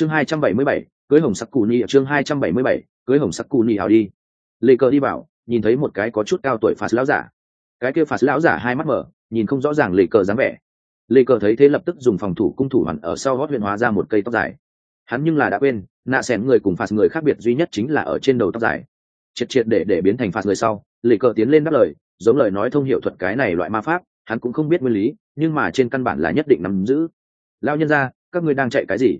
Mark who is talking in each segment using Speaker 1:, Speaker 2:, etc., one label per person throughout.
Speaker 1: chương hai trăm bảy mươi bảy, cưới hồng sắc cù ni chương hai trăm bảy mươi bảy, cưới hồng sắc cù ni hào đi. Lê cờ đi vào, nhìn thấy một cái có chút cao tuổi phạt lão giả. Cái kia phạt lão giả hai mắt mở, nhìn không rõ ràng lê cờ dáng vẻ. Lê cờ thấy thế lập tức dùng phòng thủ cung thủ hoàn ở sau gót huyện hóa ra một cây tóc dài. Hắn nhưng là đã quên, nạ xẻn người cùng phạt người khác biệt duy nhất chính là ở trên đầu tóc dài. Triệt triệt để để biến thành phạt người sau, lê cờ tiến lên đáp lời, giống lời nói thông hiệu thuật cái này loại ma pháp, hắn cũng không biết nguyên lý, nhưng mà trên căn bản là nhất định nắm giữ. Lao nhân ra các ngươi đang chạy cái gì?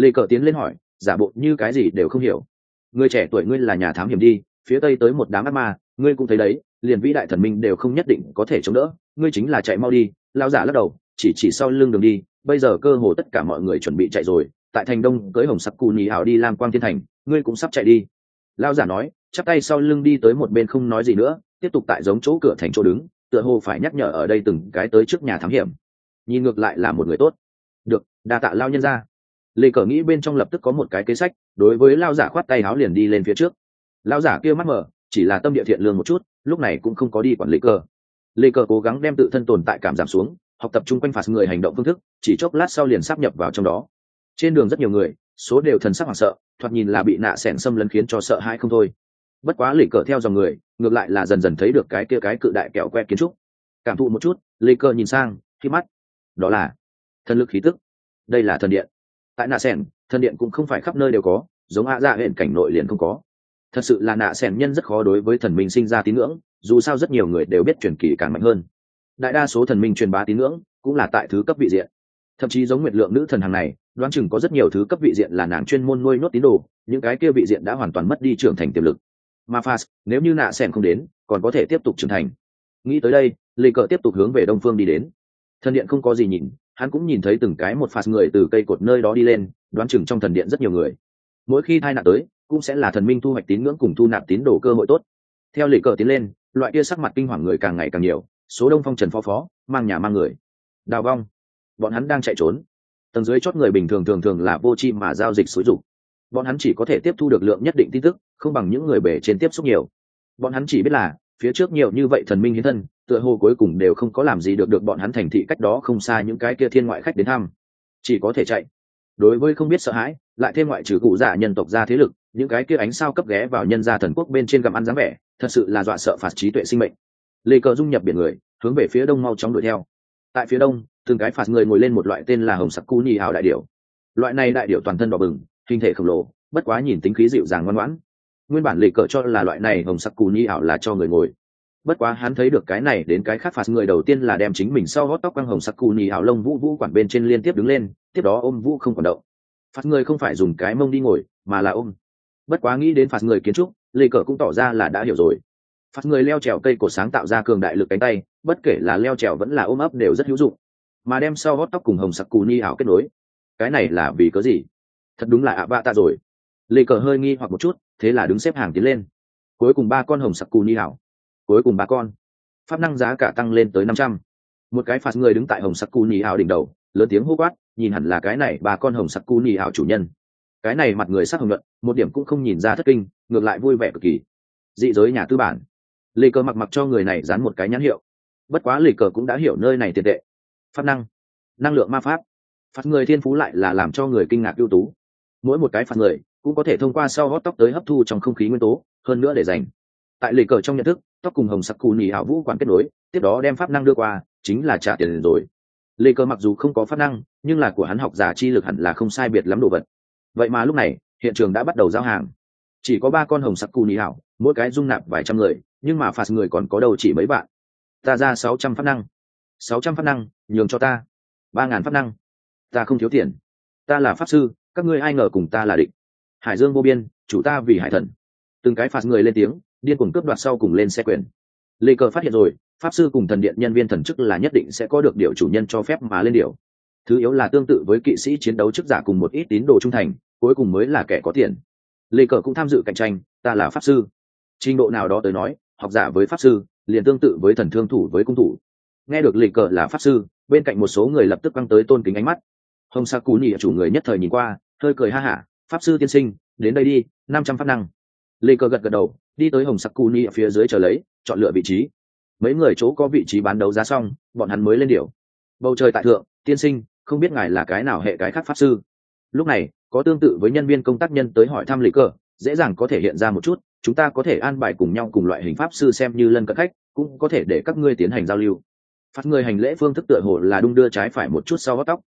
Speaker 1: Lê cờ tiến lên hỏi, giả bộ như cái gì đều không hiểu. Người trẻ tuổi ngươi là nhà thám hiểm đi, phía tây tới một đám ác ma, ngươi cũng thấy đấy, liền vĩ đại thần minh đều không nhất định có thể chống đỡ, ngươi chính là chạy mau đi. Lao giả lắc đầu, chỉ chỉ sau lưng đường đi, bây giờ cơ hồ tất cả mọi người chuẩn bị chạy rồi, tại thành đông cưới hồng sắc cù nhì hảo đi làm quang thiên thành, ngươi cũng sắp chạy đi. Lao giả nói, chắp tay sau lưng đi tới một bên không nói gì nữa, tiếp tục tại giống chỗ cửa thành chỗ đứng, tựa hồ phải nhắc nhở ở đây từng cái tới trước nhà thám hiểm. Nhìn ngược lại là một người tốt. Được, đa tạ lao nhân ra lê cờ nghĩ bên trong lập tức có một cái kế sách, đối với lao giả khoát tay áo liền đi lên phía trước. Lao giả kia mắt mở, chỉ là tâm địa thiện lương một chút, lúc này cũng không có đi quản lý cờ. Lê cờ cố gắng đem tự thân tồn tại cảm giảm xuống, học tập chung quanh phạt người hành động phương thức, chỉ chốc lát sau liền sắp nhập vào trong đó. Trên đường rất nhiều người, số đều thần sắc hoảng sợ, thoạt nhìn là bị nạ s ẻ n xâm lấn khiến cho sợ hãi không thôi. Bất quá lì cờ theo dòng người, ngược lại là dần dần thấy được cái kia cái cự đại kẹo que kiến trúc. Cảm thụ một chút lì cờ nhìn sang, khi mắt, đó là thần lực khí tức. Đây là thần điện tại nạ sen thần điện cũng không phải khắp nơi đều có, giống ạ dạ hẹn cảnh nội liền không có. Thật sự là nạ sen nhân rất khó đối với thần minh sinh ra tín ngưỡng, dù sao rất nhiều người đều biết truyền kỳ càng mạnh hơn. Đại đa số thần minh truyền bá tín ngưỡng cũng là tại thứ cấp vị diện. Thậm chí giống nguyệt lượng nữ thần hàng này, đoán chừng có rất nhiều thứ cấp vị diện là nàng chuyên môn nuôi nốt tín đồ, những cái kia vị diện đã hoàn toàn mất đi trưởng thành tiềm lực. Mà phas nếu như nạ sen không đến, còn có thể tiếp tục trưởng thành. Nghĩ tới đây, lê cờ tiếp tục hướng về đông phương đi đến. Thần điện không có gì nhìn hắn cũng nhìn thấy từng cái một phạt người từ cây cột nơi đó đi lên, đoán chừng trong thần điện rất nhiều người. Mỗi khi thai nạn tới, cũng sẽ là thần minh thu hoạch tín ngưỡng cùng thu nạp tín đồ cơ hội tốt. Theo lệ cờ tiến lên, loại kia sắc mặt kinh hoàng người càng ngày càng nhiều, số đông phong trần phó phó, mang nhà mang người. Đào vong. Bọn hắn đang chạy trốn. Tầng dưới chót người bình thường thường thường là vô chi mà giao dịch xúi dục. Bọn hắn chỉ có thể tiếp thu được lượng nhất định tin tức, không bằng những người bể trên tiếp xúc nhiều. Bọn hắn chỉ biết là, phía trước nhiều như vậy thần minh hiến thân tựa hồ cuối cùng đều không có làm gì được được bọn hắn thành thị cách đó không xa những cái kia thiên ngoại khách đến thăm. Chỉ có thể chạy. Đối với không biết sợ hãi, lại thêm ngoại trừ cụ giả nhân tộc ra thế lực, những cái kia ánh sao cấp ghé vào nhân gia thần quốc bên trên gặm ăn dáng vẻ, thật sự là dọa sợ phạt trí tuệ sinh mệnh. Lê cờ dung nhập biển người, hướng về phía đông mau chóng đuổi theo. Tại phía đông, từng cái phạt người ngồi lên một loại tên là hồng sắc cu nhì hào đại điểu. Loại này đại điểu toàn thân đỏ bừng, hình thể khổng lồ, bất quá nhìn tính khí dịu dàng ngoan ngoãn. Nguyên bản lê cờ cho là loại này hồng sắc cù nhi ảo là cho người ngồi bất quá hắn thấy được cái này đến cái khác phạt người đầu tiên là đem chính mình sau hót tóc quăng hồng sắc cù nhì ảo lông vũ vũ quản bên trên liên tiếp đứng lên, tiếp đó ôm vũ không còn động. Phạt người không phải dùng cái mông đi ngồi, mà là ôm. Bất quá nghĩ đến phạt người kiến trúc, lê cờ cũng tỏ ra là đã hiểu rồi. Phạt người leo trèo cây cột sáng tạo ra cường đại lực cánh tay, bất kể là leo trèo vẫn là ôm ấp đều rất hữu dụng. Mà đem sau hót tóc cùng hồng sắc cù ni ảo kết nối. Cái này là vì có gì? Thật đúng là ạ bạ tạ rồi. Lê cờ hơi nghi hoặc một chút, thế là đứng xếp hàng tiến lên. Cuối cùng ba con hồng sắc cù ni ảo cuối cùng ba con. Pháp năng giá cả tăng lên tới năm trăm. Một cái phạt người đứng tại hồng sắc cu nhì ảo đỉnh đầu, lớn tiếng hô quát, nhìn hẳn là cái này ba con hồng sắc cu nhì ảo chủ nhân. Cái này mặt người sắc hồng luận một điểm cũng không nhìn ra thất kinh, ngược lại vui vẻ cực kỳ. Dị giới nhà tư bản. Lê cờ mặc mặc cho người này dán một cái nhãn hiệu. Bất quá lê cờ cũng đã hiểu nơi này tiền tệ. Pháp năng. Năng lượng ma pháp. Phạt người thiên phú lại là làm cho người kinh ngạc ưu tú. Mỗi một cái phạt người cũng có thể thông qua sau hót tóc tới hấp thu trong không khí nguyên tố, hơn nữa để dành tại lệ cờ trong nhận thức, tóc cùng hồng sắc cù nhì hảo vũ quản kết nối, tiếp đó đem pháp năng đưa qua, chính là trả tiền rồi. Lê cơ mặc dù không có pháp năng, nhưng là của hắn học giả chi lực hẳn là không sai biệt lắm đồ vật. Vậy mà lúc này, hiện trường đã bắt đầu giao hàng. Chỉ có ba con hồng sắc cù nhì hảo mỗi cái dung nạp vài trăm người, nhưng mà phạt người còn có đầu chỉ mấy bạn ta ra sáu trăm pháp năng. Sáu trăm pháp năng, nhường cho ta. Ba ngàn pháp năng. Ta không thiếu tiền. Ta là pháp sư, các ngươi ai ngờ cùng ta là địch. Hải dương vô biên, chủ ta vì hải thần. Từng cái phạt người lên tiếng điên cuồng cướp đoạt sau cùng lên xe quyền. Lê cờ phát hiện rồi, pháp sư cùng thần điện nhân viên thần chức là nhất định sẽ có được điều chủ nhân cho phép mà lên điều. Thứ yếu là tương tự với kỵ sĩ chiến đấu chức giả cùng một ít tín đồ trung thành, cuối cùng mới là kẻ có tiền. Lê cờ cũng tham dự cạnh tranh, ta là pháp sư. Trình độ nào đó tới nói, học giả với pháp sư, liền tương tự với thần thương thủ với cung thủ. Nghe được lê cờ là pháp sư, bên cạnh một số người lập tức căng tới tôn kính ánh mắt. Hồng sa cú nhị chủ người nhất thời nhìn qua, hơi cười ha hả, pháp sư tiên sinh, đến đây đi, năm trăm pháp năng. Lê cờ gật gật đầu đi tới hồng sắc cu ni ở phía dưới chờ lấy, chọn lựa vị trí. Mấy người chỗ có vị trí bán đấu giá xong, bọn hắn mới lên điều bầu trời tại thượng, tiên sinh, không biết ngài là cái nào hệ cái khác pháp sư. Lúc này, có tương tự với nhân viên công tác nhân tới hỏi thăm lịch cơ, dễ dàng có thể hiện ra một chút, chúng ta có thể an bài cùng nhau cùng loại hình pháp sư xem như lân cận khách, cũng có thể để các ngươi tiến hành giao lưu. Phát người hành lễ phương thức tựa hồ là đung đưa trái phải một chút sau gót tóc.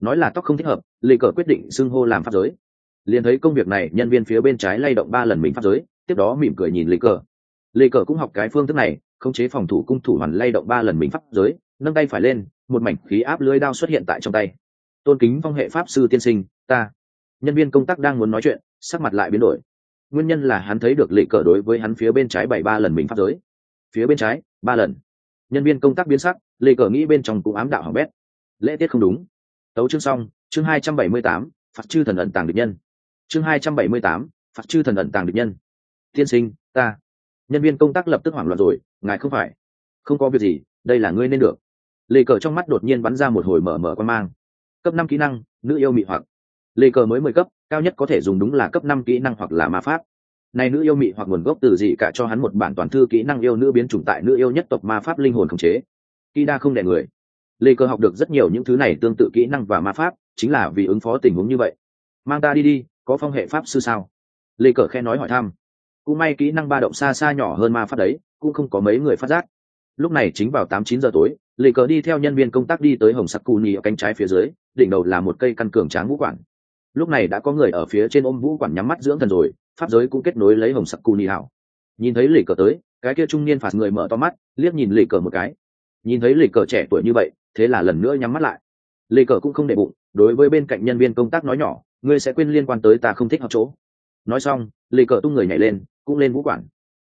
Speaker 1: Nói là tóc không thích hợp lì cờ quyết định xưng hô làm pháp giới. Liền thấy công việc này, nhân viên phía bên trái lay động ba lần mình pháp giới tiếp đó mỉm cười nhìn lê cờ. Lê cờ cũng học cái phương thức này, khống chế phòng thủ cung thủ hoàn lay động ba lần mình pháp giới, nâng tay phải lên, một mảnh khí áp lưới đao xuất hiện tại trong tay. Tôn kính phong hệ pháp sư tiên sinh, ta. Nhân viên công tác đang muốn nói chuyện, sắc mặt lại biến đổi. Nguyên nhân là hắn thấy được lệ cờ đối với hắn phía bên trái bảy ba lần mình pháp giới. Phía bên trái, ba lần. Nhân viên công tác biến sắc lệ cờ nghĩ bên trong cũng ám đạo hỏng bét. Lễ tiết không đúng. Tấu chương xong, chương hai trăm bảy mươi tám, phạt chư thần ẩn tàng địch nhân. Chương hai trăm bảy mươi tám, phạt chư thần ẩn tàng địch nhân tiên sinh, ta. Nhân viên công tác lập tức hoảng loạn rồi, ngài không phải. Không có việc gì, đây là ngươi nên được. Lê cờ trong mắt đột nhiên bắn ra một hồi mở mở quan mang. Cấp năm kỹ năng, nữ yêu mị hoặc. Lê cờ mới mười cấp, cao nhất có thể dùng đúng là cấp năm kỹ năng hoặc là ma pháp. Này nữ yêu mị hoặc nguồn gốc từ gì cả cho hắn một bản toàn thư kỹ năng yêu nữ biến chủng tại nữ yêu nhất tộc ma pháp linh hồn khống chế. Kỹ đa không đẻ người. Lê cơ học được rất nhiều những thứ này tương tự kỹ năng và ma pháp, chính là vì ứng phó tình huống như vậy. Mang ta đi đi, có phong hệ pháp sư sao? Lê cờ khe nói hỏi thăm cũng may kỹ năng ba động xa xa nhỏ hơn ma pháp đấy, cũng không có mấy người phát giác. Lúc này chính vào tám chín giờ tối lì cờ đi theo nhân viên công tác đi tới hồng sắc cù nhì ở cánh trái phía dưới, đỉnh đầu là một cây căn cường tráng vũ quản. Lúc này đã có người ở phía trên ôm vũ quản nhắm mắt dưỡng thần rồi, pháp giới cũng kết nối lấy hồng sắc cù nhì hảo. Nhìn thấy lì cờ tới, cái kia trung niên phạt người mở to mắt, liếc nhìn lì cờ một cái. Nhìn thấy lì cờ trẻ tuổi như vậy, thế là lần nữa nhắm mắt lại. Lì cờ cũng không để bụng, đối với bên cạnh nhân viên công tác nói nhỏ, ngươi sẽ quên liên quan tới ta không thích học chỗ. Nói xong lì cờ tung người nhảy lên cũng lên vũ quản.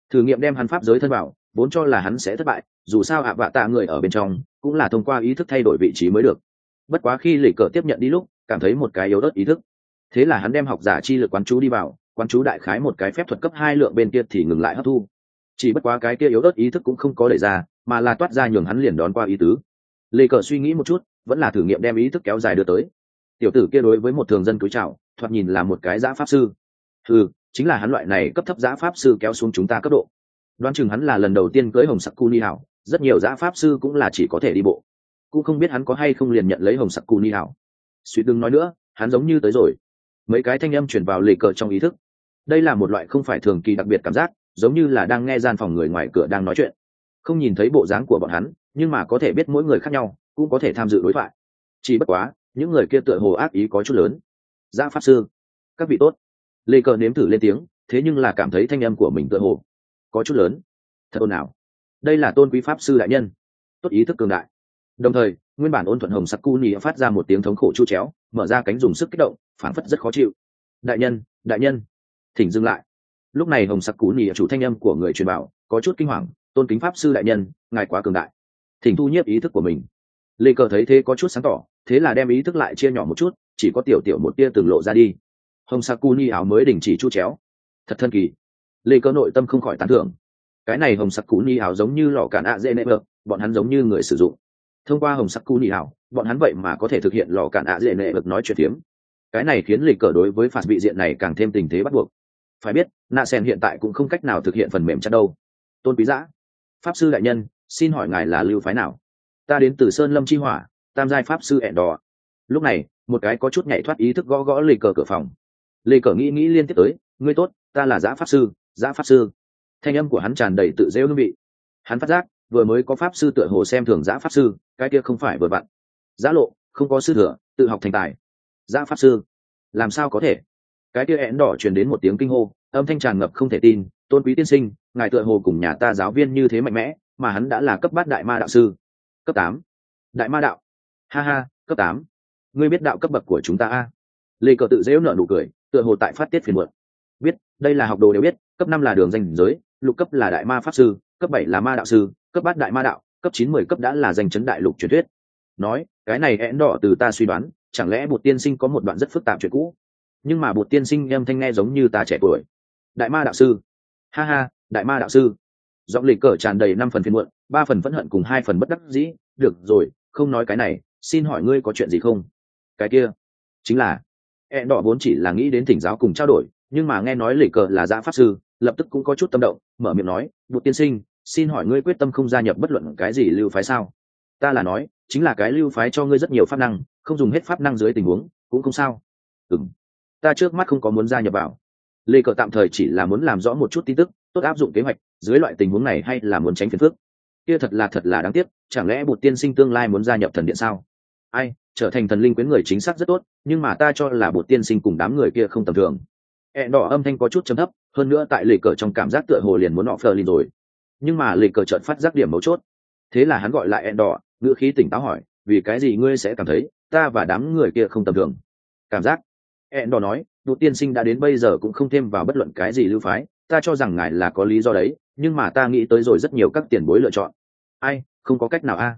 Speaker 1: Thử nghiệm đem hắn pháp giới thân vào vốn cho là hắn sẽ thất bại, dù sao ạ vạ tạ người ở bên trong, cũng là thông qua ý thức thay đổi vị trí mới được. Bất quá khi lì cờ tiếp nhận đi lúc, cảm thấy một cái yếu ớt ý thức. Thế là hắn đem học giả chi lực quán chú đi vào, quán chú đại khái một cái phép thuật cấp hai lượng bên kia thì ngừng lại hấp thu. Chỉ bất quá cái kia yếu ớt ý thức cũng không có đẩy ra, mà là toát ra nhường hắn liền đón qua ý tứ. Lê cờ suy nghĩ một chút, vẫn là thử nghiệm đem ý thức kéo dài đưa tới. Tiểu tử kia đối với một thường dân túi trào thoạt nhìn là một cái giã pháp sư. Ừ chính là hắn loại này cấp thấp giã pháp sư kéo xuống chúng ta cấp độ. Đoán chừng hắn là lần đầu tiên cưới hồng sắc cu ni hảo, rất nhiều giã pháp sư cũng là chỉ có thể đi bộ. Cũng không biết hắn có hay không liền nhận lấy hồng sắc cu ni hảo. Suýt đừng nói nữa, hắn giống như tới rồi. Mấy cái thanh âm chuyển vào lề cờ trong ý thức. Đây là một loại không phải thường kỳ đặc biệt cảm giác, giống như là đang nghe gian phòng người ngoài cửa đang nói chuyện. Không nhìn thấy bộ dáng của bọn hắn, nhưng mà có thể biết mỗi người khác nhau, cũng có thể tham dự đối thoại. Chỉ bất quá, những người kia tựa hồ ác ý có chút lớn. Giã pháp sư, các vị tốt lê cờ nếm thử lên tiếng, thế nhưng là cảm thấy thanh âm của mình tựa hồ có chút lớn. Thật ồn ào. Đây là tôn quý pháp sư đại nhân. Tốt ý thức cường đại. Đồng thời, nguyên bản ôn thuận hồng sắc cu nỉ phát ra một tiếng thống khổ chu chéo, mở ra cánh dùng sức kích động phản phất rất khó chịu. Đại nhân đại nhân. Thỉnh dừng lại. Lúc này hồng sắc cú nỉ chủ thanh âm của người truyền bảo có chút kinh hoàng, tôn kính pháp sư đại nhân, ngài quá cường đại. Thỉnh thu nhiếp ý thức của mình. Lê cờ thấy thế có chút sáng tỏ, thế là đem ý thức lại chia nhỏ một chút, chỉ có tiểu tiểu một tia từng lộ ra đi hồng sakuni áo mới đình chỉ chu chéo. Thật thân kỳ. Lê cơ nội tâm không khỏi tán thưởng. Cái này hồng sakuni áo giống như lò cản ạ dễ nệ vợt bọn hắn giống như người sử dụng. Thông qua hồng sakuni áo, bọn hắn vậy mà có thể thực hiện lò cản ạ dễ nệ vợt nói chuyện tiếm cái này khiến lịch cờ đối với phạt vị diện này càng thêm tình thế bắt buộc. Phải biết nạ sen hiện tại cũng không cách nào thực hiện phần mềm chắc đâu. Tôn quý giã, pháp sư đại nhân, xin hỏi ngài là lưu phái nào? Ta đến từ sơn lâm chi hỏa, tam giai pháp sư ẹn đỏ lúc này, một cái có chút nhảy thoát ý thức gõ gõ lịch cờ cửa phòng. Lê cờ nghĩ nghĩ liên tiếp tới, ngươi tốt, ta là giã pháp sư, giã pháp sư. Thanh âm của hắn tràn đầy tự dễ hương vị. Hắn phát giác, vừa mới có pháp sư tựa hồ xem thường giã pháp sư, cái kia không phải vừa vặn. Giã lộ, không có sư thừa, tự học thành tài. Giã pháp sư, làm sao có thể? Cái kia én đỏ truyền đến một tiếng kinh hô, âm thanh tràn ngập không thể tin, tôn quý tiên sinh, ngài tựa hồ cùng nhà ta giáo viên như thế mạnh mẽ, mà hắn đã là cấp bát đại ma đạo sư. Cấp tám. Đại ma đạo. Ha ha, cấp tám. Ngươi biết đạo cấp bậc của chúng ta a? Lê cờ tự dễ nợ nụ cười tựa hồ tại phát tiết phiền muộn. Biết, đây là học đồ đều biết, cấp năm là đường danh giới, lục cấp là đại ma pháp sư, cấp bảy là ma đạo sư, cấp bát đại ma đạo, cấp chín mười cấp đã là danh chấn đại lục truyền thuyết. Nói, cái này én đỏ từ ta suy đoán, chẳng lẽ bột tiên sinh có một đoạn rất phức tạp chuyện cũ? Nhưng mà bột tiên sinh em thanh nghe giống như ta trẻ tuổi. Đại ma đạo sư. Ha ha, đại ma đạo sư. Giọng lịch cờ tràn đầy năm phần phiền muộn, ba phần phẫn hận cùng hai phần bất đắc dĩ. Được rồi, không nói cái này, xin hỏi ngươi có chuyện gì không? Cái kia, chính là e đỏ vốn chỉ là nghĩ đến thỉnh giáo cùng trao đổi, nhưng mà nghe nói lịch cờ là giã pháp sư, lập tức cũng có chút tâm động, mở miệng nói, bụt tiên sinh, xin hỏi ngươi quyết tâm không gia nhập bất luận cái gì lưu phái sao? Ta là nói, chính là cái lưu phái cho ngươi rất nhiều pháp năng, không dùng hết pháp năng dưới tình huống, cũng không sao. Ừng ta trước mắt không có muốn gia nhập vào. Lê cờ tạm thời chỉ là muốn làm rõ một chút tin tức, tốt áp dụng kế hoạch, dưới loại tình huống này hay là muốn tránh phiền phức? Kia thật là thật là đáng tiếc, chẳng lẽ Bụt tiên sinh tương lai muốn gia nhập thần điện sao? Ai, trở thành thần linh quyến người chính xác rất tốt, nhưng mà ta cho là bột tiên sinh cùng đám người kia không tầm thường. Ẹ đỏ âm thanh có chút chấm thấp, hơn nữa tại lì cờ trong cảm giác tựa hồ liền muốn họ phờ lên rồi. Nhưng mà lì cờ trợn phát giác điểm mấu chốt. Thế là hắn gọi lại ẹ đỏ, ngữ khí tỉnh táo hỏi, vì cái gì ngươi sẽ cảm thấy ta và đám người kia không tầm thường? Cảm giác. Ẹ đỏ nói, bột tiên sinh đã đến bây giờ cũng không thêm vào bất luận cái gì lưu phái, ta cho rằng ngài là có lý do đấy, nhưng mà ta nghĩ tới rồi rất nhiều các tiền bối lựa chọn. Ai, không có cách nào a.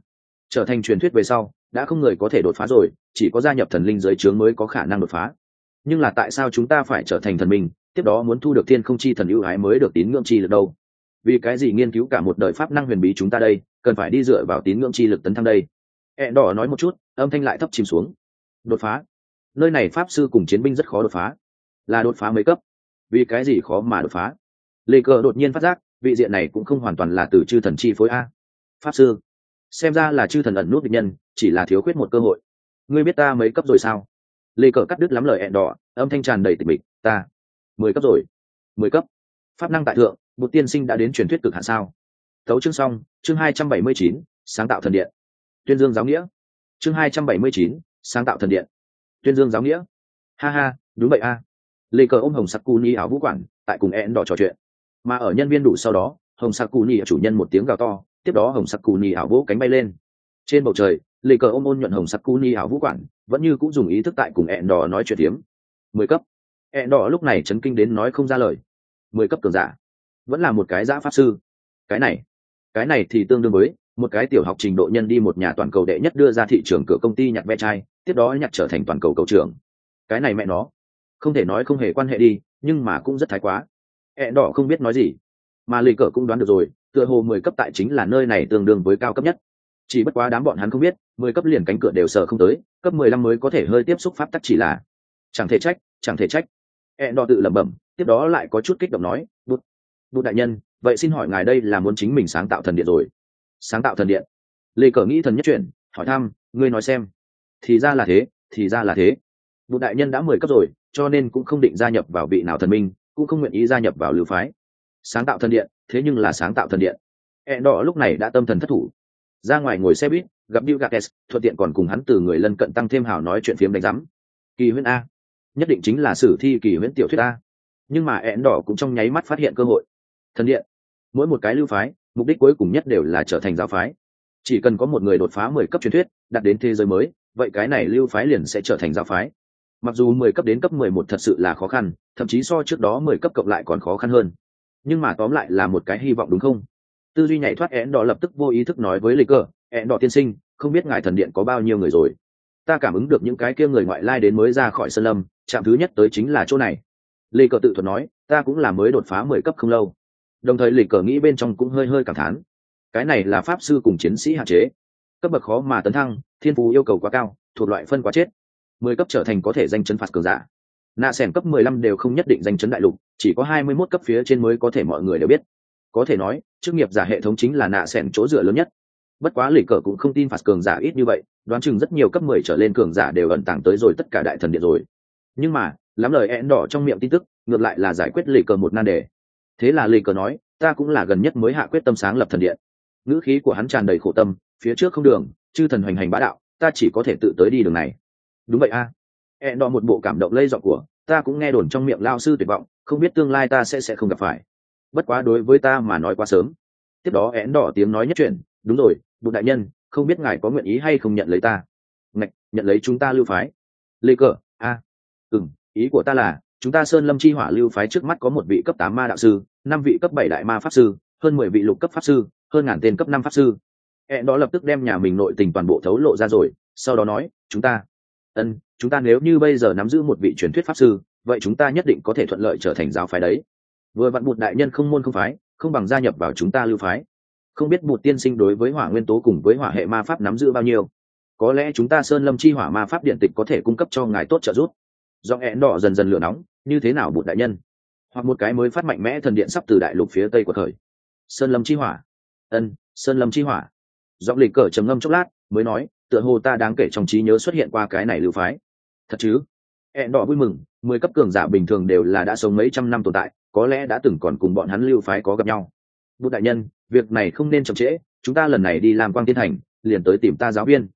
Speaker 1: Trở thành truyền thuyết về sau đã không người có thể đột phá rồi, chỉ có gia nhập thần linh giới trướng mới có khả năng đột phá. Nhưng là tại sao chúng ta phải trở thành thần minh, tiếp đó muốn thu được thiên không chi thần ưu ái mới được tín ngưỡng chi lực đâu? Vì cái gì nghiên cứu cả một đời pháp năng huyền bí chúng ta đây, cần phải đi dựa vào tín ngưỡng chi lực tấn thăng đây? Ẹ đỏ nói một chút, âm thanh lại thấp chìm xuống. Đột phá. Nơi này pháp sư cùng chiến binh rất khó đột phá. Là đột phá mấy cấp? Vì cái gì khó mà đột phá? Lê cờ đột nhiên phát giác, vị diện này cũng không hoàn toàn là từ chư thần chi phối a. Pháp sư xem ra là chư thần ẩn nút địch nhân, chỉ là thiếu khuyết một cơ hội. Ngươi biết ta mấy cấp rồi sao? Lê cờ cắt đứt lắm lời ẹn đỏ âm thanh tràn đầy tịch mịch. Ta, mười cấp rồi. Mười cấp. Pháp năng tại thượng, một tiên sinh đã đến truyền thuyết cực hạ sao? Thấu chương xong, chương hai trăm bảy mươi chín, sáng tạo thần điện. Tuyên dương giáo nghĩa. Chương hai trăm bảy mươi chín, sáng tạo thần điện. Tuyên dương giáo nghĩa. Ha ha, đúng vậy a. Lê cờ ôm hồng sắc cu ni áo vũ quản tại cùng ẹn đỏ trò chuyện. Mà ở nhân viên đủ sau đó, hồng sắc cu ni chủ nhân một tiếng gào to tiếp đó hồng sắc cù ni áo vỗ cánh bay lên. Trên bầu trời lì cờ ôm ôn nhuận hồng sắc cù ni áo vũ quản, vẫn như cũng dùng ý thức tại cùng ẹn đỏ nói chuyện tiếm mười cấp. Ẹn đỏ lúc này chấn kinh đến nói không ra lời. Mười cấp cường giả. Vẫn là một cái giã pháp sư. Cái này cái này thì tương đương với một cái tiểu học trình độ nhân đi một nhà toàn cầu đệ nhất đưa ra thị trường cửa công ty nhặt ve chai, tiếp đó nhặt trở thành toàn cầu cầu trưởng. Cái này mẹ nó. Không thể nói không hề quan hệ đi, nhưng mà cũng rất thái quá. Ẹn đỏ không biết nói gì. Mà lì cờ cũng đoán được rồi tựa hồ mười cấp tại chính là nơi này tương đương với cao cấp nhất. Chỉ bất quá đám bọn hắn không biết, mười cấp liền cánh cửa đều sờ không tới, cấp mười lăm mới có thể hơi tiếp xúc pháp tắc chỉ là, chẳng thể trách, chẳng thể trách. Ẹn đỏ tự lẩm bẩm, tiếp đó lại có chút kích động nói, bụt bụt đại nhân, vậy xin hỏi ngài đây là muốn chính mình sáng tạo thần điện rồi? Sáng tạo thần điện? Lê cờ nghĩ thần nhất chuyển hỏi thăm, ngươi nói xem. Thì ra là thế, thì ra là thế. Bụt đại nhân đã mười cấp rồi, cho nên cũng không định gia nhập vào vị nào thần minh, cũng không nguyện ý gia nhập vào lưu phái. Sáng tạo thần điện thế nhưng là sáng tạo thần điện ẹn đỏ lúc này đã tâm thần thất thủ ra ngoài ngồi xe buýt gặp Bill Gates, thuận tiện còn cùng hắn từ người lân cận tăng thêm hào nói chuyện phiếm đánh giám. Kỳ huyễn a, nhất định chính là sử thi kỳ huyễn tiểu thuyết a. Nhưng mà ẹn đỏ cũng trong nháy mắt phát hiện cơ hội. Thần điện, mỗi một cái lưu phái, mục đích cuối cùng nhất đều là trở thành giáo phái. Chỉ cần có một người đột phá mười cấp truyền thuyết, đạt đến thế giới mới, vậy cái này lưu phái liền sẽ trở thành giáo phái. Mặc dù mười cấp đến cấp mười một thật sự là khó khăn, thậm chí so trước đó mười cấp cộng lại còn khó khăn hơn. Nhưng mà tóm lại là một cái hy vọng đúng không? Tư duy nhảy thoát én đỏ lập tức vô ý thức nói với lịch Cơ, én đỏ tiên sinh không biết ngài thần điện có bao nhiêu người rồi? Ta cảm ứng được những cái kia người ngoại lai đến mới ra khỏi sân lâm trạm thứ nhất tới chính là chỗ này. Lê cờ tự thuật nói ta cũng là mới đột phá mười cấp không lâu. Đồng thời lịch cờ nghĩ bên trong cũng hơi hơi cảm thán cái này là pháp sư cùng chiến sĩ hạn chế. Cấp bậc khó mà tấn thăng thiên phú yêu cầu quá cao thuộc loại phân quá chết. Mười cấp trở thành có thể danh chấn phạt cường giả nạ sẻn cấp mười lăm đều không nhất định danh chấn đại lục, chỉ có hai mươi mốt cấp phía trên mới có thể mọi người đều biết. Có thể nói, chức nghiệp giả hệ thống chính là nạ sẻn chỗ dựa lớn nhất. Bất quá lì cờ cũng không tin phạt cường giả ít như vậy, đoán chừng rất nhiều cấp mười trở lên cường giả đều ẩn tàng tới rồi tất cả đại thần điện rồi. Nhưng mà, lắm lời én đỏ trong miệng tin tức, ngược lại là giải quyết lì cờ một nan đề. Thế là lì cờ nói, ta cũng là gần nhất mới hạ quyết tâm sáng lập thần điện. Ngữ khí của hắn tràn đầy khổ tâm, phía trước không đường, chư thần hoành hành bá đạo, ta chỉ có thể tự tới đi đường này. Đúng vậy a. à. E én đỏ một bộ cảm động lây dọn của, ta cũng nghe đồn trong miệng lao sư tuyệt vọng, không biết tương lai ta sẽ sẽ không gặp phải. Bất quá đối với ta mà nói quá sớm. Tiếp đó e én đỏ tiếng nói nhất chuyện đúng rồi bụt đại nhân, không biết ngài có nguyện ý hay không nhận lấy ta. Ngạch, nhận lấy chúng ta lưu phái. Lê cờ, a. À. ừng ý của ta là, chúng ta sơn lâm chi hỏa lưu phái trước mắt có một vị cấp tám ma đạo sư, năm vị cấp bảy đại ma pháp sư, hơn mười vị lục cấp pháp sư, hơn ngàn tên cấp năm pháp sư. E Hẹn đó lập tức đem nhà mình nội tình toàn bộ thấu lộ ra rồi, sau đó nói, chúng ta ân, chúng ta nếu như bây giờ nắm giữ một vị truyền thuyết pháp sư, vậy chúng ta nhất định có thể thuận lợi trở thành giáo phái đấy. Vừa vặn bụt đại nhân không môn không phái, không bằng gia nhập vào chúng ta lưu phái. Không biết bụt tiên sinh đối với hỏa nguyên tố cùng với hỏa hệ ma pháp nắm giữ bao nhiêu? Có lẽ chúng ta sơn lâm chi hỏa ma pháp điện tịch có thể cung cấp cho ngài tốt trợ giúp. Do hẹn đỏ dần dần lửa nóng, như thế nào bụt đại nhân? Hoặc một cái mới phát mạnh mẽ thần điện sắp từ đại lục phía tây của thời. Sơn lâm chi hỏa. Ân, sơn lâm chi hỏa. Giọng lịch cờ trầm ngâm chốc lát, mới nói tựa hồ ta đáng kể trong trí nhớ xuất hiện qua cái này lưu phái. Thật chứ? Ẹn đỏ vui mừng, mười cấp cường giả bình thường đều là đã sống mấy trăm năm tồn tại, có lẽ đã từng còn cùng bọn hắn lưu phái có gặp nhau. Bút đại nhân, việc này không nên chậm trễ, chúng ta lần này đi làm quang thiên thành, liền tới tìm ta giáo viên.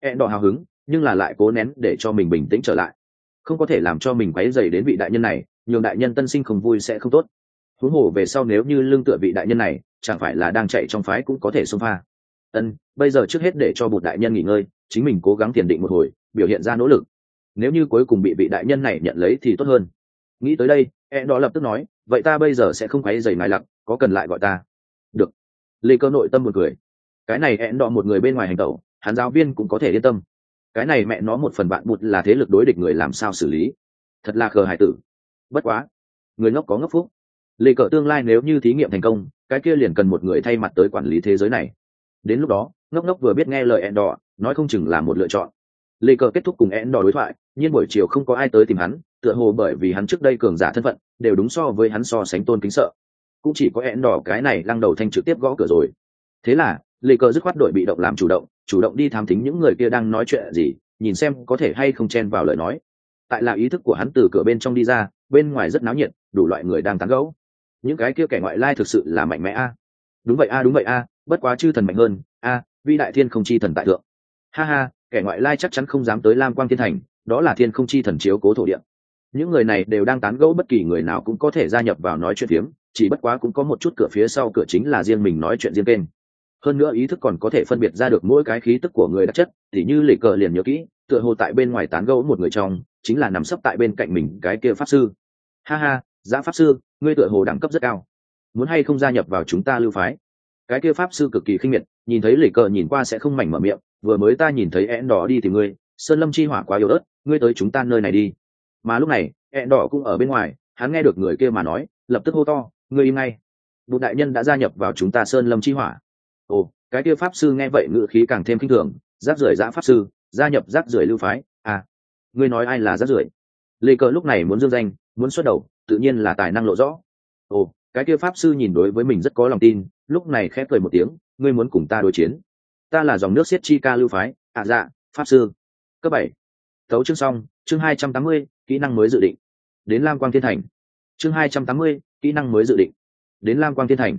Speaker 1: Ẹn đỏ hào hứng, nhưng là lại cố nén để cho mình bình tĩnh trở lại. Không có thể làm cho mình quấy dày đến vị đại nhân này, nhường đại nhân tân sinh không vui sẽ không tốt. Huống hồ về sau nếu như lương tựa vị đại nhân này, chẳng phải là đang chạy trong phái cũng có thể xông pha ân, bây giờ trước hết để cho bụt đại nhân nghỉ ngơi, chính mình cố gắng tiền định một hồi, biểu hiện ra nỗ lực. Nếu như cuối cùng bị vị đại nhân này nhận lấy thì tốt hơn. Nghĩ tới đây e đó lập tức nói, vậy ta bây giờ sẽ không quấy dày ngài lặc có cần lại gọi ta? Được. Lê cơ nội tâm một người cái này e đọ một người bên ngoài hành tẩu, hắn giáo viên cũng có thể yên tâm. Cái này mẹ nó một phần bạn bụt là thế lực đối địch người làm sao xử lý? Thật là khờ hải tử. Bất quá. Người ngốc có ngốc phúc. Lê cờ tương lai nếu như thí nghiệm thành công, cái kia liền cần một người thay mặt tới quản lý thế giới này đến lúc đó, ngốc ngốc vừa biết nghe lời ẹn đỏ nói không chừng là một lựa chọn. Lê cờ kết thúc cùng ẹn đỏ đối thoại, nhưng buổi chiều không có ai tới tìm hắn, tựa hồ bởi vì hắn trước đây cường giả thân phận, đều đúng so với hắn so sánh tôn kính sợ. Cũng chỉ có ẹn đỏ cái này lăng đầu thanh trực tiếp gõ cửa rồi. Thế là, lê cờ dứt khoát đội bị động làm chủ động chủ động đi thám thính những người kia đang nói chuyện gì, nhìn xem có thể hay không chen vào lời nói. Tại là ý thức của hắn từ cửa bên trong đi ra, bên ngoài rất náo nhiệt, đủ loại người đang tán gẫu. Những cái kia kẻ ngoại lai thực sự là mạnh mẽ a. Đúng vậy a, đúng vậy a bất quá chư thần mạnh hơn, a, vĩ đại thiên không chi thần tại thượng. Ha ha, kẻ ngoại lai chắc chắn không dám tới lam quang thiên thành, đó là thiên không chi thần chiếu cố thổ địa. Những người này đều đang tán gẫu bất kỳ người nào cũng có thể gia nhập vào nói chuyện phiếm, chỉ bất quá cũng có một chút cửa phía sau cửa chính là riêng mình nói chuyện riêng kênh. Hơn nữa ý thức còn có thể phân biệt ra được mỗi cái khí tức của người đặc chất thì như lì cờ liền nhớ kỹ, tựa hồ tại bên ngoài tán gẫu một người trong, chính là nằm sấp tại bên cạnh mình cái kia pháp sư. Ha ha giá pháp sư, ngươi tựa hồ đẳng cấp rất cao. Muốn hay không gia nhập vào chúng ta lưu phái? Cái kia pháp sư cực kỳ khinh miệt, nhìn thấy lệ cờ nhìn qua sẽ không mảnh mở miệng, vừa mới ta nhìn thấy én đỏ đi tìm ngươi, sơn lâm chi hỏa quá yếu ớt, ngươi tới chúng ta nơi này đi. Mà lúc này én đỏ cũng ở bên ngoài, hắn nghe được người kia mà nói, lập tức hô to, ngươi im ngay. Bụt đại nhân đã gia nhập vào chúng ta sơn lâm chi hỏa. Ồ, cái kia pháp sư nghe vậy ngự khí càng thêm kinh thường, rác rưởi giã pháp sư, gia nhập rác rưởi lưu phái. À ngươi nói ai là rác rưởi? Lê cờ lúc này muốn dương danh, muốn xuất đầu, tự nhiên là tài năng lộ rõ. Ồ, cái kia pháp sư nhìn đối với mình rất có lòng tin lúc này khép cười một tiếng, ngươi muốn cùng ta đối chiến? Ta là dòng nước siết chi ca lưu phái ạ à dạ pháp sư. Cấp bảy. Tấu chương xong, chương hai trăm tám mươi, kỹ năng mới dự định. Đến lam quang thiên thành. Chương hai trăm tám mươi, kỹ năng mới dự định. Đến lam quang thiên thành.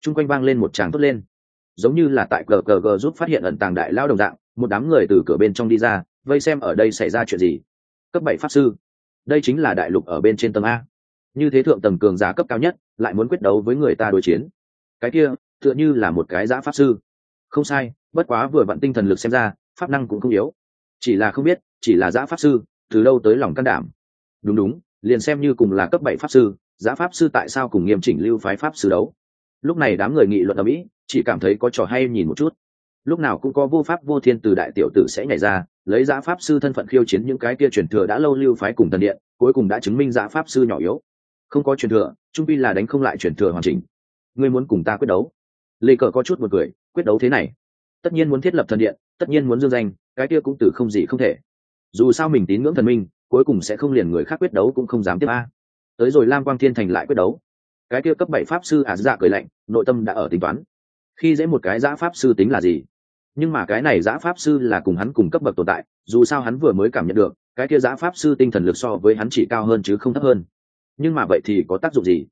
Speaker 1: Chung quanh vang lên một tràng tốt lên. Giống như là tại cờ cờ cờ giúp phát hiện ẩn tàng đại lao đồng dạng, một đám người từ cửa bên trong đi ra, vây xem ở đây xảy ra chuyện gì. Cấp bảy pháp sư. Đây chính là đại lục ở bên trên tầng a. Như thế thượng tầng cường giá cấp cao nhất, lại muốn quyết đấu với người ta đối chiến cái kia, tựa như là một cái giã pháp sư. Không sai, bất quá vừa vặn tinh thần lực xem ra, pháp năng cũng không yếu. Chỉ là không biết, chỉ là giã pháp sư, từ đâu tới lòng can đảm. Đúng đúng, liền xem như cùng là cấp bảy pháp sư, giã pháp sư tại sao cùng nghiêm chỉnh lưu phái pháp sư đấu? Lúc này đám người nghị luận ở mỹ, chỉ cảm thấy có trò hay nhìn một chút. Lúc nào cũng có vô pháp vô thiên từ đại tiểu tử sẽ nhảy ra, lấy giã pháp sư thân phận khiêu chiến những cái kia truyền thừa đã lâu lưu phái cùng thần điện, cuối cùng đã chứng minh giã pháp sư nhỏ yếu. Không có truyền thừa, trung pi là đánh không lại truyền thừa hoàn chỉnh ngươi muốn cùng ta quyết đấu. Lê cờ có chút một cười, quyết đấu thế này. Tất nhiên muốn thiết lập thần điện, tất nhiên muốn dương danh, cái kia cũng từ không gì không thể. Dù sao mình tín ngưỡng thần minh, cuối cùng sẽ không liền người khác quyết đấu cũng không dám tiếp a. Tới rồi lam quang thiên thành lại quyết đấu. Cái kia cấp bảy pháp sư ả dạ cười lạnh, nội tâm đã ở tính toán. Khi dễ một cái giã pháp sư tính là gì? Nhưng mà cái này giã pháp sư là cùng hắn cùng cấp bậc tồn tại, dù sao hắn vừa mới cảm nhận được, cái kia giã pháp sư tinh thần lực so với hắn chỉ cao hơn chứ không thấp hơn. Nhưng mà vậy thì có tác dụng gì?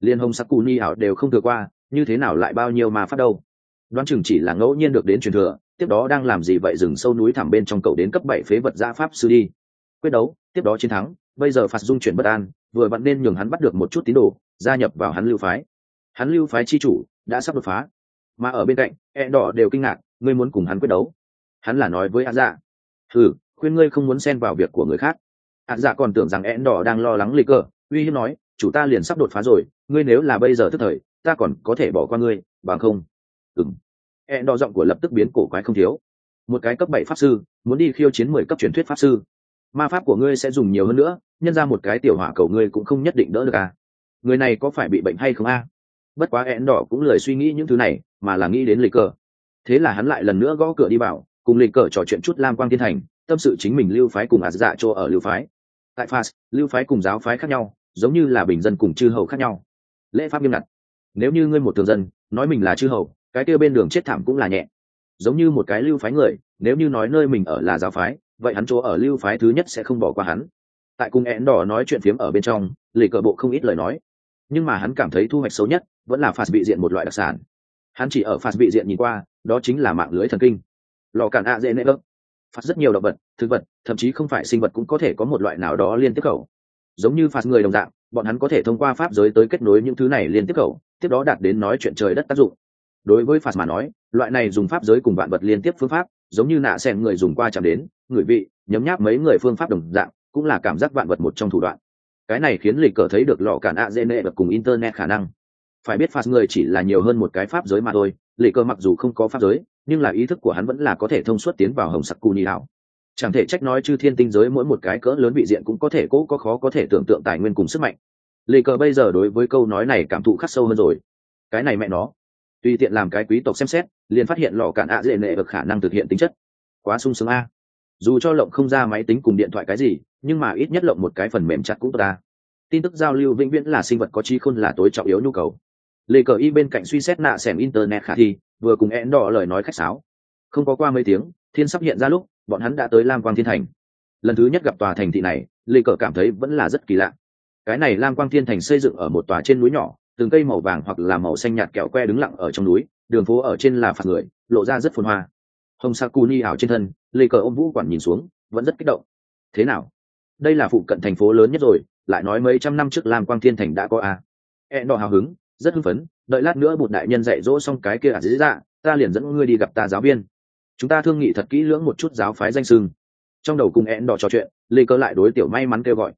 Speaker 1: Liên hồng sắc cù ni ảo đều không thừa qua như thế nào lại bao nhiêu mà phát đâu? Đoán chừng chỉ là ngẫu nhiên được đến truyền thừa tiếp đó đang làm gì vậy rừng sâu núi thẳm bên trong cậu đến cấp bảy phế vật gia pháp sư đi. Quyết đấu tiếp đó chiến thắng bây giờ phạt dung chuyển bất an vừa vặn nên nhường hắn bắt được một chút tín đồ gia nhập vào hắn lưu phái. Hắn lưu phái chi chủ đã sắp đột phá. Mà ở bên cạnh e đỏ đều kinh ngạc ngươi muốn cùng hắn quyết đấu. Hắn là nói với a dạ thử khuyên ngươi không muốn xen vào việc của người khác. A dạ còn tưởng rằng e đỏ đang lo lắng lì cờ, uy hiếp nói chủ ta liền sắp đột phá rồi ngươi nếu là bây giờ tức thời, ta còn có thể bỏ qua ngươi, bằng không? Ừng e đỏ giọng của lập tức biến cổ quái không thiếu. Một cái cấp bảy pháp sư, muốn đi khiêu chiến mười cấp truyền thuyết pháp sư. Ma pháp của ngươi sẽ dùng nhiều hơn nữa, nhân ra một cái tiểu hỏa cầu ngươi cũng không nhất định đỡ được à? Người này có phải bị bệnh hay không a? Bất quá én đỏ cũng lười suy nghĩ những thứ này, mà là nghĩ đến lịch cờ. Thế là hắn lại lần nữa gõ cửa đi vào, cùng lịch cờ trò chuyện chút lam quang thiên thành, tâm sự chính mình lưu phái cùng ạt dạ chỗ ở lưu phái. Tại phas lưu phái cùng giáo phái khác nhau, giống như là bình dân cùng chư hầu khác nhau lễ pháp nghiêm ngặt. Nếu như ngươi một thường dân, nói mình là chư hầu, cái kia bên đường chết thảm cũng là nhẹ. Giống như một cái lưu phái người, nếu như nói nơi mình ở là giáo phái, vậy hắn chỗ ở lưu phái thứ nhất sẽ không bỏ qua hắn. Tại cung én đỏ nói chuyện phiếm ở bên trong, lì cờ bộ không ít lời nói. Nhưng mà hắn cảm thấy thu hoạch xấu nhất vẫn là phạt bị diện một loại đặc sản. Hắn chỉ ở phạt bị diện nhìn qua, đó chính là mạng lưới thần kinh. Lò cản a dễ nệ ấp phạt rất nhiều động vật, thực vật, thậm chí không phải sinh vật cũng có thể có một loại nào đó liên tiếp khẩu giống như phạt người đồng dạng, bọn hắn có thể thông qua pháp giới tới kết nối những thứ này liên tiếp khẩu tiếp đó đạt đến nói chuyện trời đất tác dụng. Đối với phạt mà nói, loại này dùng pháp giới cùng vạn vật liên tiếp phương pháp, giống như nạ xen người dùng qua chạm đến, người vị, nhấm nháp mấy người phương pháp đồng dạng, cũng là cảm giác vạn vật một trong thủ đoạn. Cái này khiến lịch cờ thấy được lọ cản ạ dê nệ và cùng internet khả năng. Phải biết phạt người chỉ là nhiều hơn một cái pháp giới mà thôi, lịch cờ mặc dù không có pháp giới, nhưng là ý thức của hắn vẫn là có thể thông suốt tiến vào hồng sặc cù nhì đạo chẳng thể trách nói chư thiên tinh giới mỗi một cái cỡ lớn vị diện cũng có thể cố, có khó có thể tưởng tượng tài nguyên cùng sức mạnh. Lì cờ bây giờ đối với câu nói này cảm thụ khắc sâu hơn rồi. Cái này mẹ nó. Tùy tiện làm cái quý tộc xem xét, liền phát hiện lò cản ạ dễ nệ được khả năng thực hiện tính chất. Quá sung sướng a. Dù cho lộng không ra máy tính cùng điện thoại cái gì, nhưng mà ít nhất lộng một cái phần mềm chặt cũng ta. Tin tức giao lưu vĩnh viễn là sinh vật có trí khôn là tối trọng yếu nhu cầu. Lê cờ y bên cạnh suy xét nạ xẻm internet khả thi, vừa cùng én đỏ lời nói khách sáo. Không có qua mấy tiếng, thiên sắp hiện ra lúc bọn hắn đã tới lam quang thiên thành. Lần thứ nhất gặp tòa thành thị này, lê cờ cảm thấy vẫn là rất kỳ lạ. Cái này lam quang thiên thành xây dựng ở một tòa trên núi nhỏ, từng cây màu vàng hoặc là màu xanh nhạt kẹo que đứng lặng ở trong núi, đường phố ở trên là phạt người, lộ ra rất phồn hoa. Hồng sakuni ảo trên thân, lê cờ ôm vũ quản nhìn xuống, vẫn rất kích động. Thế nào? Đây là phụ cận thành phố lớn nhất rồi, lại nói mấy trăm năm trước lam quang thiên thành đã có a à. e đỏ hào hứng, rất hưng phấn, đợi lát nữa một đại nhân dạy dỗ xong cái kia à dĩ dạ ta liền dẫn ngươi đi gặp ta giáo viên chúng ta thương nghị thật kỹ lưỡng một chút giáo phái danh sưng. Trong đầu cùng én đỏ trò chuyện, lê cơ lại đối tiểu may mắn kêu gọi.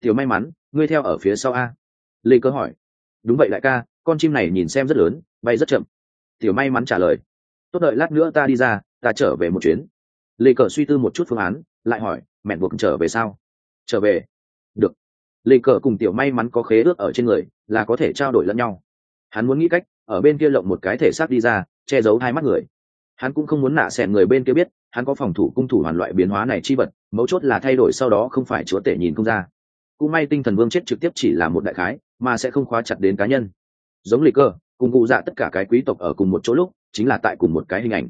Speaker 1: Tiểu may mắn, ngươi theo ở phía sau a. Lê cơ hỏi. Đúng vậy đại ca, con chim này nhìn xem rất lớn, bay rất chậm. Tiểu may mắn trả lời. Tốt đợi lát nữa ta đi ra, ta trở về một chuyến. Lê cờ suy tư một chút phương án, lại hỏi mẹn buộc trở về sao? Trở về. Được. Lê cờ cùng tiểu may mắn có khế ước ở trên người, là có thể trao đổi lẫn nhau. Hắn muốn nghĩ cách, ở bên kia lộng một cái thể xác đi ra, che giấu hai mắt người hắn cũng không muốn nạ xẹn người bên kia biết, hắn có phòng thủ cung thủ hoàn loại biến hóa này chi vật, mấu chốt là thay đổi sau đó không phải chúa tể nhìn không ra. Cũng may tinh thần vương chết trực tiếp chỉ là một đại khái, mà sẽ không khóa chặt đến cá nhân. Giống lịch cơ, cùng cụ dạ tất cả cái quý tộc ở cùng một chỗ lúc, chính là tại cùng một cái hình ảnh.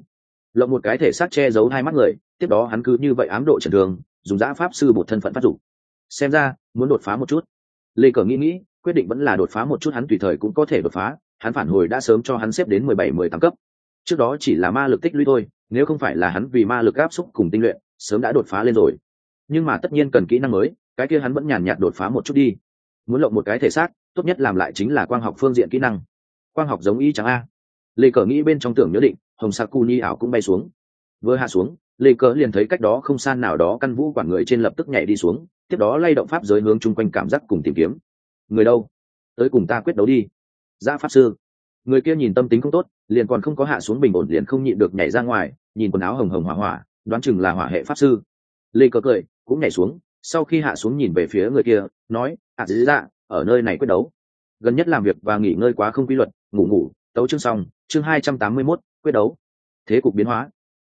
Speaker 1: Lộng một cái thể xác che giấu hai mắt người, tiếp đó hắn cứ như vậy ám độ trần thường dùng giã pháp sư một thân phận phát dụng xem ra, muốn đột phá một chút. Lê cờ nghĩ nghĩ, quyết định vẫn là đột phá một chút hắn tùy thời cũng có thể đột phá, hắn phản hồi đã sớm cho hắn xếp đến mười bảy, mười tám cấp trước đó chỉ là ma lực tích lũy thôi, nếu không phải là hắn vì ma lực áp xúc cùng tinh luyện, sớm đã đột phá lên rồi. Nhưng mà tất nhiên cần kỹ năng mới, cái kia hắn vẫn nhàn nhạt đột phá một chút đi. Muốn lộng một cái thể xác, tốt nhất làm lại chính là quang học phương diện kỹ năng. Quang học giống y trắng a. Lê cờ nghĩ bên trong tưởng nhớ định, hồng sa cu ni ảo cũng bay xuống. Vừa hạ xuống, lê cờ liền thấy cách đó không san nào đó căn vũ quản người trên lập tức nhảy đi xuống, tiếp đó lay động pháp giới hướng chung quanh cảm giác cùng tìm kiếm. Người đâu? Tới cùng ta quyết đấu đi. Ra pháp sư người kia nhìn tâm tính không tốt liền còn không có hạ xuống bình ổn liền không nhịn được nhảy ra ngoài nhìn quần áo hồng hồng hỏa hỏa đoán chừng là hỏa hệ pháp sư. Lê cờ cười cũng nhảy xuống sau khi hạ xuống nhìn về phía người kia nói à, ạ dĩ dạ ở nơi này quyết đấu. Gần nhất làm việc và nghỉ ngơi quá không quy luật ngủ ngủ tấu chương xong chương hai trăm tám mươi 281, quyết đấu. Thế cục biến hóa.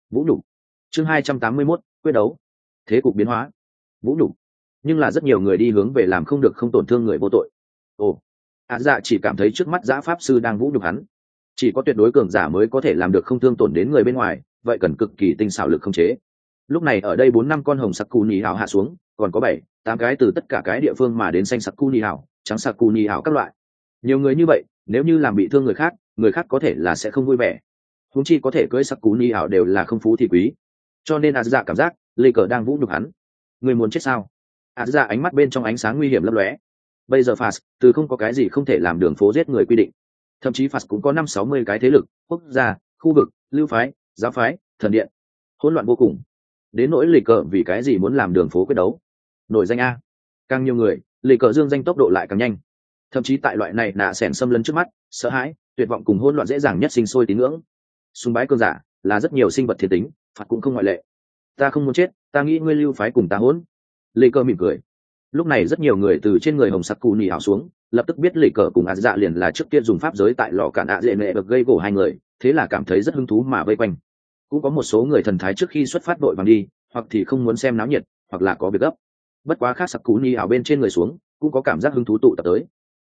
Speaker 1: Vũ đủ. Chương hai trăm tám mươi 281, quyết đấu. Thế cục biến hóa. Vũ đủ. Nhưng là rất nhiều người đi hướng về làm không được không tổn thương người vô tội. Ồ ạ dạ chỉ cảm thấy trước mắt giã pháp sư đang vũ nhục hắn. Chỉ có tuyệt đối cường giả mới có thể làm được không thương tổn đến người bên ngoài, vậy cần cực kỳ tinh xảo lực không chế. Lúc này ở đây bốn năm con hồng sặc cù ni hảo hạ xuống, còn có bảy, tám cái từ tất cả cái địa phương mà đến xanh sặc cù ni hảo trắng sặc cù ni hảo các loại. Nhiều người như vậy, nếu như làm bị thương người khác người khác có thể là sẽ không vui vẻ. Húng chi có thể cưỡi sặc cù ni hảo đều là không phú thì quý. Cho nên A dạ cảm giác, lê cờ đang vũ nhục hắn. Người muốn chết sao? A dạ ánh mắt bên trong ánh sáng nguy hiểm lấp lóe bây giờ phạt từ không có cái gì không thể làm đường phố giết người quy định. Thậm chí phạt cũng có năm sáu mươi cái thế lực, quốc gia, khu vực, lưu phái, giáo phái, thần điện. Hỗn loạn vô cùng. Đến nỗi lì cờ vì cái gì muốn làm đường phố quyết đấu? Nổi danh a. Càng nhiều người, lì cờ dương danh tốc độ lại càng nhanh. Thậm chí tại loại này nạ sẻn xâm lấn trước mắt, sợ hãi, tuyệt vọng cùng hỗn loạn dễ dàng nhất sinh sôi tín ngưỡng. Súng bái cơn giả là rất nhiều sinh vật thiên tính phạt cũng không ngoại lệ. Ta không muốn chết, ta nghĩ ngươi lưu phái cùng ta hỗn. Lì cờ mỉm cười lúc này rất nhiều người từ trên người hồng sặc cù nỉ hảo xuống, lập tức biết lì cờ cùng ạ dạ liền là trước kia dùng pháp giới tại lò cản ạ dễ nệ được gây gỗ hai người, thế là cảm thấy rất hứng thú mà vây quanh. Cũng có một số người thần thái trước khi xuất phát đội vàng đi, hoặc thì không muốn xem náo nhiệt, hoặc là có việc gấp. Bất quá khác sặc cú ni ảo bên trên người xuống, cũng có cảm giác hứng thú tụ tập tới.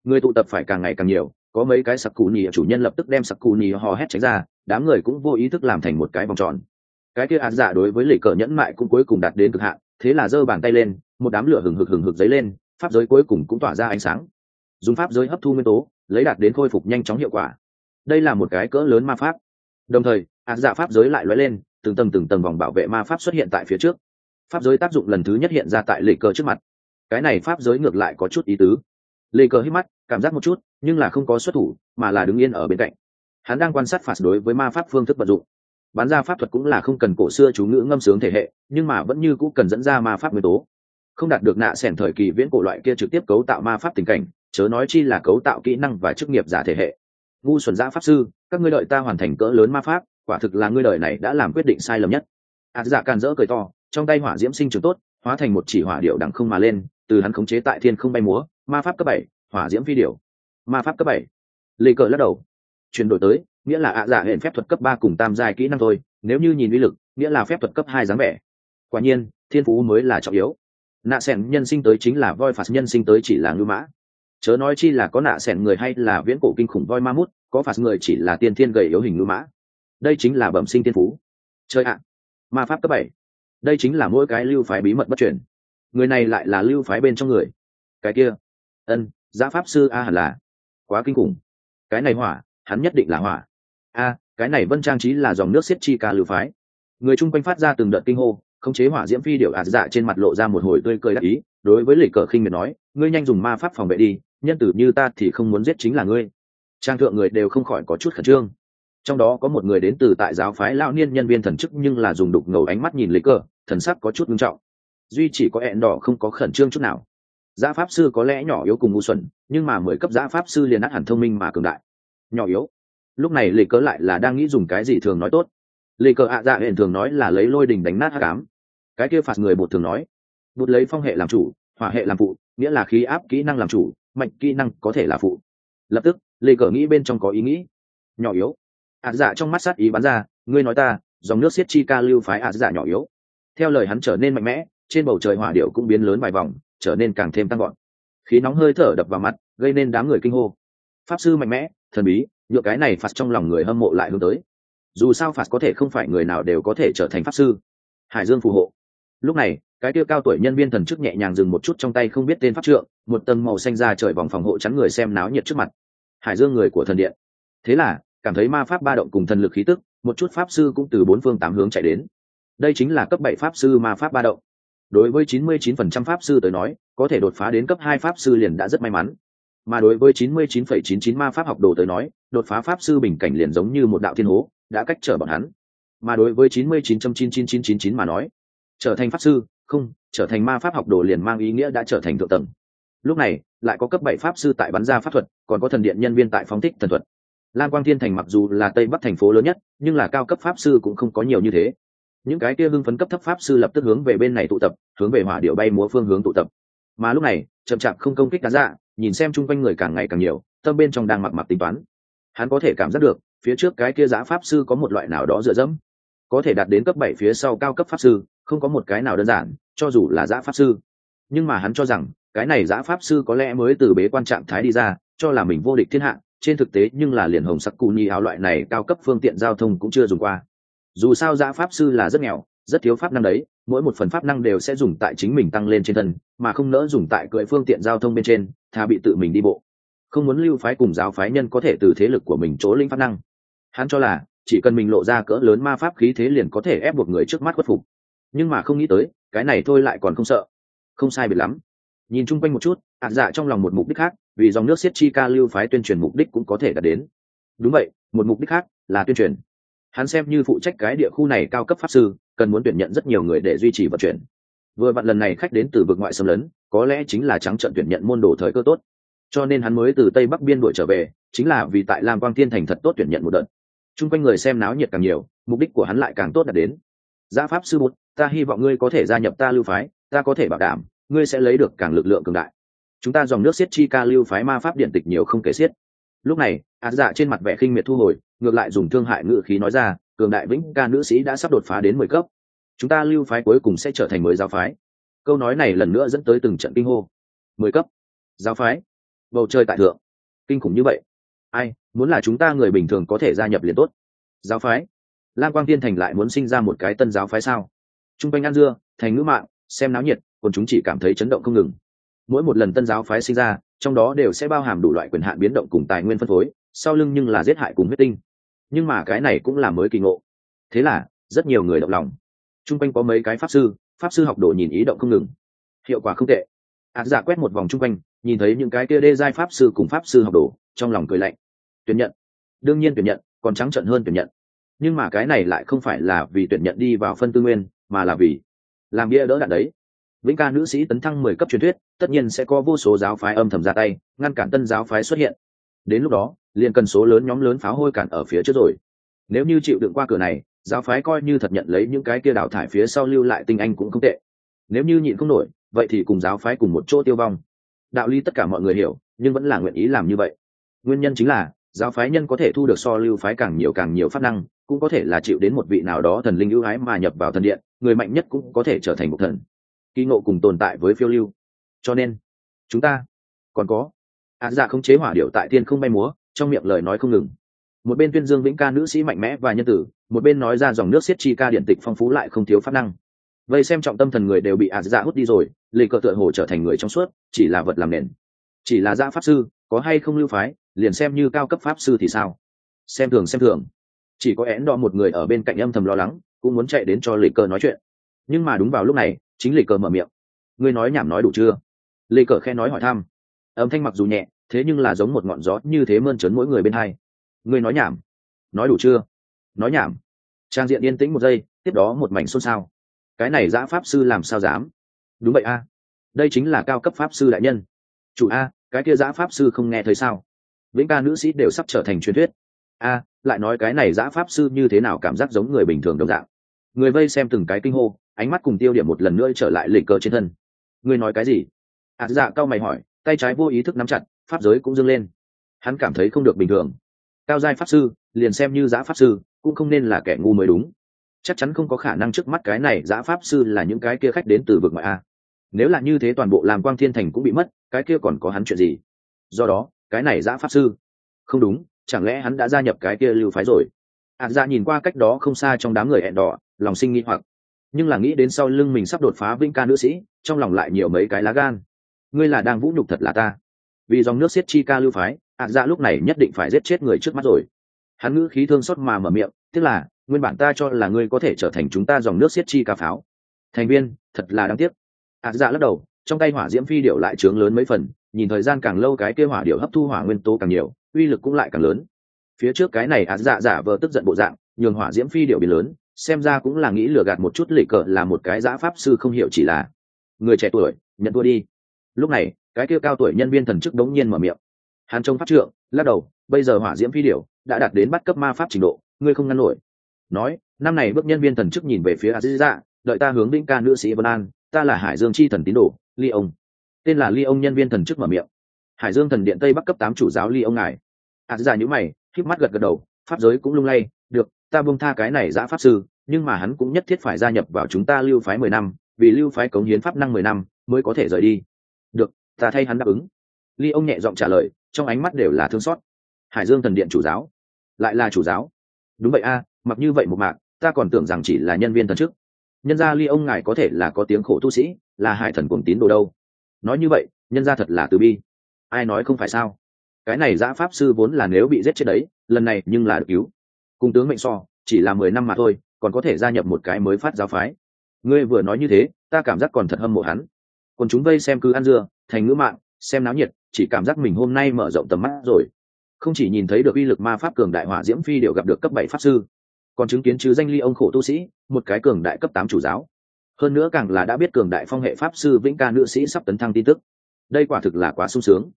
Speaker 1: Người tụ tập phải càng ngày càng nhiều, có mấy cái sặc cù ni chủ nhân lập tức đem sặc cù ni hò hét tránh ra, đám người cũng vô ý thức làm thành một cái vòng tròn. Cái kia ạt dạ đối với lì cờ nhẫn mại cũng cuối cùng đạt đến cực hạn thế là giơ bàn tay lên, một đám lửa hừng hực hừng hực dấy lên, pháp giới cuối cùng cũng tỏa ra ánh sáng. Dùng pháp giới hấp thu nguyên tố, lấy đạt đến khôi phục nhanh chóng hiệu quả. Đây là một cái cỡ lớn ma pháp. Đồng thời ạt dạ pháp giới lại lóe lên, từng tầng từng tầng vòng bảo vệ ma pháp xuất hiện tại phía trước. Pháp giới tác dụng lần thứ nhất hiện ra tại lệ cờ trước mặt. Cái này pháp giới ngược lại có chút ý tứ. Lệ cờ hít mắt, cảm giác một chút, nhưng là không có xuất thủ, mà là đứng yên ở bên cạnh. Hắn đang quan sát phạt đối với ma pháp phương thức vận dụng bán ra pháp thuật cũng là không cần cổ xưa chú ngữ ngâm sướng thể hệ, nhưng mà vẫn như cũ cần dẫn ra ma pháp nguyên tố. Không đạt được nạ sẻn thời kỳ viễn cổ loại kia trực tiếp cấu tạo ma pháp tình cảnh, chớ nói chi là cấu tạo kỹ năng và chức nghiệp giả thể hệ. Ngu xuẩn giã pháp sư, các ngươi đợi ta hoàn thành cỡ lớn ma pháp, quả thực là ngươi đời này đã làm quyết định sai lầm nhất. Ạt giả càn rỡ cười to, trong tay hỏa diễm sinh trường tốt, hóa thành một chỉ hỏa điệu đằng không mà lên, từ hắn khống chế tại thiên không bay múa, ma pháp cấp bảy, hỏa diễm phi điệu ma pháp cấp bảy. Lê cờ lắc đầu. Chuyển đổi tới nghĩa là ạ dạ hẹn phép thuật cấp ba cùng tam giai kỹ năng thôi, nếu như nhìn uy lực, nghĩa là phép thuật cấp hai dáng vẻ. Quả nhiên, thiên phú mới là trọng yếu. Nạ sẻn nhân sinh tới chính là voi phạt nhân sinh tới chỉ là ngư mã. Chớ nói chi là có nạ sẻn người hay là viễn cổ kinh khủng voi ma mút, có phạt người chỉ là tiên thiên gầy yếu hình ngư mã. Đây chính là bẩm sinh tiên phú. Chơi ạ. Ma pháp cấp bảy. Đây chính là mỗi cái lưu phái bí mật bất chuyển người này lại là lưu phái bên trong người. Cái kia. Ân giá pháp sư a hẳn là. Quá kinh khủng. Cái này hỏa, hắn nhất định là hỏa a cái này vân trang trí là dòng nước xiết chi ca lưu phái. Người chung quanh phát ra từng đợt kinh hô, khống chế hỏa diễm phi điệu ạt dạ trên mặt lộ ra một hồi tươi cười đắc ý, đối với lịch cờ khinh miệt nói, ngươi nhanh dùng ma pháp phòng vệ đi, nhân tử như ta thì không muốn giết chính là ngươi. Trang thượng người đều không khỏi có chút khẩn trương. Trong đó có một người đến từ tại giáo phái lão niên nhân viên thần chức nhưng là dùng đục ngầu ánh mắt nhìn lịch cờ, thần sắc có chút nghiêm trọng. Duy chỉ có hẹn đỏ không có khẩn trương chút nào. Giá pháp sư có lẽ nhỏ yếu cùng ngu xuẩn, nhưng mà mười cấp giá pháp sư liền át hẳn thông minh mà cường đại. Nhỏ yếu lúc này lê cớ lại là đang nghĩ dùng cái gì thường nói tốt. Lê cờ ạ dạ hẹn thường nói là lấy lôi đình đánh nát hát cám cái kia phạt người bột thường nói, bột lấy phong hệ làm chủ, hỏa hệ làm phụ, nghĩa là khí áp kỹ năng làm chủ, mạnh kỹ năng có thể là phụ. Lập tức, lê cờ nghĩ bên trong có ý nghĩ. Nhỏ yếu. ạ dạ trong mắt sát ý bắn ra, ngươi nói ta, dòng nước xiết chi ca lưu phái ạ dạ nhỏ yếu. Theo lời hắn trở nên mạnh mẽ, trên bầu trời hỏa điệu cũng biến lớn vài vòng, trở nên càng thêm tăng gọn khí nóng hơi thở đập vào mặt, gây nên đám người kinh hô. Pháp sư mạnh mẽ, thần bí nhựa cái này phạt trong lòng người hâm mộ lại hướng tới. Dù sao phạt có thể không phải người nào đều có thể trở thành pháp sư. Hải dương phù hộ. Lúc này cái tiêu cao tuổi nhân viên thần chức nhẹ nhàng dừng một chút trong tay không biết tên pháp trượng một tầng màu xanh ra trời vòng phòng hộ chắn người xem náo nhiệt trước mặt. Hải dương người của thần điện. Thế là cảm thấy ma pháp ba động cùng thần lực khí tức một chút pháp sư cũng từ bốn phương tám hướng chạy đến. Đây chính là cấp bảy pháp sư ma pháp ba động. Đối với 99% pháp sư tới nói có thể đột phá đến cấp hai pháp sư liền đã rất may mắn. Mà đối với 99,99 ma pháp học đồ tới nói đột phá pháp sư bình cảnh liền giống như một đạo thiên hố, đã cách trở bọn hắn. Mà đối với 99.99999 mà nói, trở thành pháp sư, không, trở thành ma pháp học đồ liền mang ý nghĩa đã trở thành thượng tầng. Lúc này, lại có cấp bảy pháp sư tại bắn ra pháp thuật, còn có thần điện nhân viên tại phóng thích thần thuật. Lam quang thiên thành mặc dù là tây bắc thành phố lớn nhất, nhưng là cao cấp pháp sư cũng không có nhiều như thế. Những cái kia hưng phấn cấp thấp pháp sư lập tức hướng về bên này tụ tập, hướng về hỏa điệu bay múa phương hướng tụ tập. Mà lúc này, chậm chạp không công kích đá dạ nhìn xem chung quanh người càng ngày càng nhiều, tâm bên trong đang mặc mặc tính toán hắn có thể cảm giác được, phía trước cái kia giá pháp sư có một loại nào đó dựa dẫm. Có thể đạt đến cấp bảy phía sau cao cấp pháp sư, không có một cái nào đơn giản, cho dù là giã pháp sư. Nhưng mà hắn cho rằng, cái này giã pháp sư có lẽ mới từ bế quan trạng thái đi ra, cho là mình vô địch thiên hạ, trên thực tế nhưng là liền hồng sắc cù nhi áo loại này cao cấp phương tiện giao thông cũng chưa dùng qua. Dù sao giã pháp sư là rất nghèo, rất thiếu pháp năng đấy, mỗi một phần pháp năng đều sẽ dùng tại chính mình tăng lên trên thân, mà không nỡ dùng tại cưỡi phương tiện giao thông bên trên, thà bị tự mình đi bộ không muốn lưu phái cùng giáo phái nhân có thể từ thế lực của mình chỗ linh pháp năng. Hắn cho là, chỉ cần mình lộ ra cỡ lớn ma pháp khí thế liền có thể ép buộc người trước mắt khuất phục. Nhưng mà không nghĩ tới, cái này thôi lại còn không sợ. Không sai biệt lắm. Nhìn chung quanh một chút ạn dạ trong lòng một mục đích khác, vì dòng nước siết chi ca lưu phái tuyên truyền mục đích cũng có thể đạt đến. Đúng vậy, một mục đích khác là tuyên truyền. Hắn xem như phụ trách cái địa khu này cao cấp pháp sư, cần muốn tuyển nhận rất nhiều người để duy trì vận chuyển. Vừa vặn lần này khách đến từ vực ngoại xâm lấn, có lẽ chính là trắng trận tuyển nhận môn đồ thời cơ tốt cho nên hắn mới từ tây bắc biên đội trở về, chính là vì tại lam quang thiên thành thật tốt tuyển nhận một đợt. Chung quanh người xem náo nhiệt càng nhiều, mục đích của hắn lại càng tốt đạt đến. Gia pháp sư bút ta hy vọng ngươi có thể gia nhập ta lưu phái, ta có thể bảo đảm, ngươi sẽ lấy được càng lực lượng cường đại. Chúng ta dòng nước xiết chi ca lưu phái ma pháp điện tịch nhiều không kể xiết. Lúc này ạt dạ trên mặt vẻ khinh miệt thu hồi, ngược lại dùng thương hại ngự khí nói ra, cường đại vĩnh ca nữ sĩ đã sắp đột phá đến mười cấp. Chúng ta lưu phái cuối cùng sẽ trở thành mới giáo phái. Câu nói này lần nữa dẫn tới từng trận kinh hô. Mười cấp? Giáo phái? Bầu trời tại thượng. Kinh khủng như vậy. Ai, muốn là chúng ta người bình thường có thể gia nhập liền tốt. Giáo phái. Lan quang tiên thành lại muốn sinh ra một cái tân giáo phái sao? T r u n g quanh ăn dưa, thành ngữ mạng, xem náo nhiệt, còn chúng chỉ cảm thấy chấn động không ngừng. Mỗi một lần tân giáo phái sinh ra, trong đó đều sẽ bao hàm đủ loại quyền hạn biến động cùng tài nguyên phân phối, sau lưng nhưng là giết hại cùng huyết tinh. Nhưng mà cái này cũng là mới kỳ ngộ. Thế là, rất nhiều người động lòng. T r u n g quanh có mấy cái pháp sư pháp sư học đồ nhìn ý động không ngừng. Hiệu quả không tệ. Ạt dạ quét một vòng t r u n g quanh nhìn thấy những cái kia đê giai pháp sư cùng pháp sư học đồ, trong lòng cười lạnh. Tuyển nhận. Đương nhiên tuyển nhận, còn trắng trận hơn tuyển nhận. Nhưng mà cái này lại không phải là vì tuyển nhận đi vào phân tư nguyên, mà là vì làm bia đỡ đạn đấy. Vĩnh ca nữ sĩ tấn thăng mười cấp truyền thuyết, tất nhiên sẽ có vô số giáo phái âm thầm ra tay, ngăn cản tân giáo phái xuất hiện. Đến lúc đó, liền cần số lớn nhóm lớn pháo hôi cản ở phía trước rồi. Nếu như chịu đựng qua cửa này, giáo phái coi như thật nhận lấy những cái kia đào thải phía sau lưu lại tinh anh cũng không tệ. Nếu như nhịn không nổi, vậy thì cùng giáo phái cùng một chỗ tiêu vong đạo lý tất cả mọi người hiểu, nhưng vẫn là nguyện ý làm như vậy. Nguyên nhân chính là, giáo phái nhân có thể thu được so lưu phái càng nhiều càng nhiều pháp năng, cũng có thể là chịu đến một vị nào đó thần linh ưu ái mà nhập vào thần điện, người mạnh nhất cũng có thể trở thành một thần. Kỳ ngộ cùng tồn tại với phiêu lưu. Cho nên, chúng ta còn có á dạ không chế hỏa điệu tại thiên không bay múa, trong miệng lời nói không ngừng. Một bên tuyên dương vĩnh ca nữ sĩ mạnh mẽ và nhân tử, một bên nói ra dòng nước xiết chi ca điện tịch phong phú lại không thiếu pháp năng vậy xem trọng tâm thần người đều bị ạt dạ hút đi rồi, lì cờ tựa hồ trở thành người trong suốt, chỉ là vật làm nền. Chỉ là dạ pháp sư, có hay không lưu phái, liền xem như cao cấp pháp sư thì sao? Xem thường xem thường. Chỉ có én đo một người ở bên cạnh âm thầm lo lắng, cũng muốn chạy đến cho lì cờ nói chuyện. Nhưng mà đúng vào lúc này, chính lì cờ mở miệng. Ngươi nói nhảm nói đủ chưa? Lì cờ khe nói hỏi thăm. Âm thanh mặc dù nhẹ, thế nhưng là giống một ngọn gió như thế mơn trớn mỗi người bên hai. Ngươi nói nhảm. Nói đủ chưa? Nói nhảm. Trang diện yên tĩnh một giây, tiếp đó một mảnh xôn xao cái này giã pháp sư làm sao dám? Đúng vậy a, đây chính là cao cấp pháp sư đại nhân. Chủ a, cái kia giã pháp sư không nghe thấy sao? Vĩnh ca nữ sĩ đều sắp trở thành truyền thuyết. A, lại nói cái này giã pháp sư như thế nào cảm giác giống người bình thường đồng dạng? Người vây xem từng cái kinh hô, ánh mắt cùng tiêu điểm một lần nữa trở lại lịch cờ trên thân. Người nói cái gì? Ạ dạ cao mày hỏi, tay trái vô ý thức nắm chặt, pháp giới cũng dâng lên. Hắn cảm thấy không được bình thường. Cao giai pháp sư, liền xem như giã pháp sư, cũng không nên là kẻ ngu mới đúng chắc chắn không có khả năng trước mắt cái này giã pháp sư là những cái kia khách đến từ vực ngoại a. Nếu là như thế toàn bộ làm quang thiên thành cũng bị mất, cái kia còn có hắn chuyện gì? Do đó, cái này giã pháp sư. Không đúng, chẳng lẽ hắn đã gia nhập cái kia lưu phái rồi? Ạt ra dạ nhìn qua cách đó không xa trong đám người hẹn đỏ lòng sinh nghi hoặc. Nhưng là nghĩ đến sau lưng mình sắp đột phá vĩnh ca nữ sĩ, trong lòng lại nhiều mấy cái lá gan. Ngươi là đang vũ nhục thật là ta. Vì dòng nước xiết chi ca lưu phái ạt ra dạ lúc này nhất định phải giết chết người trước mắt rồi. Hắn ngữ khí thương xót mà mở miệng, tức là nguyên bản ta cho là ngươi có thể trở thành chúng ta dòng nước xiết chi ca pháo. Thành viên, thật là đáng tiếc. Ạn dạ lắc đầu, trong tay hỏa diễm phi điệu lại trướng lớn mấy phần, nhìn thời gian càng lâu cái kêu hỏa điệu hấp thu hỏa nguyên tố càng nhiều, uy lực cũng lại càng lớn. Phía trước cái này ạn dạ giả vờ tức giận bộ dạng, nhường hỏa diễm phi điệu bị lớn, xem ra cũng là nghĩ lừa gạt một chút lệ cờ là một cái giã pháp sư không hiểu chỉ là. Người trẻ tuổi, nhận thua đi. Lúc này, cái kia cao tuổi nhân viên thần chức đống nhiên mở miệng. Hàn trông pháp trượng, lắc đầu, bây giờ hỏa diễm phi điểu đã đạt đến bắt cấp ma pháp trình độ, ngươi không ngăn nổi nói, năm này bước nhân viên thần chức nhìn về phía aziz dạ đợi ta hướng đinh ca nữ sĩ vân an, ta là hải dương chi thần tín đồ ly ông. Tên là ly ông nhân viên thần chức mở miệng. Hải dương thần điện tây bắc cấp tám chủ giáo ly ông ngài. Aziz dạ nhữ mày, híp mắt gật gật đầu, pháp giới cũng lung lay, được, ta buông tha cái này giã pháp sư, nhưng mà hắn cũng nhất thiết phải gia nhập vào chúng ta lưu phái mười năm, vì lưu phái cống hiến pháp năng mười năm mới có thể rời đi. Được, ta thay hắn đáp ứng. Ly ông nhẹ giọng trả lời, trong ánh mắt đều là thương xót. Hải dương thần điện chủ giáo, lại là chủ giáo? Đúng vậy a mặc như vậy một mạc ta còn tưởng rằng chỉ là nhân viên thần chức. Nhân gia ly ông ngài có thể là có tiếng khổ tu sĩ, là hải thần cùng tín đồ đâu. Nói như vậy, nhân gia thật là từ bi. Ai nói không phải sao? Cái này giã pháp sư vốn là nếu bị giết chết đấy, lần này nhưng là được cứu. Cung tướng mệnh so, chỉ là mười năm mà thôi, còn có thể gia nhập một cái mới phát giáo phái. Ngươi vừa nói như thế, ta cảm giác còn thật hâm mộ hắn. Còn chúng vây xem cứ ăn dưa, thành ngữ mạng, xem náo nhiệt, chỉ cảm giác mình hôm nay mở rộng tầm mắt rồi. Không chỉ nhìn thấy được uy lực ma pháp cường đại hỏa diễm phi đều gặp được cấp bảy pháp sư còn chứng kiến chứ danh ly ông khổ tu sĩ một cái cường đại cấp tám chủ giáo. Hơn nữa càng là đã biết cường đại phong hệ pháp sư vĩnh ca nữ sĩ sắp tấn thăng tin tức. Đây quả thực là quá sung sướng.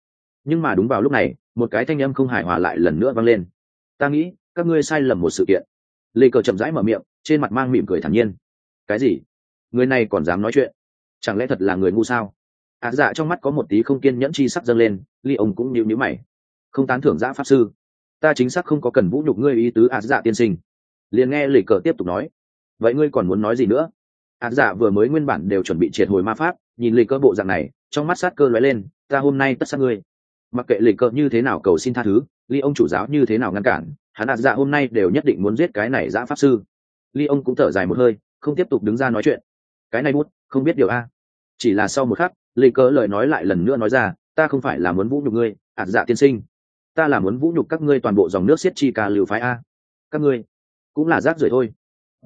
Speaker 1: Nhưng mà đúng vào lúc này một cái thanh âm không hài hòa lại lần nữa vang lên. Ta nghĩ các ngươi sai lầm một sự kiện. Lê cờ chậm rãi mở miệng trên mặt mang mỉm cười thản nhiên. Cái gì? Người này còn dám nói chuyện? Chẳng lẽ thật là người ngu sao? Ạ à, dạ trong mắt có một tí không kiên nhẫn chi sắc dâng lên ly ông cũng nhíu nhíu mày. Không tán thưởng giã pháp sư. Ta chính xác không có cần vũ nhục ngươi ý tứ ạ à, dạ tiên sinh liền nghe lì cờ tiếp tục nói. Vậy ngươi còn muốn nói gì nữa? Ạt à, dạ, vừa mới nguyên bản đều chuẩn bị triệt hồi ma pháp nhìn lì cờ bộ dạng này trong mắt sát cơ lóe lên ta hôm nay tất sát ngươi. Mặc kệ lì cờ như thế nào cầu xin tha thứ ly ông chủ giáo như thế nào ngăn cản hắn ạ dạ hôm nay đều nhất định muốn giết cái này giã pháp sư. Ly ông cũng thở dài một hơi không tiếp tục đứng ra nói chuyện. Cái này bút không biết điều a. Chỉ là sau một khắc lì cờ lời nói lại lần nữa nói ra ta không phải là muốn vũ nhục ngươi ạt dạ tiên sinh. Ta là muốn vũ nhục các ngươi toàn bộ dòng nước xiết chi ca lưu phái a. Các ngươi cũng là rác rưởi thôi.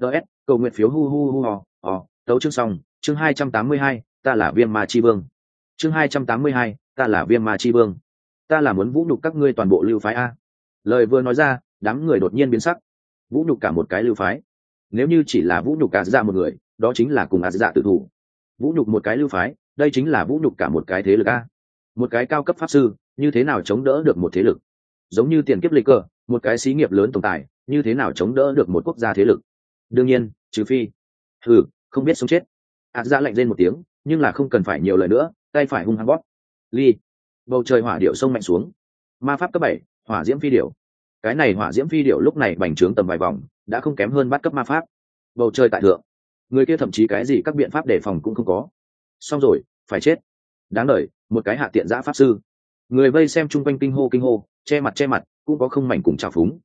Speaker 1: Ts cầu nguyện phiếu hu hu hu hò hò tấu chương xong chương hai trăm tám mươi hai ta là viêm ma chi vương. Chương hai trăm tám mươi hai ta là viêm ma chi vương. Ta là muốn vũ nhục các ngươi toàn bộ lưu phái a. Lời vừa nói ra đám người đột nhiên biến sắc. Vũ nhục cả một cái lưu phái. Nếu như chỉ là vũ nhục cả dạ một người đó chính là cùng a dạ tự thủ. Vũ nhục một cái lưu phái đây chính là vũ nhục cả một cái thế lực a. Một cái cao cấp pháp sư như thế nào chống đỡ được một thế lực? Giống như tiền kiếp lịch cờ, một cái xí nghiệp lớn tồn tại như thế nào chống đỡ được một quốc gia thế lực? Đương nhiên, trừ phi thử không biết sống chết. Ạt ra lạnh lên một tiếng, nhưng là không cần phải nhiều lời nữa, tay phải hung hăng bóp. Ly, bầu trời hỏa điệu sông mạnh xuống. Ma pháp cấp bảy, hỏa diễm phi điệu cái này hỏa diễm phi điệu lúc này bành trướng tầm vài vòng, đã không kém hơn bắt cấp ma pháp. Bầu trời tại thượng. Người kia thậm chí cái gì các biện pháp đề phòng cũng không có. Xong rồi, phải chết. Đáng đ một cái hạ tiện giã pháp sư. Người vây xem chung quanh kinh hô kinh hô, che mặt che mặt, cũng có không mảnh cùng trào phúng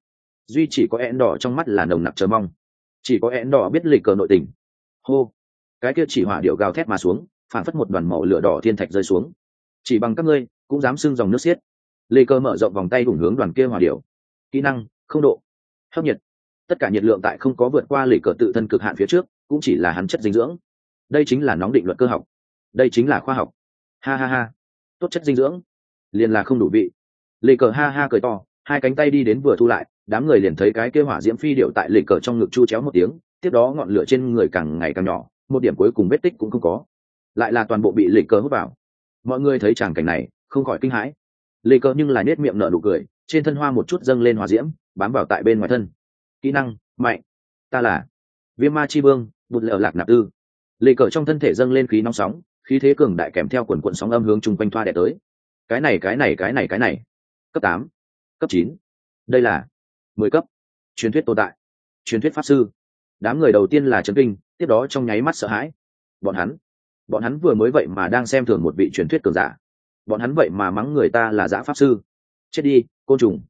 Speaker 1: duy chỉ có én đỏ trong mắt là nồng nặc chờ mong. Chỉ có én đỏ biết lịch cờ nội tình. Hô. Cái kia chỉ hỏa điệu gào thét mà xuống phản phất một đoàn màu lửa đỏ thiên thạch rơi xuống. Chỉ bằng các ngươi, cũng dám xưng dòng nước xiết. Lê cơ mở rộng vòng tay đủng hướng đoàn kia hỏa điệu. Kỹ năng, không độ. Hấp nhiệt. Tất cả nhiệt lượng tại không có vượt qua lì cờ tự thân cực hạn phía trước, cũng chỉ là hắn chất dinh dưỡng. Đây chính là nóng định luật cơ học. Đây chính là khoa học. Ha ha ha. Tốt chất dinh dưỡng. Liền là không đủ vị. Lì cờ ha ha cười to, hai cánh tay đi đến vừa thu lại đám người liền thấy cái kia hỏa diễm phi điệu tại lì cờ trong ngực chu chéo một tiếng, tiếp đó ngọn lửa trên người càng ngày càng nhỏ, một điểm cuối cùng vết tích cũng không có. Lại là toàn bộ bị lì cờ hút vào. Mọi người thấy tràng cảnh này, không khỏi kinh hãi. Lì cờ nhưng là nết miệng nở nụ cười, trên thân hoa một chút dâng lên hỏa diễm, bám vào tại bên ngoài thân. Kỹ năng, mạnh. Ta là viêm ma chi vương, bụt lở lạc nạp tư. Lì cờ trong thân thể dâng lên khí nóng sóng, khí thế cường đại kèm theo quần quận sóng âm hướng chung quanh thoa đẻ tới. Cái này cái này cái này cái này. Cấp tám, cấp chín. Đây là mười cấp. Truyền thuyết tồn tại. Truyền thuyết pháp sư. Đám người đầu tiên là trấn kinh, tiếp đó trong nháy mắt sợ hãi. Bọn hắn bọn hắn vừa mới vậy mà đang xem thường một vị truyền thuyết cường giả. Bọn hắn vậy mà mắng người ta là giã pháp sư. Chết đi, côn trùng.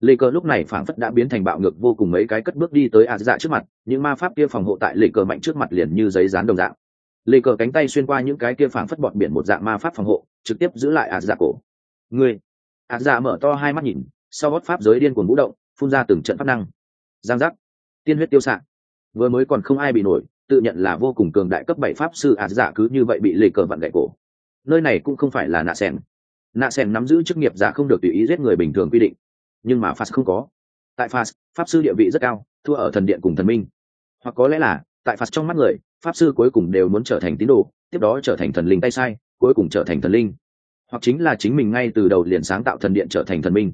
Speaker 1: Lê cờ lúc này phảng phất đã biến thành bạo ngược vô cùng mấy cái cất bước đi tới a dạ trước mặt, những ma pháp kia phòng hộ tại lê cờ mạnh trước mặt liền như giấy dán đồng dạng. Lê cờ cánh tay xuyên qua những cái kia phảng phất bọt biển một dạng ma pháp phòng hộ, trực tiếp giữ lại a dạ cổ. Người a dạ mở to hai mắt nhìn, sau gót pháp giới điên cuồng vũ động phun ra từng trận pháp năng. Giang giác. Tiên huyết tiêu s vừa mới còn không ai bị nổi, tự nhận là vô cùng cường đại cấp bảy pháp sư ạt giả cứ như vậy bị lề cờ vặn gậy cổ. Nơi này cũng không phải là nạ sen nạ sen nắm giữ chức nghiệp giả không được tùy ý giết người bình thường quy định. Nhưng mà phạt không có. Tại phạt pháp sư địa vị rất cao, thua ở thần điện cùng thần minh. Hoặc có lẽ là, tại phạt trong mắt người, pháp sư cuối cùng đều muốn trở thành tín đồ, tiếp đó trở thành thần linh tay sai, cuối cùng trở thành thần linh. Hoặc chính là chính mình ngay từ đầu liền sáng tạo thần điện trở thành thần minh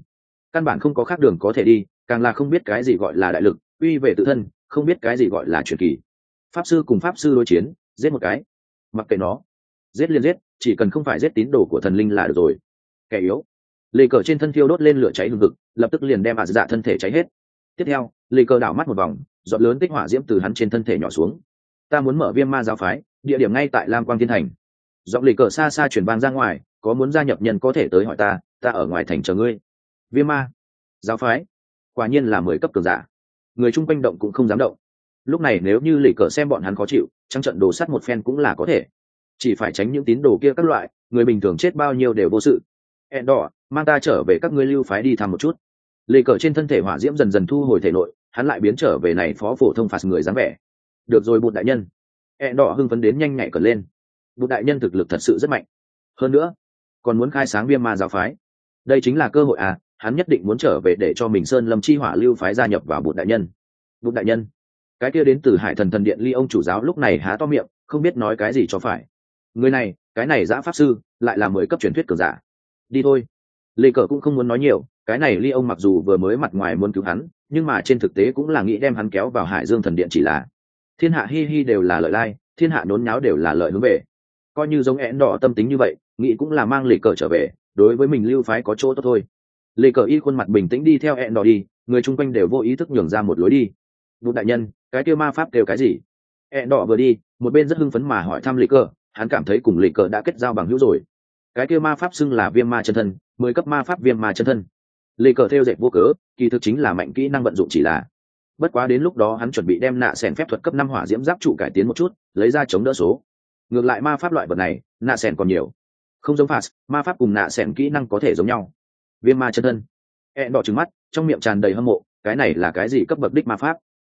Speaker 1: căn bản không có khác đường có thể đi, càng là không biết cái gì gọi là đại lực, uy về tự thân, không biết cái gì gọi là truyền kỳ. Pháp sư cùng pháp sư đối chiến, giết một cái. Mặc kệ nó. Giết liền giết, chỉ cần không phải giết tín đồ của thần linh là được rồi. Kẻ yếu. Lì cờ trên thân thiêu đốt lên lửa cháy hừng hực, lập tức liền đem ạt dạ thân thể cháy hết. Tiếp theo lì cờ đảo mắt một vòng dọn lớn tích hỏa diễm từ hắn trên thân thể nhỏ xuống. Ta muốn mở viêm ma giáo phái, địa điểm ngay tại lam quang thiên thành. Giọng lì cờ xa xa chuyển vang ra ngoài, có muốn gia nhập nhân có thể tới hỏi ta ta ở ngoài thành chờ ngươi viêm ma. Giáo phái. Quả nhiên là mười cấp cường giả. Người chung quanh động cũng không dám động. Lúc này nếu như lì cờ xem bọn hắn khó chịu trăng trận đồ sắt một phen cũng là có thể. Chỉ phải tránh những tín đồ kia các loại, người bình thường chết bao nhiêu đều vô sự. Hẹn đỏ, mang ta trở về các ngươi lưu phái đi thăm một chút. Lê cờ trên thân thể hỏa diễm dần dần thu hồi thể nội, hắn lại biến trở về này phó phổ thông phạt người dám vẻ. Được rồi, bụt đại nhân. Hẹn đỏ hưng phấn đến nhanh nhạy cẩn lên. Bụt đại nhân thực lực thật sự rất mạnh. Hơn nữa, còn muốn khai sáng viêm ma giáo phái. Đây chính là cơ hội à hắn nhất định muốn trở về để cho mình sơn lâm chi hỏa lưu phái gia nhập vào bụt đại nhân. Bụt đại nhân? Cái kia đến từ hải thần thần điện ly ông chủ giáo lúc này há to miệng, không biết nói cái gì cho phải. Người này, cái này giã pháp sư, lại là mới cấp truyền thuyết cường giả. Đi thôi. Lê cờ cũng không muốn nói nhiều, cái này ly ông mặc dù vừa mới mặt ngoài muốn cứu hắn, nhưng mà trên thực tế cũng là nghĩ đem hắn kéo vào hải dương thần điện chỉ là. Thiên hạ hi hi đều là lợi lai, thiên hạ nốn nháo đều là lợi hướng về. Coi như giống én đỏ tâm tính như vậy, nghĩ cũng là mang lê cờ trở về, đối với mình lưu phái có chỗ tốt thôi lê cờ y khuôn mặt bình tĩnh đi theo hẹn đỏ đi, người chung quanh đều vô ý thức nhường ra một lối đi. Vụ đại nhân, cái kêu ma pháp kêu cái gì? Hẹn đỏ vừa đi, một bên rất hưng phấn mà hỏi thăm lê cờ, hắn cảm thấy cùng lê cờ đã kết giao bằng hữu rồi. Cái kia ma pháp xưng là viêm ma chân thân, mười cấp ma pháp viêm ma chân thân. Lê cờ theo dệt vô cớ, kỳ thực chính là mạnh kỹ năng vận dụng chỉ là. Bất quá đến lúc đó hắn chuẩn bị đem nạ sèn phép thuật cấp năm hỏa diễm giáp trụ cải tiến một chút, lấy ra chống đỡ số. Ngược lại ma pháp loại vật này, nạ sèn còn nhiều. Không giống phạt ma pháp cùng nạ sèn kỹ năng có thể giống nhau viêm ma chân thân. E đỏ trứng mắt, trong miệng tràn đầy hâm mộ, cái này là cái gì cấp bậc đích ma pháp?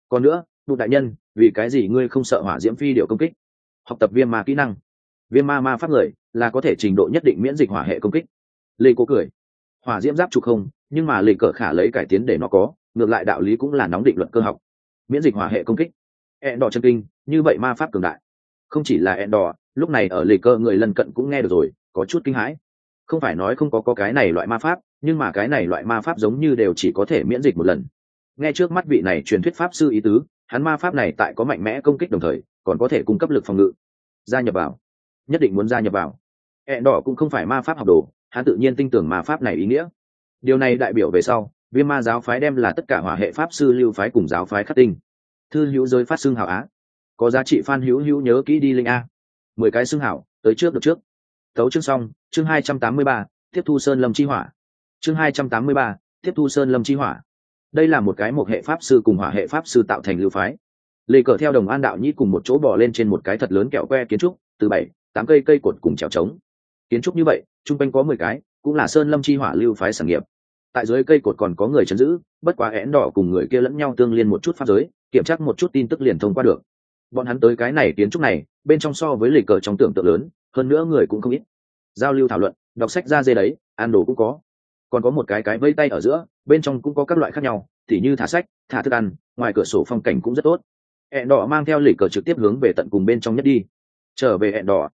Speaker 1: Còn nữa đụ đại nhân, vì cái gì ngươi không sợ hỏa diễm phi điệu công kích? Học tập viêm ma kỹ năng. Viêm ma ma pháp người, là có thể trình độ nhất định miễn dịch hỏa hệ công kích. Lê cố cười. Hỏa diễm giáp trục không, nhưng mà lê cờ khả lấy cải tiến để nó có, ngược lại đạo lý cũng là nóng định luận cơ học. Miễn dịch hỏa hệ công kích. Ẹn đỏ chân kinh, như vậy ma pháp cường đại. Không chỉ là ẹn đỏ, lúc này ở lê cơ người lân cận cũng nghe được rồi, có chút kinh hãi không phải nói không có, có cái này loại ma pháp nhưng mà cái này loại ma pháp giống như đều chỉ có thể miễn dịch một lần. Nghe trước mắt vị này truyền thuyết pháp sư ý tứ hắn ma pháp này tại có mạnh mẽ công kích đồng thời còn có thể cung cấp lực phòng ngự. Gia nhập vào. Nhất định muốn gia nhập vào. Ẹn đỏ cũng không phải ma pháp học đồ hắn tự nhiên tin tưởng ma pháp này ý nghĩa. Điều này đại biểu về sau viêm ma giáo phái đem là tất cả hỏa hệ pháp sư lưu phái cùng giáo phái khắc tinh. Thư hữu giới phát xương hảo á. Có giá trị phan hữu hữu nhớ kỹ đi linh a. Mười cái xương hảo tới trước được trước thấu chương xong, chương hai trăm tám mươi ba, tiếp thu sơn lâm chi hỏa. Chương hai trăm tám mươi ba, tiếp thu sơn lâm chi hỏa. Đây là một cái một hệ pháp sư cùng hỏa hệ pháp sư tạo thành lưu phái. Lê cờ theo đồng an đạo nhĩ cùng một chỗ bò lên trên một cái thật lớn kẹo que kiến trúc, từ bảy, tám cây cây cột cùng trèo trống. Kiến trúc như vậy, chung quanh có mười cái, cũng là sơn lâm chi hỏa lưu phái sản nghiệp. Tại dưới cây cột còn có người chấn giữ, bất quá én đỏ cùng người kia lẫn nhau tương liên một chút pháp giới, kiểm tra một chút tin tức liền thông qua được. Bọn hắn tới cái này kiến trúc này, bên trong so với lịch cờ trong tưởng tượng lớn hơn nữa người cũng không ít. Giao lưu thảo luận, đọc sách ra dê đấy, ăn đồ cũng có. Còn có một cái cái vây tay ở giữa, bên trong cũng có các loại khác nhau, tỉ như thả sách, thả thức ăn, ngoài cửa sổ phong cảnh cũng rất tốt. Hẹn đỏ mang theo lịch cờ trực tiếp hướng về tận cùng bên trong nhất đi. Trở về hẹn đỏ.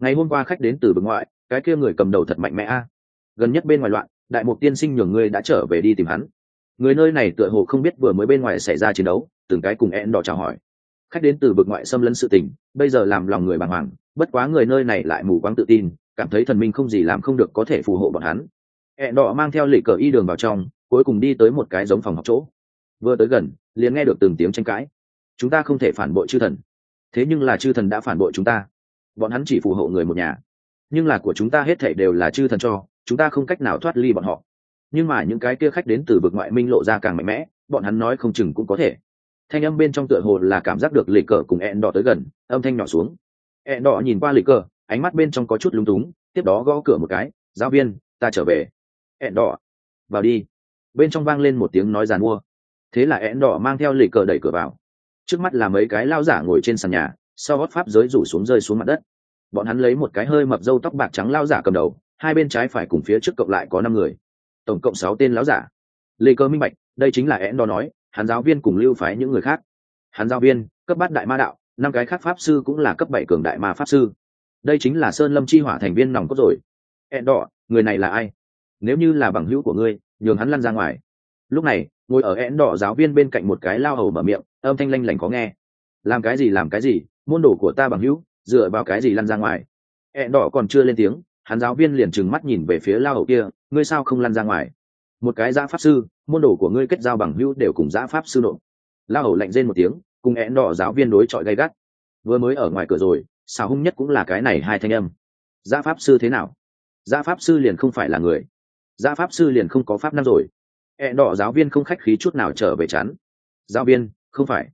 Speaker 1: Ngày hôm qua khách đến từ vực ngoại, cái kia người cầm đầu thật mạnh mẽ a. Gần nhất bên ngoài loạn, đại mục tiên sinh nhường ngươi đã trở về đi tìm hắn. Người nơi này tựa hồ không biết vừa mới bên ngoài xảy ra chiến đấu, từng cái cùng hẹn đỏ chào hỏi. Khách đến từ vực ngoại xâm lấn sự tình, bây giờ làm lòng người bàng hoàng bất quá người nơi này lại mù quáng tự tin, cảm thấy thần minh không gì làm không được có thể phù hộ bọn hắn. Hẹn đỏ mang theo lì cờ y đường vào trong, cuối cùng đi tới một cái giống phòng học chỗ. Vừa tới gần, liền nghe được từng tiếng tranh cãi. Chúng ta không thể phản bội chư thần. Thế nhưng là chư thần đã phản bội chúng ta. Bọn hắn chỉ phù hộ người một nhà. Nhưng là của chúng ta hết thể đều là chư thần cho, chúng ta không cách nào thoát ly bọn họ. Nhưng mà những cái kia khách đến từ vực ngoại minh lộ ra càng mạnh mẽ, bọn hắn nói không chừng cũng có thể. Thanh âm bên trong tựa hồ là cảm giác được lì cờ cùng ẹn đỏ tới gần, âm thanh nhỏ xuống ẹ đỏ nhìn qua lì cờ, ánh mắt bên trong có chút lúng túng, tiếp đó gõ cửa một cái, giáo viên, ta trở về. Ẹ đỏ, vào đi. Bên trong vang lên một tiếng nói giàn mua. Thế là ẹ đỏ mang theo lì cờ đẩy cửa vào. Trước mắt là mấy cái lao giả ngồi trên sàn nhà, sau gót pháp giới rủ xuống rơi xuống mặt đất. Bọn hắn lấy một cái hơi mập râu tóc bạc trắng lao giả cầm đầu, hai bên trái phải cùng phía trước cộng lại có năm người. Tổng cộng sáu tên lão giả. Lê cơ minh bạch, đây chính là én đo nói, hắn giáo viên cùng lưu phái những người khác. Hắn giáo viên, cấp bát đại ma đạo năm cái khác pháp sư cũng là cấp bảy cường đại ma pháp sư. Đây chính là sơn lâm chi hỏa thành viên nòng cốt rồi. Ẹn đỏ, người này là ai? Nếu như là bằng hữu của ngươi, nhường hắn lăn ra ngoài. Lúc này, ngồi ở én đỏ giáo viên bên cạnh một cái lao hầu mở miệng, âm thanh lanh lảnh có nghe. Làm cái gì, làm cái gì? Môn đồ của ta bằng hữu, dựa vào cái gì lăn ra ngoài? Én đỏ còn chưa lên tiếng, hắn giáo viên liền trừng mắt nhìn về phía lao hầu kia, ngươi sao không lăn ra ngoài? Một cái giã pháp sư, môn đồ của ngươi kết giao bằng hữu đều cùng giã pháp sư nộp. Lao hầu lạnh rên một tiếng cùng én đỏ giáo viên đối chọi gay gắt. Vừa mới ở ngoài cửa rồi, xào hung nhất cũng là cái này hai thanh âm. Gia pháp sư thế nào? Gia pháp sư liền không phải là người. Gia pháp sư liền không có pháp năm rồi. Én đỏ giáo viên không khách khí chút nào trở về chán. Giáo viên, không phải.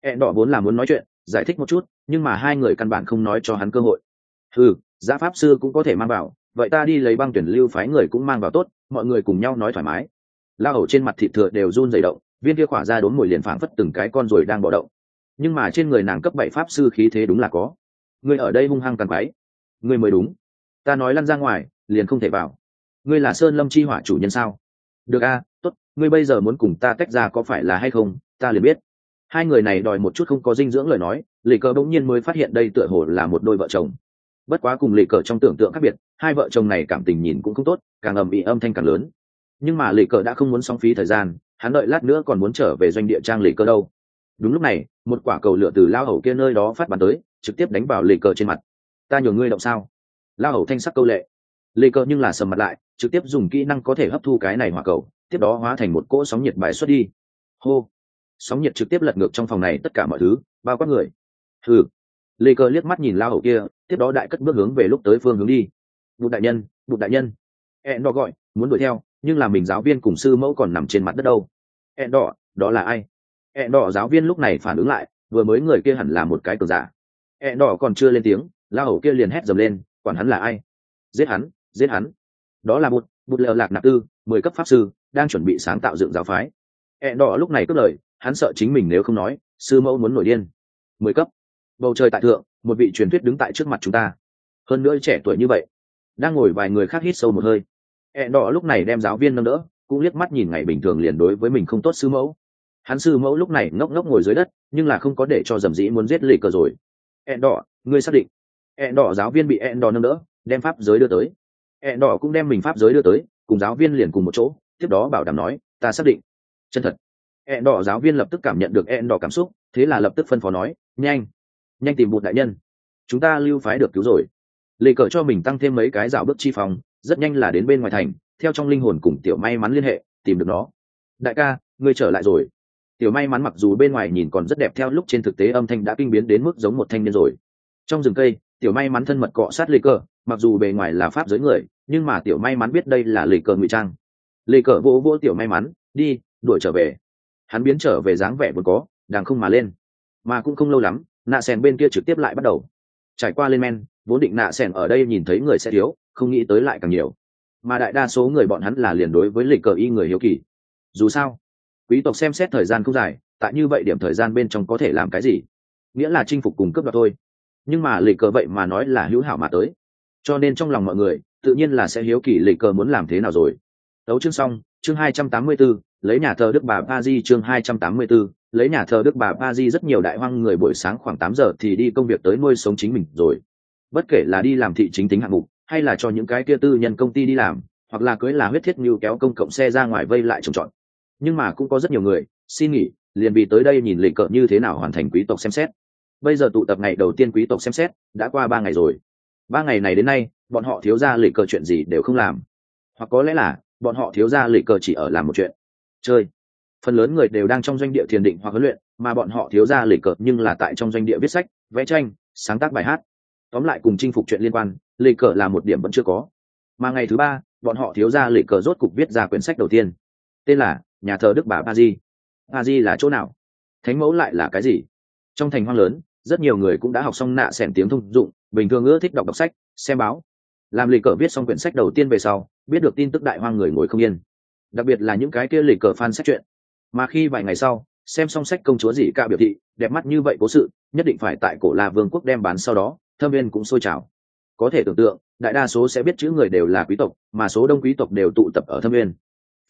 Speaker 1: Én đỏ vốn là muốn nói chuyện, giải thích một chút, nhưng mà hai người căn bản không nói cho hắn cơ hội. Ừ gia pháp sư cũng có thể mang vào, vậy ta đi lấy băng tuyển lưu phái người cũng mang vào tốt, mọi người cùng nhau nói thoải mái. La hầu trên mặt thịt thừa đều run dày động, viên kia khỏa ra đốn mùi liền phảng phất từng cái con rồi đang bỏ động nhưng mà trên người nàng cấp bảy pháp sư khí thế đúng là có. Người ở đây hung hăng càng quái. Người mới đúng. Ta nói lăn ra ngoài, liền không thể vào. Ngươi là sơn lâm chi hỏa chủ nhân sao? Được a tốt, ngươi bây giờ muốn cùng ta tách ra có phải là hay không, ta liền biết. Hai người này đòi một chút không có dinh dưỡng lời nói lì cờ bỗng nhiên mới phát hiện đây tựa hồ là một đôi vợ chồng. Bất quá cùng lì cờ trong tưởng tượng khác biệt, hai vợ chồng này cảm tình nhìn cũng không tốt, càng ầm ĩ âm thanh càng lớn. Nhưng mà lì cờ đã không muốn sóng phí thời gian, hắn đợi lát nữa còn muốn trở về doanh địa trang lì cờ đâu đúng lúc này, một quả cầu lửa từ lao hầu kia nơi đó phát bắn tới, trực tiếp đánh vào lì cờ trên mặt. Ta nhường ngươi động sao? Lao hầu thanh sắc câu lệ. Lì cờ nhưng là sầm mặt lại, trực tiếp dùng kỹ năng có thể hấp thu cái này hỏa cầu, tiếp đó hóa thành một cỗ sóng nhiệt bài xuất đi. Hô. Sóng nhiệt trực tiếp lật ngược trong phòng này tất cả mọi thứ, bao quát người. Thử lê cơ liếc mắt nhìn lao hầu kia, tiếp đó đại cất bước hướng về lúc tới phương hướng đi. Bụt đại nhân, bụt đại nhân. Ẹn đỏ gọi, muốn đuổi theo, nhưng là mình giáo viên cùng sư mẫu còn nằm trên mặt đất đâu. Ẹn đỏ đó là ai? Ẹn đỏ giáo viên lúc này phản ứng lại, vừa mới người kia hẳn là một cái cờ giả. Ẹn đỏ còn chưa lên tiếng, la hầu kia liền hét dầm lên, quản hắn là ai? Giết hắn giết hắn. Đó là một một lờ lạc nạp tư, mười cấp pháp sư, đang chuẩn bị sáng tạo dựng giáo phái. Ẹ đỏ lúc này cất lời, hắn sợ chính mình nếu không nói, sư mẫu muốn nổi điên. Mười cấp. Bầu trời tại thượng, một vị truyền thuyết đứng tại trước mặt chúng ta. Hơn nữa trẻ tuổi như vậy, đang ngồi vài người khác hít sâu một hơi. Ẹ đỏ lúc này đem giáo viên nâng đỡ, cũng liếc mắt nhìn ngày bình thường liền đối với mình không tốt sư mẫu hắn sư mẫu lúc này ngốc ngốc ngồi dưới đất, nhưng là không có để cho dầm dĩ muốn giết lì cờ rồi. Ẹn đỏ, ngươi xác định. Ẹn đỏ giáo viên bị ẹn đỏ nâng đỡ, đem pháp giới đưa tới. Ẹn đỏ cũng đem mình pháp giới đưa tới, cùng giáo viên liền cùng một chỗ, tiếp đó bảo đảm nói, ta xác định. Chân thật. Ẹn đỏ giáo viên lập tức cảm nhận được ẹn đỏ cảm xúc, thế là lập tức phân phó nói, nhanh nhanh tìm bụt đại nhân. Chúng ta lưu phái được cứu rồi. Lì cờ cho mình tăng thêm mấy cái rào bước chi phòng, rất nhanh là đến bên ngoài thành, theo trong linh hồn cùng tiểu may mắn liên hệ, tìm được nó. Đại ca, ngươi trở lại rồi tiểu may mắn mặc dù bên ngoài nhìn còn rất đẹp theo lúc trên thực tế âm thanh đã kinh biến đến mức giống một thanh niên rồi. Trong rừng cây, tiểu may mắn thân mật cọ sát lê cờ, mặc dù bề ngoài là pháp giới người, nhưng mà tiểu may mắn biết đây là lê cờ ngụy trang. Lê cờ vỗ vỗ tiểu may mắn, đi, đuổi trở về. Hắn biến trở về dáng vẻ vốn có đang không mà lên. Mà cũng không lâu lắm, nạ sèn bên kia trực tiếp lại bắt đầu. Trải qua lên men, vốn định nạ sèn ở đây nhìn thấy người sẽ thiếu, không nghĩ tới lại càng nhiều. Mà đại đa số người bọn hắn là liền đối với lịch cờ y người hiếu kỳ. Dù sao quý tộc xem xét thời gian không dài tại như vậy điểm thời gian bên trong có thể làm cái gì? Nghĩa là chinh phục cùng cấp đoạt thôi. Nhưng mà lì cờ vậy mà nói là hữu hảo mà tới. Cho nên trong lòng mọi người tự nhiên là sẽ hiếu kỳ lì cờ muốn làm thế nào rồi. Đấu chương xong chương hai trăm tám mươi 284, lấy nhà thờ đức bà ba di chương hai trăm tám mươi 284, lấy nhà thờ đức bà ba di rất nhiều đại hoang người buổi sáng khoảng tám giờ thì đi công việc tới nuôi sống chính mình rồi. Bất kể là đi làm thị chính tính hạng mục hay là cho những cái kia tư nhân công ty đi làm hoặc là cưới là huyết thiết như kéo công cộng xe ra ngoài vây lại trồng trọt nhưng mà cũng có rất nhiều người, xin nghỉ, liền vì tới đây nhìn lịch cờ như thế nào hoàn thành quý tộc xem xét. Bây giờ tụ tập ngày đầu tiên quý tộc xem xét, đã qua ba ngày rồi. Ba ngày này đến nay, bọn họ thiếu ra lịch cờ chuyện gì đều không làm. Hoặc có lẽ là, bọn họ thiếu ra lịch cờ chỉ ở làm một chuyện. Chơi. Phần lớn người đều đang trong doanh địa thiền định hoặc huấn luyện, mà bọn họ thiếu ra lịch cờ nhưng là tại trong doanh địa viết sách, vẽ tranh, sáng tác bài hát. Tóm lại cùng chinh phục chuyện liên quan, lịch cờ là một điểm vẫn chưa có. Mà ngày thứ ba, bọn họ thiếu ra lịch cờ rốt cục viết ra quyển sách đầu tiên. Tên là nhà thờ đức bà ba di ba di là chỗ nào? Thánh mẫu lại là cái gì? Trong thành hoang lớn, rất nhiều người cũng đã học xong nạ xẻn tiếng thông dụng, bình thường ưa thích đọc đọc sách, xem báo. Làm lì cờ viết xong quyển sách đầu tiên về sau, biết được tin tức đại hoang người ngồi không yên. Đặc biệt là những cái kia lì cờ fan sách chuyện. Mà khi vài ngày sau, xem xong sách công chúa dị ca biểu thị, đẹp mắt như vậy cố sự, nhất định phải tại cổ la vương quốc đem bán sau đó, thâm viên cũng sôi trào. Có thể tưởng tượng, đại đa số sẽ biết chữ người đều là quý tộc, mà số đông quý tộc đều tụ tập ở thâm viên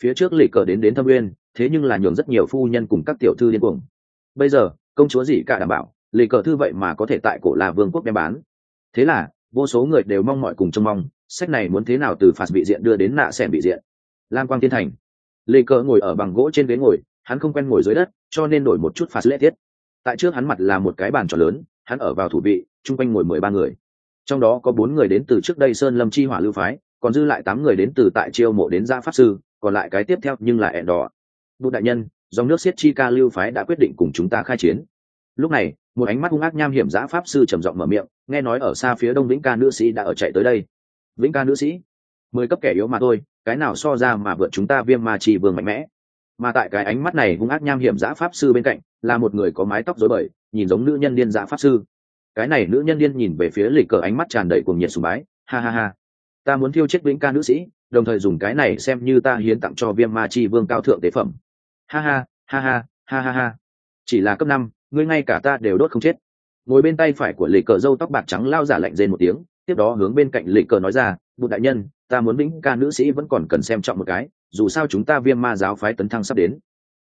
Speaker 1: phía trước lì cờ đến đến thâm uyên, thế nhưng là nhường rất nhiều phu nhân cùng các tiểu thư điên cuồng. Bây giờ, công chúa gì cả đảm bảo, lì cờ thư vậy mà có thể tại cổ là vương quốc đem bán. Thế là, vô số người đều mong mọi cùng trông mong, sách này muốn thế nào từ phạt bị diện đưa đến nạ xẻm bị diện. Lam quang thiên thành. Lì cờ ngồi ở bằng gỗ trên ghế ngồi, hắn không quen ngồi dưới đất, cho nên đổi một chút phạt lễ tiết. Tại trước hắn mặt là một cái bàn tròn lớn, hắn ở vào thủ vị, chung quanh ngồi mười ba người. Trong đó có bốn người đến từ trước đây sơn lâm chi hỏa lưu phái, còn dư lại tám người đến từ tại chiêu mộ đến gia pháp sư còn lại cái tiếp theo nhưng là ẹn đỏ bụt đại nhân, dòng nước xiết chi ca lưu phái đã quyết định cùng chúng ta khai chiến. Lúc này, một ánh mắt hung ác nham hiểm giã pháp sư trầm giọng mở miệng, nghe nói ở xa phía đông vĩnh ca nữ sĩ đã ở chạy tới đây. Vĩnh ca nữ sĩ, mười cấp kẻ yếu mà thôi, cái nào so ra mà vượt chúng ta viêm ma trì vương mạnh mẽ. Mà tại cái ánh mắt này hung ác nham hiểm giã pháp sư bên cạnh, là một người có mái tóc rối bời, nhìn giống nữ nhân điên giã pháp sư. Cái này nữ nhân điên nhìn về phía lịch cờ ánh mắt tràn đầy cuồng nhiệt sùng bái. Ha ha ha. Ta muốn thiêu chết vĩnh ca nữ sĩ đồng thời dùng cái này xem như ta hiến tặng cho viêm ma chi vương cao thượng tế phẩm. Ha ha ha ha ha ha ha. Chỉ là cấp năm, ngươi ngay cả ta đều đốt không chết. Ngồi bên tay phải của lệ cờ dâu tóc bạc trắng lao giả lạnh rên một tiếng, tiếp đó hướng bên cạnh lệ cờ nói ra, bụt đại nhân, ta muốn vĩnh ca nữ sĩ vẫn còn cần xem trọng một cái, dù sao chúng ta viêm ma giáo phái tấn thăng sắp đến.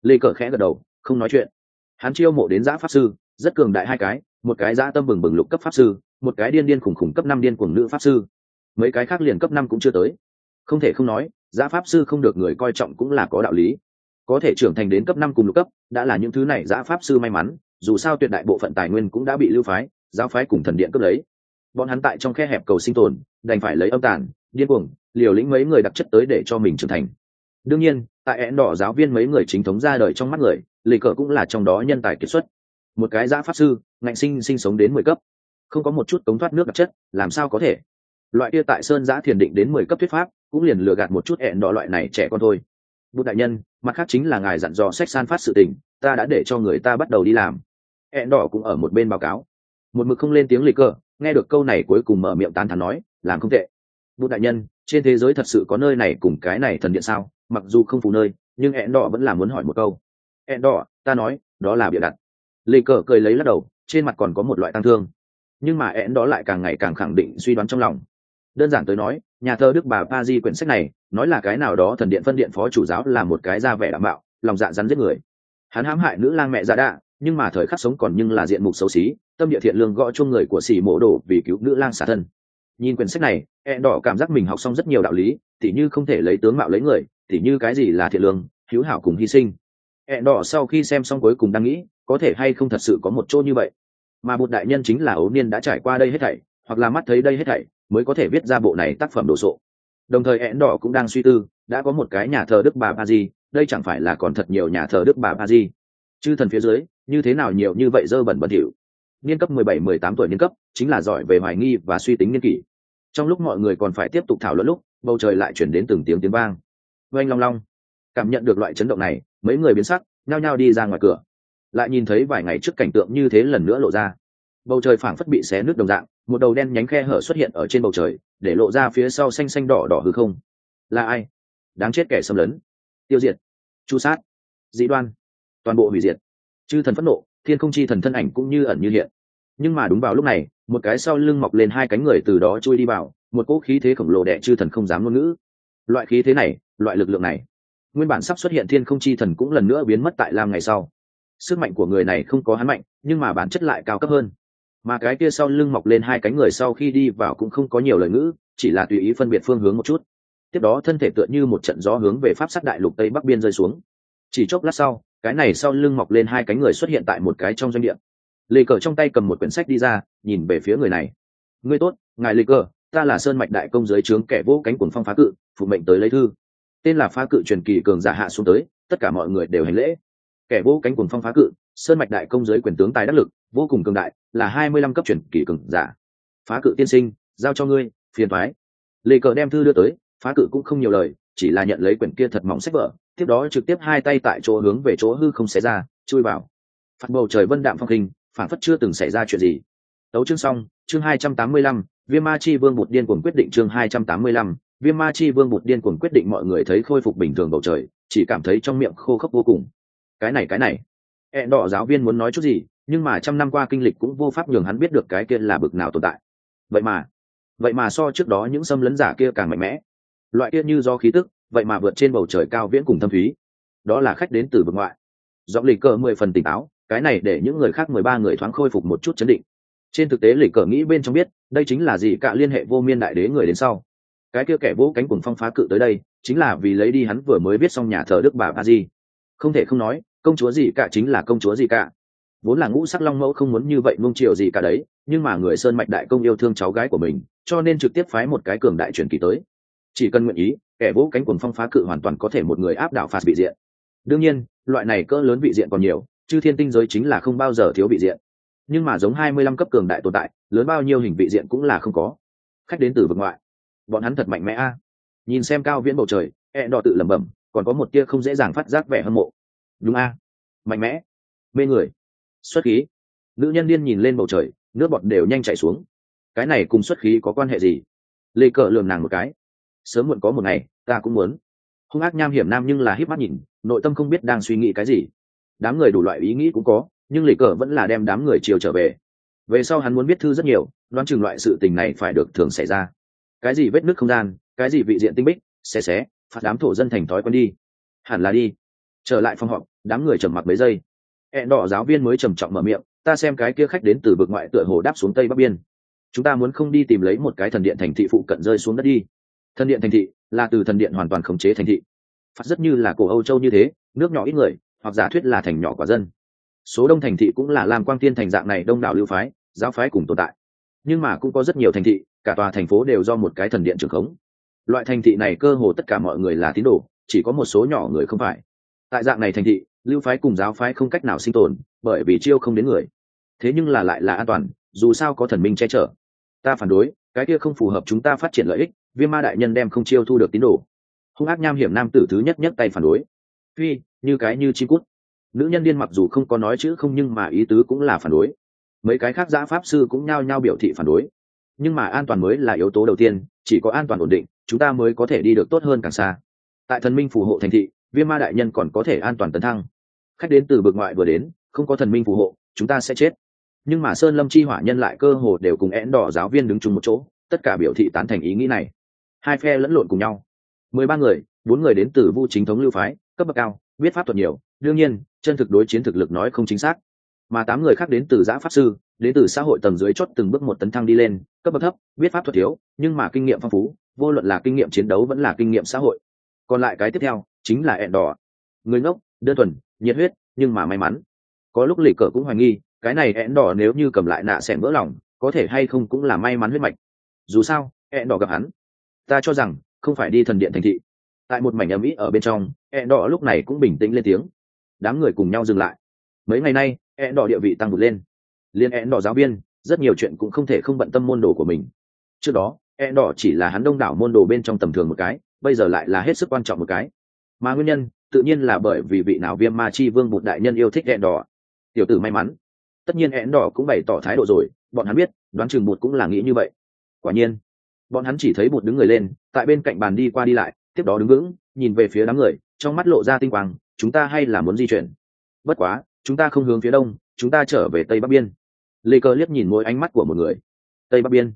Speaker 1: Lệ cờ khẽ gật đầu, không nói chuyện. Hắn chiêu mộ đến giã pháp sư, rất cường đại hai cái, một cái giã tâm bừng bừng lục cấp pháp sư, một cái điên điên khủng khủng cấp năm điên cuồng nữ pháp sư. Mấy cái khác liền cấp năm cũng chưa tới không thể không nói giá pháp sư không được người coi trọng cũng là có đạo lý. Có thể trưởng thành đến cấp năm cùng lục cấp, đã là những thứ này giá pháp sư may mắn, dù sao tuyệt đại bộ phận tài nguyên cũng đã bị lưu phái, giáo phái cùng thần điện cướp lấy. Bọn hắn tại trong khe hẹp cầu sinh tồn, đành phải lấy âm tàn, điên cuồng, liều lĩnh mấy người đặc chất tới để cho mình trưởng thành. Đương nhiên, tại én đỏ giáo viên mấy người chính thống ra đời trong mắt người lì cờ cũng là trong đó nhân tài kiệt xuất. Một cái giã pháp sư, ngạnh sinh sinh sống đến mười cấp. Không có một chút cống thoát nước đặc chất, làm sao có thể? Loại kia tại sơn giã thiền định đến mười cấp thuyết pháp cũng liền lừa gạt một chút hẹn đỏ loại này trẻ con thôi. Bút đại nhân, mặt khác chính là ngài dặn dò sách san phát sự tình, ta đã để cho người ta bắt đầu đi làm. Hẹn đỏ cũng ở một bên báo cáo. Một mực không lên tiếng lịch cờ nghe được câu này cuối cùng mở miệng tán thắn nói, làm không tệ. Bút đại nhân, trên thế giới thật sự có nơi này cùng cái này thần điện sao? Mặc dù không phù nơi, nhưng hẹn đỏ vẫn là muốn hỏi một câu. Hẹn đỏ, ta nói, đó là bịa đặt. Lê cờ cười lấy lắc đầu, trên mặt còn có một loại tăng thương. Nhưng mà hẹn đó lại càng ngày càng khẳng định suy đoán trong lòng. Đơn giản tới nói nhà thơ đức bà pa di quyển sách này, nói là cái nào đó thần điện phân điện phó chủ giáo là một cái da vẻ đảm bảo, lòng dạ rắn giết người. Hắn hãm hại nữ lang mẹ giả đạ, nhưng mà thời khắc sống còn nhưng là diện mục xấu xí, tâm địa thiện lương gõ chung người của xì mổ đổ vì cứu nữ lang xả thân. Nhìn quyển sách này e đỏ cảm giác mình học xong rất nhiều đạo lý, tỉ như không thể lấy tướng mạo lấy người, tỉ như cái gì là thiện lương hữu hảo cùng hy sinh. E đỏ sau khi xem xong cuối cùng đang nghĩ, có thể hay không thật sự có một chỗ như vậy? Mà một đại nhân chính là ấu niên đã trải qua đây hết thảy, hoặc là mắt thấy đây hết thảy mới có thể viết ra bộ này tác phẩm đồ sộ. Đồng thời én đỏ cũng đang suy tư, đã có một cái nhà thờ đức bà ba di đây chẳng phải là còn thật nhiều nhà thờ đức bà ba di chư thần phía dưới, như thế nào nhiều như vậy dơ bẩn bẩn thỉu. Niên cấp mười bảy, mười tám tuổi niên cấp, chính là giỏi về hoài nghi và suy tính niên kỷ. Trong lúc mọi người còn phải tiếp tục thảo luận lúc, bầu trời lại chuyển đến từng tiếng tiếng vang. Oanh long long. Cảm nhận được loại chấn động này, mấy người biến sắc, nhao nhao đi ra ngoài cửa. Lại nhìn thấy vài ngày trước cảnh tượng như thế lần nữa lộ ra. Bầu trời phảng phất bị xé nước đồng dạng một đầu đen nhánh khe hở xuất hiện ở trên bầu trời, để lộ ra phía sau xanh xanh đỏ đỏ hư không. Là ai? Đáng chết kẻ xâm lấn. Tiêu diệt. Chu sát. Dĩ đoan. Toàn bộ hủy diệt. Chư thần phẫn nộ, thiên không chi thần thân ảnh cũng như ẩn như hiện. Nhưng mà đúng vào lúc này, một cái sau lưng mọc lên hai cánh người từ đó chui đi vào, một cỗ khí thế khổng lồ đẻ chư thần không dám ngôn ngữ. Loại khí thế này, loại lực lượng này, nguyên bản sắp xuất hiện thiên không chi thần cũng lần nữa biến mất tại lam ngày sau. Sức mạnh của người này không có hắn mạnh, nhưng mà bản chất lại cao cấp hơn mà cái kia sau lưng mọc lên hai cánh người sau khi đi vào cũng không có nhiều lời ngữ, chỉ là tùy ý phân biệt phương hướng một chút. Tiếp đó thân thể tựa như một trận gió hướng về pháp sắc đại lục tây bắc biên rơi xuống. Chỉ chốc lát sau, cái này sau lưng mọc lên hai cánh người xuất hiện tại một cái trong doanh địa. Lê cờ trong tay cầm một quyển sách đi ra, nhìn về phía người này. Ngươi tốt, ngài lê cờ, ta là sơn mạch đại công giới trướng kẻ vô cánh cuồng phong phá cự, phụ mệnh tới lấy thư. Tên là phá cự truyền kỳ cường giả hạ xuống tới, tất cả mọi người đều hành lễ. Kẻ vô cánh cuồng phong phá cự, sơn mạch đại công giới quyền tướng tài đắc lực vô cùng cường đại, là hai mươi lăm cấp truyền kỳ cường giả. Phá cự tiên sinh, giao cho ngươi, phiền thoái lê cờ đem thư đưa tới, phá cự cũng không nhiều lời, chỉ là nhận lấy quyển kia thật mỏng sách vở, tiếp đó trực tiếp hai tay tại chỗ hướng về chỗ hư không xé ra, chui vào. Phạt bầu trời vân đạm phong hình, phản phất chưa từng xảy ra chuyện gì. Tấu chương xong, chương hai trăm tám mươi lăm, viêm ma chi vương bụt điên cuồng quyết định chương hai trăm tám mươi lăm, viêm ma chi vương bụt điên cuồng quyết định mọi người thấy khôi phục bình thường bầu trời, chỉ cảm thấy trong miệng khô khốc vô cùng. Cái này cái này. Hẹn đỏ giáo viên muốn nói chút gì nhưng mà trăm năm qua kinh lịch cũng vô pháp nhường hắn biết được cái kia là bực nào tồn tại. Vậy mà vậy mà so trước đó những xâm lấn giả kia càng mạnh mẽ. Loại kia như do khí tức, vậy mà vượt trên bầu trời cao viễn cùng thâm thúy. Đó là khách đến từ vực ngoại. Giọng lì cờ mười phần tỉnh táo, cái này để những người khác mười ba người thoáng khôi phục một chút chấn định. Trên thực tế lì cờ nghĩ bên trong biết, đây chính là gì cả liên hệ vô miên đại đế người đến sau. Cái kia kẻ vỗ cánh cùng phong phá cự tới đây, chính là vì lấy đi hắn vừa mới biết xong nhà thờ đức bà ba di. Không thể không nói, công chúa gì cả chính là công chúa gì cả vốn là ngũ sắc long mẫu không muốn như vậy mông triều gì cả đấy, nhưng mà người sơn mạch đại công yêu thương cháu gái của mình, cho nên trực tiếp phái một cái cường đại truyền kỳ tới. Chỉ cần nguyện ý, kẻ vỗ cánh quần phong phá cự hoàn toàn có thể một người áp đảo phạt bị diện. Đương nhiên, loại này cỡ lớn vị diện còn nhiều, chư thiên tinh giới chính là không bao giờ thiếu vị diện. Nhưng mà giống hai mươi lăm cấp cường đại tồn tại, lớn bao nhiêu hình vị diện cũng là không có. Khách đến từ vực ngoại. Bọn hắn thật mạnh mẽ a. Nhìn xem cao viễn bầu trời e đỏ tự lẩm bẩm, còn có một tia không dễ dàng phát giác vẻ hâm mộ. Đúng a. Mạnh mẽ. Mê người xuất khí. Nữ nhân điên nhìn lên bầu trời, nước bọt đều nhanh chảy xuống. Cái này cùng xuất khí có quan hệ gì? Lê cờ lườm nàng một cái. Sớm muộn có một ngày, ta cũng muốn. Hung ác nham hiểm nam nhưng là híp mắt nhìn, nội tâm không biết đang suy nghĩ cái gì. Đám người đủ loại ý nghĩ cũng có, nhưng lê cờ vẫn là đem đám người chiều trở về. Về sau hắn muốn biết thư rất nhiều, đoán chừng loại sự tình này phải được thường xảy ra. Cái gì vết nước không gian, cái gì vị diện tinh bích, xé xé phạt đám thổ dân thành thói quen đi. Hẳn là đi. Trở lại phòng họp, đám người trầm mặc mấy giây ẹ đỏ giáo viên mới trầm trọng mở miệng, ta xem cái kia khách đến từ vực ngoại tựa hồ đáp xuống tây bắc biên. Chúng ta muốn không đi tìm lấy một cái thần điện thành thị phụ cận rơi xuống đất đi. Thần điện thành thị là từ thần điện hoàn toàn khống chế thành thị. Phát rất như là cổ âu châu như thế, nước nhỏ ít người, hoặc giả thuyết là thành nhỏ quả dân. Số đông thành thị cũng là làm quang tiên thành dạng này đông đảo lưu phái, giáo phái cùng tồn tại. Nhưng mà cũng có rất nhiều thành thị, cả tòa thành phố đều do một cái thần điện trưởng khống. Loại thành thị này cơ hồ tất cả mọi người là tín đồ, chỉ có một số nhỏ người không phải. Tại dạng này thành thị lưu phái cùng giáo phái không cách nào sinh tồn, bởi vì chiêu không đến người. Thế nhưng là lại là an toàn, dù sao có thần minh che chở. Ta phản đối, cái kia không phù hợp chúng ta phát triển lợi ích, viêm ma đại nhân đem không chiêu thu được tín đồ. Hung ác nham hiểm nam tử thứ nhất nhất tay phản đối. Phi, như cái như chi cút. Nữ nhân điên mặc dù không có nói chữ không nhưng mà ý tứ cũng là phản đối. Mấy cái khác giã pháp sư cũng nhao nhao biểu thị phản đối. Nhưng mà an toàn mới là yếu tố đầu tiên, chỉ có an toàn ổn định, chúng ta mới có thể đi được tốt hơn càng xa. Tại thần minh phù hộ thành thị viêm ma đại nhân còn có thể an toàn tấn thăng. Khách đến từ bực ngoại vừa đến, không có thần minh phù hộ, chúng ta sẽ chết. Nhưng mà sơn lâm chi hỏa nhân lại cơ hồ đều cùng én đỏ giáo viên đứng chung một chỗ, tất cả biểu thị tán thành ý nghĩ này. Hai phe lẫn lộn cùng nhau. Mười ba người, bốn người đến từ vu chính thống lưu phái, cấp bậc cao, biết pháp thuật nhiều, đương nhiên, chân thực đối chiến thực lực nói không chính xác. Mà tám người khác đến từ giã pháp sư, đến từ xã hội tầng dưới chót từng bước một tấn thăng đi lên, cấp bậc thấp, biết pháp thuật thiếu, nhưng mà kinh nghiệm phong phú, vô luận là kinh nghiệm chiến đấu vẫn là kinh nghiệm xã hội còn lại cái tiếp theo chính là ẹn đỏ. Người ngốc, đơn thuần, nhiệt huyết, nhưng mà may mắn. Có lúc lì cờ cũng hoài nghi, cái này ẹn đỏ nếu như cầm lại nạ xẻn vỡ lòng, có thể hay không cũng là may mắn huyết mạch. Dù sao, ẹn đỏ gặp hắn. Ta cho rằng, không phải đi thần điện thành thị. Tại một mảnh ấm ĩ ở bên trong, ẹn đỏ lúc này cũng bình tĩnh lên tiếng. Đám người cùng nhau dừng lại. Mấy ngày nay, ẹn đỏ địa vị tăng vượt lên. Liên ẹn đỏ giáo viên, rất nhiều chuyện cũng không thể không bận tâm môn đồ của mình. Trước đó, ẹn đỏ chỉ là hắn đông đảo môn đồ bên trong tầm thường một cái bây giờ lại là hết sức quan trọng một cái. Mà nguyên nhân, tự nhiên là bởi vì vị nào viêm ma chi vương bụt đại nhân yêu thích hẹn đỏ tiểu tử may mắn. Tất nhiên hẹn đỏ cũng bày tỏ thái độ rồi, bọn hắn biết, đoán chừng bụt cũng là nghĩ như vậy. Quả nhiên, bọn hắn chỉ thấy bụt đứng người lên, tại bên cạnh bàn đi qua đi lại, tiếp đó đứng vững, nhìn về phía đám người, trong mắt lộ ra tinh quang, chúng ta hay là muốn di chuyển. Bất quá, chúng ta không hướng phía đông, chúng ta trở về tây bắc biên. Lê cơ liếc nhìn mỗi ánh mắt của một người. Tây bắc biên.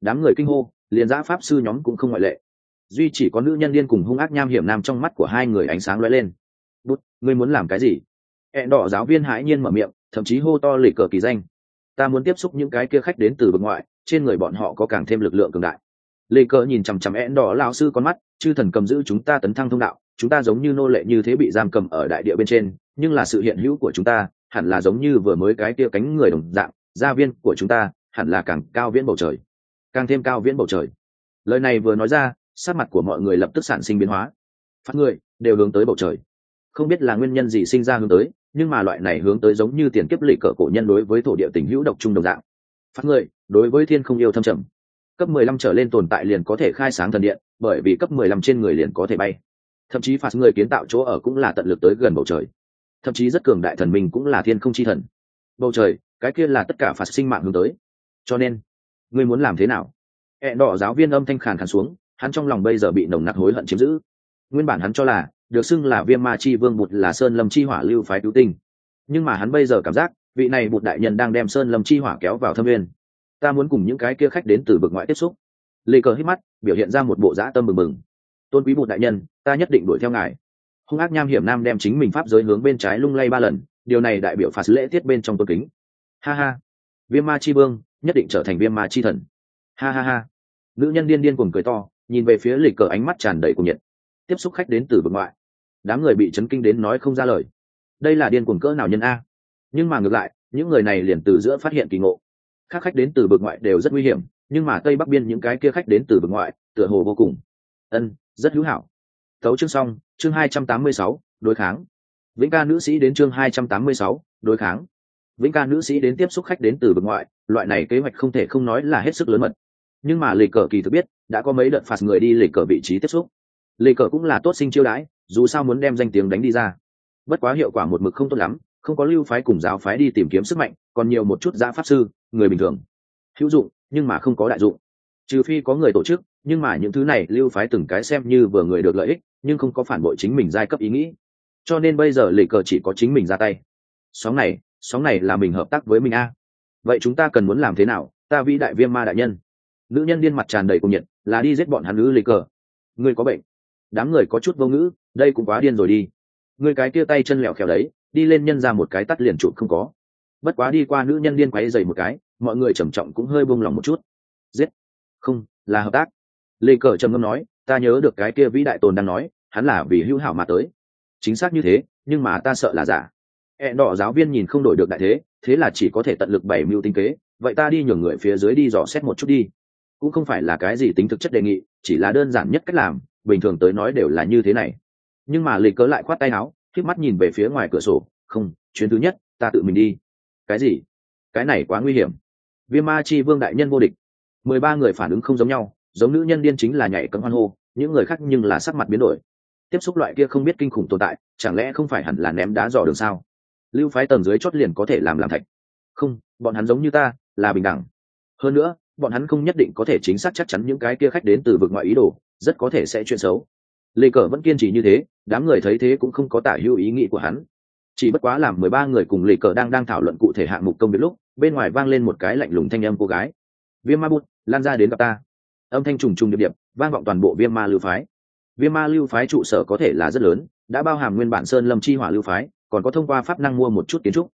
Speaker 1: Đám người kinh hô, liền giã pháp sư nhóm cũng không ngoại lệ duy chỉ có nữ nhân liên cùng hung ác nham hiểm nam trong mắt của hai người ánh sáng lóe lên. Bút, ngươi muốn làm cái gì? Hẹn đỏ giáo viên hãi nhiên mở miệng, thậm chí hô to lì cờ kỳ danh. Ta muốn tiếp xúc những cái kia khách đến từ vực ngoại, trên người bọn họ có càng thêm lực lượng cường đại. Lê cờ nhìn chằm chằm hẹn đỏ lao sư con mắt, chư thần cầm giữ chúng ta tấn thăng thông đạo, chúng ta giống như nô lệ như thế bị giam cầm ở đại địa bên trên, nhưng là sự hiện hữu của chúng ta, hẳn là giống như vừa mới cái kia cánh người đồng dạng, gia viên của chúng ta, hẳn là càng cao viễn bầu trời. Càng thêm cao viễn bầu trời. Lời này vừa nói ra sát mặt của mọi người lập tức sản sinh biến hóa. Phát người đều hướng tới bầu trời. Không biết là nguyên nhân gì sinh ra hướng tới, nhưng mà loại này hướng tới giống như tiền kiếp lị cỡ cổ nhân đối với thổ địa tình hữu độc trung đồng dạng. Phát người đối với thiên không yêu thâm trầm. Cấp mười lăm trở lên tồn tại liền có thể khai sáng thần điện, bởi vì cấp mười lăm trên người liền có thể bay. Thậm chí phạt người kiến tạo chỗ ở cũng là tận lực tới gần bầu trời. Thậm chí rất cường đại thần mình cũng là thiên không chi thần. Bầu trời, cái kia là tất cả phạt sinh mạng hướng tới. Cho nên, ngươi muốn làm thế nào? Hẹn đỏ giáo viên âm thanh khàn khàn xuống hắn trong lòng bây giờ bị nồng nặc hối hận chiếm giữ. Nguyên bản hắn cho là, được xưng là viêm ma chi vương bụt là sơn lâm chi hỏa lưu phái cứu tinh. Nhưng mà hắn bây giờ cảm giác, vị này bụt đại nhân đang đem sơn lâm chi hỏa kéo vào thâm viên ta muốn cùng những cái kia khách đến từ vực ngoại tiếp xúc. Lê cờ hít mắt, biểu hiện ra một bộ dã tâm mừng mừng. Tôn quý bụt đại nhân, ta nhất định đuổi theo ngài. Hung ác nham hiểm nam đem chính mình pháp giới hướng bên trái lung lay ba lần, điều này đại biểu phạt lễ tiết bên trong tôn kính. Ha ha. Viêm ma chi vương, nhất định trở thành viêm ma chi thần. Ha ha ha. Nữ nhân điên điên cuồng cười to nhìn về phía lịch cờ ánh mắt tràn đầy cuồng nhiệt. Tiếp xúc khách đến từ vực ngoại. Đám người bị chấn kinh đến nói không ra lời. Đây là điên cuồng cỡ nào nhân a? Nhưng mà ngược lại, những người này liền từ giữa phát hiện kỳ ngộ. Các khách đến từ vực ngoại đều rất nguy hiểm, nhưng mà tây bắc biên những cái kia khách đến từ vực ngoại, tựa hồ vô cùng. Ân, rất hữu hảo. Tấu chương xong, chương hai trăm tám mươi sáu, đối kháng. Vĩnh ca nữ sĩ đến chương hai trăm tám mươi sáu, đối kháng. Vĩnh ca nữ sĩ đến tiếp xúc khách đến từ vực ngoại, loại này kế hoạch không thể không nói là hết sức lớn mật nhưng mà lì cờ kỳ thực biết, đã có mấy đợt phạt người đi lì cờ vị trí tiếp xúc. Lì cờ cũng là tốt sinh chiêu đãi, dù sao muốn đem danh tiếng đánh đi ra. Bất quá hiệu quả một mực không tốt lắm, không có lưu phái cùng giáo phái đi tìm kiếm sức mạnh, còn nhiều một chút giã pháp sư, người bình thường. Hữu dụng, nhưng mà không có đại dụng. Trừ phi có người tổ chức, nhưng mà những thứ này lưu phái từng cái xem như vừa người được lợi ích, nhưng không có phản bội chính mình giai cấp ý nghĩ. Cho nên bây giờ lì cờ chỉ có chính mình ra tay. Sóng này sóng này là mình hợp tác với mình a. Vậy chúng ta cần muốn làm thế nào? Ta vĩ đại viêm ma đại nhân nữ nhân điên mặt tràn đầy cùng nhiệt, là đi giết bọn hắn nữ lì cờ. Ngươi có bệnh. Đám người có chút vô ngữ, đây cũng quá điên rồi đi. Ngươi cái kia tay chân lẹo khèo đấy, đi lên nhân ra một cái tắt liền chụp không có. Bất quá đi qua nữ nhân điên quáy dày một cái, mọi người trầm trọng cũng hơi buông lòng một chút. Giết. Không, là hợp tác. Lê cờ trầm ngâm nói, ta nhớ được cái kia vĩ đại tồn đang nói, hắn là vì hữu hảo mà tới. Chính xác như thế, nhưng mà ta sợ là giả. E đỏ giáo viên nhìn không đổi được đại thế thế là chỉ có thể tận lực bảy mưu tinh kế. Vậy ta đi nhường người phía dưới đi dò xét một chút đi cũng không phải là cái gì tính thực chất đề nghị, chỉ là đơn giản nhất cách làm, bình thường tới nói đều là như thế này. Nhưng mà lì cớ lại khoát tay áo k mắt nhìn về phía ngoài cửa sổ, không, chuyến thứ nhất, ta tự mình đi. Cái gì? Cái này quá nguy hiểm. Viêm ma chi vương đại nhân vô địch. Mười ba người phản ứng không giống nhau, giống nữ nhân điên chính là nhảy cấm hoan hô, những người khác nhưng là sắc mặt biến đổi. Tiếp xúc loại kia không biết kinh khủng tồn tại, chẳng lẽ không phải hẳn là ném đá dò đường sao? Lưu phái tầng dưới chót liền có thể làm làm thạch. Không, bọn hắn giống như ta, là bình đẳng. Hơn nữa bọn hắn không nhất định có thể chính xác chắc chắn những cái kia khách đến từ vực ngoại ý đồ, rất có thể sẽ chuyện xấu. Lê cờ vẫn kiên trì như thế, đám người thấy thế cũng không có tả hữu ý nghĩ của hắn. Chỉ bất quá làm mười ba người cùng lê cờ đang đang thảo luận cụ thể hạng mục công việc lúc, bên ngoài vang lên một cái lạnh lùng thanh âm cô gái. Viêm ma bút lan ra đến gặp ta. Âm thanh trùng trùng điệp điệp, vang vọng toàn bộ viêm ma lưu phái. Viêm ma lưu phái trụ sở có thể là rất lớn, đã bao hàm nguyên bản sơn lâm chi hỏa lưu phái, còn có thông qua pháp năng mua một chút kiến trúc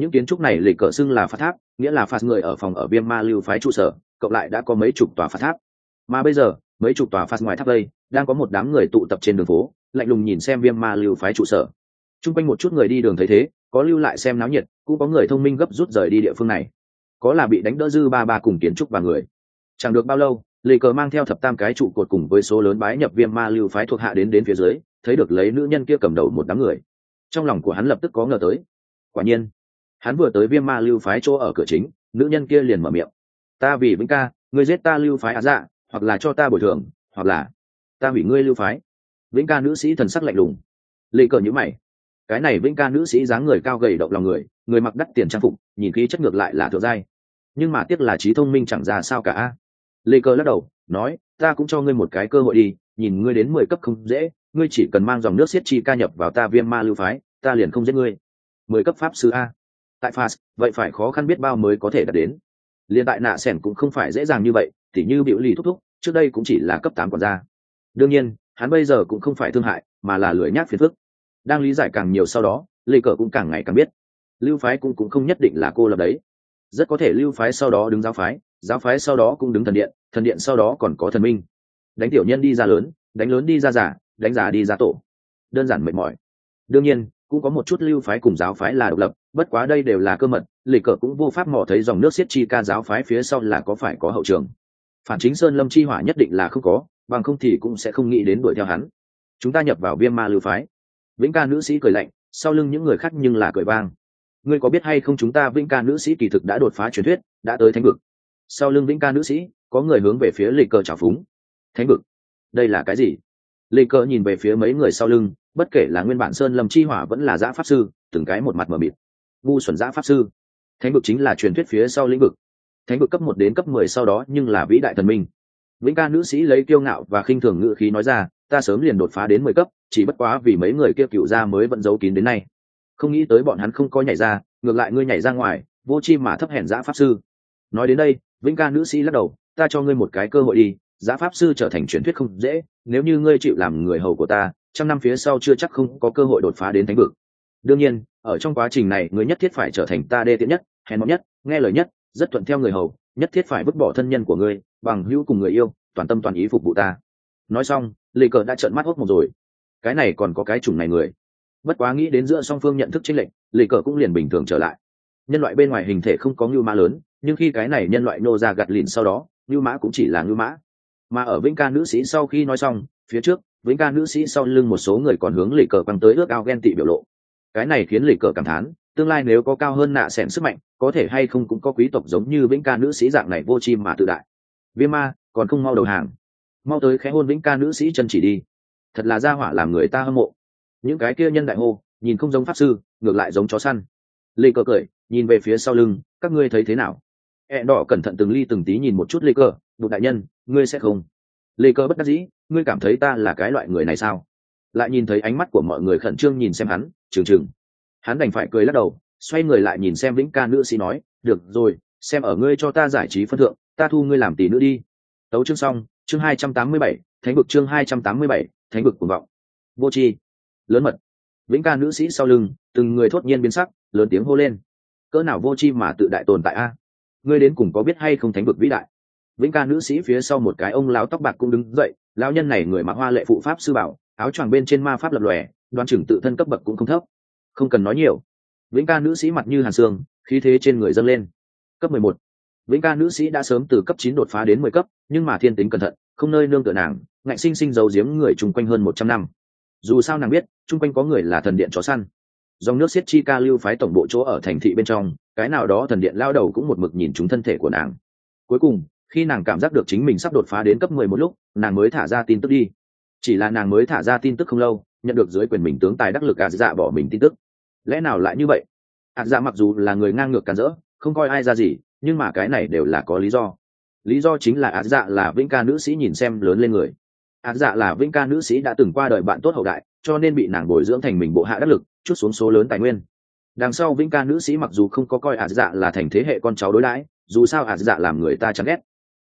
Speaker 1: những kiến trúc này lịch cờ xưng là phát tháp, nghĩa là phạt người ở phòng ở viêm ma lưu phái trụ sở, cộng lại đã có mấy chục tòa phát tháp. Mà bây giờ, mấy chục tòa phạt ngoài tháp đây, đang có một đám người tụ tập trên đường phố, lạnh lùng nhìn xem viêm ma lưu phái trụ sở. T r u n g quanh một chút người đi đường thấy thế, có lưu lại xem náo nhiệt, cũng có người thông minh gấp rút rời đi địa phương này. Có là bị đánh đỡ dư ba ba cùng kiến trúc và người. Chẳng được bao lâu lì cờ mang theo thập tam cái trụ cột cùng với số lớn bái nhập viêm ma lưu phái thuộc hạ đến đến phía dưới, thấy được lấy nữ nhân kia cầm đầu một đám người. Trong lòng của hắn lập tức có ngờ tới. Quả nhiên hắn vừa tới viêm ma lưu phái chỗ ở cửa chính, nữ nhân kia liền mở miệng. Ta vì vĩnh ca, ngươi giết ta lưu phái á dạ hoặc là cho ta bồi thường, hoặc là ta hủy ngươi lưu phái. Vĩnh ca nữ sĩ thần sắc lạnh lùng. Lệ cờ nhữ mày. Cái này vĩnh ca nữ sĩ dáng người cao gầy động lòng người người mặc đắt tiền trang phục, nhìn khí chất ngược lại là thượng giai. Nhưng mà tiếc là trí thông minh chẳng ra sao cả. Lê cơ lắc đầu, nói, ta cũng cho ngươi một cái cơ hội đi, nhìn ngươi đến mười cấp không dễ, ngươi chỉ cần mang dòng nước xiết chi ca nhập vào ta viêm ma lưu phái, ta liền không giết ngươi. Mười cấp pháp sư a tại phas vậy phải khó khăn biết bao mới có thể đạt đến. Liền tại nạ sẻn cũng không phải dễ dàng như vậy, tỉ như biểu lì thúc thúc, trước đây cũng chỉ là cấp tám còn ra đương nhiên, hắn bây giờ cũng không phải thương hại, mà là lười nhác phiền phức. Đang lý giải càng nhiều sau đó lê cờ cũng càng ngày càng biết. Lưu phái cũng cũng không nhất định là cô lập đấy. Rất có thể lưu phái sau đó đứng giáo phái giáo phái sau đó cũng đứng thần điện thần điện sau đó còn có thần minh. Đánh tiểu nhân đi ra lớn, đánh lớn đi ra giả, đánh giả đi ra tổ. Đơn giản mệt mỏi. Đương nhiên cũng có một chút lưu phái cùng giáo phái là độc lập, bất quá đây đều là cơ mật lịch cờ cũng vô pháp mò thấy dòng nước xiết chi ca giáo phái phía sau là có phải có hậu trường. Phản chính sơn lâm chi hỏa nhất định là không có, bằng không thì cũng sẽ không nghĩ đến đuổi theo hắn. Chúng ta nhập vào viêm ma lưu phái. Vĩnh ca nữ sĩ cười lạnh, sau lưng những người khác nhưng là cười vang. Ngươi có biết hay không chúng ta vĩnh ca nữ sĩ kỳ thực đã đột phá truyền thuyết, đã tới thánh vực. Sau lưng vĩnh ca nữ sĩ, có người hướng về phía lịch cờ trào phúng. Thánh vực? Đây là cái gì? Lịch cờ nhìn về phía mấy người sau lưng bất kể là nguyên bản sơn lâm chi hỏa vẫn là giã pháp sư, từng cái một mặt mờ mịt. Ngu xuẩn giã pháp sư. Thánh vực chính là truyền thuyết phía sau lĩnh vực. Thánh vực cấp một đến cấp mười sau đó nhưng là vĩ đại thần minh. Vĩnh ca nữ sĩ lấy kiêu ngạo và khinh thường ngự khí nói ra, ta sớm liền đột phá đến mười cấp, chỉ bất quá vì mấy người kia cựu ra mới vẫn giấu kín đến nay. Không nghĩ tới bọn hắn không có nhảy ra, ngược lại ngươi nhảy ra ngoài, vô chi mà thấp hèn giã pháp sư. Nói đến đây, vĩnh ca nữ sĩ lắc đầu, ta cho ngươi một cái cơ hội đi, giã pháp sư trở thành truyền thuyết không dễ, nếu như ngươi chịu làm người hầu của ta trăm năm phía sau chưa chắc không có cơ hội đột phá đến thánh vực. Đương nhiên, ở trong quá trình này, người nhất thiết phải trở thành ta đê tiện nhất, hèn mọn nhất, nghe lời nhất, rất thuận theo người hầu, nhất thiết phải vứt bỏ thân nhân của ngươi, bằng hữu cùng người yêu, toàn tâm toàn ý phục vụ ta. Nói xong lê cờ đã trợn mắt hốc một rồi. Cái này còn có cái chủng này người. Bất quá nghĩ đến giữa song phương nhận thức chênh lệch lê cờ cũng liền bình thường trở lại. Nhân loại bên ngoài hình thể không có ngưu mã lớn, nhưng khi cái này nhân loại nô ra gạt lìn sau đó, ngưu mã cũng chỉ là ngưu mã. Mà ở vĩnh ca nữ sĩ sau khi nói xong, phía trước vĩnh ca nữ sĩ sau lưng một số người còn hướng lì cờ quăng tới ước ao ghen tị biểu lộ. Cái này khiến lì cờ cảm thán, tương lai nếu có cao hơn nạ xẻn sức mạnh, có thể hay không cũng có quý tộc giống như vĩnh ca nữ sĩ dạng này vô chim mà tự đại. Viêm ma, còn không mau đầu hàng. Mau tới khẽ hôn vĩnh ca nữ sĩ chân chỉ đi. Thật là gia hỏa làm người ta hâm mộ. Những cái kia nhân đại hô, nhìn không giống pháp sư, ngược lại giống chó săn. Lê cờ cười, nhìn về phía sau lưng, các ngươi thấy thế nào? E đỏ cẩn thận từng ly từng tí nhìn một chút lê cờ đụng đại nhân, ngươi sẽ không. Lê cờ bất đắc dĩ ngươi cảm thấy ta là cái loại người này sao? Lại nhìn thấy ánh mắt của mọi người khẩn trương nhìn xem hắn, trừng trừng. Hắn đành phải cười lắc đầu, xoay người lại nhìn xem vĩnh ca nữ sĩ nói, được rồi, xem ở ngươi cho ta giải trí phân thượng, ta thu ngươi làm tỷ nữ đi. Tấu chương xong, chương hai trăm tám mươi bảy, thánh vực chương hai trăm tám mươi bảy, thánh vực cuồng vọng. Vô tri. Lớn mật. Vĩnh ca nữ sĩ sau lưng, từng người thốt nhiên biến sắc, lớn tiếng hô lên. Cỡ nào vô tri mà tự đại tồn tại a? Ngươi đến cùng có biết hay không thánh vực vĩ đại? Vĩnh ca nữ sĩ phía sau một cái ông láo tóc bạc cũng đứng dậy lão nhân này người mặc hoa lệ phụ pháp sư bảo, áo choàng bên trên ma pháp lập lòe, đoan chừng tự thân cấp bậc cũng không thấp. Không cần nói nhiều. Vĩnh ca nữ sĩ mặt như hàn xương, khí thế trên người dâng lên. Cấp mười một. Vĩnh ca nữ sĩ đã sớm từ cấp chín đột phá đến mười cấp, nhưng mà thiên tính cẩn thận, không nơi nương tựa nàng, ngạnh sinh sinh giấu giếm người chung quanh hơn một trăm năm. Dù sao nàng biết, chung quanh có người là thần điện chó săn. Dòng nước xiết chi ca lưu phái tổng bộ chỗ ở thành thị bên trong, cái nào đó thần điện lao đầu cũng một mực nhìn chúng thân thể của nàng. Cuối cùng khi nàng cảm giác được chính mình sắp đột phá đến cấp mười một lúc, nàng mới thả ra tin tức đi. Chỉ là nàng mới thả ra tin tức không lâu, nhận được dưới quyền mình tướng tài đắc lực ạt dạ bỏ mình tin tức. Lẽ nào lại như vậy? Ạt dạ mặc dù là người ngang ngược càn rỡ, không coi ai ra gì, nhưng mà cái này đều là có lý do. Lý do chính là ạt dạ là vĩnh ca nữ sĩ nhìn xem lớn lên người. Ạt dạ là vĩnh ca nữ sĩ đã từng qua đời bạn tốt hậu đại, cho nên bị nàng bồi dưỡng thành mình bộ hạ đắc lực, chút xuống số lớn tài nguyên. Đằng sau vĩnh ca nữ sĩ mặc dù không có coi ạt dạ là thành thế hệ con cháu đối đãi, dù sao ạt dạ làm người ta chán ghét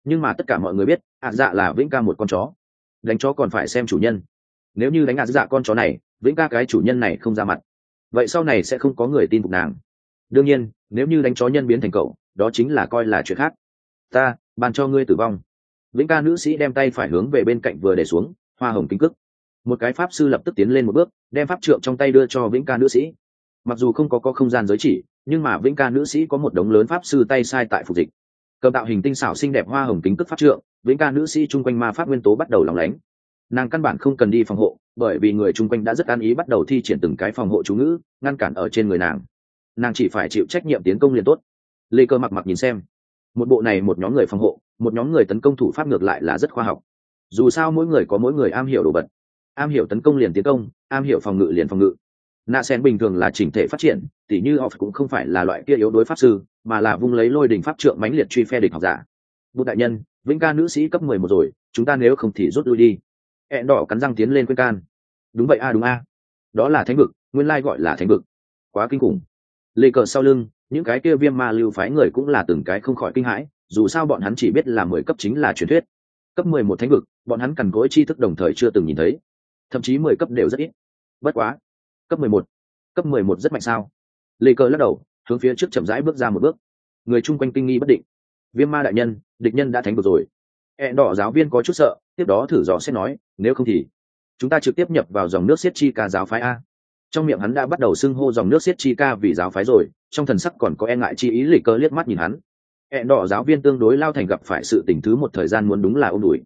Speaker 1: nhưng mà tất cả mọi người biết ạ dạ là vĩnh ca một con chó. Đánh chó còn phải xem chủ nhân. Nếu như đánh ạ dạ con chó này vĩnh ca cái chủ nhân này không ra mặt vậy sau này sẽ không có người tin phục nàng. Đương nhiên nếu như đánh chó nhân biến thành cậu đó chính là coi là chuyện khác. Ta bàn cho ngươi tử vong. Vĩnh ca nữ sĩ đem tay phải hướng về bên cạnh vừa để xuống hoa hồng kính cức một cái pháp sư lập tức tiến lên một bước đem pháp trượng trong tay đưa cho vĩnh ca nữ sĩ. Mặc dù không có, có không gian giới chỉ nhưng mà vĩnh ca nữ sĩ có một đống lớn pháp sư tay sai tại phục dịch cầm tạo hình tinh xảo xinh đẹp hoa hồng kính cước pháp trượng, vĩnh ca nữ sĩ chung quanh ma pháp nguyên tố bắt đầu lòng lánh. Nàng căn bản không cần đi phòng hộ, bởi vì người chung quanh đã rất an ý bắt đầu thi triển từng cái phòng hộ chú ngữ, ngăn cản ở trên người nàng. Nàng chỉ phải chịu trách nhiệm tiến công liền tốt. Lê cơ mặc mặc nhìn xem. Một bộ này một nhóm người phòng hộ, một nhóm người tấn công thủ pháp ngược lại là rất khoa học. Dù sao mỗi người có mỗi người am hiểu đồ vật. Am hiểu tấn công liền tiến công, am hiểu phòng ngự liền phòng ngự nạ sen bình thường là chỉnh thể phát triển, tỉ như họ cũng không phải là loại kia yếu đối pháp sư, mà là vung lấy lôi đình pháp trượng mãnh liệt truy phe địch học giả. Bút đại nhân, vĩnh ca nữ sĩ cấp mười một rồi, chúng ta nếu không thì rút lui đi. Hẹn đỏ cắn răng tiến lên khuyên can. Đúng vậy a, đúng a. Đó là thánh vực, nguyên lai gọi là thánh vực. Quá kinh khủng. Lê cờ sau lưng, những cái kia viêm ma lưu phái người cũng là từng cái không khỏi kinh hãi, dù sao bọn hắn chỉ biết là mười cấp chính là truyền thuyết. Cấp mười một thánh vực, bọn hắn cằn cỗi tri thức đồng thời chưa từng nhìn thấy. Thậm chí mười cấp đều rất ít. Bất quá cấp mười một. Cấp mười một rất mạnh sao? Lê cơ lắc đầu, hướng phía trước chậm rãi bước ra một bước. Người chung quanh kinh nghi bất định. Viêm ma đại nhân, địch nhân đã thánh vực rồi. Hẹn đỏ giáo viên có chút sợ, tiếp đó thử dò xét nói, nếu không thì chúng ta trực tiếp nhập vào dòng nước siết chi ca giáo phái a. Trong miệng hắn đã bắt đầu xưng hô dòng nước siết chi ca vì giáo phái rồi, trong thần sắc còn có e ngại chi ý lê cơ liếc mắt nhìn hắn. Hẹn đỏ giáo viên tương đối lao thành gặp phải sự tình thứ một thời gian muốn đúng là ôm đùi.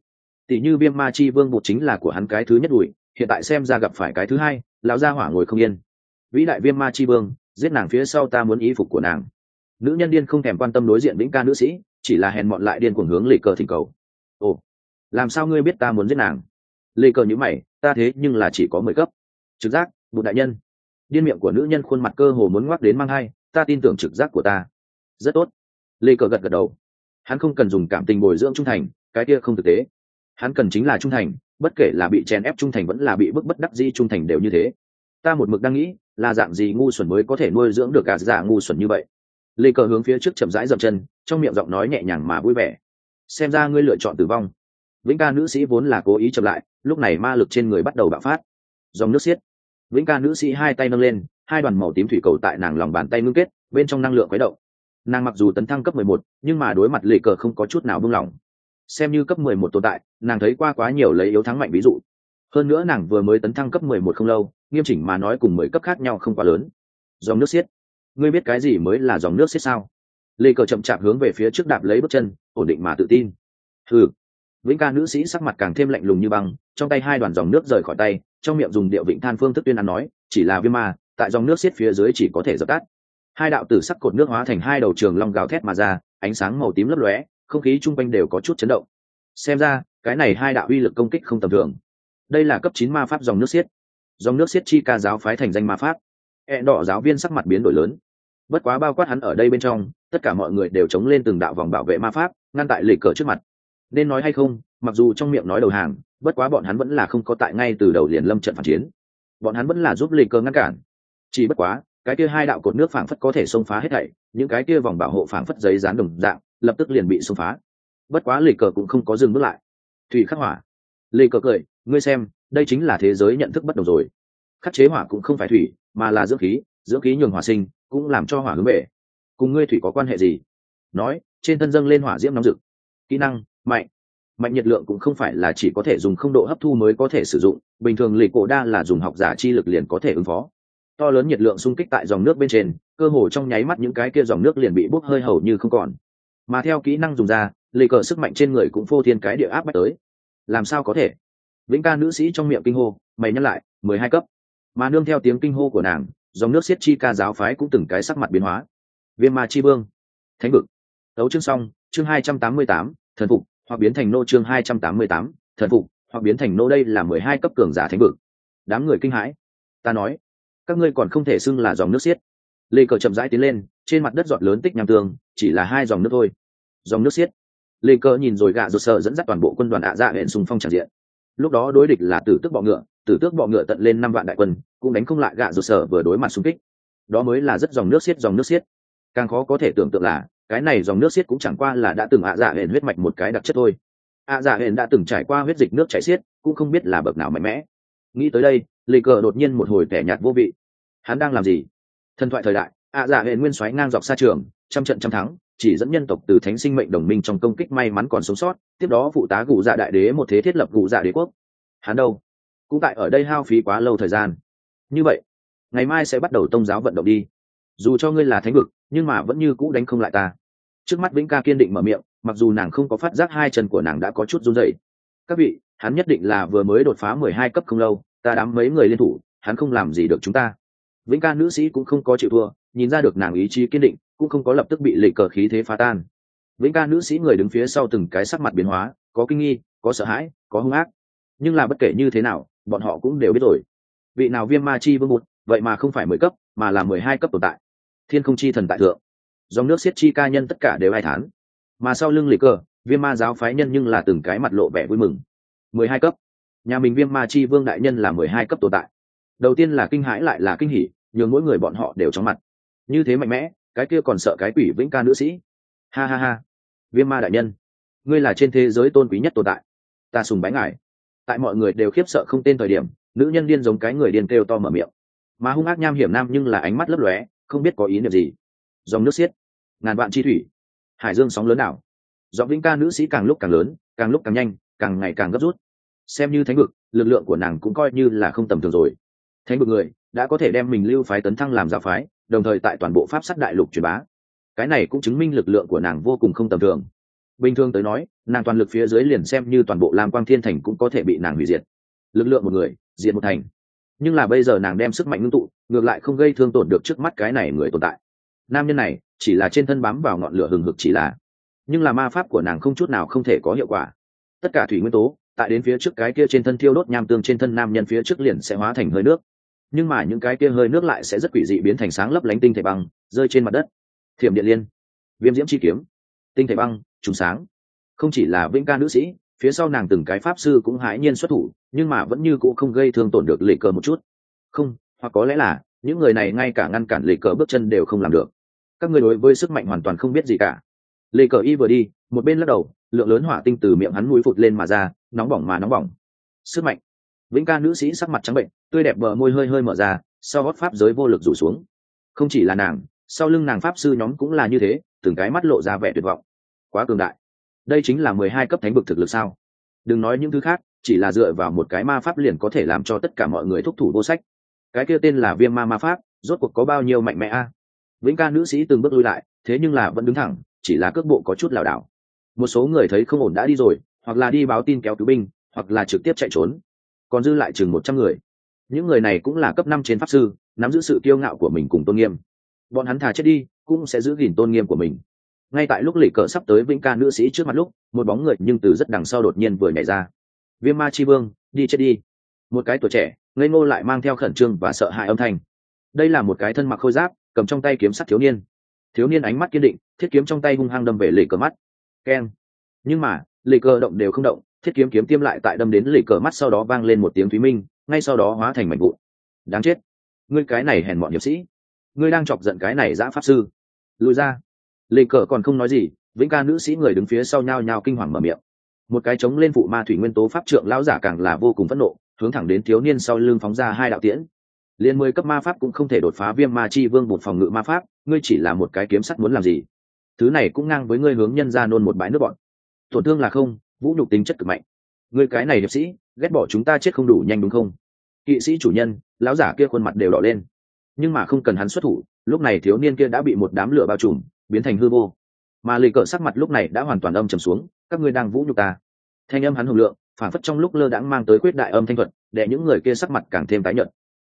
Speaker 1: Tỷ như viêm ma chi vương bột chính là của hắn cái thứ nhất đùi, hiện tại xem ra gặp phải cái thứ hai lão gia hỏa ngồi không yên. Vĩ đại viêm ma chi vương, giết nàng phía sau ta muốn ý phục của nàng. Nữ nhân điên không thèm quan tâm đối diện vĩnh ca nữ sĩ, chỉ là hèn mọn lại điên cuồng hướng lì cờ thỉnh cầu. Ồ, làm sao ngươi biết ta muốn giết nàng? Lì cờ nhữ mày, ta thế nhưng là chỉ có mười cấp. Trực giác, một đại nhân. Điên miệng của nữ nhân khuôn mặt cơ hồ muốn ngoắc đến mang hai, ta tin tưởng trực giác của ta. Rất tốt. Lê cờ gật gật đầu. Hắn không cần dùng cảm tình bồi dưỡng trung thành, cái kia không thực tế hắn cần chính là trung thành, bất kể là bị chèn ép trung thành vẫn là bị bức bất đắc di trung thành đều như thế. Ta một mực đang nghĩ, là dạng gì ngu xuẩn mới có thể nuôi dưỡng được gà dạ ngu xuẩn như vậy? Lê cờ hướng phía trước chậm rãi dậm chân, trong miệng giọng nói nhẹ nhàng mà vui vẻ. Xem ra ngươi lựa chọn tử vong. Vĩnh ca nữ sĩ vốn là cố ý chậm lại, lúc này ma lực trên người bắt đầu bạo phát. Dòng nước xiết. Vĩnh ca nữ sĩ hai tay nâng lên, hai đoàn màu tím thủy cầu tại nàng lòng bàn tay ngưng kết, bên trong năng lượng khuấy động. Nàng mặc dù tấn thăng cấp mười một, nhưng mà đối mặt lệ cờ không có chút nào buông lỏng xem như cấp mười một tồn tại, nàng thấy qua quá nhiều lấy yếu thắng mạnh ví dụ. Hơn nữa nàng vừa mới tấn thăng cấp mười một không lâu, nghiêm chỉnh mà nói cùng mười cấp khác nhau không quá lớn. Dòng nước xiết. Ngươi biết cái gì mới là dòng nước xiết sao? Lê cờ chậm chạp hướng về phía trước đạp lấy bước chân, ổn định mà tự tin. Hừ. vĩnh ca nữ sĩ sắc mặt càng thêm lạnh lùng như băng, trong tay hai đoàn dòng nước rời khỏi tay, trong miệng dùng điệu vịnh than phương thức tuyên án nói, chỉ là viêm ma, tại dòng nước xiết phía dưới chỉ có thể dập tắt. Hai đạo tử sắc cột nước hóa thành hai đầu trường long gào thét mà ra, ánh sáng màu tím lấp lóe không khí chung quanh đều có chút chấn động. Xem ra, cái này hai đạo uy lực công kích không tầm thường. Đây là cấp chín ma pháp dòng nước xiết. Dòng nước xiết chi ca giáo phái thành danh ma pháp. E đỏ giáo viên sắc mặt biến đổi lớn. Bất quá bao quát hắn ở đây bên trong, tất cả mọi người đều chống lên từng đạo vòng bảo vệ ma pháp, ngăn tại lề cờ trước mặt. Nên nói hay không, mặc dù trong miệng nói đầu hàng, bất quá bọn hắn vẫn là không có tại ngay từ đầu liền lâm trận phản chiến. Bọn hắn vẫn là giúp lề cờ ngăn cản. Chỉ bất quá, cái kia hai đạo cột nước phảng phất có thể xông phá hết thảy, những cái kia vòng bảo hộ phảng phất giấy dán đồng dạng lập tức liền bị xông phá. Bất quá lì cờ cũng không có dừng bước lại. Thủy khắc hỏa. Lì cờ cười, ngươi xem, đây chính là thế giới nhận thức bất đồng rồi. Khắc chế hỏa cũng không phải thủy, mà là dưỡng khí dưỡng khí nhường hỏa sinh, cũng làm cho hỏa hướng về. cùng ngươi thủy có quan hệ gì? Nói, trên thân dâng lên hỏa diễm nóng rực. Kỹ năng, mạnh. Mạnh nhiệt lượng cũng không phải là chỉ có thể dùng không độ hấp thu mới có thể sử dụng, bình thường lì cổ đa là dùng học giả chi lực liền có thể ứng phó. To lớn nhiệt lượng xung kích tại dòng nước bên trên, cơ hồ trong nháy mắt những cái kia dòng nước liền bị bốc hơi hầu như không còn mà theo kỹ năng dùng ra, lì cờ sức mạnh trên người cũng phô thiên cái địa áp bách tới. Làm sao có thể? Vĩnh ca nữ sĩ trong miệng kinh hô, mày nhắc lại, mười hai cấp. Mà nương theo tiếng kinh hô của nàng, dòng nước xiết chi ca giáo phái cũng từng cái sắc mặt biến hóa. Viêm ma chi vương. Thánh vực. Đấu chương xong, chương hai trăm tám mươi tám, thần phục, hoặc biến thành nô chương hai trăm tám mươi tám, thần phục, hoặc biến thành nô đây là mười hai cấp cường giả thánh vực. Đám người kinh hãi. Ta nói, các ngươi còn không thể xưng là dòng nước xiết. Lê cờ chậm rãi tiến lên, trên mặt đất giọt lớn tích nham tương, chỉ là hai dòng nước thôi dòng nước xiết. Lê cơ nhìn rồi gạ rụt sợ dẫn dắt toàn bộ quân đoàn ạ dạ hẹn xung phong tràn diện. Lúc đó đối địch là tử tước bọ ngựa, tử tước bọ ngựa tận lên năm vạn đại quân, cũng đánh không lại gạ rụt sở vừa đối mặt xung kích. Đó mới là rất dòng nước xiết, dòng nước xiết. Càng khó có thể tưởng tượng là, cái này dòng nước xiết cũng chẳng qua là đã từng ạ dạ hẹn huyết mạch một cái đặc chất thôi. Ạ dạ hẹn đã từng trải qua huyết dịch nước chảy xiết, cũng không biết là bậc nào mạnh mẽ. Nghĩ tới đây, lê cờ đột nhiên một hồi tẻ nhạt vô vị. Hắn đang làm gì? Thần thoại thời đại, ạ dạ hẹn nguyên xoáy ngang dọc xa trường, trăm trận trăm thắng chỉ dẫn nhân tộc từ thánh sinh mệnh đồng minh trong công kích may mắn còn sống sót, tiếp đó phụ tá gù dạ đại đế một thế thiết lập gù dạ đế quốc. Hắn đâu? Cũng tại ở đây hao phí quá lâu thời gian. Như vậy, ngày mai sẽ bắt đầu tông giáo vận động đi. Dù cho ngươi là thánh vực, nhưng mà vẫn như cũ đánh không lại ta. Trước mắt vĩnh ca kiên định mở miệng, mặc dù nàng không có phát giác hai chân của nàng đã có chút run rẩy. Các vị, hắn nhất định là vừa mới đột phá mười hai cấp không lâu, ta đám mấy người liên thủ, hắn không làm gì được chúng ta. Vĩnh ca nữ sĩ cũng không có chịu thua, nhìn ra được nàng ý chí kiên định cũng không có lập tức bị lệ cờ khí thế phá tan. Vĩnh ca nữ sĩ người đứng phía sau từng cái sắc mặt biến hóa, có kinh nghi, có sợ hãi, có hung ác. Nhưng là bất kể như thế nào, bọn họ cũng đều biết rồi. Vị nào viêm ma chi vương một, vậy mà không phải mười cấp, mà là mười hai cấp tồn tại. Thiên không chi thần tại thượng. Dòng nước xiết chi ca nhân tất cả đều ai thán. Mà sau lưng lệ cờ, viêm ma giáo phái nhân nhưng là từng cái mặt lộ vẻ vui mừng. Mười hai cấp. Nhà mình viêm ma chi vương đại nhân là mười hai cấp tồn tại. Đầu tiên là kinh hãi lại là kinh hỉ, nhường mỗi người bọn họ đều chóng mặt. Như thế mạnh mẽ cái kia còn sợ cái quỷ vĩnh ca nữ sĩ. Ha ha ha. Viêm ma đại nhân, ngươi là trên thế giới tôn quý nhất tồn tại. Ta sùng bái ngài. Tại mọi người đều khiếp sợ không tên thời điểm, nữ nhân điên giống cái người điên kêu to mở miệng. Mà hung ác nham hiểm nam nhưng là ánh mắt lấp lóe, không biết có ý niệm gì. Dòng nước xiết. Ngàn vạn chi thủy. Hải dương sóng lớn nào giọng vĩnh ca nữ sĩ càng lúc càng lớn, càng lúc càng nhanh, càng ngày càng gấp rút. Xem như thánh vực, lực lượng của nàng cũng coi như là không tầm thường rồi. Thánh vực người, đã có thể đem mình lưu phái tấn thăng làm giáo phái đồng thời tại toàn bộ pháp sát đại lục truyền bá. Cái này cũng chứng minh lực lượng của nàng vô cùng không tầm thường. Bình thường tới nói, nàng toàn lực phía dưới liền xem như toàn bộ lam quang thiên thành cũng có thể bị nàng hủy diệt. Lực lượng một người, diệt một thành. Nhưng là bây giờ nàng đem sức mạnh ngưng tụ, ngược lại không gây thương tổn được trước mắt cái này người tồn tại. Nam nhân này, chỉ là trên thân bám vào ngọn lửa hừng hực chỉ là. Nhưng là ma pháp của nàng không chút nào không thể có hiệu quả. Tất cả thủy nguyên tố, tại đến phía trước cái kia trên thân thiêu đốt nham tương trên thân nam nhân phía trước liền sẽ hóa thành hơi nước nhưng mà những cái kia hơi nước lại sẽ rất quỷ dị biến thành sáng lấp lánh tinh thể băng, rơi trên mặt đất. Thiểm điện liên, viêm diễm chi kiếm, tinh thể băng, trùng sáng. Không chỉ là vĩnh ca nữ sĩ, phía sau nàng từng cái pháp sư cũng hãi nhiên xuất thủ, nhưng mà vẫn như cũng không gây thương tổn được lệ cờ một chút. Không, hoặc có lẽ là, những người này ngay cả ngăn cản lệ cờ bước chân đều không làm được. Các người đối với sức mạnh hoàn toàn không biết gì cả. Lệ cờ y vừa đi, một bên lắc đầu, lượng lớn hỏa tinh từ miệng hắn mũi phụt lên mà ra, nóng bỏng mà nóng bỏng. Sức mạnh vĩnh ca nữ sĩ sắc mặt trắng bệnh, tươi đẹp bờ môi hơi hơi mở ra, sau gót pháp giới vô lực rủ xuống. Không chỉ là nàng, sau lưng nàng pháp sư nhóm cũng là như thế, từng cái mắt lộ ra vẻ tuyệt vọng. Quá cường đại. Đây chính là mười hai cấp thánh vực thực lực sao? Đừng nói những thứ khác, chỉ là dựa vào một cái ma pháp liền có thể làm cho tất cả mọi người thúc thủ vô sách. Cái kia tên là viêm ma ma pháp, rốt cuộc có bao nhiêu mạnh mẽ a? Vĩnh ca nữ sĩ từng bước lui lại, thế nhưng là vẫn đứng thẳng, chỉ là cước bộ có chút lảo đảo. Một số người thấy không ổn đã đi rồi, hoặc là đi báo tin kéo cứu binh, hoặc là trực tiếp chạy trốn còn dư lại chừng một trăm người. Những người này cũng là cấp năm trên pháp sư, nắm giữ sự kiêu ngạo của mình cùng tôn nghiêm. Bọn hắn thà chết đi, cũng sẽ giữ gìn tôn nghiêm của mình. Ngay tại lúc lì cờ sắp tới vĩnh ca nữ sĩ trước mặt lúc, một bóng người nhưng từ rất đằng sau đột nhiên vừa nhảy ra. Viêm ma chi vương, đi chết đi. Một cái tuổi trẻ, ngây ngô lại mang theo khẩn trương và sợ hãi âm thanh. Đây là một cái thân mặc khôi giáp, cầm trong tay kiếm sắt thiếu niên. Thiếu niên ánh mắt kiên định, thiết kiếm trong tay hung hăng đâm về lì cờ mắt. Keng. Nhưng mà, lì cờ động đều không động thiết kiếm kiếm tiêm lại tại đâm đến lì cờ mắt sau đó vang lên một tiếng thúy minh, ngay sau đó hóa thành mảnh vụn. Đáng chết. Ngươi cái này hèn mọn hiệp sĩ. Ngươi đang chọc giận cái này giã pháp sư. Lùi ra. Lì cờ còn không nói gì, vĩnh ca nữ sĩ người đứng phía sau nhao nhao kinh hoàng mở miệng. Một cái trống lên phụ ma thủy nguyên tố pháp trượng lão giả càng là vô cùng phẫn nộ, hướng thẳng đến thiếu niên sau lưng phóng ra hai đạo tiễn. Liên mười cấp ma pháp cũng không thể đột phá viêm ma chi vương bột phòng ngự ma pháp, ngươi chỉ là một cái kiếm sắt muốn làm gì? Thứ này cũng ngang với ngươi hướng nhân ra nôn một bãi nước bọn. Tổn thương là không vũ nhục tính chất cực mạnh. Người cái này hiệp sĩ, ghét bỏ chúng ta chết không đủ nhanh đúng không? Kỵ sĩ chủ nhân, lão giả kia khuôn mặt đều đỏ lên. Nhưng mà không cần hắn xuất thủ, lúc này thiếu niên kia đã bị một đám lửa bao trùm, biến thành hư vô. Mà lì cờ sắc mặt lúc này đã hoàn toàn âm trầm xuống, các ngươi đang vũ nhục ta. Thanh âm hắn hùng lượng, phản phất trong lúc lơ đãng mang tới quyết đại âm thanh thuật, để những người kia sắc mặt càng thêm tái nhợt.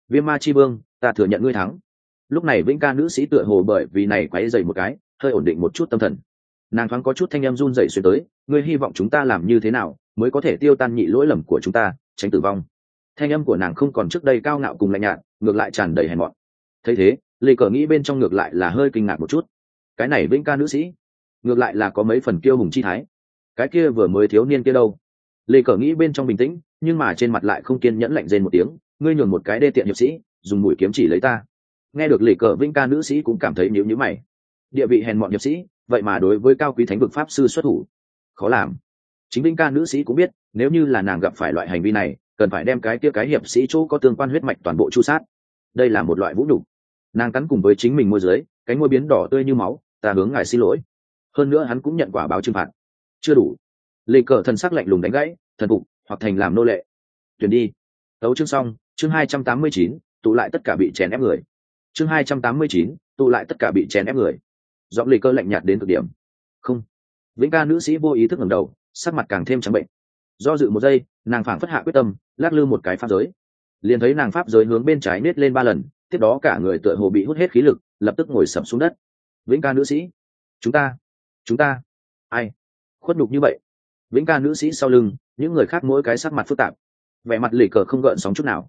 Speaker 1: Viêm ma chi vương, ta thừa nhận ngươi thắng. Lúc này vĩnh ca nữ sĩ tựa hồ bởi vì này quấy dày một cái, hơi ổn định một chút tâm thần nàng thoáng có chút thanh âm run dậy xuyên tới, ngươi hy vọng chúng ta làm như thế nào mới có thể tiêu tan nhị lỗi lầm của chúng ta, tránh tử vong? Thanh âm của nàng không còn trước đây cao ngạo cùng lạnh nhạt, ngược lại tràn đầy hèn mọn. Thấy thế, lê cờ nghĩ bên trong ngược lại là hơi kinh ngạc một chút. Cái này vĩnh ca nữ sĩ, ngược lại là có mấy phần kiêu hùng chi thái. Cái kia vừa mới thiếu niên kia đâu? Lê cờ nghĩ bên trong bình tĩnh, nhưng mà trên mặt lại không kiên nhẫn lạnh rên một tiếng, ngươi nhường một cái đê tiện hiệp sĩ, dùng mũi kiếm chỉ lấy ta. Nghe được lê cờ, vĩnh ca nữ sĩ cũng cảm thấy nhíu nhíu mày. Địa vị hèn mọn hiệp sĩ vậy mà đối với cao quý thánh vực pháp sư xuất thủ, khó làm. Chính linh ca nữ sĩ cũng biết, nếu như là nàng gặp phải loại hành vi này, cần phải đem cái kia cái hiệp sĩ chỗ có tương quan huyết mạch toàn bộ chu sát. Đây là một loại vũ nhục. Nàng cắn cùng với chính mình môi dưới, cánh môi biến đỏ tươi như máu, ta hướng ngài xin lỗi. Hơn nữa hắn cũng nhận quả báo trừng phạt. Chưa đủ. Lê cờ thần sắc lạnh lùng đánh gãy, thần phục, hoặc thành làm nô lệ. Tuyển đi. Tấu chương xong, chương hai trăm tám mươi chín, tụ lại tất cả bị chèn ép người. Chương hai trăm tám mươi chín, tụ lại tất cả bị chèn ép người giọng lì cơ lạnh nhạt đến cực điểm. Không. Vĩnh ca nữ sĩ vô ý thức ngẩng đầu, sắc mặt càng thêm trắng bệnh. Do dự một giây, nàng phảng phất hạ quyết tâm, lắc lư một cái pháp giới. Liền thấy nàng pháp giới hướng bên trái nết lên ba lần, tiếp đó cả người tựa hồ bị hút hết khí lực, lập tức ngồi sập xuống đất. Vĩnh ca nữ sĩ, chúng ta chúng ta. Ai? Khuất nhục như vậy. Vĩnh ca nữ sĩ sau lưng, những người khác mỗi cái sắc mặt phức tạp. Vẻ mặt lì cờ không gợn sóng chút nào.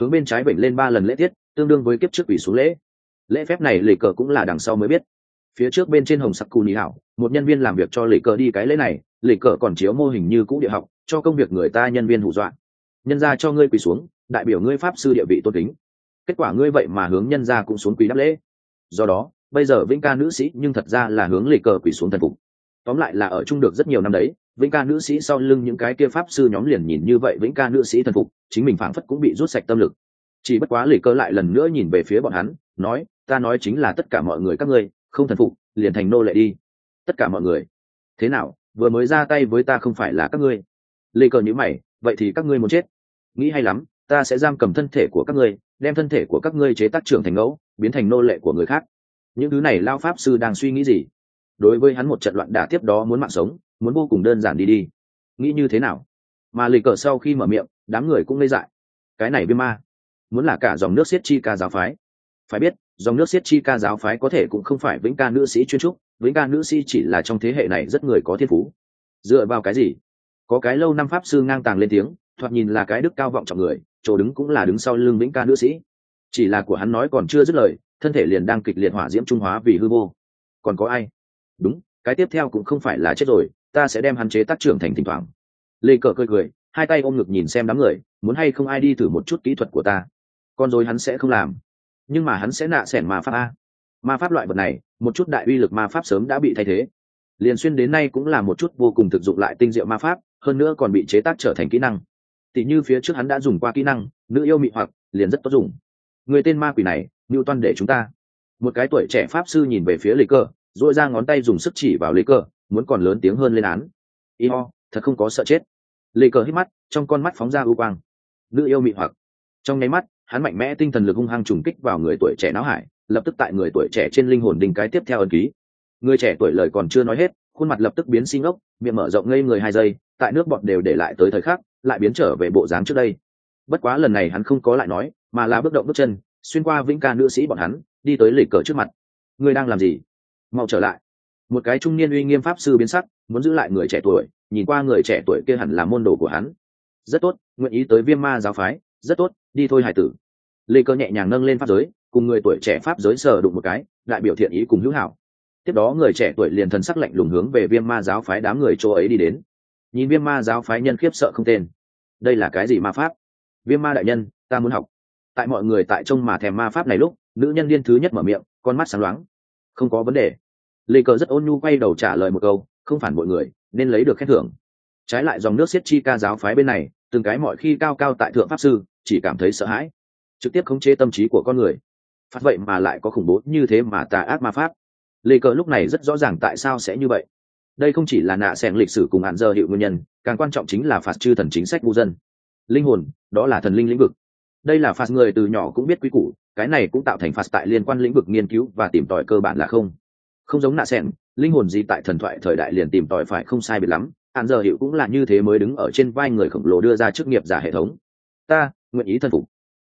Speaker 1: Hướng bên trái bệnh lên ba lần lễ tiết, tương đương với kiếp trước ủy xuống lễ. Lễ phép này lì cờ cũng là đằng sau mới biết phía trước bên trên hồng sắc cù nị hảo một nhân viên làm việc cho lì cờ đi cái lễ này, lì cờ còn chiếu mô hình như cũ địa học, cho công việc người ta nhân viên hù dọa. Nhân ra cho ngươi quỳ xuống, đại biểu ngươi pháp sư địa vị tôn kính. Kết quả ngươi vậy mà hướng nhân ra cũng xuống quỳ đáp lễ. Do đó, bây giờ vĩnh ca nữ sĩ nhưng thật ra là hướng lì cờ quỳ xuống thần phục. Tóm lại là ở chung được rất nhiều năm đấy, vĩnh ca nữ sĩ sau lưng những cái kia pháp sư nhóm liền nhìn như vậy vĩnh ca nữ sĩ thần phục, chính mình phảng phất cũng bị rút sạch tâm lực. Chỉ bất quá lì cờ lại lần nữa nhìn về phía bọn hắn, nói, ta nói chính là tất cả mọi người các ngươi không thần phục, liền thành nô lệ đi. Tất cả mọi người. Thế nào, vừa mới ra tay với ta không phải là các ngươi? Lê cờ nhữ mày, vậy thì các ngươi muốn chết. Nghĩ hay lắm, ta sẽ giam cầm thân thể của các ngươi, đem thân thể của các ngươi chế tác trưởng thành ngẫu, biến thành nô lệ của người khác. Những thứ này lao pháp sư đang suy nghĩ gì? Đối với hắn một trận loạn đả tiếp đó muốn mạng sống, muốn vô cùng đơn giản đi đi. Nghĩ như thế nào? Mà lì cờ sau khi mở miệng, đám người cũng ngây dại. Cái này viêm ma. Muốn là cả dòng nước siết chi ca giáo phái. Phải biết dòng nước siết chi ca giáo phái có thể cũng không phải vĩnh ca nữ sĩ chuyên trúc, vĩnh ca nữ sĩ chỉ là trong thế hệ này rất người có thiên phú. Dựa vào cái gì? Có cái lâu năm pháp sư ngang tàng lên tiếng, thoạt nhìn là cái đức cao vọng trọng người, chỗ đứng cũng là đứng sau lưng vĩnh ca nữ sĩ. Chỉ là của hắn nói còn chưa dứt lời, thân thể liền đang kịch liệt hỏa diễm trung hóa vì hư vô. Còn có ai? Đúng, cái tiếp theo cũng không phải là chết rồi, ta sẽ đem hắn chế tác trưởng thành thỉnh thoảng. Lê cờ cười cười, hai tay ôm ngực nhìn xem đám người, muốn hay không ai đi thử một chút kỹ thuật của ta. Con rồi hắn sẽ không làm nhưng mà hắn sẽ nạ sẻn ma pháp a. Ma pháp loại vật này, một chút đại uy lực ma pháp sớm đã bị thay thế. Liền xuyên đến nay cũng là một chút vô cùng thực dụng lại tinh diệu ma pháp, hơn nữa còn bị chế tác trở thành kỹ năng. Tỷ như phía trước hắn đã dùng qua kỹ năng, nữ yêu mị hoặc, liền rất tốt dùng. Người tên ma quỷ này ngưu toan để chúng ta. Một cái tuổi trẻ pháp sư nhìn về phía lấy cơ dội ra ngón tay dùng sức chỉ vào lấy cơ, muốn còn lớn tiếng hơn lên án. Y ho, thật không có sợ chết. Lấy cơ hít mắt, trong con mắt phóng ra ưu quang. Nữ yêu mị hoặc. Trong nháy mắt hắn mạnh mẽ tinh thần lực hung hăng trùng kích vào người tuổi trẻ não hải, lập tức tại người tuổi trẻ trên linh hồn đình cái tiếp theo ân ký. Người trẻ tuổi lời còn chưa nói hết, khuôn mặt lập tức biến sinh ốc miệng mở rộng ngây người hai giây, tại nước bọt đều để lại tới thời khắc, lại biến trở về bộ dáng trước đây. Bất quá lần này hắn không có lại nói, mà là bước động bước chân, xuyên qua vĩnh ca nữ sĩ bọn hắn, đi tới lịch cờ trước mặt. Ngươi đang làm gì? Mau trở lại. Một cái trung niên uy nghiêm pháp sư biến sắc, muốn giữ lại người trẻ tuổi, nhìn qua người trẻ tuổi kia hẳn là môn đồ của hắn. Rất tốt, nguyện ý tới viêm ma giáo phái rất tốt, đi thôi hải tử. Lê cơ nhẹ nhàng nâng lên pháp giới, cùng người tuổi trẻ pháp giới sờ đụng một cái, đại biểu thiện ý cùng hữu hảo. Tiếp đó người trẻ tuổi liền thần sắc lạnh lùng hướng về viêm ma giáo phái đám người chỗ ấy đi đến. Nhìn viêm ma giáo phái nhân khiếp sợ không tên. Đây là cái gì ma pháp? Viêm ma đại nhân, ta muốn học. Tại mọi người tại trông mà thèm ma pháp này lúc, nữ nhân liên thứ nhất mở miệng, con mắt sáng loáng. Không có vấn đề. Lê cờ rất ôn nhu quay đầu trả lời một câu, không phản bội người, nên lấy được khen thưởng. Trái lại dòng nước siết chi ca giáo phái bên này từng cái mọi khi cao cao tại thượng pháp sư, chỉ cảm thấy sợ hãi. Trực tiếp khống chế tâm trí của con người. Phát vậy mà lại có khủng bố như thế mà tà ác ma pháp. Lê cờ lúc này rất rõ ràng tại sao sẽ như vậy. Đây không chỉ là nạ xẻng lịch sử cùng hạn giờ hiệu nguyên nhân, càng quan trọng chính là phạt chư thần chính sách ngu dân. Linh hồn, đó là thần linh lĩnh vực. Đây là phạt người từ nhỏ cũng biết quý củ, cái này cũng tạo thành phạt tại liên quan lĩnh vực nghiên cứu và tìm tòi cơ bản là không. Không giống nạ xẻng linh hồn gì tại thần thoại thời đại liền tìm tòi phải không sai biệt lắm hạn giờ hiệu cũng là như thế mới đứng ở trên vai người khổng lồ đưa ra chức nghiệp giả hệ thống. Ta, nguyện ý thân phục.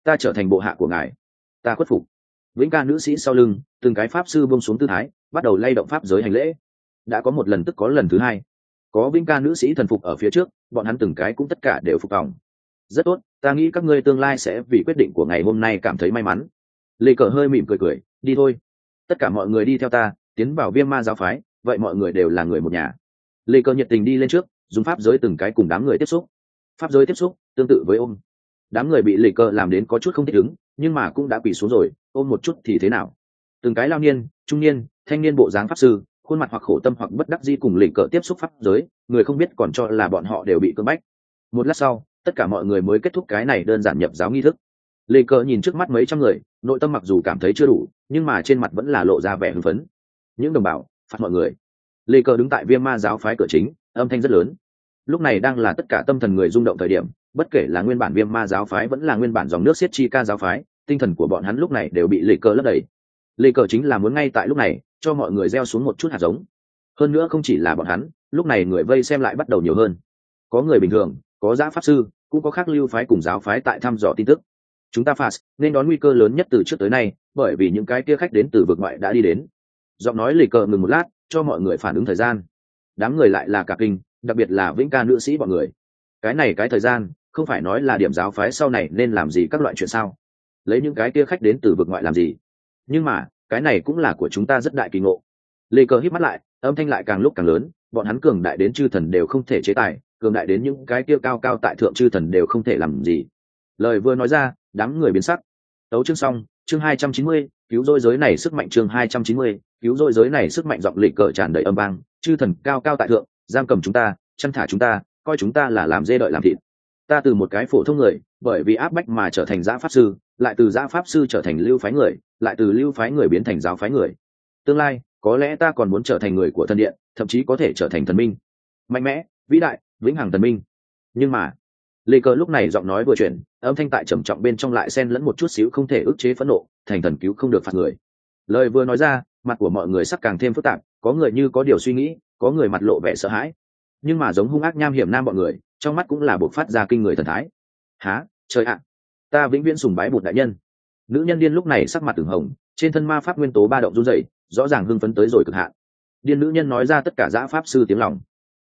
Speaker 1: Ta trở thành bộ hạ của ngài. Ta khuất phục. Vĩnh ca nữ sĩ sau lưng, từng cái pháp sư bông xuống tư thái, bắt đầu lay động pháp giới hành lễ. Đã có một lần tức có lần thứ hai. Có vĩnh ca nữ sĩ thần phục ở phía trước, bọn hắn từng cái cũng tất cả đều phục vòng rất tốt, ta nghĩ các ngươi tương lai sẽ vì quyết định của ngày hôm nay cảm thấy may mắn. Lê cờ hơi mỉm cười cười, đi thôi. Tất cả mọi người đi theo ta, tiến vào viêm ma giáo phái, vậy mọi người đều là người một nhà lê cơ nhiệt tình đi lên trước, dùng pháp giới từng cái cùng đám người tiếp xúc. Pháp giới tiếp xúc, tương tự với ôm. Đám người bị lê cơ làm đến có chút không thích ứng, nhưng mà cũng đã quỳ xuống rồi, ôm một chút thì thế nào? Từng cái lao niên, trung niên, thanh niên bộ dáng pháp sư, khuôn mặt hoặc khổ tâm hoặc bất đắc di cùng lê cờ tiếp xúc pháp giới, người không biết còn cho là bọn họ đều bị cưỡng bách. Một lát sau, tất cả mọi người mới kết thúc cái này đơn giản nhập giáo nghi thức. Lê cờ nhìn trước mắt mấy trăm người, nội tâm mặc dù cảm thấy chưa đủ, nhưng mà trên mặt vẫn là lộ ra vẻ hưng phấn. Những đồng bào, phạt mọi người lê cờ đứng tại viêm ma giáo phái cửa chính, âm thanh rất lớn. Lúc này đang là tất cả tâm thần người rung động thời điểm, bất kể là nguyên bản viêm ma giáo phái vẫn là nguyên bản dòng nước siết chi ca giáo phái, tinh thần của bọn hắn lúc này đều bị lê cờ lấp đầy. Lê cờ chính là muốn ngay tại lúc này, cho mọi người gieo xuống một chút hạt giống. Hơn nữa không chỉ là bọn hắn, lúc này người vây xem lại bắt đầu nhiều hơn. Có người bình thường, có giã pháp sư, cũng có khác lưu phái cùng giáo phái tại thăm dò tin tức. Chúng ta phạt, nên đón nguy cơ lớn nhất từ trước tới nay, bởi vì những cái kia khách đến từ vực ngoại đã đi đến. Giọng nói lì cờ ngừng một lát cho mọi người phản ứng thời gian. Đám người lại là cả kinh, đặc biệt là vĩnh ca nữ sĩ bọn người. Cái này cái thời gian, không phải nói là điểm giáo phái sau này nên làm gì các loại chuyện sao? Lấy những cái kia khách đến từ vực ngoại làm gì? Nhưng mà, cái này cũng là của chúng ta rất đại kỳ ngộ. Lê cờ hít mắt lại, âm thanh lại càng lúc càng lớn, bọn hắn cường đại đến chư thần đều không thể chế tài, cường đại đến những cái kia cao cao tại thượng chư thần đều không thể làm gì. Lời vừa nói ra, đám người biến sắc. Tấu chương xong, chương hai trăm chín mươi cứu rỗi giới này sức mạnh chương hai trăm chín mươi, cứu rỗi giới này sức mạnh giọng lệ cờ tràn đầy âm vang, chư thần, cao cao tại thượng, giam cầm chúng ta, chăn thả chúng ta, coi chúng ta là làm dê đợi làm thịt. Ta từ một cái phổ thông người, bởi vì áp bách mà trở thành giã pháp sư, lại từ giã pháp sư trở thành lưu phái người, lại từ lưu phái người biến thành giáo phái người. Tương lai, có lẽ ta còn muốn trở thành người của thần điện, thậm chí có thể trở thành thần minh. Mạnh mẽ, vĩ đại, vĩnh hằng thần minh. Nhưng mà lê cờ lúc này giọng nói vừa chuyển, âm thanh tại trầm trọng bên trong lại xen lẫn một chút xíu không thể ức chế phẫn nộ, thành thần cứu không được phạt người. Lời vừa nói ra, mặt của mọi người sắc càng thêm phức tạp, có người như có điều suy nghĩ, có người mặt lộ vẻ sợ hãi. Nhưng mà giống hung ác nham hiểm nam bọn người, trong mắt cũng là buộc phát ra kinh người thần thái. Há trời ạ! Ta vĩnh viễn sùng bái bụt đại nhân. Nữ nhân điên lúc này sắc mặt từng hồng, trên thân ma pháp nguyên tố ba động run dậy rõ ràng hưng phấn tới rồi cực hạn. Điên nữ nhân nói ra tất cả giã pháp sư tiếng lòng.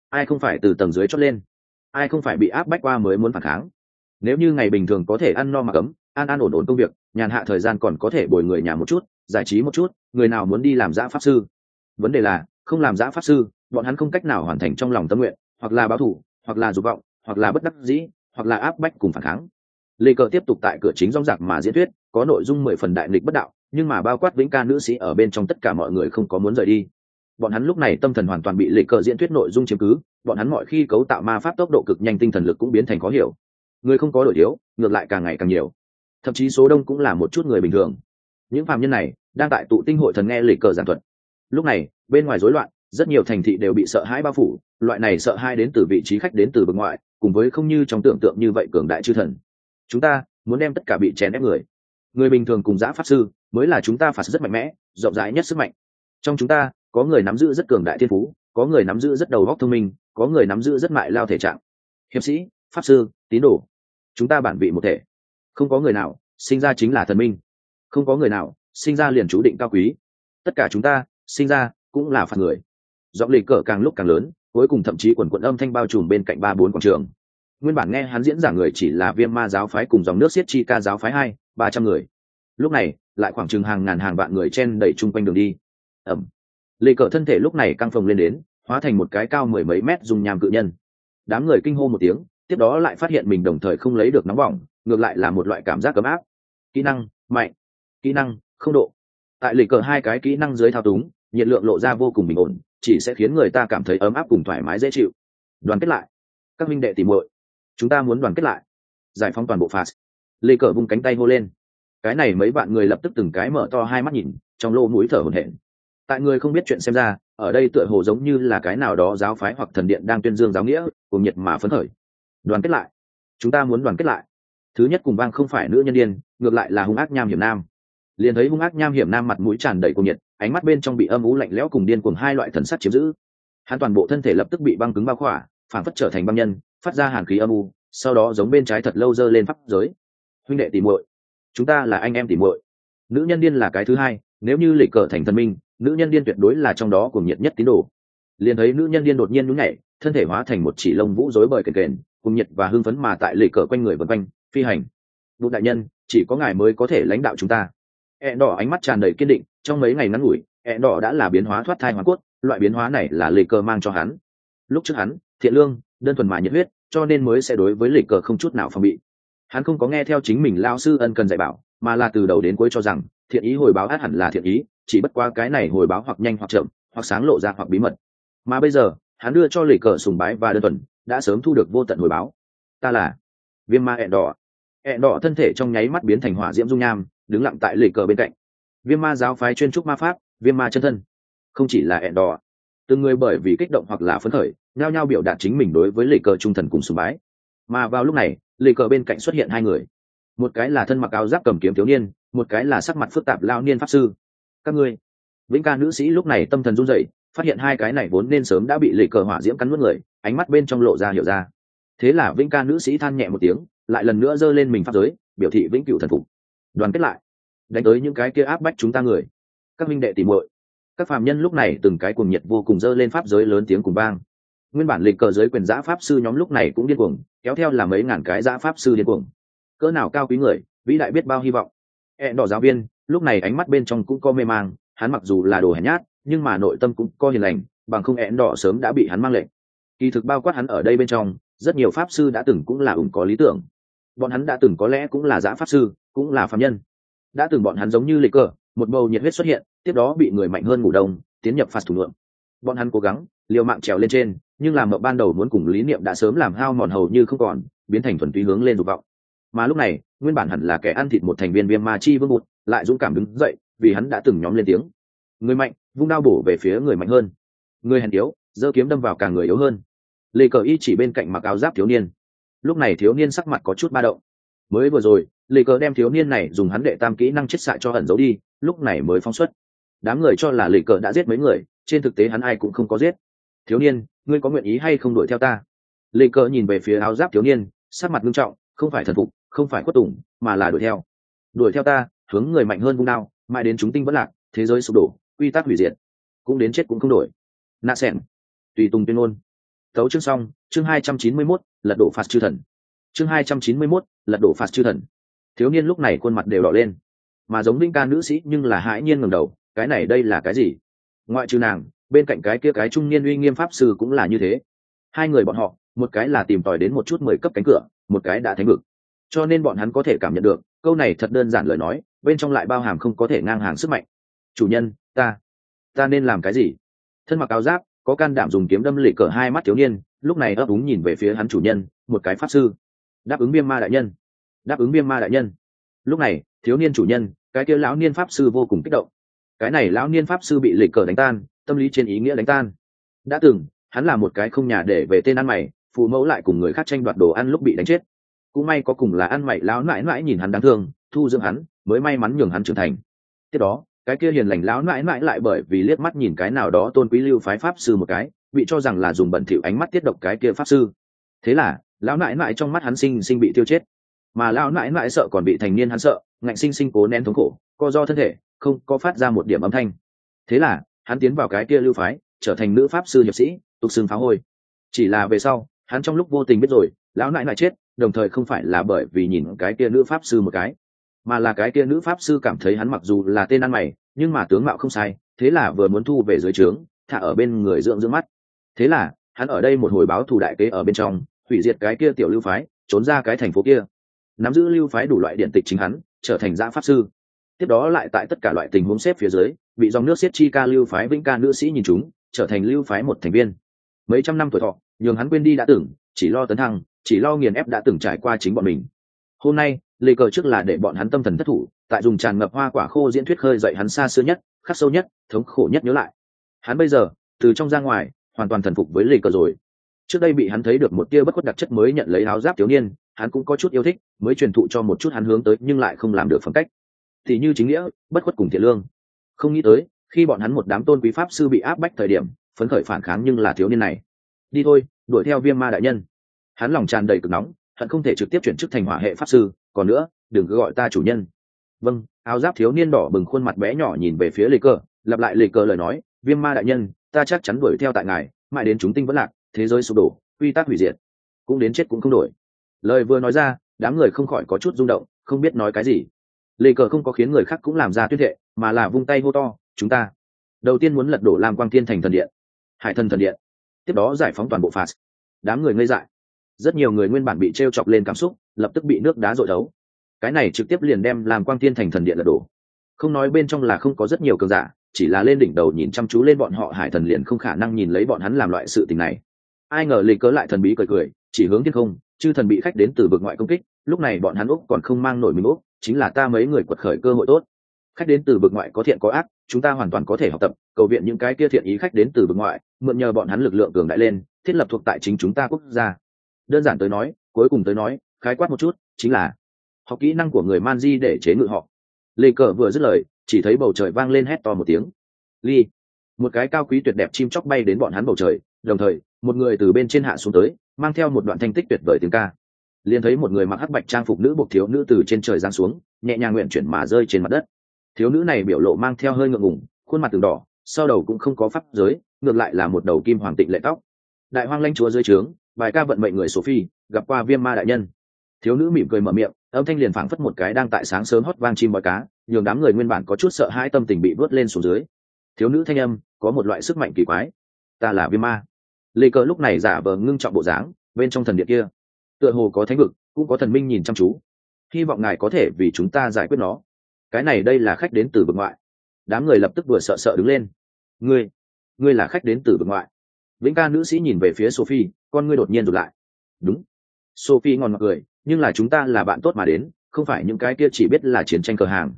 Speaker 1: Ai không phải từ tầng dưới chót lên? Ai không phải bị áp bách qua mới muốn phản kháng. Nếu như ngày bình thường có thể ăn no mà cấm an an ổn ổn công việc nhàn hạ thời gian còn có thể bồi người nhà một chút giải trí một chút người nào muốn đi làm giã pháp sư? Vấn đề là không làm giã pháp sư bọn hắn không cách nào hoàn thành trong lòng tâm nguyện hoặc là báo thù, hoặc là dục vọng hoặc là bất đắc dĩ hoặc là áp bách cùng phản kháng. Lê cờ tiếp tục tại cửa chính rong rạc mà diễn thuyết có nội dung mười phần đại nghịch bất đạo nhưng mà bao quát vĩnh ca nữ sĩ ở bên trong tất cả mọi người không có muốn rời đi bọn hắn lúc này tâm thần hoàn toàn bị lịch cờ diễn thuyết nội dung chiếm cứ bọn hắn mọi khi cấu tạo ma pháp tốc độ cực nhanh tinh thần lực cũng biến thành khó hiểu. Người không có đổi yếu, ngược lại càng ngày càng nhiều. Thậm chí số đông cũng là một chút người bình thường. Những phạm nhân này đang tại tụ tinh hội thần nghe lịch cờ giảng thuật. Lúc này bên ngoài rối loạn rất nhiều thành thị đều bị sợ hãi bao phủ loại này sợ hãi đến từ vị trí khách đến từ bên ngoại cùng với không như trong tưởng tượng như vậy cường đại chư thần. Chúng ta muốn đem tất cả bị chèn ép người. Người bình thường cùng giã pháp sư mới là chúng ta phạt rất mạnh mẽ rộng rãi nhất sức mạnh. Trong chúng ta có người nắm giữ rất cường đại thiên phú, có người nắm giữ rất đầu góc thông minh, có người nắm giữ rất mại lao thể trạng. Hiệp sĩ, pháp sư, tín đồ, chúng ta bản vị một thể. Không có người nào sinh ra chính là thần minh. Không có người nào sinh ra liền chú định cao quý. Tất cả chúng ta sinh ra cũng là phạt người. Giọng lì cờ càng lúc càng lớn, cuối cùng thậm chí quần quận âm thanh bao trùm bên cạnh ba bốn quảng trường. Nguyên bản nghe hắn diễn giả người chỉ là viêm ma giáo phái cùng dòng nước siết chi ca giáo phái hai, ba trăm người. Lúc này, lại khoảng chừng hàng ngàn hàng vạn người chen đẩy chung quanh đường đi. Ẩm lê cờ thân thể lúc này căng phồng lên đến, hóa thành một cái cao mười mấy mét dùng nhàm cự nhân. Đám người kinh hô một tiếng, tiếp đó lại phát hiện mình đồng thời không lấy được nóng bỏng, ngược lại là một loại cảm giác ấm áp. Kỹ năng, mạnh. Kỹ năng, không độ. Tại Lệ cờ hai cái kỹ năng dưới thao túng, nhiệt lượng lộ ra vô cùng bình ổn, chỉ sẽ khiến người ta cảm thấy ấm áp cùng thoải mái dễ chịu. Đoàn kết lại. Các minh đệ tìm muội, chúng ta muốn đoàn kết lại. Giải phóng toàn bộ phạt. Lê cờ vung cánh tay hô lên. Cái này mấy bạn người lập tức từng cái mở to hai mắt nhìn, trong lô mũi thở hổn hển tại người không biết chuyện xem ra, ở đây tựa hồ giống như là cái nào đó giáo phái hoặc thần điện đang tuyên dương giáo nghĩa, cùng nhiệt mà phấn khởi. Đoàn kết lại. Chúng ta muốn đoàn kết lại. Thứ nhất cùng vang không phải nữ nhân điên, ngược lại là hung ác nham hiểm nam. Liền thấy hung ác nham hiểm nam mặt mũi tràn đầy cùng nhiệt, ánh mắt bên trong bị âm ú lạnh lẽo cùng điên cùng hai loại thần sắc chiếm giữ. Hắn toàn bộ thân thể lập tức bị băng cứng bao khỏa, phản phất trở thành băng nhân, phát ra hàn khí âm u, sau đó giống bên trái thật lâu dơ lên pháp giới. Huynh đệ tìm muội, chúng ta là anh em tìm muội. Nữ nhân điên là cái thứ hai, nếu như lịch cờ thành thần minh nữ nhân điên tuyệt đối là trong đó cùng nhiệt nhất tín đồ. Liền thấy nữ nhân điên đột nhiên nhún nhảy thân thể hóa thành một chỉ lông vũ rối bời kềnh kềnh, cùng nhiệt và hưng phấn mà tại lệ cờ quanh người vân quanh phi hành. Vũ đại nhân chỉ có ngài mới có thể lãnh đạo chúng ta. Ẹ đỏ ánh mắt tràn đầy kiên định trong mấy ngày ngắn ngủi ẹ đỏ đã là biến hóa thoát thai hóa cốt loại biến hóa này là lì cờ mang cho hắn. Lúc trước hắn thiện lương đơn thuần mà nhiệt huyết cho nên mới sẽ đối với lì cờ không chút nào phòng bị. Hắn không có nghe theo chính mình lao sư ân cần dạy bảo mà là từ đầu đến cuối cho rằng thiện ý hồi báo át hẳn là thiện ý chỉ bất qua cái này hồi báo hoặc nhanh hoặc chậm, hoặc sáng lộ ra hoặc bí mật. Mà bây giờ, hắn đưa cho lì cờ sùng bái và đơn thuần, đã sớm thu được vô tận hồi báo. Ta là viêm ma ẹn đỏ. Ẹn đỏ thân thể trong nháy mắt biến thành hỏa diễm dung nham, đứng lặng tại lì cờ bên cạnh. Viêm ma giáo phái chuyên trúc ma pháp, viêm ma chân thân. Không chỉ là ẹn đỏ, từng người bởi vì kích động hoặc là phấn khởi, nhao nhao biểu đạt chính mình đối với lì cờ trung thần cùng sùng bái. Mà vào lúc này, lì cờ bên cạnh xuất hiện hai người. Một cái là thân mặc áo giáp cầm kiếm thiếu niên, một cái là sắc mặt phức tạp lao niên pháp sư các ngươi. Vĩnh ca nữ sĩ lúc này tâm thần run rẩy, phát hiện hai cái này vốn nên sớm đã bị lệ cờ hỏa diễm cắn mất người, ánh mắt bên trong lộ ra hiểu ra. Thế là vĩnh ca nữ sĩ than nhẹ một tiếng, lại lần nữa giơ lên mình pháp giới, biểu thị vĩnh cửu thần phục. Đoàn kết lại. Đánh tới những cái kia áp bách chúng ta người. Các minh đệ tìm muội. Các phàm nhân lúc này từng cái cuồng nhiệt vô cùng dơ lên pháp giới lớn tiếng cùng bang nguyên bản lịch cờ giới quyền giã pháp sư nhóm lúc này cũng điên cuồng, kéo theo là mấy ngàn cái giã pháp sư điên cuồng. Cỡ nào cao quý người, vĩ đại biết bao hy vọng. Hẹn đỏ giáo viên lúc này ánh mắt bên trong cũng có mê mang, hắn mặc dù là đồ hèn nhát, nhưng mà nội tâm cũng có hiền lành, bằng không én đỏ sớm đã bị hắn mang lệnh. Kỳ thực bao quát hắn ở đây bên trong, rất nhiều pháp sư đã từng cũng là ủng có lý tưởng. Bọn hắn đã từng có lẽ cũng là giã pháp sư, cũng là phạm nhân. Đã từng bọn hắn giống như lịch cờ một bầu nhiệt huyết xuất hiện, tiếp đó bị người mạnh hơn ngủ đông, tiến nhập phạt thủ lượng bọn hắn cố gắng, liều mạng trèo lên trên, nhưng làm mộng ban đầu muốn cùng lý niệm đã sớm làm hao mòn hầu như không còn, biến thành thuần túy hướng lên dục vọng. Mà lúc này nguyên bản hẳn là kẻ ăn thịt một thành viên viêm ma chi vương bụt, lại dũng cảm đứng dậy, vì hắn đã từng nhóm lên tiếng. Người mạnh, vung đao bổ về phía người mạnh hơn. Người hèn yếu, giơ kiếm đâm vào cả người yếu hơn. Lê cờ y chỉ bên cạnh mặc áo giáp thiếu niên. Lúc này thiếu niên sắc mặt có chút ba động. Mới vừa rồi, lê cờ đem thiếu niên này dùng hắn đệ tam kỹ năng chết xạ cho ẩn giấu đi, lúc này mới phóng xuất. Đám người cho là lê cờ đã giết mấy người, trên thực tế hắn ai cũng không có giết. Thiếu niên, ngươi có nguyện ý hay không đuổi theo ta? Lê cờ nhìn về phía áo giáp thiếu niên, sắc mặt nghiêm trọng, không phải thần phục không phải quất tùng, mà là đuổi theo. Đuổi theo ta hướng người mạnh hơn vung đao mãi đến chúng tinh vẫn lạc thế giới sụp đổ quy tắc hủy diệt. Cũng đến chết cũng không đổi. Nạ sẻn. Tùy tùng tuyên ngôn. Thấu chương xong chương hai trăm chín mươi mốt lật đổ phạt chư thần. Chương hai trăm chín mươi mốt lật đổ phạt chư thần. Thiếu niên lúc này khuôn mặt đều đỏ lên. Mà giống linh ca nữ sĩ nhưng là hãi nhiên ngẩng đầu cái này đây là cái gì? Ngoại trừ nàng bên cạnh cái kia cái trung niên uy nghiêm pháp sư cũng là như thế. Hai người bọn họ một cái là tìm tòi đến một chút mười cấp cánh cửa một cái đã thánh vực cho nên bọn hắn có thể cảm nhận được, câu này thật đơn giản lời nói, bên trong lại bao hàm không có thể ngang hàng sức mạnh. Chủ nhân, ta ta nên làm cái gì? Thân mặc áo giáp, có can đảm dùng kiếm đâm lệ cờ hai mắt thiếu niên, lúc này ấp úng nhìn về phía hắn chủ nhân, một cái pháp sư. Đáp ứng viêm ma đại nhân. Đáp ứng viêm ma đại nhân. Lúc này, thiếu niên chủ nhân, cái kia lão niên pháp sư vô cùng kích động. Cái này lão niên pháp sư bị lệ cờ đánh tan, tâm lý trên ý nghĩa đánh tan. Đã từng, hắn là một cái không nhà để về tên ăn mày, phụ mẫu lại cùng người khác tranh đoạt đồ ăn lúc bị đánh chết cũng may có cùng là ăn mày lão mãi mãi nhìn hắn đáng thương, thu dưỡng hắn, mới may mắn nhường hắn trưởng thành. Tiếp đó, cái kia hiền lành lão mãi mãi lại bởi vì liếc mắt nhìn cái nào đó tôn quý lưu phái pháp sư một cái, bị cho rằng là dùng bẩn thỉu ánh mắt tiết độc cái kia pháp sư. Thế là, lão mãi mãi trong mắt hắn sinh sinh bị tiêu chết. Mà lão mãi mãi sợ còn bị thành niên hắn sợ, ngạnh sinh sinh cố nén thống khổ, co do thân thể, không có phát ra một điểm âm thanh. Thế là, hắn tiến vào cái kia lưu phái, trở thành nữ pháp sư hiệp sĩ, tục xưng phá hôi. Chỉ là về sau, hắn trong lúc vô tình biết rồi, lão nại nại chết đồng thời không phải là bởi vì nhìn cái kia nữ pháp sư một cái, mà là cái kia nữ pháp sư cảm thấy hắn mặc dù là tên ăn mày, nhưng mà tướng mạo không sai, thế là vừa muốn thu về dưới trướng, thả ở bên người dưỡng dưỡng mắt. Thế là, hắn ở đây một hồi báo thù đại kế ở bên trong, hủy diệt cái kia tiểu lưu phái, trốn ra cái thành phố kia. Nắm giữ lưu phái đủ loại điện tịch chính hắn, trở thành giã pháp sư. Tiếp đó lại tại tất cả loại tình huống xếp phía dưới, bị dòng nước xiết chi ca lưu phái vĩnh ca nữ sĩ nhìn chúng, trở thành lưu phái một thành viên. Mấy trăm năm tuổi thọ, nhường hắn quên đi đã tưởng, chỉ lo tấn thăng chỉ lo nghiền ép đã từng trải qua chính bọn mình. Hôm nay, lê cờ trước là để bọn hắn tâm thần thất thủ, tại dùng tràn ngập hoa quả khô diễn thuyết khơi dậy hắn xa xưa nhất, khắc sâu nhất, thống khổ nhất nhớ lại. Hắn bây giờ, từ trong ra ngoài, hoàn toàn thần phục với lê cờ rồi. Trước đây bị hắn thấy được một tia bất khuất đặc chất mới nhận lấy áo giáp thiếu niên, hắn cũng có chút yêu thích, mới truyền thụ cho một chút hắn hướng tới, nhưng lại không làm được phẩm cách. Thì như chính nghĩa, bất khuất cùng thiện lương. Không nghĩ tới, khi bọn hắn một đám tôn quý pháp sư bị áp bách thời điểm, phấn khởi phản kháng nhưng là thiếu niên này. Đi thôi, đuổi theo viêm ma đại nhân hắn lòng tràn đầy cực nóng, hận không thể trực tiếp chuyển chức thành hỏa hệ pháp sư, còn nữa, đừng cứ gọi ta chủ nhân. Vâng áo giáp thiếu niên đỏ bừng khuôn mặt bé nhỏ nhìn về phía lê cơ, lặp lại lê cơ lời nói, viêm ma đại nhân, ta chắc chắn đuổi theo tại ngài, mãi đến chúng tinh vẫn lạc, thế giới sụp đổ, quy tắc hủy diệt, cũng đến chết cũng không đổi. Lời vừa nói ra, đám người không khỏi có chút rung động, không biết nói cái gì. Lê cờ không có khiến người khác cũng làm ra tuyên thệ, mà là vung tay hô to, chúng ta, đầu tiên muốn lật đổ lam quang thiên thành thần điện, hải thần thần điện, tiếp đó giải phóng toàn bộ phạt. Đám người ngây dại rất nhiều người nguyên bản bị t r e o chọc lên cảm xúc, lập tức bị nước đá dội đấu. Cái này trực tiếp liền đem làm quang thiên thành thần điện lật đổ. Không nói bên trong là không có rất nhiều cường giả, chỉ là lên đỉnh đầu nhìn chăm chú lên bọn họ hải thần liền không khả năng nhìn lấy bọn hắn làm loại sự tình này. Ai ngờ lịch cớ lại thần bí cười cười, chỉ hướng thiên không, chư thần bị khách đến từ vực ngoại công kích, lúc này bọn hắn úc còn không mang nổi mình úc, chính là ta mấy người quật khởi cơ hội tốt. Khách đến từ vực ngoại có thiện có ác, chúng ta hoàn toàn có thể học tập, cầu viện những cái kia thiện ý khách đến từ vực ngoại, mượn nhờ bọn hắn lực lượng cường đại lên, thiết lập thuộc tại chính chúng ta quốc gia đơn giản tới nói, cuối cùng tới nói, khái quát một chút, chính là học kỹ năng của người man di để chế ngự họ. Lê cờ vừa dứt lời, chỉ thấy bầu trời vang lên hét to một tiếng. Ly, một cái cao quý tuyệt đẹp chim chóc bay đến bọn hắn bầu trời, đồng thời, một người từ bên trên hạ xuống tới, mang theo một đoạn thanh tích tuyệt vời tiếng ca. Liền thấy một người mặc hắc bạch trang phục nữ buộc thiếu nữ từ trên trời giáng xuống, nhẹ nhàng nguyện chuyển mà rơi trên mặt đất. Thiếu nữ này biểu lộ mang theo hơi ngượng ngùng, khuôn mặt từng đỏ, sau đầu cũng không có pháp giới, ngược lại là một đầu kim hoàng tịnh lệ tóc. Đại hoang lanh chúa dưới trướng bài ca vận mệnh người sophie, gặp qua viêm ma đại nhân. Thiếu nữ mỉm cười mở miệng, âm thanh liền phảng phất một cái đang tại sáng sớm hót vang chim bói cá, nhường đám người nguyên bản có chút sợ hãi tâm tình bị vớt lên xuống dưới. Thiếu nữ thanh âm, có một loại sức mạnh kỳ quái. Ta là viêm ma. Lê cờ lúc này giả vờ ngưng trọng bộ dáng, bên trong thần điện kia. Tựa hồ có thánh vực, cũng có thần minh nhìn chăm chú. Hy vọng ngài có thể vì chúng ta giải quyết nó. Cái này đây là khách đến từ vực ngoại. Đám người lập tức vừa sợ sợ đứng lên. Ngươi ngươi là khách đến từ vực ngoại. Vĩnh ca nữ sĩ nhìn về phía sophie con ngươi đột nhiên rụt lại. Đúng. Sophie ngon ngọt cười, nhưng là chúng ta là bạn tốt mà đến, không phải những cái kia chỉ biết là chiến tranh cờ hàng.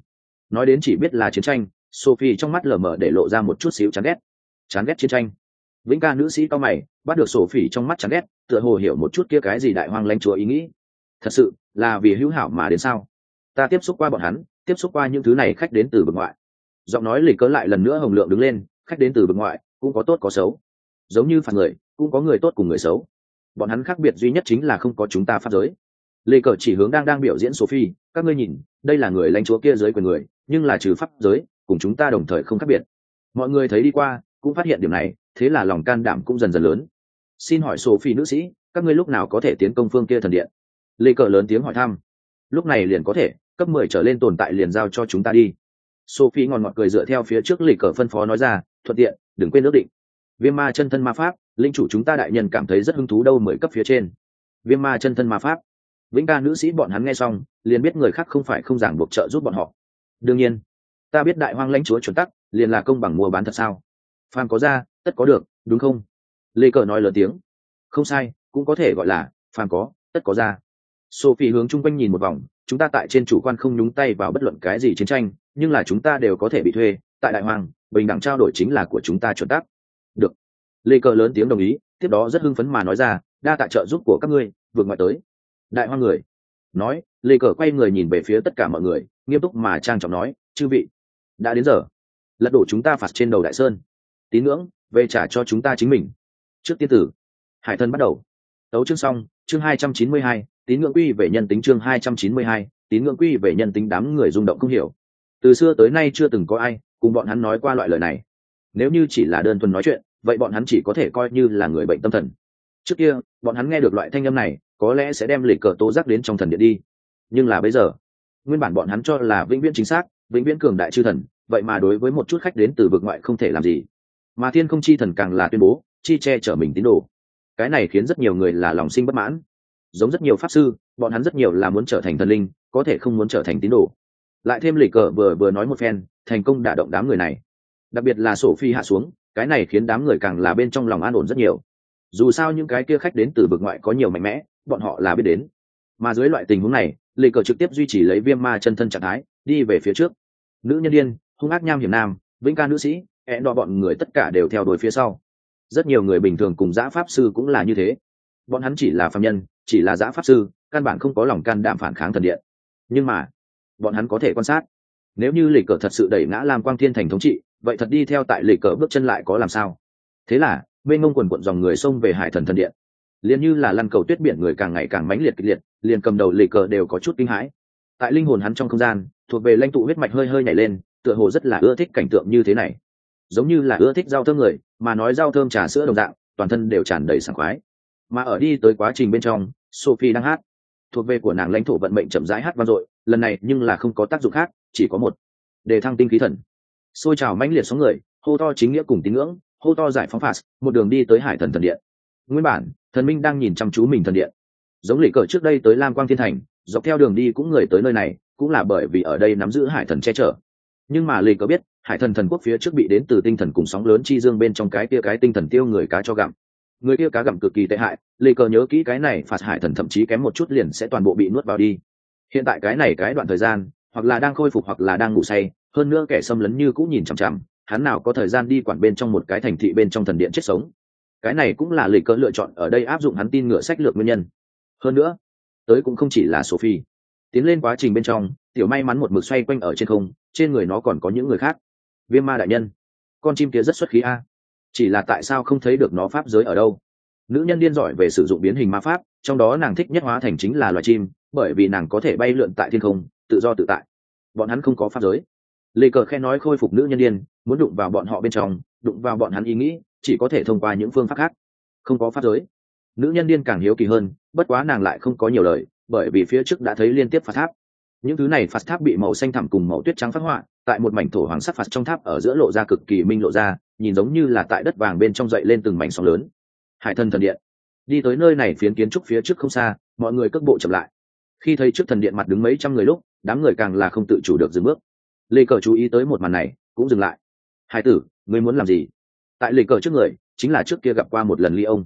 Speaker 1: Nói đến chỉ biết là chiến tranh, sophie trong mắt lờ mờ để lộ ra một chút xíu chán ghét. Chán ghét chiến tranh. Vĩnh ca nữ sĩ cao mày, bắt được sophie trong mắt chán ghét, tựa hồ hiểu một chút kia cái gì đại hoang lanh chúa ý nghĩ. Thật sự, là vì hữu hảo mà đến sao? Ta tiếp xúc qua bọn hắn, tiếp xúc qua những thứ này khách đến từ bên ngoại. Giọng nói lì cớ lại lần nữa hồng lượng đứng lên, khách đến từ bên ngoại, cũng có tốt có xấu. Giống như phản người cũng có người tốt cùng người xấu. Bọn hắn khác biệt duy nhất chính là không có chúng ta pháp giới. Lê cờ chỉ hướng đang đang biểu diễn sophie, các ngươi nhìn, đây là người lãnh chúa kia giới quyền người, nhưng là trừ pháp giới, cùng chúng ta đồng thời không khác biệt. Mọi người thấy đi qua, cũng phát hiện điểm này, thế là lòng can đảm cũng dần dần lớn. Xin hỏi sophie nữ sĩ, các ngươi lúc nào có thể tiến công phương kia thần điện? Lê cờ lớn tiếng hỏi thăm. Lúc này liền có thể, cấp mười trở lên tồn tại liền giao cho chúng ta đi. Sophie ngòn ngọt cười dựa theo phía trước lê cờ phân phó nói ra, thuận tiện, đừng quên ước định. Viêm ma chân thân ma pháp linh chủ chúng ta đại nhân cảm thấy rất hứng thú đâu mười cấp phía trên. Viêm ma chân thân ma pháp. Vĩnh ca nữ sĩ bọn hắn nghe xong, liền biết người khác không phải không giảng buộc trợ giúp bọn họ. Đương nhiên, ta biết đại hoang lãnh chúa chuẩn tắc, liền là công bằng mua bán thật sao? Phan có ra, tất có được, đúng không? Lê cờ nói lớn tiếng. Không sai, cũng có thể gọi là phan có, tất có ra. Sophie hướng chung quanh nhìn một vòng, chúng ta tại trên chủ quan không nhúng tay vào bất luận cái gì chiến tranh, nhưng là chúng ta đều có thể bị thuê, tại đại hoàng bình đẳng trao đổi chính là của chúng ta chuẩn tắc. Được lê cờ lớn tiếng đồng ý, tiếp đó rất hưng phấn mà nói ra, đa tạ trợ giúp của các ngươi, vượt ngoại tới. Đại hoa người nói, lê cờ quay người nhìn về phía tất cả mọi người, nghiêm túc mà trang trọng nói, chư vị, đã đến giờ. Lật đổ chúng ta phạt trên đầu đại sơn. Tín ngưỡng, về trả cho chúng ta chính mình. Trước tiên tử, hải thân bắt đầu. Tấu chương xong, chương hai trăm chín mươi hai, tín ngưỡng quy về nhân tính chương hai trăm chín mươi hai, tín ngưỡng quy về nhân tính đám người rung động không hiểu. Từ xưa tới nay chưa từng có ai cùng bọn hắn nói qua loại lời này. Nếu như chỉ là đơn thuần nói chuyện vậy bọn hắn chỉ có thể coi như là người bệnh tâm thần. Trước kia, bọn hắn nghe được loại thanh âm này, có lẽ sẽ đem lịch cờ tố giác đến trong thần điện đi. Nhưng là bây giờ, nguyên bản bọn hắn cho là vĩnh viễn chính xác, vĩnh viễn cường đại chư thần, vậy mà đối với một chút khách đến từ vực ngoại không thể làm gì. Mà thiên không chi thần càng là tuyên bố, chi che chở mình tín đồ. Cái này khiến rất nhiều người là lòng sinh bất mãn. Giống rất nhiều pháp sư, bọn hắn rất nhiều là muốn trở thành thần linh, có thể không muốn trở thành tín đồ. Lại thêm lịch cờ vừa vừa nói một phen, thành công đả động đám người này. Đặc biệt là sổ phi hạ xuống cái này khiến đám người càng là bên trong lòng an ổn rất nhiều. Dù sao những cái kia khách đến từ vực ngoại có nhiều mạnh mẽ, bọn họ là biết đến. Mà dưới loại tình huống này lệ cờ trực tiếp duy trì lấy viêm ma chân thân trạng thái, đi về phía trước. Nữ nhân đ i ê n hung ác nham hiểm nam, vĩnh ca nữ sĩ hẹn đo bọn người tất cả đều theo đuổi phía sau. Rất nhiều người bình thường cùng giã pháp sư cũng là như thế. Bọn hắn chỉ là phạm nhân, chỉ là giã pháp sư, căn bản không có lòng can đảm phản kháng thần điện. Nhưng mà, bọn hắn có thể quan sát. Nếu như lệ cờ thật sự đẩy ngã làm quang thiên thành thống trị vậy thật đi theo tại lệ cờ bước chân lại có làm sao? Thế là bên ngông quần quận dòng người xông về hải thần thần điện. Liền như là lăn cầu tuyết biển người càng ngày càng mãnh liệt kịch liệt, liền cầm đầu lệ cờ đều có chút kinh hãi. Tại linh hồn hắn trong không gian, thuộc về lãnh tụ huyết mạch hơi hơi nhảy lên, tựa hồ rất là ưa thích cảnh tượng như thế này. Giống như là ưa thích rau thơm người, mà nói rau thơm trà sữa đồng dạng, toàn thân đều tràn đầy sảng khoái. Mà ở đi tới quá trình bên trong, sophie đang hát. Thuộc về của nàng lãnh thổ vận mệnh chậm rãi hát vang dội, lần này nhưng là không có tác dụng khác, chỉ có một. Đề thăng tinh khí thần xôi trào mãnh liệt sóng người, hô to chính nghĩa cùng tín ngưỡng, hô to giải phóng phạt một đường đi tới hải thần thần điện. Nguyên bản, thần minh đang nhìn chăm chú mình thần điện. Giống lì cờ trước đây tới lam quang thiên thành, dọc theo đường đi cũng người tới nơi này, cũng là bởi vì ở đây nắm giữ hải thần che chở. Nhưng mà lì cờ biết, hải thần thần quốc phía trước bị đến từ tinh thần cùng sóng lớn chi dương bên trong cái kia cái tinh thần tiêu người cá cho gặm. Người kia cá gặm cực kỳ tệ hại, lì cờ nhớ kỹ cái này phạt hải thần thậm chí kém một chút liền sẽ toàn bộ bị nuốt vào đi. Hiện tại cái này cái đoạn thời gian hoặc là đang khôi phục hoặc là đang ngủ say, hơn nữa kẻ xâm lấn như cũng nhìn chằm chằm, hắn nào có thời gian đi quản bên trong một cái thành thị bên trong thần điện chết sống. Cái này cũng là lịch cỡ lựa chọn ở đây áp dụng hắn tin ngựa sách lược nguyên nhân. Hơn nữa, tới cũng không chỉ là sophie. Tiến lên quá trình bên trong, tiểu may mắn một mực xoay quanh ở trên không, trên người nó còn có những người khác. Viêm ma đại nhân, con chim kia rất xuất khí a. Chỉ là tại sao không thấy được nó pháp giới ở đâu? Nữ nhân điên giỏi về sử dụng biến hình ma pháp, trong đó nàng thích nhất hóa thành chính là loài chim, bởi vì nàng có thể bay lượn tại thiên không tự do tự tại. Bọn hắn không có pháp giới. Lê cờ khe nói khôi phục nữ nhân điên, muốn đụng vào bọn họ bên trong, đụng vào bọn hắn ý nghĩ, chỉ có thể thông qua những phương pháp khác. Không có pháp giới. Nữ nhân điên càng hiếu kỳ hơn, bất quá nàng lại không có nhiều lời, bởi vì phía trước đã thấy liên tiếp phạt tháp. Những thứ này phạt tháp bị màu xanh thẳm cùng màu tuyết trắng phát họa, tại một mảnh thổ hoàng sắc phạt trong tháp ở giữa lộ ra cực kỳ minh lộ ra, nhìn giống như là tại đất vàng bên trong dậy lên từng mảnh sóng lớn. Hải thân thần điện. Đi tới nơi này phiến kiến trúc phía trước không xa, mọi người cước bộ chậm lại. Khi thấy trước thần điện mặt đứng mấy trăm người lúc đám người càng là không tự chủ được dừng bước. Lê cờ chú ý tới một màn này, cũng dừng lại. Hai tử, ngươi muốn làm gì? Tại lê cờ trước người, chính là trước kia gặp qua một lần ly ông.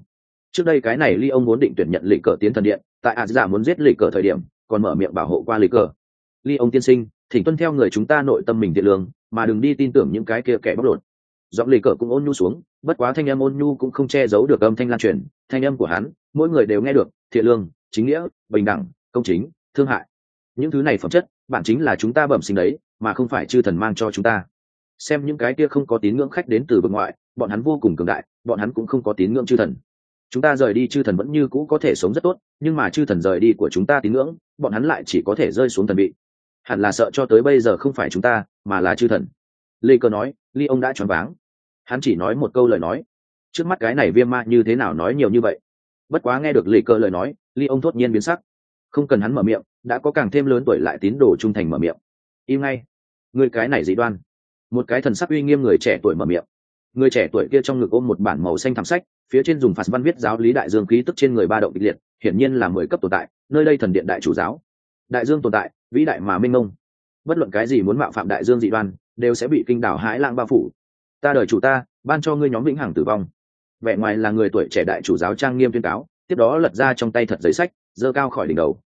Speaker 1: Trước đây cái này ly ông muốn định tuyển nhận lê cờ tiến thần điện, tại ạt dạ giả muốn giết lê cờ thời điểm, còn mở miệng bảo hộ qua lê cờ. Ly ông tiên sinh, thỉnh tuân theo người chúng ta nội tâm mình thiện lương, mà đừng đi tin tưởng những cái kia kẻ bóc lột. Giọng lê cờ cũng ôn nhu xuống, bất quá thanh âm ôn nhu cũng không che giấu được âm thanh lan truyền. Thanh âm của hắn, mỗi người đều nghe được, thiện lương, chính nghĩa, bình đẳng, công chính, thương hại những thứ này phẩm chất bản chính là chúng ta bẩm sinh đấy, mà không phải chư thần mang cho chúng ta. Xem những cái kia không có tín ngưỡng khách đến từ vực ngoại, bọn hắn vô cùng cường đại, bọn hắn cũng không có tín ngưỡng chư thần. Chúng ta rời đi chư thần vẫn như cũ có thể sống rất tốt, nhưng mà chư thần rời đi của chúng ta tín ngưỡng, bọn hắn lại chỉ có thể rơi xuống thần bị hẳn là sợ cho tới bây giờ không phải chúng ta, mà là chư thần. Lê cơ nói, ly ông đã choáng váng. Hắn chỉ nói một câu lời nói. Trước mắt cái này viêm ma như thế nào nói nhiều như vậy? Bất quá nghe được lê cơ lời nói, ly ông thốt nhiên biến sắc không cần hắn mở miệng, đã có càng thêm lớn tuổi lại tín đồ trung thành mở miệng. Im ngay. Người cái này dị đoan. Một cái thần sắc uy nghiêm người trẻ tuổi mở miệng. Người trẻ tuổi kia trong ngực ôm một bản màu xanh thảm sách, phía trên dùng phạt văn viết giáo lý đại dương khí tức trên người ba động kịch liệt, hiển nhiên là mười cấp tồn tại, nơi đây thần điện đại chủ giáo. Đại dương tồn tại, vĩ đại mà minh mông. Bất luận cái gì muốn mạo phạm đại dương dị đoan, đều sẽ bị kinh đảo hãi lãng bao phủ. Ta đời chủ ta, ban cho ngươi nhóm vĩnh hằng tử vong. Vẻ ngoài là người tuổi trẻ đại chủ giáo trang nghiêm tuyên cáo, tiếp đó lật ra trong tay thật giấy sách dơ cao khỏi đỉnh đầu.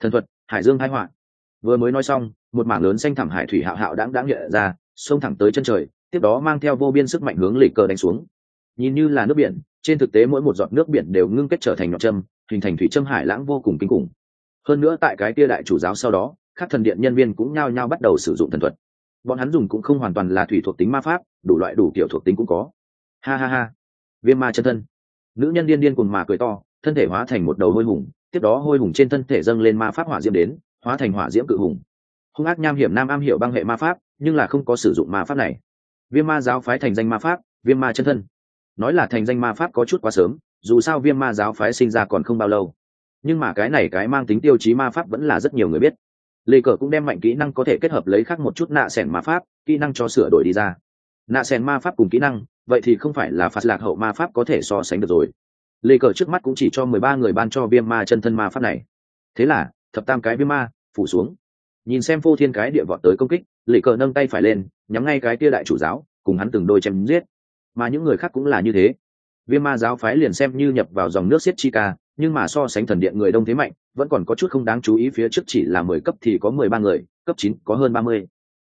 Speaker 1: Thần thuật, hải dương thái họa. Vừa mới nói xong, một mảng lớn xanh thẳm hải thủy hạo hạo đáng đáng nhẹ ra, xông thẳng tới chân trời, tiếp đó mang theo vô biên sức mạnh hướng lịch cờ đánh xuống. Nhìn như là nước biển, trên thực tế mỗi một giọt nước biển đều ngưng kết trở thành nhọn châm, hình thành thủy châm hải lãng vô cùng kinh khủng. Hơn nữa tại cái tia đại chủ giáo sau đó, các thần điện nhân viên cũng nhao nhao bắt đầu sử dụng thần thuật. Bọn hắn dùng cũng không hoàn toàn là thủy thuộc tính ma pháp, đủ loại đủ kiểu thuộc tính cũng có. Ha ha ha. Viêm ma chân thân. Nữ nhân điên điên cùng mà cười to thân thể hóa thành một đầu hôi hùng, tiếp đó hôi hùng trên thân thể dâng lên ma pháp hỏa diễm đến, hóa thành hỏa diễm cự hùng. Hung ác nham hiểm nam am hiểu băng hệ ma pháp, nhưng là không có sử dụng ma pháp này. Viêm ma giáo phái thành danh ma pháp, viêm ma chân thân. Nói là thành danh ma pháp có chút quá sớm, dù sao viêm ma giáo phái sinh ra còn không bao lâu. Nhưng mà cái này cái mang tính tiêu chí ma pháp vẫn là rất nhiều người biết. Lê cờ cũng đem mạnh kỹ năng có thể kết hợp lấy khác một chút nạ sẻn ma pháp, kỹ năng cho sửa đổi đi ra. Nạ sẻn ma pháp cùng kỹ năng, vậy thì không phải là phạt lạc hậu ma pháp có thể so sánh được rồi lê cờ trước mắt cũng chỉ cho mười ba người ban cho viêm ma chân thân ma pháp này. Thế là, thập tam cái viêm ma, phủ xuống. Nhìn xem phô thiên cái địa vọt tới công kích, lê cờ nâng tay phải lên, nhắm ngay cái tia đại chủ giáo, cùng hắn từng đôi chém giết. Mà những người khác cũng là như thế. Viêm ma giáo phái liền xem như nhập vào dòng nước xiết chi ca nhưng mà so sánh thần điện người đông thế mạnh, vẫn còn có chút không đáng chú ý phía trước chỉ là mười cấp thì có mười ba người, cấp chín có hơn ba mươi.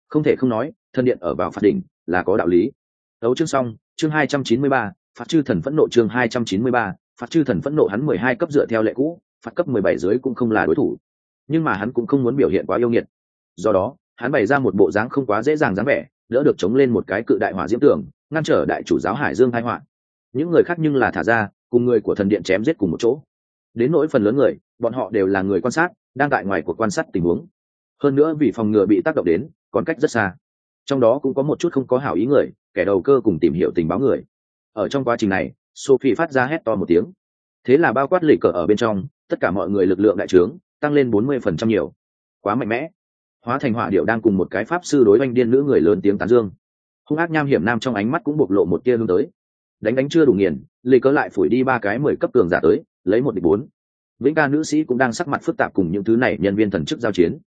Speaker 1: Không thể không nói, thần điện ở vào phạt đỉnh là có đạo lý. Đấu chương xong, chương hai trăm chín mươi ba, phạt chư thần phẫn nộ chương hai trăm chín mươi ba phạt chư thần phẫn nộ hắn mười hai cấp dựa theo lệ cũ, phạt cấp mười bảy dưới cũng không là đối thủ. Nhưng mà hắn cũng không muốn biểu hiện quá yêu nghiệt. Do đó, hắn bày ra một bộ dáng không quá dễ dàng dáng vẻ, đỡ được chống lên một cái cự đại hỏa diễm tường, ngăn trở đại chủ giáo hải dương tai họa. Những người khác nhưng là thả ra, cùng người của thần điện chém giết cùng một chỗ. Đến nỗi phần lớn người, bọn họ đều là người quan sát, đang tại ngoài cuộc quan sát tình huống. Hơn nữa vì phòng ngừa bị tác động đến, còn cách rất xa. Trong đó cũng có một chút không có hảo ý người, kẻ đầu cơ cùng tìm hiểu tình báo người. Ở trong quá trình này sophie phát ra hét to một tiếng. Thế là bao quát lì cờ ở bên trong, tất cả mọi người lực lượng đại trướng, tăng lên bốn mươi phần trăm nhiều. Quá mạnh mẽ. Hóa thành hỏa điệu đang cùng một cái pháp sư đối oanh điên nữ người lớn tiếng tán dương. Hung ác nham hiểm nam trong ánh mắt cũng bộc lộ một tia hướng tới. Đánh đánh chưa đủ nghiền lê cớ lại phủi đi ba cái mười cấp tường giả tới, lấy một địch bốn. Vĩnh ca nữ sĩ cũng đang sắc mặt phức tạp cùng những thứ này nhân viên thần chức giao chiến.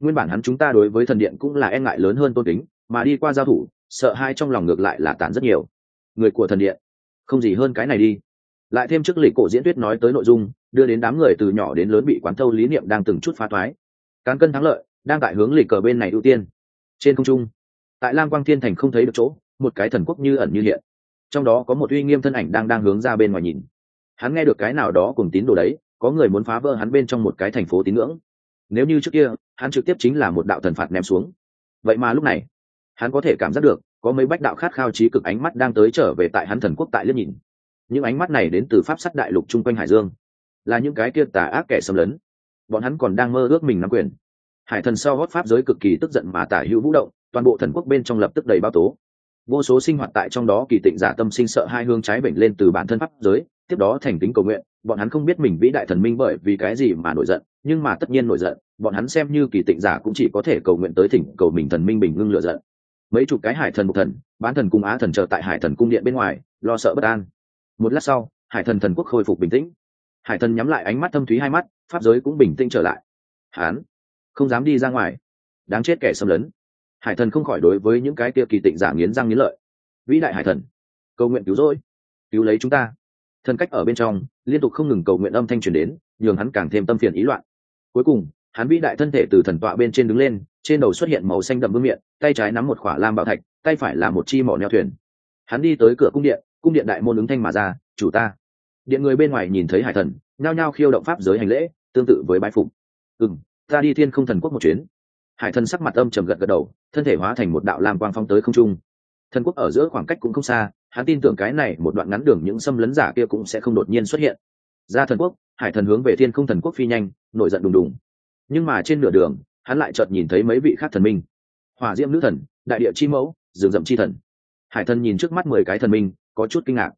Speaker 1: Nguyên bản hắn chúng ta đối với thần điện cũng là e ngại lớn hơn tôn kính, mà đi qua giao thủ, sợ hai trong lòng ngược lại là tàn rất nhiều. Người của thần điện không gì hơn cái này đi. Lại thêm chức lịch cổ diễn tuyết nói tới nội dung, đưa đến đám người từ nhỏ đến lớn bị quán thâu lý niệm đang từng chút phá thoái. Cán cân thắng lợi, đang tại hướng lịch cờ bên này ưu tiên. Trên không trung, tại lam quang thiên thành không thấy được chỗ, một cái thần quốc như ẩn như hiện. Trong đó có một uy nghiêm thân ảnh đang đang hướng ra bên ngoài nhìn. Hắn nghe được cái nào đó cùng tín đồ đấy, có người muốn phá vỡ hắn bên trong một cái thành phố tín ngưỡng. Nếu như trước kia, hắn trực tiếp chính là một đạo thần phạt ném xuống. Vậy mà lúc này, hắn có thể cảm giác được có mấy bách đạo khát khao trí cực ánh mắt đang tới trở về tại hắn thần quốc tại liếc nhìn. Những ánh mắt này đến từ pháp sắt đại lục chung quanh hải dương. Là những cái kia tà ác kẻ xâm lấn. Bọn hắn còn đang mơ ước mình nắm quyền. Hải thần sau hót pháp giới cực kỳ tức giận mà tả hữu vũ động, toàn bộ thần quốc bên trong lập tức đầy bao tố. Vô số sinh hoạt tại trong đó kỳ tịnh giả tâm sinh sợ hai hương trái bệnh lên từ bản thân pháp giới, tiếp đó thành tính cầu nguyện, bọn hắn không biết mình vĩ đại thần minh bởi vì cái gì mà nổi giận, nhưng mà tất nhiên nổi giận, bọn hắn xem như kỳ tịnh giả cũng chỉ có thể cầu nguyện tới thỉnh cầu mình thần minh bình ngưng lựa giận mấy chục cái hải thần một thần, bán thần cung á thần chờ tại hải thần cung điện bên ngoài, lo sợ bất an. Một lát sau, hải thần thần quốc khôi phục bình tĩnh. Hải thần nhắm lại ánh mắt thâm thúy hai mắt, pháp giới cũng bình tĩnh trở lại. Hán, không dám đi ra ngoài. Đáng chết kẻ xâm lấn. Hải thần không khỏi đối với những cái kia kỳ tịnh giả nghiến răng nghiến lợi. Vĩ đại hải thần, cầu nguyện cứu rỗi, cứu lấy chúng ta. Thần cách ở bên trong, liên tục không ngừng cầu nguyện âm thanh truyền đến, nhường hắn càng thêm tâm phiền ý loạn. Cuối cùng hắn vĩ đại thân thể từ thần tọa bên trên đứng lên, trên đầu xuất hiện màu xanh đậm vương miệng tay trái nắm một khỏa lam bảo thạch, tay phải là một chi mỏ neo thuyền. Hắn đi tới cửa cung điện cung điện đại môn ứng thanh mà ra, chủ ta. Điện người bên ngoài nhìn thấy hải thần, nhao nhao khiêu động pháp giới hành lễ, tương tự với bái phục. Ừ ta đi thiên không thần quốc một chuyến. Hải thần sắc mặt âm trầm gật gật đầu, thân thể hóa thành một đạo lam quang phong tới không trung. Thần quốc ở giữa khoảng cách cũng không xa, hắn tin tưởng cái này một đoạn ngắn đường những xâm lấn giả kia cũng sẽ không đột nhiên xuất hiện. Ra thần quốc, hải thần hướng về thiên không thần quốc phi nhanh, nổi giận đùng đùng nhưng mà trên nửa đường, hắn lại chợt nhìn thấy mấy vị khác thần minh. Hỏa diễm nữ thần, đại địa chi mẫu, rừng rậm chi thần. Hải thần nhìn trước mắt mười cái thần minh, có chút kinh ngạc.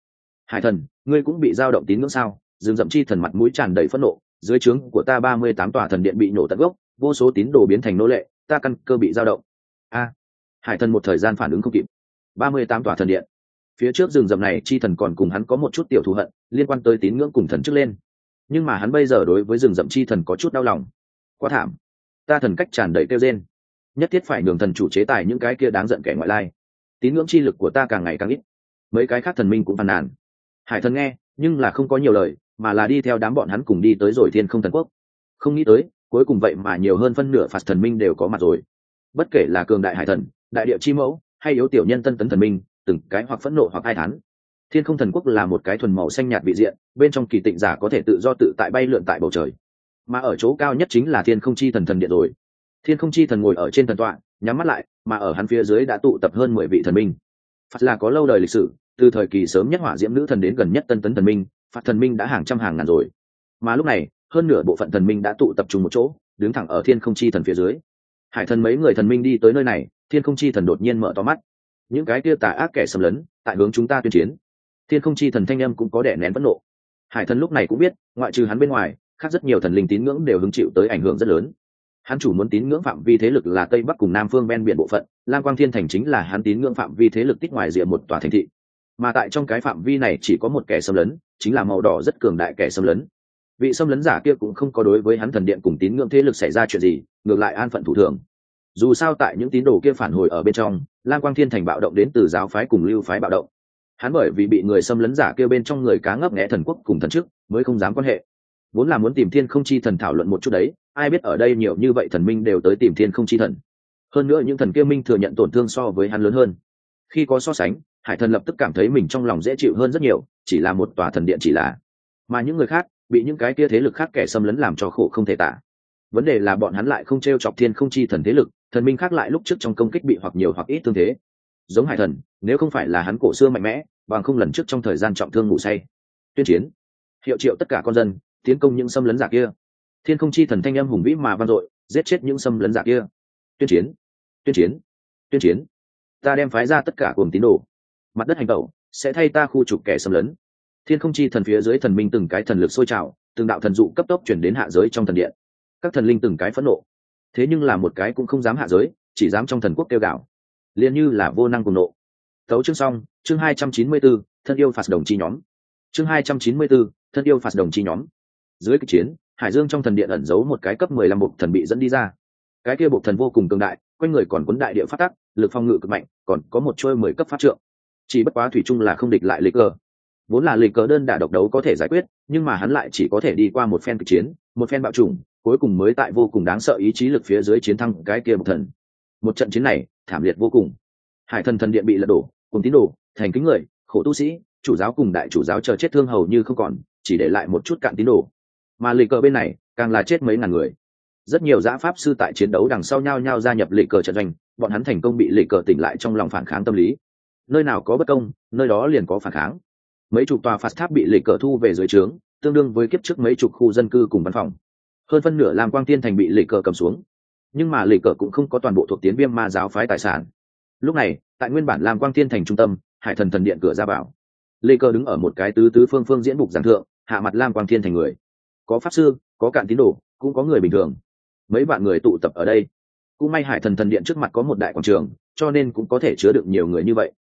Speaker 1: Hải thần, ngươi cũng bị dao động tín ngưỡng sao? Rừng rậm chi thần mặt mũi tràn đầy phẫn nộ, dưới trướng của ta ba mươi tám tòa thần điện bị nổ tận gốc, vô số tín đồ biến thành nô lệ, ta căn cơ bị dao động. A! Hải thần một thời gian phản ứng không kịp. ba mươi tám tòa thần điện. Phía trước rừng rậm này, chi thần còn cùng hắn có một chút tiểu thù hận, liên quan tới tín ngưỡng cùng thần trước lên. Nhưng mà hắn bây giờ đối với rừng rậm chi thần có chút đau lòng quá thảm. Ta thần cách tràn đầy kêu trên nhất thiết phải nhường thần chủ chế tài những cái kia đáng giận kẻ ngoại lai. Tín ngưỡng chi lực của ta càng ngày càng ít. Mấy cái khác thần minh cũng phàn nàn. Hải thần nghe, nhưng là không có nhiều lời, mà là đi theo đám bọn hắn cùng đi tới rồi thiên không thần quốc. Không nghĩ tới, cuối cùng vậy mà nhiều hơn phân nửa phạt thần minh đều có mặt rồi. Bất kể là cường đại hải thần, đại địa chi mẫu, hay yếu tiểu nhân tân tấn thần minh, từng cái hoặc phẫn nộ hoặc ai thán. Thiên không thần quốc là một cái thuần màu xanh nhạt vị diện, bên trong kỳ tịnh giả có thể tự do tự tại bay lượn tại bầu trời mà ở chỗ cao nhất chính là thiên không chi thần thần điện rồi. Thiên không chi thần ngồi ở trên thần tọa, nhắm mắt lại, mà ở hắn phía dưới đã tụ tập hơn mười vị thần minh. Phật là có lâu đời lịch sử, từ thời kỳ sớm nhất hỏa diễm nữ thần đến gần nhất tân tấn thần minh phạt thần minh đã hàng trăm hàng ngàn rồi. Mà lúc này, hơn nửa bộ phận thần minh đã tụ tập trung một chỗ, đứng thẳng ở thiên không chi thần phía dưới. Hải thần mấy người thần minh đi tới nơi này, thiên không chi thần đột nhiên mở to mắt. Những cái kia tà ác kẻ xâm lấn, tại hướng chúng ta tuyên chiến. Thiên không chi thần thanh âm cũng có đẻ nén phẫn nộ. Hải thần lúc này cũng biết, ngoại trừ hắn bên ngoài khác rất nhiều thần linh tín ngưỡng đều hứng chịu tới ảnh hưởng rất lớn. Hắn chủ muốn tín ngưỡng phạm vi thế lực là tây bắc cùng nam phương ven biển bộ phận, lam quang thiên thành chính là hắn tín ngưỡng phạm vi thế lực tích ngoài rìa một tòa thành thị. Mà tại trong cái phạm vi này chỉ có một kẻ xâm lấn, chính là màu đỏ rất cường đại kẻ xâm lấn. Vị xâm lấn giả kia cũng không có đối với hắn thần điện cùng tín ngưỡng thế lực xảy ra chuyện gì, ngược lại an phận thủ thường. Dù sao tại những tín đồ kia phản hồi ở bên trong, lam quang thiên thành bạo động đến từ giáo phái cùng lưu phái bạo động. Hắn bởi vì bị người xâm lấn giả kêu bên trong người cá ngấp nghẽ thần quốc cùng thần chức mới không dám quan hệ vốn là muốn tìm thiên không chi thần thảo luận một chút đấy, ai biết ở đây nhiều như vậy thần minh đều tới tìm thiên không chi thần. Hơn nữa những thần kia minh thừa nhận tổn thương so với hắn lớn hơn. Khi có so sánh, hải thần lập tức cảm thấy mình trong lòng dễ chịu hơn rất nhiều, chỉ là một tòa thần điện chỉ là. Mà những người khác, bị những cái kia thế lực khác kẻ xâm lấn làm cho khổ không thể tả. Vấn đề là bọn hắn lại không t r e o chọc thiên không chi thần thế lực, thần minh khác lại lúc trước trong công kích bị hoặc nhiều hoặc ít thương thế. Giống hải thần, nếu không phải là hắn cổ xưa mạnh mẽ, bằng không lần trước trong thời gian trọng thương ngủ say. Tuyên chiến. Hiệu triệu tất cả con dân tiến công những xâm lấn giả kia. Thiên không chi thần thanh âm hùng vĩ mà vang dội giết chết những xâm lấn giả kia. Tuyên chiến tuyên chiến tuyên chiến. Ta đem phái ra tất cả cùng tín đồ. Mặt đất hành tẩu sẽ thay ta khu trục kẻ xâm lấn. Thiên không chi thần phía dưới thần minh từng cái thần lực sôi trào từng đạo thần dụ cấp tốc chuyển đến hạ giới trong thần điện. Các thần linh từng cái phẫn nộ. Thế nhưng là một cái cũng không dám hạ giới chỉ dám trong thần quốc kêu gạo liền như là vô năng cùng nộ. Tấu chương xong chương hai trăm chín mươi 294, thân yêu phạt đồng chi nhóm. Chương hai trăm chín mươi 294, thân yêu phạt đồng chi nhóm dưới kịch chiến, hải dương trong thần điện ẩn giấu một cái cấp mười lăm bộ thần bị dẫn đi ra. Cái kia bộ thần vô cùng cường đại, quanh người còn cuốn đại địa phát tắc, lực phong ngự cực mạnh, còn có một trôi mười cấp phát trượng. Chỉ bất quá thủy chung là không địch lại lịch cờ. Vốn là lịch cờ đơn đả độc đấu có thể giải quyết, nhưng mà hắn lại chỉ có thể đi qua một phen kịch chiến, một phen bạo trùng cuối cùng mới tại vô cùng đáng sợ ý chí lực phía dưới chiến thắng cái kia bộ thần. Một trận chiến này, thảm liệt vô cùng. Hải thần thần điện bị lật đổ, cùng tín đồ, thành kính người, khổ tu sĩ, chủ giáo cùng đại chủ giáo chờ chết thương hầu như không còn, chỉ để lại một chút cạn tín đồ mà lịch cờ bên này càng là chết mấy ngàn người. Rất nhiều giã pháp sư tại chiến đấu đằng sau nhau nhau gia nhập lịch cờ trận doanh, bọn hắn thành công bị lịch cờ tỉnh lại trong lòng phản kháng tâm lý. Nơi nào có bất công, nơi đó liền có phản kháng. Mấy chục tòa phạt tháp bị lịch cờ thu về dưới trướng, tương đương với kiếp trước mấy chục khu dân cư cùng văn phòng. Hơn phân nửa làm quang tiên thành bị lịch cờ cầm xuống. Nhưng mà lịch cờ cũng không có toàn bộ thuộc tiến viêm ma giáo phái tài sản. Lúc này, tại nguyên bản làm quang tiên thành trung tâm, hải thần thần điện cửa ra vào. Lê cờ đứng ở một cái tứ tứ phương phương diễn mục giảng thượng, hạ mặt lam quang thiên thành người có pháp sư, có cạn tín đồ, cũng có người bình thường. Mấy vạn người tụ tập ở đây. Cũng may hải thần thần điện trước mặt có một đại quảng trường, cho nên cũng có thể chứa được nhiều người như vậy.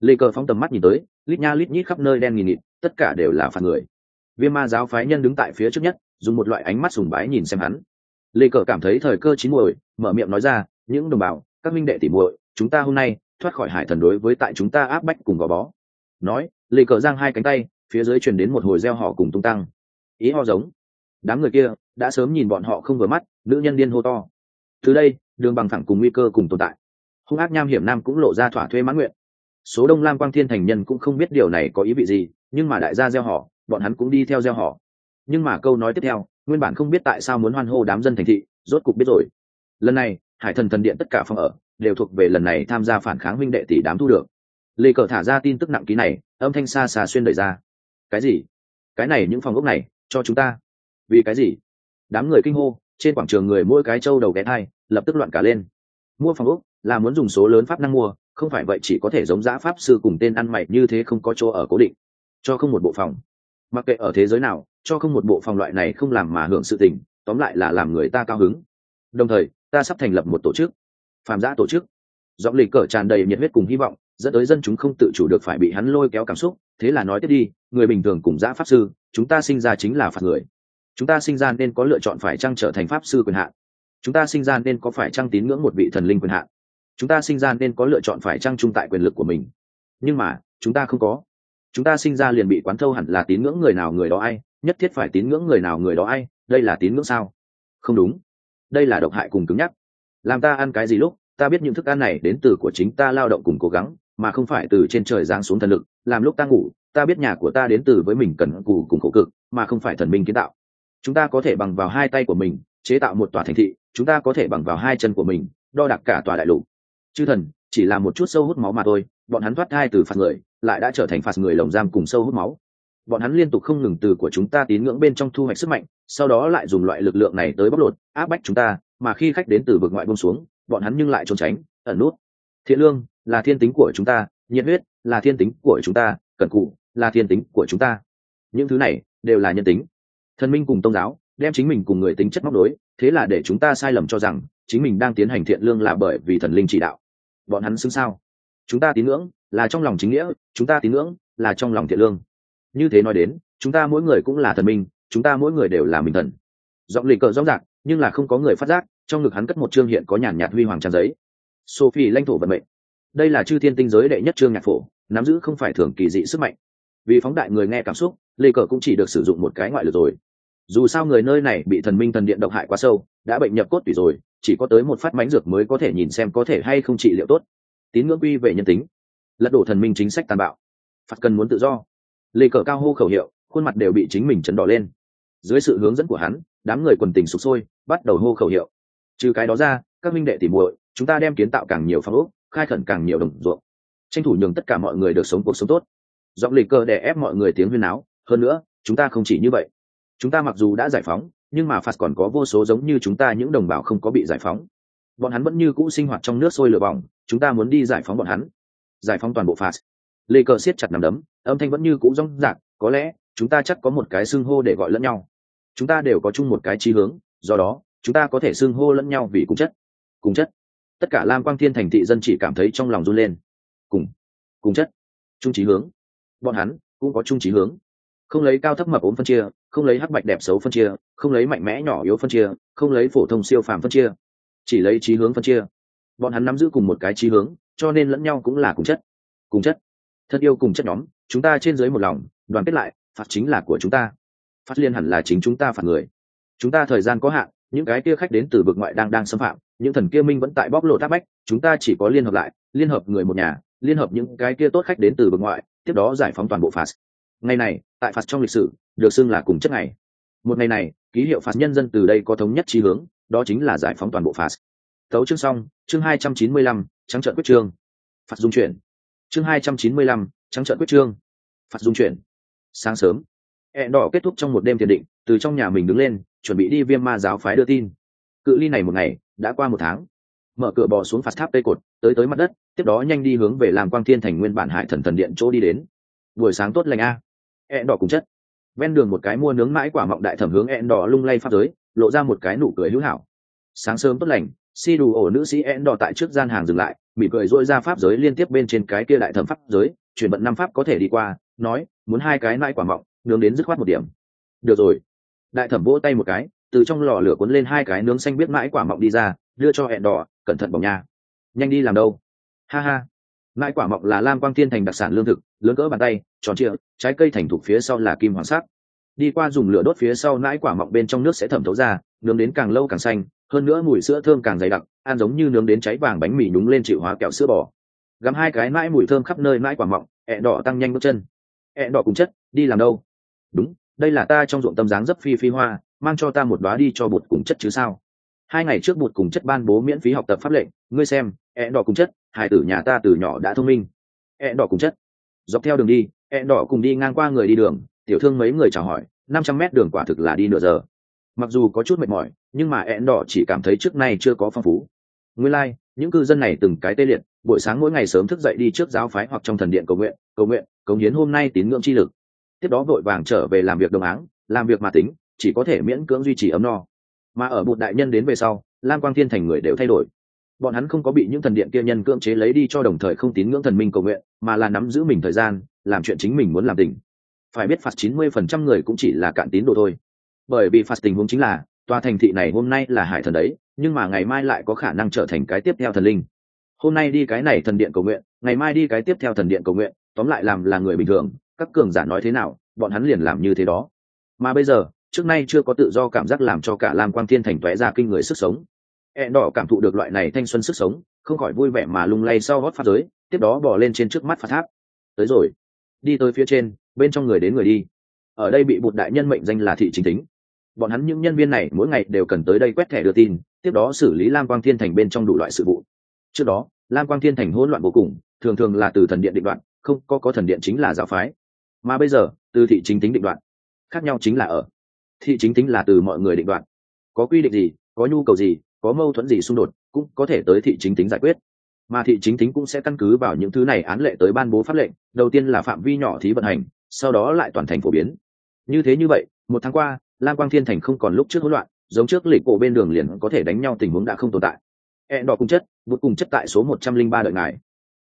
Speaker 1: Lê cờ phóng tầm mắt nhìn tới, lít nha lít nhít khắp nơi đen nghìn nghịt, tất cả đều là phạt người. Viêm ma giáo phái nhân đứng tại phía trước nhất, dùng một loại ánh mắt sùng bái nhìn xem hắn. Lê cờ cảm thấy thời cơ chín muồi, mở miệng nói ra, những đồng bào, các minh đệ tỉ muội, chúng ta hôm nay thoát khỏi hải thần đối với tại chúng ta áp bách cùng gò bó. Nói, lê cờ giang hai cánh tay, phía dưới truyền đến một hồi gieo họ cùng tung tăng. Ý ho giống đám người kia đã sớm nhìn bọn họ không vừa mắt, nữ nhân điên hô to. Từ đây, đường bằng thẳng cùng nguy cơ cùng tồn tại. Hung ác nham hiểm nam cũng lộ ra thỏa thuê mãn nguyện. Số đông lam quang thiên thành nhân cũng không biết điều này có ý vị gì, nhưng mà đại gia gieo họ, bọn hắn cũng đi theo gieo họ. Nhưng mà câu nói tiếp theo, nguyên bản không biết tại sao muốn hoan hô đám dân thành thị, rốt cục biết rồi. Lần này, hải thần thần điện tất cả phòng ở đều thuộc về lần này tham gia phản kháng huynh đệ tỷ đám thu được. Lê cờ thả ra tin tức nặng ký này, âm thanh xa xa xuyên đẩy ra. Cái gì? Cái này những phòng ốc này, cho chúng ta vì cái gì? Đám người kinh hô, trên quảng trường người mỗi cái trâu đầu ghé thai, lập tức loạn cả lên. Mua phòng ốc là muốn dùng số lớn pháp năng mua, không phải vậy chỉ có thể giống giã pháp sư cùng tên ăn mày như thế không có chỗ ở cố định. Cho không một bộ phòng. Mặc kệ ở thế giới nào, cho không một bộ phòng loại này không làm mà hưởng sự tình, tóm lại là làm người ta cao hứng. Đồng thời, ta sắp thành lập một tổ chức. Phàm giã tổ chức. Giọng lịch cờ tràn đầy nhiệt huyết cùng hy vọng, dẫn tới dân chúng không tự chủ được phải bị hắn lôi kéo cảm xúc. Thế là nói tiếp đi, người bình thường cùng giã pháp sư, chúng ta sinh ra chính là phạt người chúng ta sinh ra nên có lựa chọn phải chăng trở thành pháp sư quyền hạn? Chúng ta sinh ra nên có phải chăng tín ngưỡng một vị thần linh quyền hạn? Chúng ta sinh ra nên có lựa chọn phải chăng trung tại quyền lực của mình? Nhưng mà, chúng ta không có. Chúng ta sinh ra liền bị quán thâu hẳn là tín ngưỡng người nào người đó ai, nhất thiết phải tín ngưỡng người nào người đó ai, đây là tín ngưỡng sao? Không đúng. Đây là độc hại cùng cứng nhắc. Làm ta ăn cái gì lúc, ta biết những thức ăn này đến từ của chính ta lao động cùng cố gắng, mà không phải từ trên trời giáng xuống thần lực. Làm lúc ta ngủ, ta biết nhà của ta đến từ với mình cần cù cùng khổ cực, mà không phải thần minh kiến tạo chúng ta có thể bằng vào hai tay của mình, chế tạo một tòa thành thị, chúng ta có thể bằng vào hai chân của mình, đo đạc cả tòa đại lục. Chư thần, chỉ là một chút sâu hút máu mà thôi, bọn hắn thoát thai từ phạt người, lại đã trở thành phạt người lồng giam cùng sâu hút máu. Bọn hắn liên tục không ngừng từ của chúng ta tín ngưỡng bên trong thu hoạch sức mạnh, sau đó lại dùng loại lực lượng này tới bóc lột, áp bách chúng ta, mà khi khách đến từ vực ngoại bông xuống, bọn hắn nhưng lại trốn tránh, ẩn nút. Thiện lương là thiên tính của chúng ta, nhiệt huyết là thiên tính của chúng ta cẩn cụ là thiên tính của chúng ta. Những thứ này đều là nhân tính thần minh cùng tôn giáo, đem chính mình cùng người tính chất móc đối, thế là để chúng ta sai lầm cho rằng, chính mình đang tiến hành thiện lương là bởi vì thần linh chỉ đạo. Bọn hắn xứng sao? Chúng ta tín ngưỡng là trong lòng chính nghĩa, chúng ta tín ngưỡng là trong lòng thiện lương. Như thế nói đến, chúng ta mỗi người cũng là thần minh, chúng ta mỗi người đều là mình thần. Giọng lì cờ rõ ràng, nhưng là không có người phát giác, trong ngực hắn cất một chương hiện có nhàn nhạt huy hoàng trang giấy. Sophie lãnh thổ vận mệnh. Đây là chư thiên tinh giới đệ nhất trương nhạc phổ, nắm giữ không phải thường kỳ dị sức mạnh. Vì phóng đại người nghe cảm xúc lê cờ cũng chỉ được sử dụng một cái ngoại lực rồi dù sao người nơi này bị thần minh thần điện độc hại quá sâu, đã bệnh nhập cốt tủy rồi, chỉ có tới một phát mánh dược mới có thể nhìn xem có thể hay không trị liệu tốt. Tín ngưỡng quy về nhân tính. Lật đổ thần minh chính sách tàn bạo. Phạt cần muốn tự do. Lê cờ cao hô khẩu hiệu, khuôn mặt đều bị chính mình chấn đỏ lên. Dưới sự hướng dẫn của hắn, đám người quần tình sụp sôi, bắt đầu hô khẩu hiệu. Trừ cái đó ra, các minh đệ tìm muội, chúng ta đem kiến tạo càng nhiều phong ốc, khai khẩn càng nhiều đồng ruộng. Tranh thủ nhường tất cả mọi người được sống cuộc sống tốt. Giọng lì cơ để ép mọi người tiếng huyên áo hơn nữa, chúng ta không chỉ như vậy chúng ta mặc dù đã giải phóng, nhưng mà phạt còn có vô số giống như chúng ta những đồng bào không có bị giải phóng. Bọn hắn vẫn như cũ sinh hoạt trong nước sôi lửa bỏng, chúng ta muốn đi giải phóng bọn hắn. Giải phóng toàn bộ phạt. Lê cờ siết chặt nằm đấm, âm thanh vẫn như cũ rong rạc, có lẽ, chúng ta chắc có một cái xưng hô để gọi lẫn nhau. Chúng ta đều có chung một cái chi hướng, do đó, chúng ta có thể xưng hô lẫn nhau vì cùng chất. Cùng chất. Tất cả lam quang thiên thành thị dân chỉ cảm thấy trong lòng run lên. Cùng. Cùng chất. Trung trí hướng. Bọn hắn cũng có trung trí hướng không lấy cao thấp mập ốm phân chia, không lấy hắc bạch đẹp xấu phân chia, không lấy mạnh mẽ nhỏ yếu phân chia, không lấy phổ thông siêu phàm phân chia, chỉ lấy trí hướng phân chia. Bọn hắn nắm giữ cùng một cái trí hướng, cho nên lẫn nhau cũng là cùng chất. Cùng chất. Thân yêu cùng chất nhóm, chúng ta trên dưới một lòng, đoàn kết lại, phạt chính là của chúng ta. Phát liên hẳn là chính chúng ta phạt người. Chúng ta thời gian có hạn, những cái kia khách đến từ vực ngoại đang đang xâm phạm, những thần kia minh vẫn tại bóc lộ tháp bách, chúng ta chỉ có liên hợp lại, liên hợp người một nhà, liên hợp những cái kia tốt khách đến từ vực ngoại, tiếp đó giải phóng toàn bộ phạt ngày này, tại phạt trong lịch sử, được xưng là cùng chất ngày. Một ngày này, ký hiệu phạt nhân dân từ đây có thống nhất trí hướng, đó chính là giải phóng toàn bộ phạt. Tấu chương xong, chương hai trăm chín mươi lăm, trắng trợn quyết trương. Phạt dung chuyển. Chương hai trăm chín mươi lăm, trắng trợn quyết trương. Phạt dung chuyển. Sáng sớm. Hẹn đỏ kết thúc trong một đêm thiền định, từ trong nhà mình đứng lên, chuẩn bị đi viêm ma giáo phái đưa tin. Cự ly này một ngày, đã qua một tháng. Mở cửa bò xuống phạt tháp tây cột, tới tới mặt đất, tiếp đó nhanh đi hướng về làm quang thiên thành nguyên bản hải thần thần điện chỗ đi đến. Buổi sáng tốt lành a ẹn đỏ cùng chất. Ven đường một cái mua nướng mãi quả mọng đại thẩm hướng ẹn đỏ lung lay pháp giới, lộ ra một cái nụ cười hữu hảo. Sáng sớm tốt lành, si đủ ổ nữ sĩ ẹn đỏ tại trước gian hàng dừng lại bị cười dội ra pháp giới liên tiếp bên trên cái kia đại thẩm pháp giới, chuyển bận năm pháp có thể đi qua, nói, muốn hai cái mãi quả mọng, nướng đến dứt khoát một điểm. Được rồi. Đại thẩm vỗ tay một cái, từ trong lò lửa cuốn lên hai cái nướng xanh biết mãi quả mọng đi ra, đưa cho hẹn đỏ cẩn thận bỏng nha. Nhanh đi làm đâu? Ha ha ngại quả mọng là lam quang thiên thành đặc sản lương thực, lớn cỡ bàn tay, tròn trịa, trái cây thành thục phía sau là kim hoàng sắc. Đi qua dùng lửa đốt phía sau nãi quả mọng bên trong nước sẽ thẩm thấu ra, nướng đến càng lâu càng xanh, hơn nữa mùi sữa thơm càng dày đặc, ăn giống như nướng đến cháy vàng bánh mì nhúng lên chịu hóa kẹo sữa bò. Gắm hai cái nãi mùi thơm khắp nơi nãi quả mọng, ẹ đỏ tăng nhanh bước chân. Ẹ đỏ cùng chất, đi làm đâu? Đúng, đây là ta trong ruộng tâm dáng dấp phi phi hoa, mang cho ta một đoá đi cho bột cùng chất chứ sao? Hai ngày trước bột cùng chất ban bố miễn phí học tập pháp lệnh, ngươi xem ẹ đỏ cùng chất hai tử nhà ta từ nhỏ đã thông minh. Ẹ đỏ cùng chất. Dọc theo đường đi ẹ đỏ cùng đi ngang qua người đi đường tiểu thương mấy người chào hỏi năm trăm mét đường quả thực là đi nửa giờ. Mặc dù có chút mệt mỏi nhưng mà ẹ đỏ chỉ cảm thấy trước nay chưa có phong phú. Nguyên lai、like, những cư dân này từng cái tê liệt buổi sáng mỗi ngày sớm thức dậy đi trước giáo phái hoặc trong thần điện cầu nguyện cầu nguyện cống hiến hôm nay tín ngưỡng chi lực. Tiếp đó vội vàng trở về làm việc đồng áng làm việc mà tính chỉ có thể miễn cưỡng duy trì ấm no. Mà ở một đại nhân đến về sau lam quang thiên thành người đều thay đổi bọn hắn không có bị những thần điện kia nhân cưỡng chế lấy đi cho đồng thời không tín ngưỡng thần minh cầu nguyện, mà là nắm giữ mình thời gian, làm chuyện chính mình muốn làm tình phải biết phạt chín mươi phần trăm người cũng chỉ là cạn tín đồ thôi. Bởi vì phạt tình huống chính là, tòa thành thị này hôm nay là hải thần đấy, nhưng mà ngày mai lại có khả năng trở thành cái tiếp theo thần linh. Hôm nay đi cái này thần điện cầu nguyện, ngày mai đi cái tiếp theo thần điện cầu nguyện, tóm lại làm là người bình thường, các cường giả nói thế nào, bọn hắn liền làm như thế đó. Mà bây giờ, trước nay chưa có tự do cảm giác làm cho cả lam quang thiên thành tóe ra kinh người sức sống e đỏ cảm thụ được loại này thanh xuân sức sống, không khỏi vui vẻ mà lung lay sau gót phát giới, tiếp đó bỏ lên trên trước mắt phạt tháp. Tới rồi. Đi tới phía trên, bên trong người đến người đi. Ở đây bị bụt đại nhân mệnh danh là thị chính tính bọn hắn những nhân viên này mỗi ngày đều cần tới đây quét thẻ đưa tin, tiếp đó xử lý lam quang thiên thành bên trong đủ loại sự vụ. Trước đó, lam quang thiên thành hỗn loạn vô cùng, thường thường là từ thần điện định đoạn, không có có thần điện chính là giáo phái. Mà bây giờ, từ thị chính tính định đoạn, khác nhau chính là ở. Thị chính tính là từ mọi người định đoạn. Có quy định gì, có nhu cầu gì có mâu thuẫn gì xung đột cũng có thể tới thị chính tính giải quyết. Mà thị chính tính cũng sẽ căn cứ vào những thứ này án lệ tới ban bố pháp lệnh, đầu tiên là phạm vi nhỏ thí vận hành, sau đó lại toàn thành phổ biến. Như thế như vậy, một tháng qua, lam quang thiên thành không còn lúc trước hỗn loạn, giống trước lịch cổ bên đường liền có thể đánh nhau tình huống đã không tồn tại. Hẹn đỏ cùng chất một cùng chất tại số một trăm linh ba đợi ngài.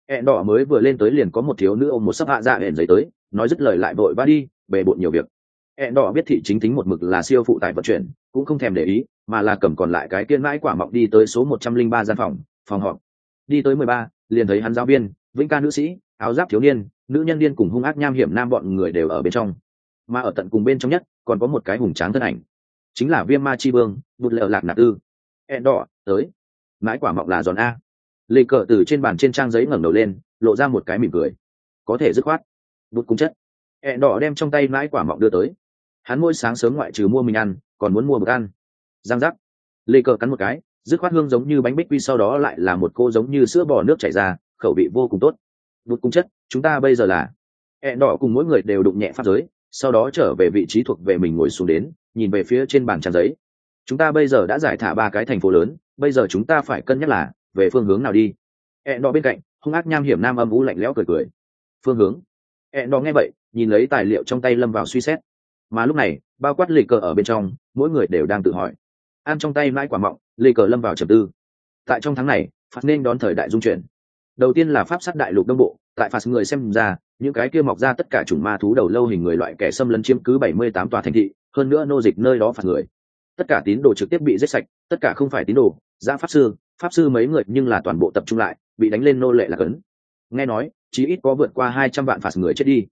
Speaker 1: Hẹn đỏ mới vừa lên tới liền có một thiếu nữ ôm một sấp hạ dạ hẹn giấy tới, nói dứt lời lại vội ba đi, bề bộn nhiều việc hẹn đỏ biết thị chính tính một mực là siêu phụ tải vận chuyển, cũng không thèm để ý, mà là cầm còn lại cái kiên mãi quả mọc đi tới số một trăm linh ba gian phòng phòng họp. Đi tới mười ba, liền thấy hắn giáo viên, vĩnh ca nữ sĩ, áo giáp thiếu niên, nữ nhân viên cùng hung ác nham hiểm nam bọn người đều ở bên trong. Mà ở tận cùng bên trong nhất, còn có một cái hùng tráng thân ảnh. Chính là viêm ma chi vương, bụt lợ lạc nạp tư. Hẹn đỏ, tới. Mãi quả mọc là giòn a. Lê cờ từ trên bàn trên trang giấy ngẩng đầu lên, lộ ra một cái mỉm cười. Có thể dứt khoát. Bụt cung chất hẹn e đỏ đem trong tay mãi quả mọc đưa tới hắn mỗi sáng sớm ngoại trừ mua mình ăn, còn muốn mua bữa ăn. Giang giác. Lê cờ cắn một cái, dứt khoát hương giống như bánh bích quy sau đó lại là một cô giống như sữa bò nước chảy ra, khẩu vị vô cùng tốt. Bút cung chất, chúng ta bây giờ là. Hẹn đỏ cùng mỗi người đều đụng nhẹ pháp giới, sau đó trở về vị trí thuộc về mình ngồi xuống đến, nhìn về phía trên bàn trang giấy. Chúng ta bây giờ đã giải thả ba cái thành phố lớn, bây giờ chúng ta phải cân nhắc là, về phương hướng nào đi. Hẹn đỏ bên cạnh, hung ác nham hiểm nam âm u lạnh lẽo cười cười. Phương hướng. Hẹn đỏ nghe vậy, nhìn lấy tài liệu trong tay lâm vào suy xét mà lúc này, bao quát lì cờ ở bên trong, mỗi người đều đang tự hỏi. Ăn trong tay mãi quả mọng, lê cờ lâm vào trầm tư. Tại trong tháng này, phạt nên đón thời đại dung chuyển. Đầu tiên là pháp sát đại lục đông bộ, tại phạt người xem ra, những cái kia mọc ra tất cả chủng ma thú đầu lâu hình người loại kẻ xâm lấn chiếm cứ 78 tòa thành thị, hơn nữa nô dịch nơi đó phạt người. Tất cả tín đồ trực tiếp bị giết sạch, tất cả không phải tín đồ ra pháp sư pháp sư mấy người nhưng là toàn bộ tập trung lại, bị đánh lên nô lệ là cấn. Nghe nói, chí ít có vượt qua hai trăm vạn phạt người chết đi.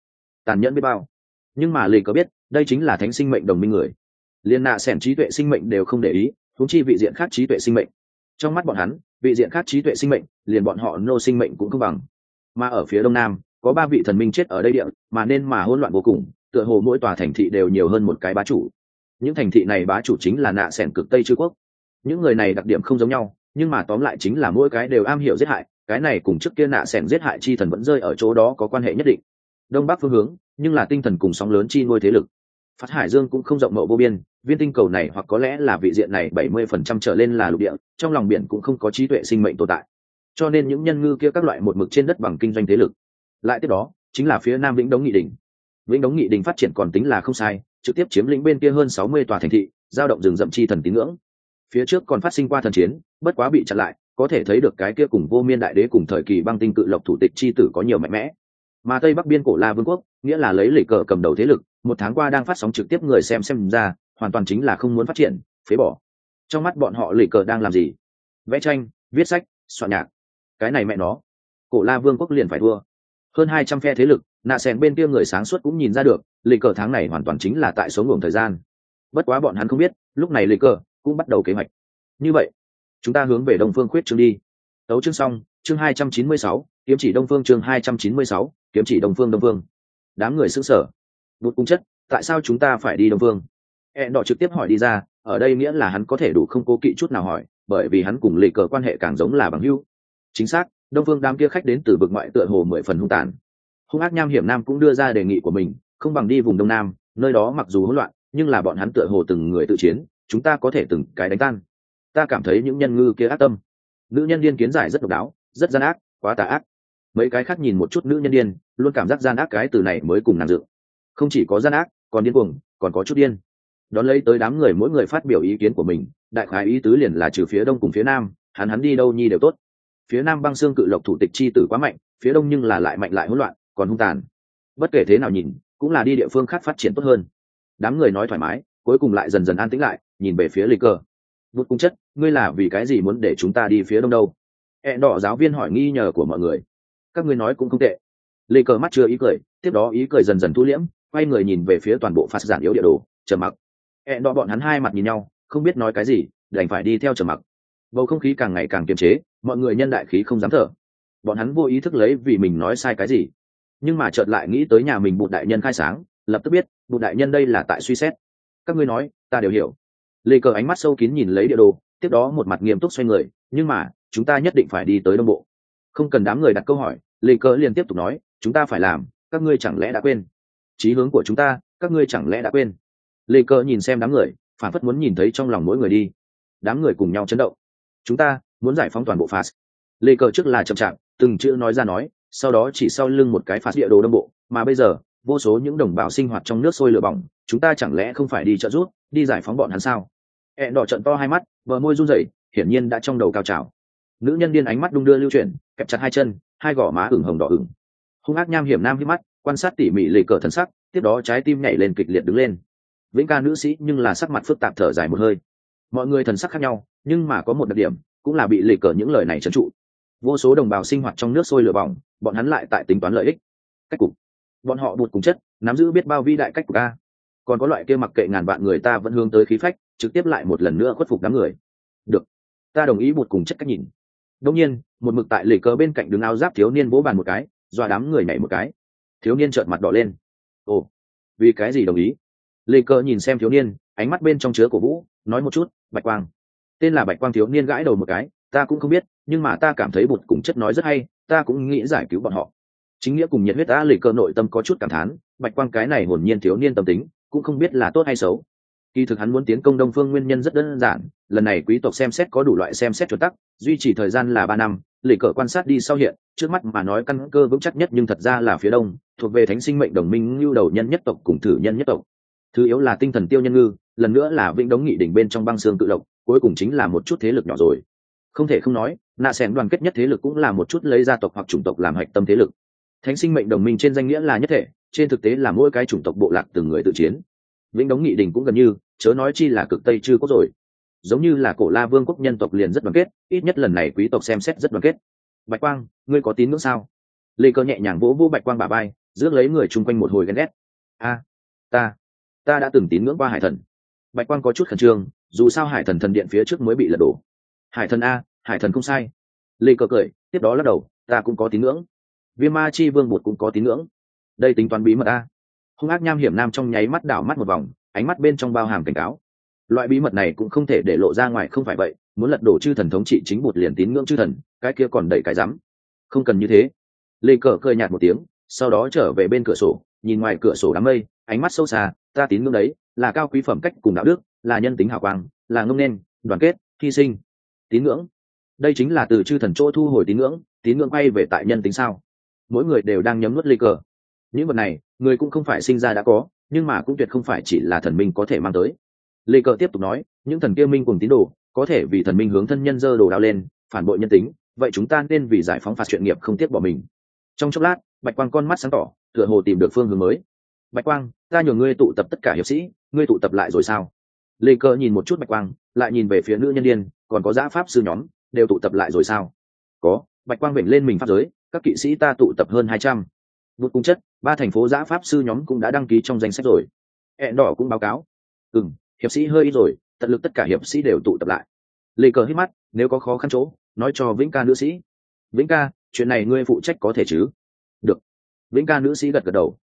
Speaker 1: Tàn nhẫn biết bao nhưng mà lì có biết, đây chính là thánh sinh mệnh đồng minh người. Liên nạ xẻn trí tuệ sinh mệnh đều không để ý thúng chi vị diện khác trí tuệ sinh mệnh. Trong mắt bọn hắn, vị diện khác trí tuệ sinh mệnh, liền bọn họ nô sinh mệnh cũng không bằng. Mà ở phía đông nam, có ba vị thần minh chết ở đây địa, mà nên mà hỗn loạn vô cùng, tựa hồ mỗi tòa thành thị đều nhiều hơn một cái bá chủ. Những thành thị này bá chủ chính là nạ sẻn cực tây chư quốc. Những người này đặc điểm không giống nhau, nhưng mà tóm lại chính là mỗi cái đều am hiểu giết hại, cái này cùng trước kia nạ sẻn giết hại chi thần vẫn rơi ở chỗ đó có quan hệ nhất định. Đông bắc phương hướng nhưng là tinh thần cùng sóng lớn chi nuôi thế lực. Phát hải dương cũng không rộng mậu vô biên, viên tinh cầu này hoặc có lẽ là vị diện này bảy mươi phần trăm trở lên là lục địa, trong lòng biển cũng không có trí tuệ sinh mệnh tồn tại. Cho nên những nhân ngư kia các loại một mực trên đất bằng kinh doanh thế lực. Lại tiếp đó, chính là phía nam vĩnh đống nghị đình. Vĩnh đống nghị đình phát triển còn tính là không sai, trực tiếp chiếm lĩnh bên kia hơn sáu mươi tòa thành thị, giao động rừng rậm chi thần tín ngưỡng. Phía trước còn phát sinh qua thần chiến, bất quá bị chặn lại, có thể thấy được cái kia cùng vô miên đại đế cùng thời kỳ băng tinh cự lộc thủ tịch chi tử có nhiều mạnh mẽ mà tây bắc biên cổ la vương quốc, nghĩa là lấy lệ cờ cầm đầu thế lực, một tháng qua đang phát sóng trực tiếp người xem xem ra, hoàn toàn chính là không muốn phát triển, phế bỏ. Trong mắt bọn họ lệ cờ đang làm gì? Vẽ tranh, viết sách, soạn nhạc. Cái này mẹ nó. Cổ la vương quốc liền phải thua. Hơn hai trăm phe thế lực, nạ sèn bên kia người sáng suốt cũng nhìn ra được, lịch cờ tháng này hoàn toàn chính là tại số ngưỡng thời gian. Bất quá bọn hắn không biết, lúc này lịch cờ cũng bắt đầu kế hoạch. Như vậy, chúng ta hướng về đông phương khuyết chương đi. Tấu chương xong, chương hai trăm chín mươi sáu, kiếm chỉ đông phương chương hai trăm chín mươi sáu kiếm chỉ đông phương đông phương. Đám người xứng sở bụt cung chất, tại sao chúng ta phải đi đông phương? E đỏ trực tiếp hỏi đi ra, ở đây nghĩa là hắn có thể đủ không cố kỵ chút nào hỏi, bởi vì hắn cùng lệ cờ quan hệ càng giống là bằng hữu. Chính xác, đông phương đám kia khách đến từ vực ngoại tựa hồ mười phần hung tàn. Hung ác nham hiểm nam cũng đưa ra đề nghị của mình, không bằng đi vùng đông nam, nơi đó mặc dù hỗn loạn, nhưng là bọn hắn tựa hồ từng người tự chiến, chúng ta có thể từng cái đánh tan. Ta cảm thấy những nhân ngư kia ác tâm. Nữ nhân liên kiến giải rất độc đáo, rất gian ác, quá tà ác mấy cái khác nhìn một chút nữ nhân điên, luôn cảm giác gian ác cái từ này mới cùng nàng dự. Không chỉ có gian ác, còn điên cuồng, còn có chút điên. Đón lấy tới đám người mỗi người phát biểu ý kiến của mình, đại khái ý tứ liền là trừ phía đông cùng phía nam, hắn hắn đi đâu nhi đều tốt. Phía nam băng xương cự lộc thủ tịch chi tử quá mạnh, phía đông nhưng là lại mạnh lại hỗn loạn, còn hung tàn. Bất kể thế nào nhìn, cũng là đi địa phương khác phát triển tốt hơn. Đám người nói thoải mái, cuối cùng lại dần dần an tĩnh lại, nhìn về phía lịch cơ. Vụt cung chất, ngươi là vì cái gì muốn để chúng ta đi phía đông đâu? Hẹn đỏ giáo viên hỏi nghi nhờ của mọi người các ngươi nói cũng không tệ. Lê cờ mắt chưa ý cười, tiếp đó ý cười dần dần thu liễm, quay người nhìn về phía toàn bộ phát giản yếu địa đồ, trầm mặc. Hẹn đọ bọn hắn hai mặt nhìn nhau, không biết nói cái gì, đành phải đi theo trầm mặc. Bầu không khí càng ngày càng kiềm chế, mọi người nhân đại khí không dám thở. Bọn hắn vô ý thức lấy vì mình nói sai cái gì. Nhưng mà chợt lại nghĩ tới nhà mình bụt đại nhân khai sáng, lập tức biết, bụt đại nhân đây là tại suy xét. Các ngươi nói, ta đều hiểu. Lê cờ ánh mắt sâu kín nhìn lấy địa đồ, tiếp đó một mặt nghiêm túc xoay người, nhưng mà, chúng ta nhất định phải đi tới đông bộ. Không cần đám người đặt câu hỏi lê cờ liền tiếp tục nói chúng ta phải làm các ngươi chẳng lẽ đã quên? Chí hướng của chúng ta các ngươi chẳng lẽ đã quên? Lê cờ nhìn xem đám người phản phất muốn nhìn thấy trong lòng mỗi người đi. Đám người cùng nhau chấn động. Chúng ta muốn giải phóng toàn bộ phạt lê cờ trước là chậm chạp từng chữ nói ra nói sau đó chỉ sau lưng một cái phạt địa đồ đông bộ mà bây giờ vô số những đồng bào sinh hoạt trong nước sôi lửa bỏng chúng ta chẳng lẽ không phải đi trợ giúp, đi giải phóng bọn hắn sao? Hẹn đỏ trận to hai mắt vợ môi run rẩy hiển nhiên đã trong đầu cao trào. Nữ nhân điên ánh mắt đung đưa lưu chuyển kẹp chặt hai chân hai gò má ửng hồng đỏ ửng. Hung ác nham hiểm nam hít mắt, quan sát tỉ mỉ lề cờ thần sắc, tiếp đó trái tim nhảy lên kịch liệt đứng lên. Vĩnh ca nữ sĩ nhưng là sắc mặt phức tạp thở dài một hơi. Mọi người thần sắc khác nhau, nhưng mà có một đặc điểm, cũng là bị lệ cờ những lời này trấn trụ. Vô số đồng bào sinh hoạt trong nước sôi lửa bỏng, bọn hắn lại tại tính toán lợi ích. Cách cục. Bọn họ bụt cùng chất, nắm giữ biết bao vi đại cách cục a. Còn có loại kia mặc kệ ngàn vạn người ta vẫn hướng tới khí phách, trực tiếp lại một lần nữa khuất phục đám người. Được. Ta đồng ý bụt cùng chất cách nhìn đông nhiên, một mực tại lề cờ bên cạnh đường áo giáp thiếu niên vỗ bàn một cái, dọa đám người nhảy một cái. Thiếu niên trợn mặt đỏ lên. Ồ, vì cái gì đồng ý? Lề cờ nhìn xem thiếu niên, ánh mắt bên trong chứa cổ vũ, nói một chút, bạch quang. Tên là bạch quang thiếu niên gãi đầu một cái, ta cũng không biết, nhưng mà ta cảm thấy bụt cùng chất nói rất hay, ta cũng nghĩ giải cứu bọn họ. Chính nghĩa cùng nhiệt huyết ta lê cơ nội tâm có chút cảm thán, bạch quang cái này hồn nhiên thiếu niên tâm tính, cũng không biết là tốt hay xấu kỳ thực hắn muốn tiến công đông phương nguyên nhân rất đơn giản, lần này quý tộc xem xét có đủ loại xem xét chuẩn tắc, duy trì thời gian là ba năm, lì cờ quan sát đi sau hiện, trước mắt mà nói căn cơ vững chắc nhất nhưng thật ra là phía đông, thuộc về thánh sinh mệnh đồng minh lưu đầu nhân nhất tộc cùng thử nhân nhất tộc. Thứ yếu là tinh thần tiêu nhân ngư, lần nữa là vĩnh đống nghị đỉnh bên trong băng xương tự động cuối cùng chính là một chút thế lực nhỏ rồi. Không thể không nói, nạ sẻn đoàn kết nhất thế lực cũng là một chút lấy gia tộc hoặc chủng tộc làm hạch tâm thế lực. Thánh sinh mệnh đồng minh trên danh nghĩa là nhất thể, trên thực tế là mỗi cái chủng tộc bộ lạc từng người tự chiến vĩnh đống nghị đình cũng gần như, chớ nói chi là cực tây chưa có rồi. Giống như là cổ la vương quốc nhân tộc liền rất đoàn kết, ít nhất lần này quý tộc xem xét rất đoàn kết. Bạch quang, ngươi có tín ngưỡng sao? Lê cơ nhẹ nhàng vỗ vỗ bạch quang bà bay rước lấy người chung quanh một hồi ghen ghét. A, ta ta đã từng tín ngưỡng qua hải thần. Bạch quang có chút khẩn trương, dù sao hải thần thần điện phía trước mới bị lật đổ. Hải thần a, hải thần không sai. Lê cơ cười, tiếp đó lắc đầu, ta cũng có tín ngưỡng. Viêm ma chi vương bột cũng có tín ngưỡng. Đây tính toán bí mật a hung ác nham hiểm nam trong nháy mắt đảo mắt một vòng, ánh mắt bên trong bao hàm cảnh cáo. Loại bí mật này cũng không thể để lộ ra ngoài, không phải vậy, muốn lật đổ chư thần thống trị chính bột liền tín ngưỡng chư thần, cái kia còn đẩy cái rắm. Không cần như thế. Lê cờ cười nhạt một tiếng, sau đó trở về bên cửa sổ, nhìn ngoài cửa sổ đám mây, ánh mắt sâu xa, ta tín ngưỡng đấy, là cao quý phẩm cách cùng đạo đức, là nhân tính hào quang, là ngông nên, đoàn kết, hy sinh. Tín ngưỡng. Đây chính là từ chư thần chỗ thu hồi tín ngưỡng tín ngưỡng quay về tại nhân tính sao? Mỗi người đều đang nhấm nuốt lê cờ những vật này, người cũng không phải sinh ra đã có, nhưng mà cũng tuyệt không phải chỉ là thần minh có thể mang tới. Lê cờ tiếp tục nói, những thần kia minh cùng tín đồ, có thể vì thần minh hướng thân nhân dơ đồ đao lên, phản bội nhân tính, vậy chúng ta nên vì giải phóng phạt chuyện nghiệp không tiếc bỏ mình. Trong chốc lát, bạch quang con mắt sáng tỏ, tựa hồ tìm được phương hướng mới. Bạch quang, ta nhờ ngươi tụ tập tất cả hiệp sĩ, ngươi tụ tập lại rồi sao? Lê cơ nhìn một chút bạch quang, lại nhìn về phía nữ nhân đ i ê n còn có giã pháp sư nhóm, đều tụ tập lại rồi sao? Có, bạch quang vểnh lên mình pháp giới, các kỵ sĩ ta tụ tập hơn hai trăm vượt cung chất, ba thành phố giã pháp sư nhóm cũng đã đăng ký trong danh sách rồi. Hẹn đỏ cũng báo cáo. Ừ m hiệp sĩ hơi ít rồi, tận lực tất cả hiệp sĩ đều tụ tập lại. Lê cờ hít mắt, nếu có khó khăn chỗ, nói cho vĩnh ca nữ sĩ. Vĩnh ca, chuyện này ngươi phụ trách có thể chứ? Được. Vĩnh ca nữ sĩ gật gật đầu.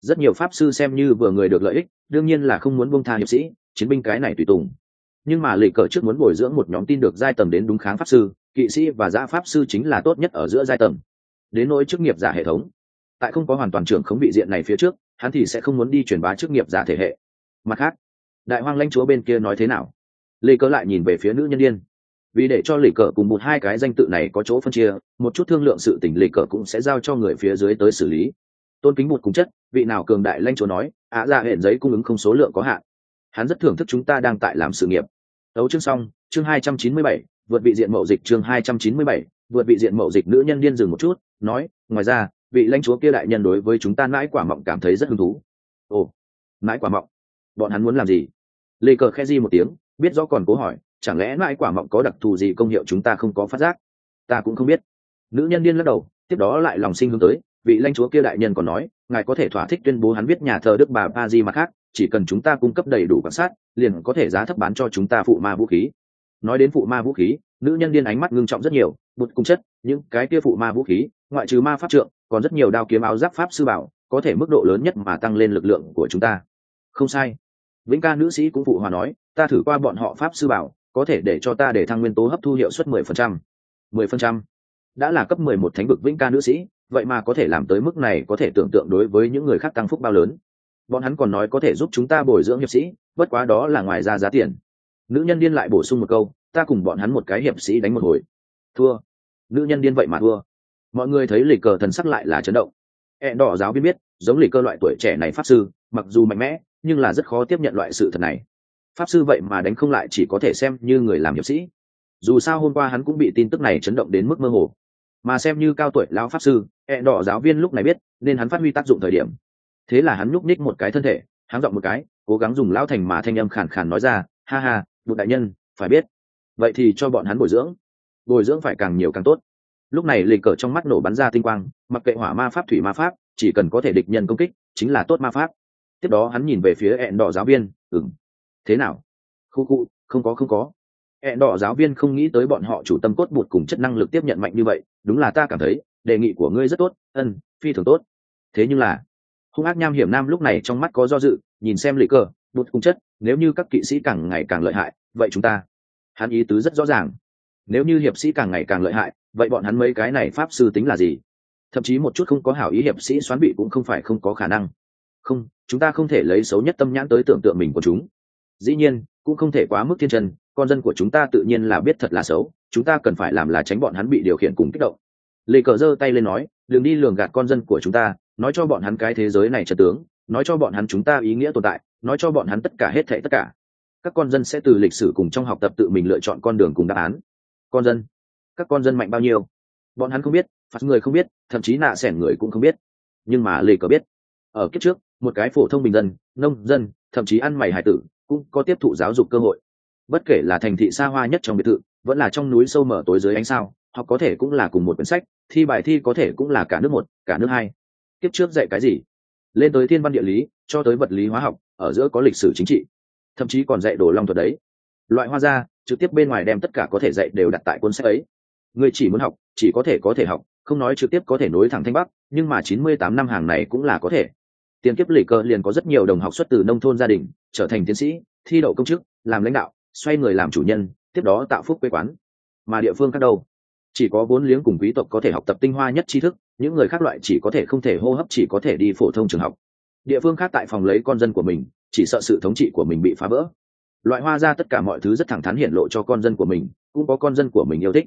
Speaker 1: Rất nhiều pháp sư xem như vừa người được lợi ích, đương nhiên là không muốn bông tha hiệp sĩ, chiến binh cái này tùy tùng. Nhưng mà lì cờ trước muốn bồi dưỡng một nhóm tin được giai tầng đến đúng kháng pháp sư, kỵ sĩ và giã pháp sư chính là tốt nhất ở giữa giai tầng đến nỗi chức nghiệp giả hệ thống tại không có hoàn toàn trưởng khống vị diện này phía trước, hắn thì sẽ không muốn đi truyền bá chức nghiệp giả thể hệ. Mặt khác, đại hoang lãnh chúa bên kia nói thế nào? Lê cờ lại nhìn về phía nữ nhân đ i ê n vì để cho lì cờ cùng một hai cái danh tự này có chỗ phân chia, một chút thương lượng sự tỉnh lì cờ cũng sẽ giao cho người phía dưới tới xử lý. Tôn kính một cùng chất, vị nào cường đại lãnh chúa nói ạ ra hệ giấy cung ứng không số lượng có hạn. Hắn rất thưởng thức chúng ta đang tại làm sự nghiệp. Đấu chương xong, chương hai trăm chín mươi bảy, vượt vị diện mậu dịch chương hai trăm chín mươi bảy, vượt vị diện mậu dịch nữ nhân điên dừng một chút, nói, ngoài ra vị lãnh chúa kia đại nhân đối với chúng ta mãi quả mọng cảm thấy rất hứng thú. Ồ, mãi quả mọng? Bọn hắn muốn làm gì? Lê cờ khe di một tiếng, biết rõ còn cố hỏi, chẳng lẽ mãi quả mọng có đặc thù gì công hiệu chúng ta không có phát giác? Ta cũng không biết. Nữ nhân điên lắc đầu, tiếp đó lại lòng sinh hướng tới, vị lãnh chúa kia đại nhân còn nói, ngài có thể thỏa thích tuyên bố hắn biết nhà thờ đức bà pa di mặt khác, chỉ cần chúng ta cung cấp đầy đủ quan sát, liền có thể giá thấp bán cho chúng ta phụ ma vũ khí. Nói đến phụ ma vũ khí nữ nhân điên ánh mắt ngưng trọng rất nhiều, bụt cung chất, những cái kia phụ ma vũ khí, ngoại trừ ma pháp trượng, còn rất nhiều đao kiếm áo giáp pháp sư bảo, có thể mức độ lớn nhất mà tăng lên lực lượng của chúng ta. Không sai. Vĩnh ca nữ sĩ cũng phụ hòa nói, ta thử qua bọn họ pháp sư bảo, có thể để cho ta để thăng nguyên tố hấp thu hiệu suất mười phần trăm. mười phần trăm. Đã là cấp mười một thánh vực vĩnh ca nữ sĩ, vậy mà có thể làm tới mức này có thể tưởng tượng đối với những người khác tăng phúc bao lớn. Bọn hắn còn nói có thể giúp chúng ta bồi dưỡng hiệp sĩ, bất quá đó là ngoài ra giá tiền. Nữ nhân điên lại bổ sung một câu ta cùng bọn hắn một cái hiệp sĩ đánh một hồi. Thua. Nữ nhân điên vậy mà thua. Mọi người thấy lịch cờ thần sắc lại là chấn động. E đỏ giáo viên biết, giống lịch cơ loại tuổi trẻ này pháp sư, mặc dù mạnh mẽ, nhưng là rất khó tiếp nhận loại sự thật này. Pháp sư vậy mà đánh không lại chỉ có thể xem như người làm hiệp sĩ. Dù sao hôm qua hắn cũng bị tin tức này chấn động đến mức mơ hồ. Mà xem như cao tuổi lão pháp sư e đỏ giáo viên lúc này biết, nên hắn phát huy tác dụng thời điểm. Thế là hắn nhúc ních một cái thân thể hắn giọng một cái, cố gắng dùng lão thành mà thanh âm khàn khàn nói ra, ha ha, một đại nhân, phải biết vậy thì cho bọn hắn bồi dưỡng. Bồi dưỡng phải càng nhiều càng tốt. Lúc này lịch cờ trong mắt nổ bắn ra tinh quang mặc kệ hỏa ma pháp thủy ma pháp chỉ cần có thể địch nhân công kích chính là tốt ma pháp. Tiếp đó hắn nhìn về phía ẹn đỏ giáo viên ừng thế nào? Khu khu không có không có. ẹn đỏ giáo viên không nghĩ tới bọn họ chủ tâm cốt bụt cùng chất năng lực tiếp nhận mạnh như vậy đúng là ta cảm thấy đề nghị của ngươi rất tốt ân phi thường tốt. Thế nhưng là hung ác nham hiểm nam lúc này trong mắt có do dự nhìn xem lì cờ, bụt cùng chất nếu như các kỵ sĩ càng ngày càng lợi hại vậy chúng ta hắn ý tứ rất rõ ràng. Nếu như hiệp sĩ càng ngày càng lợi hại, vậy bọn hắn mấy cái này pháp sư tính là gì? Thậm chí một chút không có hảo ý hiệp sĩ xoán bị cũng không phải không có khả năng. Không, chúng ta không thể lấy xấu nhất tâm nhãn tới tưởng tượng mình của chúng. Dĩ nhiên, cũng không thể quá mức thiên trần con dân của chúng ta tự nhiên là biết thật là xấu, chúng ta cần phải làm là tránh bọn hắn bị điều khiển cùng kích động. Lê cờ giơ tay lên nói, đừng đi lường gạt con dân của chúng ta, nói cho bọn hắn cái thế giới này trật tướng, nói cho bọn hắn chúng ta ý nghĩa tồn tại, nói cho bọn hắn tất cả hết thệ tất cả các con dân sẽ từ lịch sử cùng trong học tập tự mình lựa chọn con đường cùng đáp án. Con dân, các con dân mạnh bao nhiêu? Bọn hắn không biết, phạt người không biết, thậm chí nạ sẻn người cũng không biết. Nhưng mà lê cờ biết. Ở kiếp trước, một cái phổ thông bình dân, nông dân, thậm chí ăn mày hải tử, cũng có tiếp thụ giáo dục cơ hội. Bất kể là thành thị xa hoa nhất trong biệt thự, vẫn là trong núi sâu mở tối dưới ánh sao học có thể cũng là cùng một quyển sách, thi bài thi có thể cũng là cả nước một, cả nước hai. Kiếp trước dạy cái gì? Lên tới thiên văn địa lý, cho tới vật lý hóa học, ở giữa có lịch sử chính trị thậm chí còn dạy đồ long thuật đấy. Loại hoa ra trực tiếp bên ngoài đem tất cả có thể dạy đều đặt tại cuốn sách ấy. Người chỉ muốn học, chỉ có thể có thể học, không nói trực tiếp có thể nối thẳng thanh bắc, nhưng mà chín mươi tám năm hàng này cũng là có thể. Tiền kiếp lì cơ liền có rất nhiều đồng học xuất từ nông thôn gia đình, trở thành tiến sĩ, thi đậu công chức, làm lãnh đạo, xoay người làm chủ nhân, tiếp đó tạo phúc quê quán. Mà địa phương khác đâu? Chỉ có vốn liếng cùng quý tộc có thể học tập tinh hoa nhất tri thức, những người khác loại chỉ có thể không thể hô hấp, chỉ có thể đi phổ thông trường học. Địa phương khác tại phòng lấy con dân của mình chỉ sợ sự thống trị của mình bị phá vỡ. Loại hoa ra tất cả mọi thứ rất thẳng thắn hiện lộ cho con dân của mình, cũng có con dân của mình yêu thích.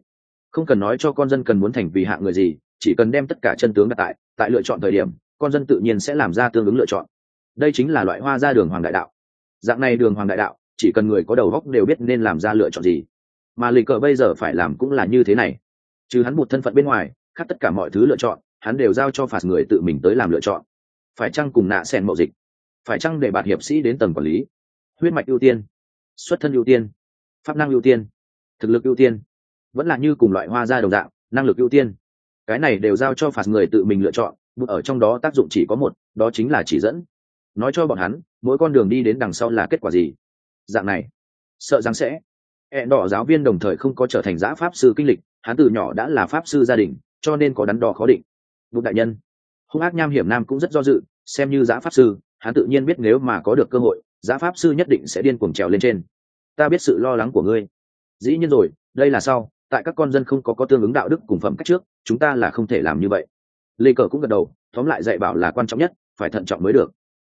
Speaker 1: Không cần nói cho con dân cần muốn thành vì hạ người gì, chỉ cần đem tất cả chân tướng đặt tại tại lựa chọn thời điểm, con dân tự nhiên sẽ làm ra tương ứng lựa chọn. Đây chính là loại hoa ra đường hoàng đại đạo. Dạng này đường hoàng đại đạo, chỉ cần người có đầu góc đều biết nên làm ra lựa chọn gì. Mà lì cờ bây giờ phải làm cũng là như thế này. Chứ hắn một thân phận bên ngoài, khác tất cả mọi thứ lựa chọn, hắn đều giao cho phạt người tự mình tới làm lựa chọn. Phải chăng cùng nạ sen mậu dịch? Phải chăng để bạn hiệp sĩ đến tầng quản lý? Huyết mạch ưu tiên, xuất thân ưu tiên, pháp năng ưu tiên, thực lực ưu tiên, vẫn là như cùng loại hoa ra đồng dạng, năng lực ưu tiên. Cái này đều giao cho phạt người tự mình lựa chọn bút ở trong đó tác dụng chỉ có một, đó chính là chỉ dẫn. Nói cho bọn hắn, mỗi con đường đi đến đằng sau là kết quả gì? Dạng này, sợ rằng sẽ. Hẹn đỏ giáo viên đồng thời không có trở thành giã pháp sư kinh lịch, hắn từ nhỏ đã là pháp sư gia đình, cho nên có đắn đo khó định. Bụng đại nhân, hung ác nham hiểm nam cũng rất do dự, xem như giã pháp sư hắn tự nhiên biết nếu mà có được cơ hội giá pháp sư nhất định sẽ điên cuồng trèo lên trên. Ta biết sự lo lắng của ngươi. Dĩ nhiên rồi, đây là sau, tại các con dân không có có tương ứng đạo đức cùng phẩm cách trước, chúng ta là không thể làm như vậy. Lê cờ cũng gật đầu, tóm lại dạy bảo là quan trọng nhất, phải thận trọng mới được.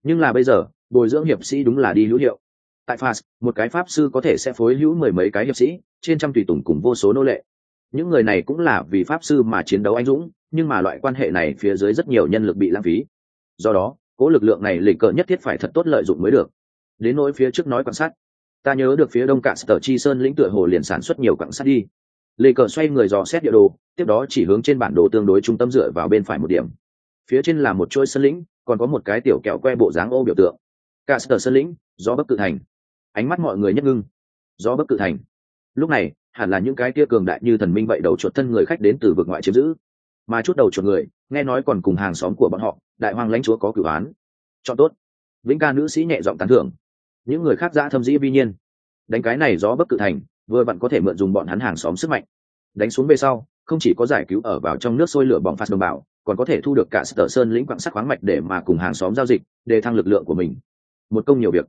Speaker 1: Nhưng là bây giờ, bồi dưỡng hiệp sĩ đúng là đi hữu hiệu. Tại fas, một cái pháp sư có thể sẽ phối hữu mười mấy cái hiệp sĩ, trên trăm tùy tùng cùng vô số nô lệ. Những người này cũng là vì pháp sư mà chiến đấu anh dũng, nhưng mà loại quan hệ này phía dưới rất nhiều nhân lực bị lãng phí. Do đó cố lực lượng này lịch cờ nhất thiết phải thật tốt lợi dụng mới được. Đến nỗi phía trước nói quan sát ta nhớ được phía đông cạn sở chi sơn lĩnh tựa hồ liền sản xuất nhiều quặng sắt đi. Lê cờ xoay người dò xét địa đồ, tiếp đó chỉ hướng trên bản đồ tương đối trung tâm dựa vào bên phải một điểm. Phía trên là một chuỗi sơn lĩnh, còn có một cái tiểu kẹo que bộ dáng ô biểu tượng. Cạn sở sơn lĩnh do bấc cự thành. Ánh mắt mọi người nhất ngưng. Do bấc cự thành. Lúc này, hẳn là những cái tia cường đại như thần minh vậy đầu chuột thân người khách đến từ vực ngoại chiếm giữ mà chút đầu chuột người, nghe nói còn cùng hàng xóm của bọn họ, đại hoàng lãnh chúa có cửu án. Chọn tốt. Vĩnh ca nữ sĩ nhẹ giọng tán thưởng. Những người khác giã thâm dĩ vi nhiên. Đánh cái này gió bất cự thành, vừa bạn có thể mượn dùng bọn hắn hàng xóm sức mạnh. Đánh xuống về sau, không chỉ có giải cứu ở vào trong nước sôi lửa bỏng phạt đồng bào, còn có thể thu được cả sở sơn lĩnh quạng sắt khoáng mạch để mà cùng hàng xóm giao dịch, để thăng lực lượng của mình. Một công nhiều việc.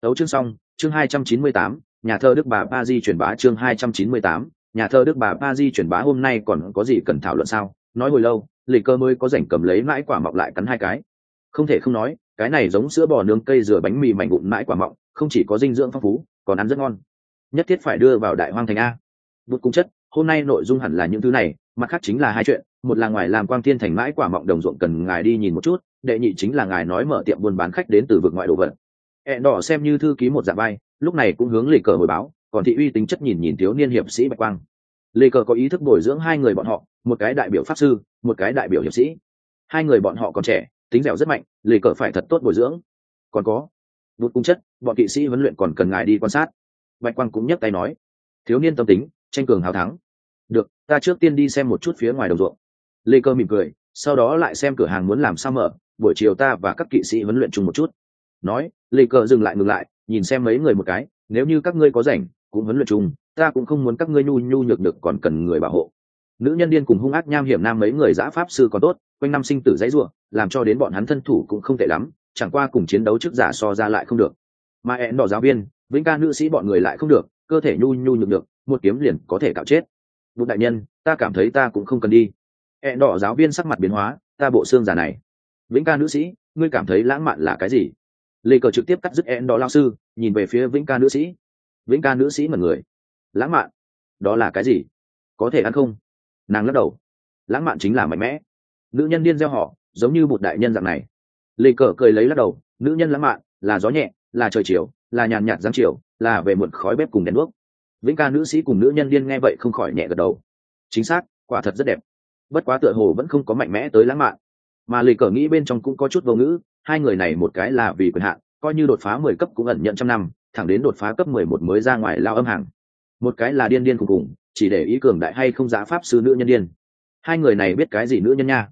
Speaker 1: Tấu chương xong, chương hai trăm chín mươi tám, nhà thơ đức bà ba di truyền bá chương hai trăm chín mươi tám, nhà thơ đức bà ba di truyền bá hôm nay còn có gì cần thảo luận sao? Nói hồi lâu, lịch cơ mới có rảnh cầm lấy mãi quả mọc lại cắn hai cái. Không thể không nói, cái này giống sữa bò nướng cây dừa bánh mì mảnh vụn mãi quả mọng, không chỉ có dinh dưỡng phong phú, còn ăn rất ngon. Nhất thiết phải đưa vào đại hoang thành a. Bút cung chất, hôm nay nội dung hẳn là những thứ này, mặt khác chính là hai chuyện. Một là ngoài làm quang thiên thành mãi quả mọng đồng ruộng cần ngài đi nhìn một chút, đệ nhị chính là ngài nói mở tiệm buôn bán khách đến từ vực ngoại đồ vật. Hẹn đỏ xem như thư ký một dạ bay lúc này cũng hướng lì cờ hồi báo, còn thị uy tính chất nhìn nhìn thiếu niên hiệp sĩ bạch quang. Lê cờ có ý thức bồi dưỡng hai người bọn họ, một cái đại biểu pháp sư, một cái đại biểu hiệp sĩ. Hai người bọn họ còn trẻ, tính dẻo rất mạnh, Lê cờ phải thật tốt bồi dưỡng. Còn có đột cung chất, bọn kỵ sĩ huấn luyện còn cần ngài đi quan sát. Bạch quang cũng nhấc tay nói, thiếu niên tâm tính, tranh cường hào thắng. Được, ta trước tiên đi xem một chút phía ngoài đồng ruộng. Lê cơ mỉm cười, sau đó lại xem cửa hàng muốn làm sao mở, buổi chiều ta và các kỵ sĩ huấn luyện chung một chút. Nói, lê cơ dừng lại ngừng lại, nhìn xem mấy người một cái, nếu như các ngươi có rảnh, cũng huấn luyện chung ta cũng không muốn các ngươi nhu nhu nhược được còn cần người bảo hộ. Nữ nhân điên cùng hung ác nham hiểm nam mấy người giã pháp sư còn tốt, quanh năm sinh tử dãy ruộng làm cho đến bọn hắn thân thủ cũng không tệ lắm, chẳng qua cùng chiến đấu trước giả so ra lại không được. Mà ẹn đỏ giáo viên, vĩnh ca nữ sĩ bọn người lại không được, cơ thể nhu nhu nhược được một kiếm liền có thể cạo chết. Bụt đại nhân, ta cảm thấy ta cũng không cần đi. Ẹn đỏ giáo viên sắc mặt biến hóa, ta bộ xương giả này. Vĩnh ca nữ sĩ, ngươi cảm thấy lãng mạn là cái gì? Lê cờ trực tiếp cắt dứt ẹn đỏ lao sư, nhìn về phía vĩnh ca nữ sĩ. Vĩnh ca nữ sĩ mật người lãng mạn. Đó là cái gì? Có thể ăn không? Nàng lắc đầu. Lãng mạn chính là mạnh mẽ. Nữ nhân điên gieo họ, giống như một đại nhân dạng này. Lê cờ cười lấy lắc đầu, nữ nhân lãng mạn, là gió nhẹ, là trời chiều, là nhàn nhạt giáng chiều, là về muộn khói bếp cùng đèn đuốc. Vĩnh ca nữ sĩ cùng nữ nhân điên nghe vậy không khỏi nhẹ gật đầu. Chính xác, quả thật rất đẹp. Bất quá tựa hồ vẫn không có mạnh mẽ tới lãng mạn. Mà lì cờ nghĩ bên trong cũng có chút vô ngữ, hai người này một cái là vì quyền hạn, coi như đột phá mười cấp cũng ẩn nhận trăm năm, thẳng đến đột phá cấp mười một mới ra ngoài lao âm hàng một cái là điên điên cùng cùng chỉ để ý cường đại hay không giá pháp sư nữ nhân điên. Hai người này biết cái gì nữ nhân nha?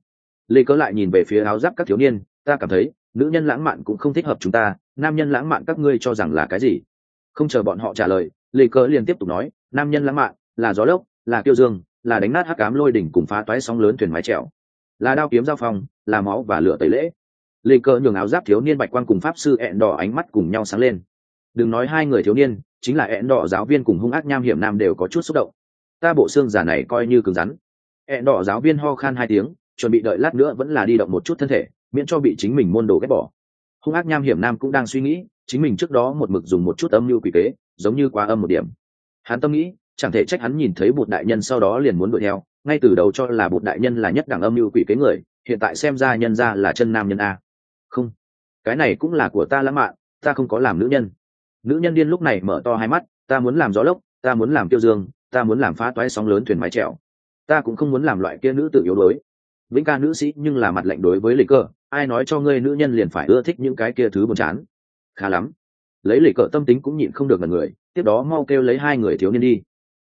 Speaker 1: Lê cớ lại nhìn về phía áo giáp các thiếu niên, ta cảm thấy, nữ nhân lãng mạn cũng không thích hợp chúng ta, nam nhân lãng mạn các ngươi cho rằng là cái gì? Không chờ bọn họ trả lời, lê cớ liền tiếp tục nói, nam nhân lãng mạn, là gió lốc, là kiêu dương, là đánh nát hắc cám lôi đỉnh cùng phá toái sóng lớn thuyền mái trèo là đao kiếm giao phong, là máu và lửa tẩy lễ. Lê cớ nhường áo giáp thiếu niên bạch quang cùng pháp sư ẹn đỏ ánh mắt cùng nhau sáng lên. Đừng nói hai người thiếu niên chính là ẹn đỏ giáo viên cùng hung ác nham hiểm nam đều có chút xúc động. Ta bộ xương giả này coi như cứng rắn. Ẹn đỏ giáo viên ho khan hai tiếng, chuẩn bị đợi lát nữa vẫn là đi động một chút thân thể, miễn cho bị chính mình môn đồ ghét bỏ. Hung ác nham hiểm nam cũng đang suy nghĩ, chính mình trước đó một mực dùng một chút âm mưu quỷ kế, giống như quá âm một điểm. Hắn tâm nghĩ, chẳng thể trách hắn nhìn thấy bụt đại nhân sau đó liền muốn đuổi theo, ngay từ đầu cho là bụt đại nhân là nhất đẳng âm mưu quỷ kế người, hiện tại xem ra nhân ra là chân nam nhân a. Không, cái này cũng là của ta lãng mạn, ta không có làm nữ nhân nữ nhân điên lúc này mở to hai mắt, ta muốn làm gió lốc, ta muốn làm tiêu dương, ta muốn làm phá toái sóng lớn thuyền mái trèo ta cũng không muốn làm loại kia nữ tự yếu đuối. Vĩnh ca nữ sĩ nhưng là mặt lạnh đối với lịch cờ, ai nói cho ngươi nữ nhân liền phải ưa thích những cái kia thứ buồn chán? Khá lắm. Lấy lịch cờ tâm tính cũng nhịn không được là người, tiếp đó mau kêu lấy hai người thiếu niên đi.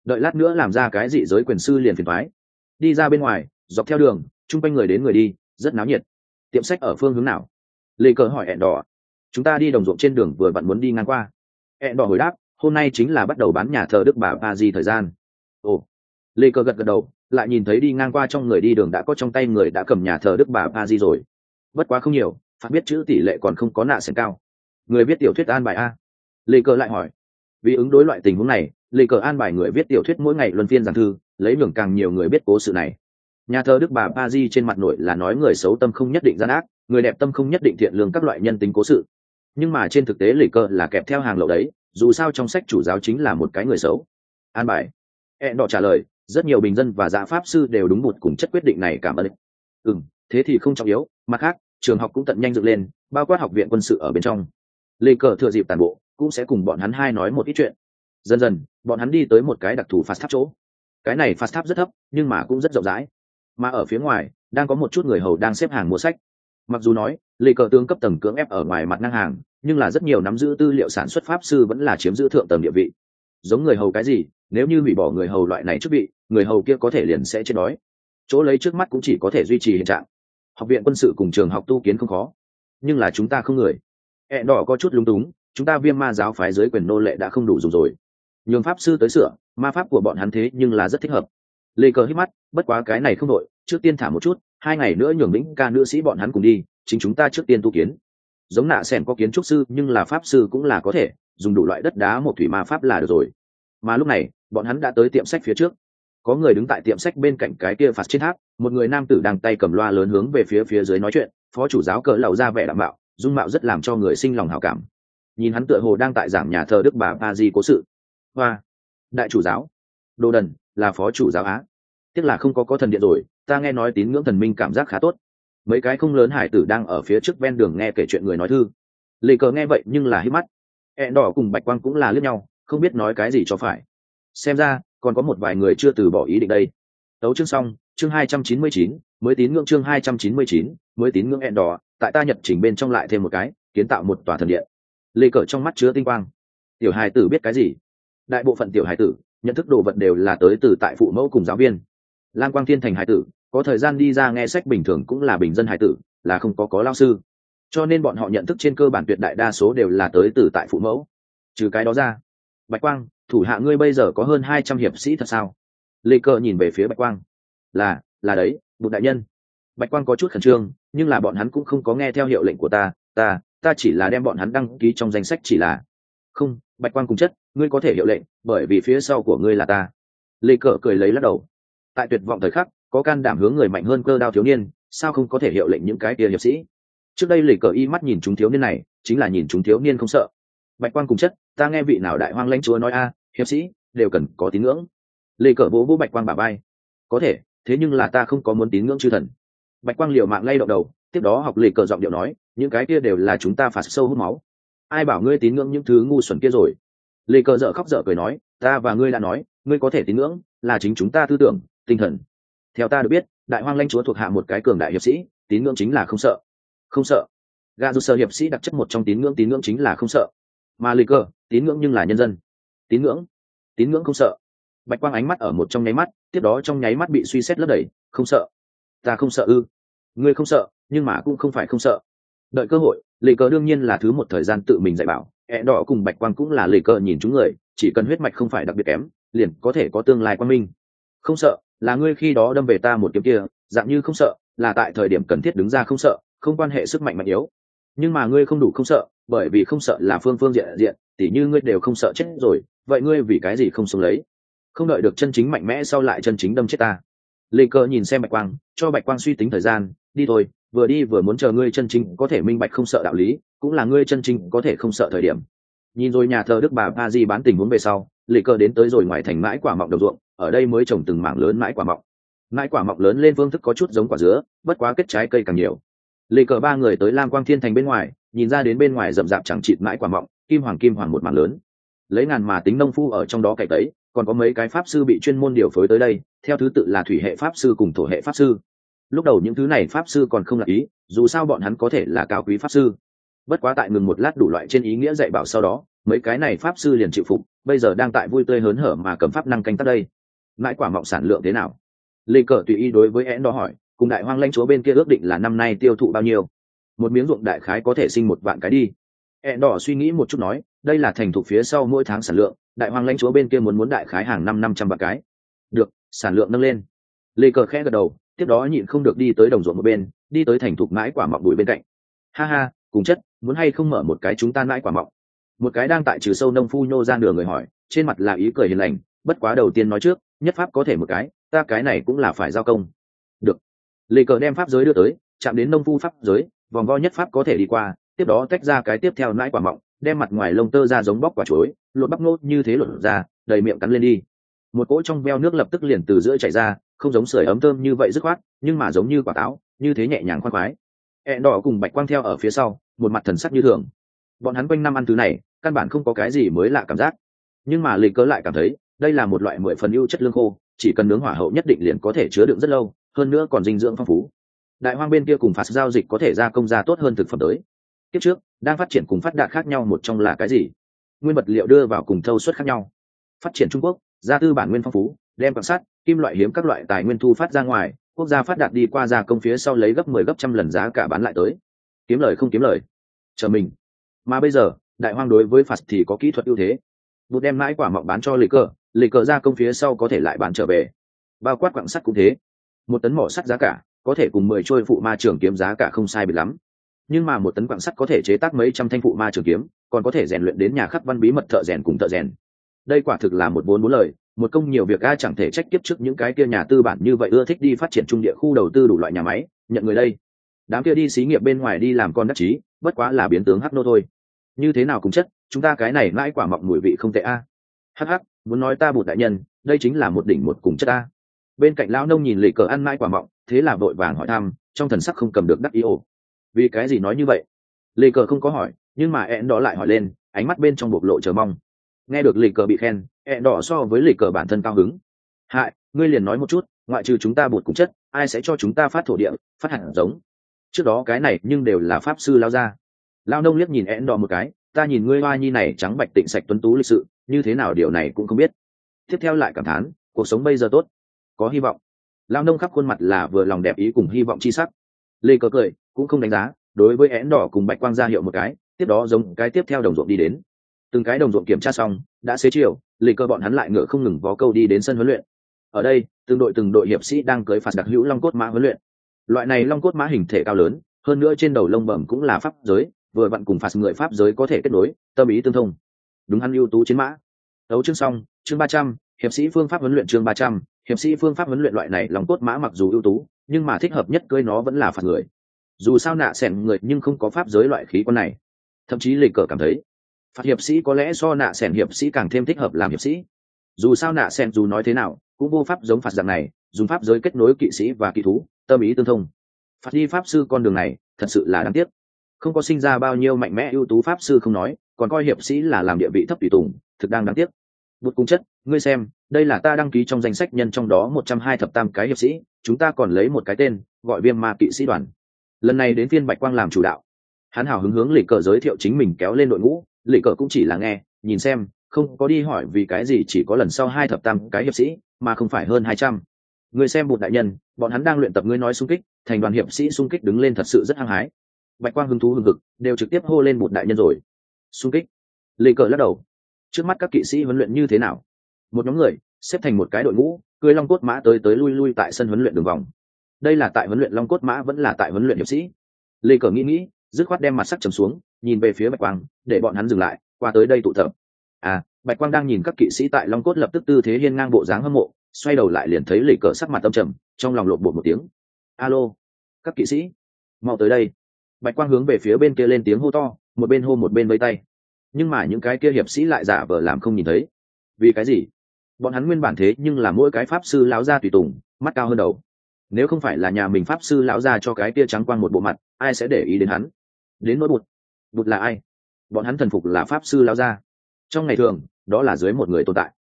Speaker 1: Đợi lát nữa làm ra cái dị giới quyền sư liền phiền thoái đi ra bên ngoài, dọc theo đường, chung quanh người đến người đi, rất náo nhiệt. Tiệm sách ở phương hướng nào? Lê cờ hỏi hẹn đỏ chúng ta đi đồng ruộng trên đường vừa vặn muốn đi ngang qua hẹn đỏ hồi đáp, hôm nay chính là bắt đầu bán nhà thờ đức bà ba di thời gian. Ồ. Lê Cơ gật gật đầu, lại nhìn thấy đi ngang qua trong người đi đường đã có trong tay người đã cầm nhà thờ đức bà ba di rồi. Bất quá không nhiều phát biết chữ tỷ lệ còn không có nạ sẻn cao. Người viết tiểu thuyết an bài a. Lê Cơ lại hỏi. Vì ứng đối loại tình huống này, lê cờ an bài người viết tiểu thuyết mỗi ngày luân phiên giảng thư, lấy nhường càng nhiều người biết cố sự này. Nhà thờ đức bà pa di trên mặt nội là nói người xấu tâm không nhất định gian ác, người đẹp tâm không nhất định thiện lương các loại nhân tính cố sự nhưng mà trên thực tế lê cờ là kẹp theo hàng lậu đấy, dù sao trong sách chủ giáo chính là một cái người xấu. An bài. Hẹn đỏ trả lời, rất nhiều bình dân và dạ pháp sư đều đúng một cùng chất quyết định này cảm ơn ừ thế thì không trọng yếu, mặt khác, trường học cũng tận nhanh dựng lên, bao quát học viện quân sự ở bên trong. Lê cờ thừa dịp tàn bộ, cũng sẽ cùng bọn hắn hai nói một ít chuyện. Dần dần, bọn hắn đi tới một cái đặc thù phạt tháp chỗ. Cái này phạt tháp rất thấp, nhưng mà cũng rất rộng rãi. Mà ở phía ngoài, đang có một chút người hầu đang xếp hàng mua sách mặc dù nói lê cờ tướng cấp tầng cưỡng ép ở ngoài mặt ngang hàng, nhưng là rất nhiều nắm giữ tư liệu sản xuất pháp sư vẫn là chiếm giữ thượng tầng địa vị. Giống người hầu cái gì, nếu như hủy bỏ người hầu loại này trước vị người hầu kia có thể liền sẽ chết đói. Chỗ lấy trước mắt cũng chỉ có thể duy trì hiện trạng. Học viện quân sự cùng trường học tu kiến không khó, nhưng là chúng ta không người. Hẹn đỏ có chút lung túng, chúng ta viêm ma giáo phái dưới quyền nô lệ đã không đủ dùng rồi. Nhường pháp sư tới sửa, ma pháp của bọn hắn thế nhưng là rất thích hợp. Lê cờ hít mắt, bất quá cái này không đội trước tiên thả một chút hai ngày nữa nhường lĩnh ca nữ sĩ bọn hắn cùng đi, chính chúng ta trước tiên tu kiến. Giống nạ sẻn có kiến trúc sư, nhưng là pháp sư cũng là có thể, dùng đủ loại đất đá một thủy ma pháp là được rồi. Mà lúc này, bọn hắn đã tới tiệm sách phía trước. Có người đứng tại tiệm sách bên cạnh cái kia phạt trên tháp, một người nam tử đang tay cầm loa lớn hướng về phía phía dưới nói chuyện, phó chủ giáo cỡ lầu ra vẻ đảm bảo dung mạo rất làm cho người sinh lòng hảo cảm. Nhìn hắn tựa hồ đang tại giảng nhà thờ đức bà pa di cố sự. Hoa. Đại chủ giáo. Đồ đần, là phó chủ giáo á. Tiếc là không có có thần điện rồi ta nghe nói tín ngưỡng thần minh cảm giác khá tốt. Mấy cái không lớn hải tử đang ở phía trước ven đường nghe kể chuyện người nói thư. Lê cờ nghe vậy nhưng là hít mắt. Hẹn đỏ cùng bạch quang cũng là lướt nhau, không biết nói cái gì cho phải. Xem ra, còn có một vài người chưa từ bỏ ý định đây. Tấu chương xong, chương hai trăm chín mươi chín, mới tín ngưỡng chương hai trăm chín mươi chín, mới tín ngưỡng hẹn đỏ, tại ta nhập chỉnh bên trong lại thêm một cái, kiến tạo một tòa thần điện. Lê cờ trong mắt chứa tinh quang. Tiểu hài tử biết cái gì? Đại bộ phận tiểu hài tử, nhận thức đồ vật đều là tới từ tại phụ mẫu cùng giáo viên. Lan quang thiên thành hài tử có thời gian đi ra nghe sách bình thường cũng là bình dân hải tử, là không có có lao sư. Cho nên bọn họ nhận thức trên cơ bản tuyệt đại đa số đều là tới từ tại phụ mẫu. Trừ cái đó ra, bạch quang, thủ hạ ngươi bây giờ có hơn hai trăm hiệp sĩ thật sao? Lê cơ nhìn về phía bạch quang. Là là đấy, bụt đại nhân. Bạch quang có chút khẩn trương, nhưng là bọn hắn cũng không có nghe theo hiệu lệnh của ta ta ta chỉ là đem bọn hắn đăng ký trong danh sách chỉ là. Không, bạch quang cùng chất, ngươi có thể hiệu lệnh, bởi vì phía sau của ngươi là ta. Lê cờ cười lấy lắc đầu. Tại tuyệt vọng thời khắc có can đảm hướng người mạnh hơn cơ đao thiếu niên, sao không có thể hiệu lệnh những cái kia hiệp sĩ? Trước đây lê cờ y mắt nhìn chúng thiếu niên này, chính là nhìn chúng thiếu niên không sợ. Bạch quang cùng chất, ta nghe vị nào đại hoang lãnh chúa nói a, hiệp sĩ, đều cần có tín ngưỡng. Lê cờ vỗ vỗ bạch quang bà bay có thể, thế nhưng là ta không có muốn tín ngưỡng chư thần. Bạch quang liều mạng lay động đầu, tiếp đó học lê cờ giọng điệu nói, những cái kia đều là chúng ta phạt sâu hút máu. Ai bảo ngươi tín ngưỡng những thứ ngu xuẩn kia rồi? Lê cờ dợ khóc dở cười nói, ta và ngươi đã nói, ngươi có thể tín ngưỡng, là chính chúng ta tư tưởng, tinh thần theo ta được biết, đại hoang lanh chúa thuộc hạ một cái cường đại hiệp sĩ, tín ngưỡng chính là không sợ. Không sợ. Gà dù sợ hiệp sĩ đặc chất một trong tín ngưỡng tín ngưỡng chính là không sợ. Mà lì cờ tín ngưỡng nhưng là nhân dân. Tín ngưỡng. Tín ngưỡng không sợ. Bạch quang ánh mắt ở một trong nháy mắt, tiếp đó trong nháy mắt bị suy xét lấp đầy, không sợ. Ta không sợ ư. Ngươi không sợ, nhưng mà cũng không phải không sợ. Đợi cơ hội, lì cờ đương nhiên là thứ một thời gian tự mình dạy bảo, ẹ đỏ cùng bạch quang cũng là lì cờ nhìn chúng người, chỉ cần huyết mạch không phải đặc biệt kém, liền có thể có tương lai quan minh. Không sợ là ngươi khi đó đâm về ta một kiếm kia, dạng như không sợ, là tại thời điểm cần thiết đứng ra không sợ, không quan hệ sức mạnh mạnh yếu. Nhưng mà ngươi không đủ không sợ, bởi vì không sợ là phương phương diện diện, tỉ như ngươi đều không sợ chết rồi, vậy ngươi vì cái gì không sống lấy? Không đợi được chân chính mạnh mẽ sau lại chân chính đâm chết ta. Lê cơ nhìn xem bạch quang, cho bạch quang suy tính thời gian, đi thôi, vừa đi vừa muốn chờ ngươi chân chính có thể minh bạch không sợ đạo lý, cũng là ngươi chân chính có thể không sợ thời điểm. Nhìn rồi nhà thờ đức bà ba di bán tình huống về sau, lê cơ đến tới rồi ngoài thành mãi quả mọng đồng ruộng ở đây mới trồng từng mảng lớn mãi quả mọng. Mãi quả mọng lớn lên phương thức có chút giống quả dứa, bất quá kết trái cây càng nhiều. Lê cờ ba người tới lam quang thiên thành bên ngoài, nhìn ra đến bên ngoài rậm rạp chẳng chịt mãi quả mọng, kim hoàng kim hoàng một mảng lớn. Lấy ngàn mà tính nông phu ở trong đó cày tấy, còn có mấy cái pháp sư bị chuyên môn điều phối tới đây, theo thứ tự là thủy hệ pháp sư cùng thổ hệ pháp sư. Lúc đầu những thứ này pháp sư còn không là ý, dù sao bọn hắn có thể là cao quý pháp sư. Bất quá tại ngừng một lát đủ loại trên ý nghĩa dạy bảo sau đó, mấy cái này pháp sư liền chịu phục, bây giờ đang tại vui tươi hớn hở mà cầm pháp năng canh tắt đây mãi quả mọng sản lượng thế nào? Lê cờ tùy ý đối với én đó hỏi, cùng đại hoang lãnh chúa bên kia ước định là năm nay tiêu thụ bao nhiêu? Một miếng ruộng đại khái có thể sinh một vạn cái đi. Én đỏ suy nghĩ một chút nói, đây là thành thục phía sau mỗi tháng sản lượng, đại hoang lãnh chúa bên kia muốn muốn đại khái hàng năm năm trăm vạn cái. Được, sản lượng nâng lên. Lê cờ khẽ gật đầu, tiếp đó nhịn không được đi tới đồng ruộng một bên, đi tới thành thục mãi quả mọng bụi bên cạnh. Ha ha, cùng chất, muốn hay không mở một cái chúng ta mãi quả mọng? Một cái đang tại trừ sâu nông phu nhô ra nửa người hỏi, trên mặt là ý cười hiền lành bất quá đầu tiên nói trước, nhất pháp có thể một cái, ta cái này cũng là phải giao công. Được. Lê cờ đem pháp giới đưa tới, chạm đến nông phu pháp giới, vòng vo nhất pháp có thể đi qua, tiếp đó tách ra cái tiếp theo nãi quả mọng, đem mặt ngoài lông tơ ra giống bóc quả chuối, lột bắp nốt như thế lột ra, đầy miệng cắn lên đi. Một cỗ trong veo nước lập tức liền từ giữa chảy ra, không giống sưởi ấm thơm như vậy dứt khoát, nhưng mà giống như quả táo, như thế nhẹ nhàng khoan khoái. Hẹn đỏ cùng bạch quang theo ở phía sau, một mặt thần sắc như thường. Bọn hắn quanh năm ăn thứ này, căn bản không có cái gì mới lạ cảm giác. Nhưng mà lịch cớ lại cảm thấy đây là một loại mười phần ưu chất lương khô, chỉ cần nướng hỏa hậu nhất định liền có thể chứa đựng rất lâu, hơn nữa còn dinh dưỡng phong phú. Đại hoang bên kia cùng phạt giao dịch có thể ra công ra tốt hơn thực phẩm tới. Tiếp trước, đang phát triển cùng phát đạt khác nhau một trong là cái gì? Nguyên vật liệu đưa vào cùng thâu suất khác nhau. Phát triển trung quốc, gia tư bản nguyên phong phú, đem quan sát, kim loại hiếm các loại tài nguyên thu phát ra ngoài, quốc gia phát đạt đi qua gia công phía sau lấy gấp mười 10 gấp trăm lần giá cả bán lại tới. Kiếm lời không kiếm lời. Chờ mình. Mà bây giờ, đại hoang đối với phạt thì có kỹ thuật ưu thế. Bút đem mãi quả mọng bán cho lì cờ lì cờ gia công phía sau có thể lại bán trở về. Bao quát quặng sắt cũng thế. Một tấn mỏ sắt giá cả, có thể cùng mười trôi phụ ma trường kiếm giá cả không sai biệt lắm. Nhưng mà một tấn quặng sắt có thể chế tác mấy trăm thanh phụ ma trường kiếm, còn có thể rèn luyện đến nhà khắc văn bí mật thợ rèn cùng thợ rèn. Đây quả thực là một vốn bốn lời, một công nhiều việc a chẳng thể trách tiếp trước những cái kia nhà tư bản như vậy ưa thích đi phát triển trung địa khu đầu tư đủ loại nhà máy, nhận người đây. Đám kia đi xí nghiệp bên ngoài đi làm con đắc chí, bất quá là biến tướng hắc nô thôi. Như thế nào cũng chất, chúng ta cái này mãi quả mọc mùi vị không tệ a. Hắc hắc muốn nói ta bụt đại nhân, đây chính là một đỉnh một cùng chất ta. bên cạnh lão nông nhìn lì cờ ăn mãi quả mọng, thế là vội vàng hỏi thăm, trong thần sắc không cầm được đắc ý ổ vì cái gì nói như vậy? Lì cờ không có hỏi, nhưng mà ẹn đỏ lại hỏi lên, ánh mắt bên trong bộc lộ chờ mong. Nghe được lì cờ bị khen, ẹn đỏ so với lì cờ bản thân cao hứng. Hại, ngươi liền nói một chút, ngoại trừ chúng ta bụt cùng chất, ai sẽ cho chúng ta phát thổ địa, phát hẳn giống? Trước đó cái này nhưng đều là pháp sư lao ra. Lao nông liếc nhìn ẹn đỏ một cái, ta nhìn ngươi hoa nhi này trắng bạch tịnh sạch tuấn tú lịch sự như thế nào điều này cũng không biết. Tiếp theo lại cảm thán, cuộc sống bây giờ tốt, có hy vọng. Lao nông khắp khuôn mặt là vừa lòng đẹp ý cùng hy vọng chi sắc. Lê cờ cười, cũng không đánh giá, đối với én đỏ cùng bạch quang ra hiệu một cái, tiếp đó giống cái tiếp theo đồng ruộng đi đến. Từng cái đồng ruộng kiểm tra xong, đã xế chiều, lê cơ bọn hắn lại ngựa không ngừng vó câu đi đến sân huấn luyện. Ở đây, từng đội từng đội hiệp sĩ đang cưới phạt đặc hữu long cốt mã huấn luyện. Loại này long cốt mã hình thể cao lớn, hơn nữa trên đầu lông bẩm cũng là pháp giới, vừa vặn cùng phạt người pháp giới có thể kết nối, tâm ý tương thông đúng hắn ưu tú chiến mã. Đấu chương xong, chương ba trăm, hiệp sĩ phương pháp huấn luyện chương ba trăm, hiệp sĩ phương pháp huấn luyện loại này lòng cốt mã mặc dù ưu tú, nhưng mà thích hợp nhất cưới nó vẫn là phạt người. Dù sao nạ xẻn người nhưng không có pháp giới loại khí con này. Thậm chí lịch cờ cảm thấy, phạt hiệp sĩ có lẽ do nạ xẻn hiệp sĩ càng thêm thích hợp làm hiệp sĩ. Dù sao nạ xẻn dù nói thế nào, cũng vô pháp giống phạt dạng này, dùng pháp giới kết nối kỵ sĩ và kỵ thú, tâm ý tương thông. Phạt đi pháp sư con đường này, thật sự là đáng tiếc không có sinh ra bao nhiêu mạnh mẽ ưu tú pháp sư không nói, còn coi hiệp sĩ là làm địa vị thấp tùy tùng, thực đang đáng tiếc. Bút cung chất, ngươi xem, đây là ta đăng ký trong danh sách nhân trong đó một trăm hai thập tam cái hiệp sĩ, chúng ta còn lấy một cái tên, gọi viêm ma kỵ sĩ đoàn. Lần này đến phiên bạch quang làm chủ đạo. Hắn hào hứng hướng lì cờ giới thiệu chính mình kéo lên đội ngũ lì cờ cũng chỉ là nghe, nhìn xem, không có đi hỏi vì cái gì chỉ có lần sau hai thập tam cái hiệp sĩ, mà không phải hơn hai trăm. Người xem bụt đại nhân, bọn hắn đang luyện tập ngươi nói xung kích, thành đoàn hiệp sĩ xung kích đứng lên thật sự rất hăng hái bạch quang hứng thú hừng hực, đều trực tiếp hô lên một đại nhân rồi. Xung kích. Lê cờ lắc đầu. Trước mắt các kỵ sĩ huấn luyện như thế nào? Một nhóm người, xếp thành một cái đội ngũ cưới long cốt mã tới tới lui lui tại sân huấn luyện đường vòng. Đây là tại huấn luyện long cốt mã vẫn là tại huấn luyện hiệp sĩ? Lê cờ nghĩ nghĩ, dứt khoát đem mặt sắc trầm xuống, nhìn về phía bạch quang, để bọn hắn dừng lại, qua tới đây tụ tập. À bạch quang đang nhìn các kỵ sĩ tại long cốt lập tức tư thế hiên ngang bộ dáng hâm mộ, xoay đầu lại liền thấy lì cờ sắc mặt tâm trầm, trong lòng lộn bột một tiếng. Alo, các kỵ sĩ, mau tới đây bạch quang hướng về phía bên kia lên tiếng hô to, một bên hô một bên vây tay. Nhưng mà những cái kia hiệp sĩ lại giả vờ làm không nhìn thấy. Vì cái gì? Bọn hắn nguyên bản thế nhưng là mỗi cái pháp sư lão gia tùy tùng, mắt cao hơn đầu. Nếu không phải là nhà mình pháp sư lão gia cho cái kia trắng quang một bộ mặt, ai sẽ để ý đến hắn? Đến nỗi bụt. Bụt là ai? Bọn hắn thần phục là pháp sư lão gia. Trong ngày thường, đó là dưới một người tồn tại.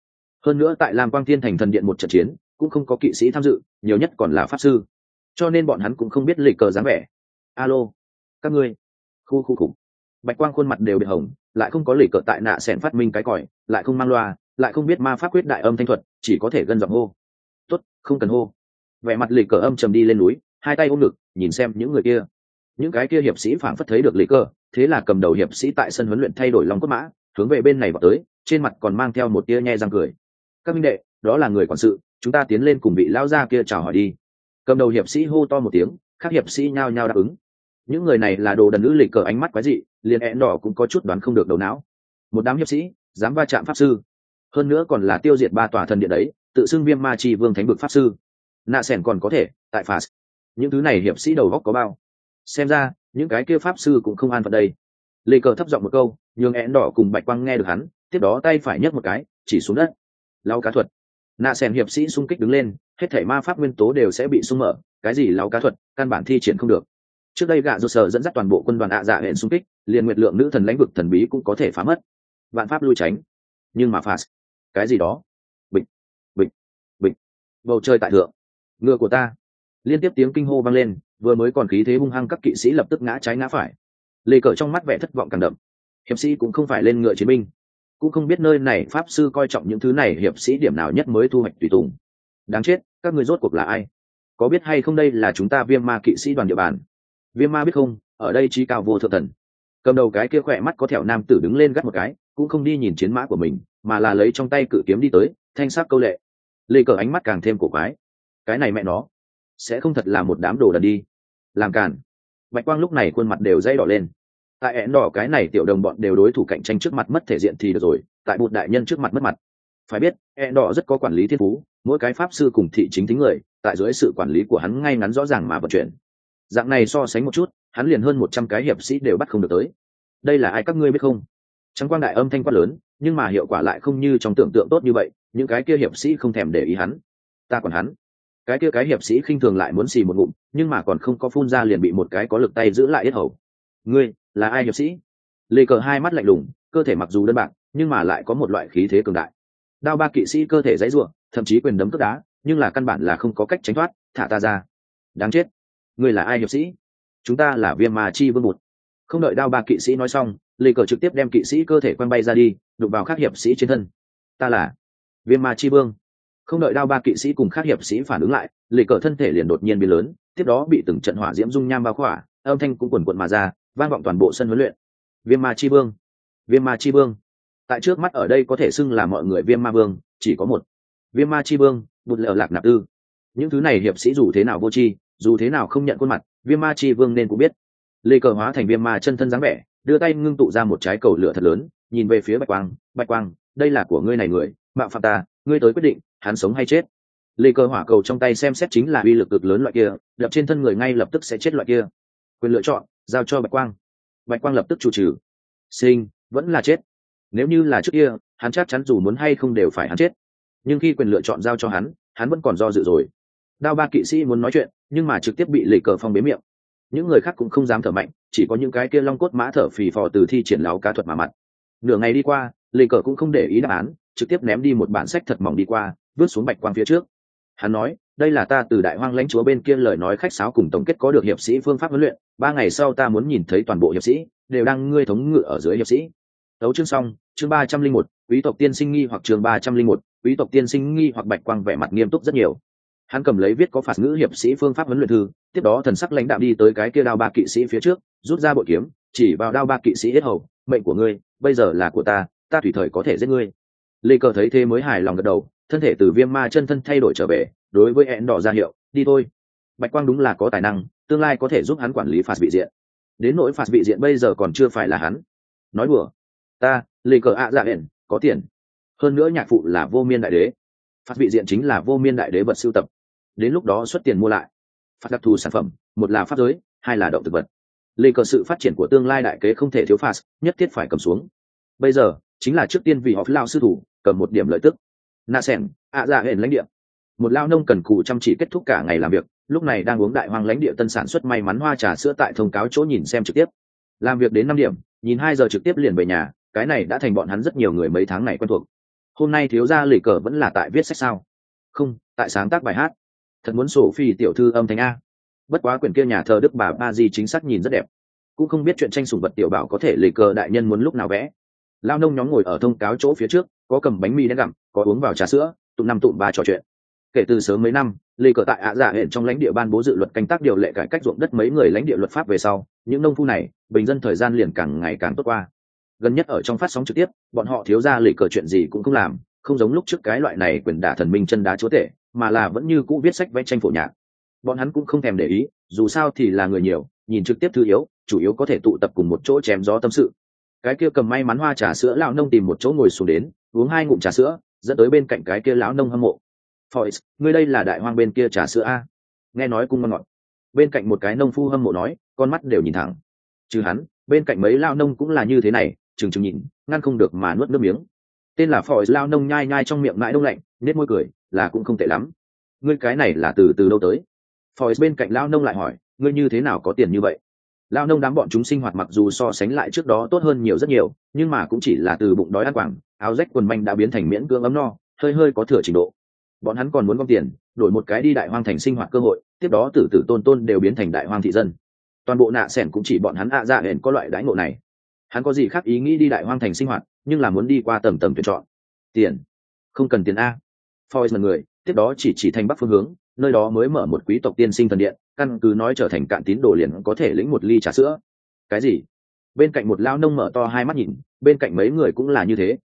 Speaker 1: Hơn nữa tại lam quang thiên thành thần điện một trận chiến, cũng không có kỵ sĩ tham dự, nhiều nhất còn là pháp sư. Cho nên bọn hắn cũng không biết lịch cờ dáng vẻ. Alo các ngươi. Khu khu khủng. Bạch quang khuôn mặt đều bị hồng, lại không có lỉ cợt tại nạ sẻn phát minh cái còi, lại không mang loa, lại không biết ma pháp quyết đại âm thanh thuật, chỉ có thể gân giọng hô. Tốt, không cần hô. Vẻ mặt lỉ cờ âm trầm đi lên núi, hai tay ôm ngực, nhìn xem những người kia. Những cái kia hiệp sĩ phảng phất thấy được lỉ cờ, thế là cầm đầu hiệp sĩ tại sân huấn luyện thay đổi lòng cốt mã, hướng về bên này vào tới, trên mặt còn mang theo một tia nhe răng cười. Các minh đệ, đó là người quản sự, chúng ta tiến lên cùng vị lão gia kia chào hỏi đi. Cầm đầu hiệp sĩ hô to một tiếng các hiệp sĩ nhao nhao đáp ứng những người này là đồ đần nữ lịch cờ ánh mắt quái dị, liền ẹn đỏ cũng có chút đoán không được đầu não. Một đám hiệp sĩ, dám va chạm pháp sư. Hơn nữa còn là tiêu diệt ba tòa thần điện đấy, tự xưng viêm ma chi vương thánh vực pháp sư. Nạ sẻn còn có thể, tại phạt những thứ này hiệp sĩ đầu góc có bao? Xem ra, những cái kia pháp sư cũng không an phận đây. Lê cờ thấp giọng một câu, nhường én đỏ cùng bạch quang nghe được hắn, tiếp đó tay phải nhấc một cái, chỉ xuống đất. Lao cá thuật. Nạ sẻn hiệp sĩ xung kích đứng lên, hết thể ma pháp nguyên tố đều sẽ bị sung mở. Cái gì lao cá thuật, căn bản thi triển không được trước đây gạ do sở dẫn dắt toàn bộ quân đoàn ạ dạ hẹn xung kích, liền nguyệt lượng nữ thần lãnh vực thần bí cũng có thể phá mất. Vạn pháp lui tránh. Nhưng mà phạt. Cái gì đó? Bịch bịch bịch. Bầu trời tại thượng. Ngựa của ta. Liên tiếp tiếng kinh hô vang lên, vừa mới còn khí thế hung hăng các kỵ sĩ lập tức ngã trái ngã phải. Lê cờ trong mắt vẻ thất vọng càng đậm. Hiệp sĩ cũng không phải lên ngựa chiến binh. Cũng không biết nơi này pháp sư coi trọng những thứ này hiệp sĩ điểm nào nhất mới thu hoạch tùy tùng. Đáng chết, các người rốt cuộc là ai? Có biết hay không đây là chúng ta viêm ma kỵ sĩ đoàn địa bàn? Viêm ma biết không, ở đây trí cao vô thượng thần. Cầm đầu cái kia khỏe mắt có thẹo nam tử đứng lên gắt một cái, cũng không đi nhìn chiến mã của mình, mà là lấy trong tay cự kiếm đi tới, thanh sắc câu lệ. Lê cờ ánh mắt càng thêm cổ quái. Cái này mẹ nó, sẽ không thật là một đám đồ đần đi. Làm càn. Bạch quang lúc này khuôn mặt đều dây đỏ lên. Tại ẻn đỏ cái này tiểu đồng bọn đều đối thủ cạnh tranh trước mặt mất thể diện thì được rồi, tại bụt đại nhân trước mặt mất mặt. Phải biết, ẻn đỏ rất có quản lý thiên phú, mỗi cái pháp sư cùng thị chính tính người, tại dưới sự quản lý của hắn ngay ngắn rõ ràng mà vận chuyển dạng này so sánh một chút, hắn liền hơn một trăm cái hiệp sĩ đều bắt không được tới. Đây là ai các ngươi biết không? Trắng quang đại âm thanh quát lớn, nhưng mà hiệu quả lại không như trong tưởng tượng tốt như vậy, những cái kia hiệp sĩ không thèm để ý hắn. Ta còn hắn. Cái kia cái hiệp sĩ khinh thường lại muốn xì một ngụm, nhưng mà còn không có phun ra liền bị một cái có lực tay giữ lại yết hầu. Ngươi, là ai hiệp sĩ? Lê cờ hai mắt lạnh lùng, cơ thể mặc dù đơn bạc, nhưng mà lại có một loại khí thế cường đại. Đao ba kỵ sĩ cơ thể dãy ruộng thậm chí quyền đấm cướp đá, nhưng là căn bản là không có cách tránh thoát, thả ta ra. Đáng chết người là ai hiệp sĩ? Chúng ta là viêm Ma chi vương bụt. Không đợi đao ba kỵ sĩ nói xong, lê cờ trực tiếp đem kỵ sĩ cơ thể quăng bay ra đi, đụng vào các hiệp sĩ trên thân. Ta là viêm ma chi vương. Không đợi đao ba kỵ sĩ cùng các hiệp sĩ phản ứng lại, lê cờ thân thể liền đột nhiên biến lớn, tiếp đó bị từng trận hỏa diễm dung nham bao khỏa, âm thanh cũng quần quận mà ra, vang vọng toàn bộ sân huấn luyện. Viêm ma chi vương. Viêm ma chi vương. Tại trước mắt ở đây có thể xưng là mọi người viêm ma vương, chỉ có một. Viêm ma chi vương, bụt lờ lạc nạp tư. Những thứ này hiệp sĩ dù thế nào vô tri dù thế nào không nhận khuôn mặt, viêm ma chi vương nên cũng biết. Lê cờ hóa thành viêm ma chân thân dáng vẻ, đưa tay ngưng tụ ra một trái cầu lửa thật lớn, nhìn về phía bạch quang bạch quang, đây là của ngươi này người, mạo phạm ta, ngươi tới quyết định, hắn sống hay chết. Lê Cờ hỏa cầu trong tay xem xét chính là uy lực cực lớn loại kia, đập trên thân người ngay lập tức sẽ chết loại kia. Quyền lựa chọn, giao cho bạch quang. Bạch quang lập tức chủ trừ. Sinh, vẫn là chết. Nếu như là trước kia, hắn chắc chắn dù muốn hay không đều phải hắn chết. Nhưng khi quyền lựa chọn giao cho hắn hắn vẫn còn do dự rồi đao ba kỵ sĩ muốn nói chuyện, nhưng mà trực tiếp bị lệ cờ phong bế miệng. Những người khác cũng không dám thở mạnh, chỉ có những cái kia long cốt mã thở phì phò từ thi triển láo cá thuật mà mặt. Nửa ngày đi qua lì cờ cũng không để ý đáp án, trực tiếp ném đi một bản sách thật mỏng đi qua, vứt xuống bạch quang phía trước. Hắn nói, đây là ta từ đại hoang lãnh chúa bên kia lời nói khách sáo cùng tổng kết có được hiệp sĩ phương pháp huấn luyện, ba ngày sau ta muốn nhìn thấy toàn bộ hiệp sĩ, đều đang ngươi thống ngự ở dưới hiệp sĩ. Đấu chương xong, chương ba trăm linh một, quý tộc tiên sinh nghi hoặc chương ba trăm linh một, quý tộc tiên sinh nghi hoặc bạch quang vẻ mặt nghiêm túc rất nhiều hắn cầm lấy viết có phạt ngữ hiệp sĩ phương pháp huấn luyện thư, tiếp đó thần sắc lãnh đạo đi tới cái kia đao ba kỵ sĩ phía trước, rút ra bội kiếm, chỉ vào đao ba kỵ sĩ hết hầu, mệnh của ngươi, bây giờ là của ta ta tùy thời có thể giết ngươi. Lê cờ thấy thế mới hài lòng gật đầu, thân thể từ viêm ma chân thân thay đổi trở về, đối với hẹn đỏ ra hiệu, đi thôi. Bạch quang đúng là có tài năng, tương lai có thể giúp hắn quản lý phạt vị diện. Đến nỗi phạt vị diện bây giờ còn chưa phải là hắn. Nói đùa, ta, lê cờ ạ dạ hẹn, có tiền. Hơn nữa nhạc phụ là vô miên đại đế. Phạt vị diện chính là vô miên đại đế vật sưu tập đến lúc đó xuất tiền mua lại. Phạt đặc thù sản phẩm, một là pháp giới, hai là động thực vật. Lê cờ sự phát triển của tương lai đại kế không thể thiếu phạt, nhất thiết phải cầm xuống. Bây giờ, chính là trước tiên vì họ lao sư thủ, cầm một điểm lợi tức. Nạ sẻn ạ dạ hển lãnh địa. Một lao nông cần cù chăm chỉ kết thúc cả ngày làm việc, lúc này đang uống đại hoang lãnh địa tân sản xuất may mắn hoa trà sữa tại thông cáo chỗ nhìn xem trực tiếp. Làm việc đến năm điểm, nhìn hai giờ trực tiếp liền về nhà, cái này đã thành bọn hắn rất nhiều người mấy tháng này quen thuộc. Hôm nay thiếu gia lì cờ vẫn là tại viết sách sao? Không, tại sáng tác bài hát thật muốn sổ phi tiểu thư âm thanh a. Bất quá quyển kia nhà thờ đức bà ba di chính xác nhìn rất đẹp. Cũng không biết chuyện tranh sủng vật tiểu bảo có thể lề cờ đại nhân muốn lúc nào vẽ. Lao nông nhóm ngồi ở thông cáo chỗ phía trước, có cầm bánh mì đen gặm, có uống vào trà sữa, tụm năm tụm ba trò chuyện. Kể từ sớm mấy năm, lì cờ tại ạ giả hiện trong lãnh địa ban bố dự luật canh tác điều lệ cải cách ruộng đất mấy người lãnh địa luật pháp về sau, những nông phu này, bình dân thời gian liền càng ngày càng tốt qua. Gần nhất ở trong phát sóng trực tiếp, bọn họ thiếu ra lì cờ chuyện gì cũng không làm, không giống lúc trước cái loại này quyền đả thần minh chân đá chúa tể mà là vẫn như cũ viết sách vẽ tranh phổ nhạc. Bọn hắn cũng không thèm để ý dù sao thì là người nhiều nhìn trực tiếp thứ yếu chủ yếu có thể tụ tập cùng một chỗ chém gió tâm sự. Cái kia cầm may mắn hoa trà sữa lão nông tìm một chỗ ngồi xuống đến uống hai ngụm trà sữa dẫn tới bên cạnh cái kia lão nông hâm mộ. Foix, ngươi đây là đại hoang bên kia trà sữa a? Nghe nói cung ngon ngọt. Bên cạnh một cái nông phu hâm mộ nói con mắt đều nhìn thẳng. Trừ hắn bên cạnh mấy lao nông cũng là như thế này chừng chừng nhìn ngăn không được mà nuốt nước miếng. Tên là Foix lao nông nhai nhai trong miệng mãi đông lạnh nết môi cười là cũng không tệ lắm. Ngươi cái này là từ từ đâu tới? Foix bên cạnh lao nông lại hỏi, ngươi như thế nào có tiền như vậy? Lao nông đám bọn chúng sinh hoạt mặc dù so sánh lại trước đó tốt hơn nhiều rất nhiều, nhưng mà cũng chỉ là từ bụng đói ăn quảng, áo rách quần manh đã biến thành miễn cưỡng ấm no, hơi hơi có thừa trình độ. Bọn hắn còn muốn gom tiền, đổi một cái đi đại hoang thành sinh hoạt cơ hội, tiếp đó tử tử tôn tôn đều biến thành đại hoang thị dân. Toàn bộ nạ sẻn cũng chỉ bọn hắn ạ dạ hển có loại đãi ngộ này. Hắn có gì khác ý nghĩ đi đại hoang thành sinh hoạt, nhưng là muốn đi qua tầm tầm tuyển chọn. Tiền. Không cần tiền a. Foy là người, tiếp đó chỉ chỉ thành bắc phương hướng, nơi đó mới mở một quý tộc tiên sinh thần điện, căn cứ nói trở thành cạn tín đồ liền có thể lĩnh một ly trà sữa. Cái gì? Bên cạnh một lao nông mở to hai mắt nhìn, bên cạnh mấy người cũng là như thế.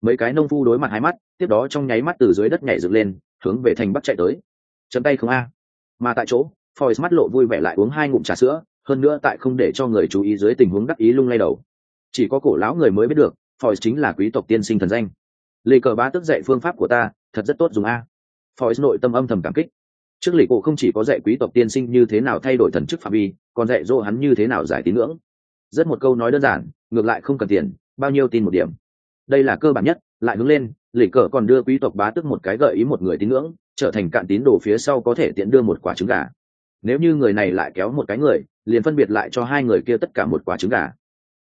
Speaker 1: Mấy cái nông phu đối mặt hai mắt, tiếp đó trong nháy mắt từ dưới đất nhảy dựng lên, hướng về thành bắc chạy tới. Chấm tay không a. Mà tại chỗ Forrest mắt lộ vui vẻ lại uống hai ngụm trà sữa, hơn nữa tại không để cho người chú ý dưới tình huống đắc ý lung lay đầu. Chỉ có cổ lão người mới biết được Forrest chính là quý tộc tiên sinh thần danh. Lê cờ bá tức dạy phương pháp của ta thật rất tốt dùng a. Forrest nội tâm âm thầm cảm kích. Trước lì cổ không chỉ có dạy quý tộc tiên sinh như thế nào thay đổi thần chức phạm vi, còn dạy dỗ hắn như thế nào giải tín ngưỡng. Rất một câu nói đơn giản, ngược lại không cần tiền, bao nhiêu tin một điểm. Đây là cơ bản nhất, lại hướng lên, lì cờ còn đưa quý tộc bá tức một cái gợi ý một người tín ngưỡng, trở thành cạn tín đồ phía sau có thể tiện đưa một quả trứng gà. Nếu như người này lại kéo một cái người, liền phân biệt lại cho hai người kia tất cả một quả trứng gà.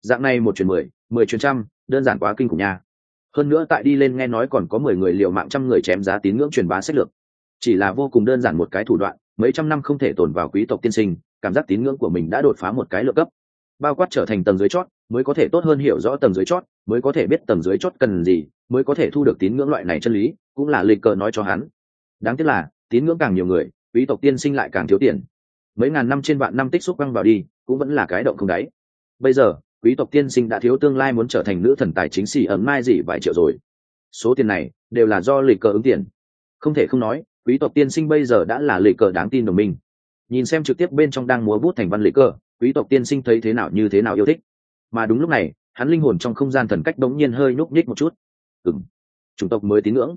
Speaker 1: Dạng này một chuyển mười mười chuyển trăm, đơn giản quá kinh khủng nha hơn nữa tại đi lên nghe nói còn có mười người liệu mạng trăm người chém giá tín ngưỡng truyền bá sách lược. Chỉ là vô cùng đơn giản một cái thủ đoạn, mấy trăm năm không thể tồn vào quý tộc tiên sinh, cảm giác tín ngưỡng của mình đã đột phá một cái lượng cấp. Bao quát trở thành tầng dưới chót, mới có thể tốt hơn hiểu rõ tầng dưới chót, mới có thể biết tầng dưới chót cần gì, mới có thể thu được tín ngưỡng loại này chân lý, cũng là lịch cờ nói cho hắn. Đáng tiếc là, tín ngưỡng càng nhiều người, quý tộc tiên sinh lại càng thiếu tiền. Mấy ngàn năm trên vạn năm tích xúc quăng vào đi, cũng vẫn là cái động không đáy. Bây giờ quý tộc tiên sinh đã thiếu tương lai muốn trở thành nữ thần tài chính xì ấm mai gì vài triệu rồi. Số tiền này đều là do lịch cờ ứng tiền. Không thể không nói, quý tộc tiên sinh bây giờ đã là lịch cờ đáng tin đồng minh. Nhìn xem trực tiếp bên trong đang múa bút thành văn lịch cờ, quý tộc tiên sinh thấy thế nào như thế nào yêu thích. Mà đúng lúc này, hắn linh hồn trong không gian thần cách đống nhiên hơi nhúc nhích một chút. Ừng chủng tộc mới tín ngưỡng.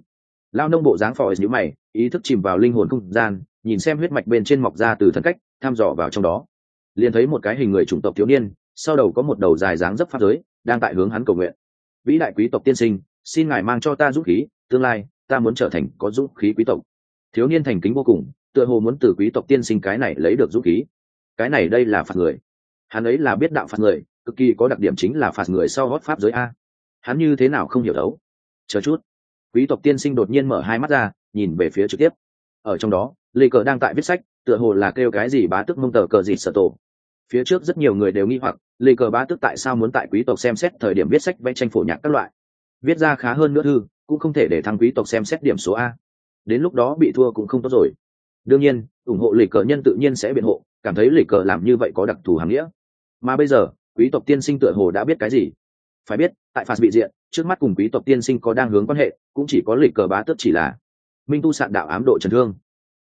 Speaker 1: Lao nông bộ dáng phò nhữ mày, ý thức chìm vào linh hồn không gian, nhìn xem huyết mạch bên trên mọc ra từ thần cách tham dò vào trong đó. Liền thấy một cái hình người chủng tộc thiếu niên sau đầu có một đầu dài dáng dấp pháp giới, đang tại hướng hắn cầu nguyện. Vĩ đại quý tộc tiên sinh, xin ngài mang cho ta dũng khí, tương lai, ta muốn trở thành có dũng khí quý tộc. Thiếu niên thành kính vô cùng, tựa hồ muốn từ quý tộc tiên sinh cái này lấy được dũng khí. Cái này đây là phạt người. Hắn ấy là biết đạo phạt người, cực kỳ có đặc điểm chính là phạt người sau hót pháp giới a. Hắn như thế nào không hiểu đấu? Chờ chút. Quý tộc tiên sinh đột nhiên mở hai mắt ra, nhìn về phía trực tiếp. Ở trong đó, lê cờ đang tại viết sách, tựa hồ là kêu cái gì bá tức mông tờ cờ gì sở tổ. Phía trước rất nhiều người đều nghi hoặc lê cờ bá tức tại sao muốn tại quý tộc xem xét thời điểm viết sách vẽ tranh phổ nhạc các loại? Viết ra khá hơn nữa thư, cũng không thể để thăng quý tộc xem xét điểm số a. Đến lúc đó bị thua cũng không tốt rồi. Đương nhiên, ủng hộ lê cờ nhân tự nhiên sẽ biện hộ, cảm thấy lê cờ làm như vậy có đặc thù hàm nghĩa. Mà bây giờ, quý tộc tiên sinh tựa hồ đã biết cái gì? Phải biết, tại phạt bị diện, trước mắt cùng quý tộc tiên sinh có đang hướng quan hệ, cũng chỉ có lịch cờ bá tức chỉ là minh tu sạn đạo ám độ trần thương.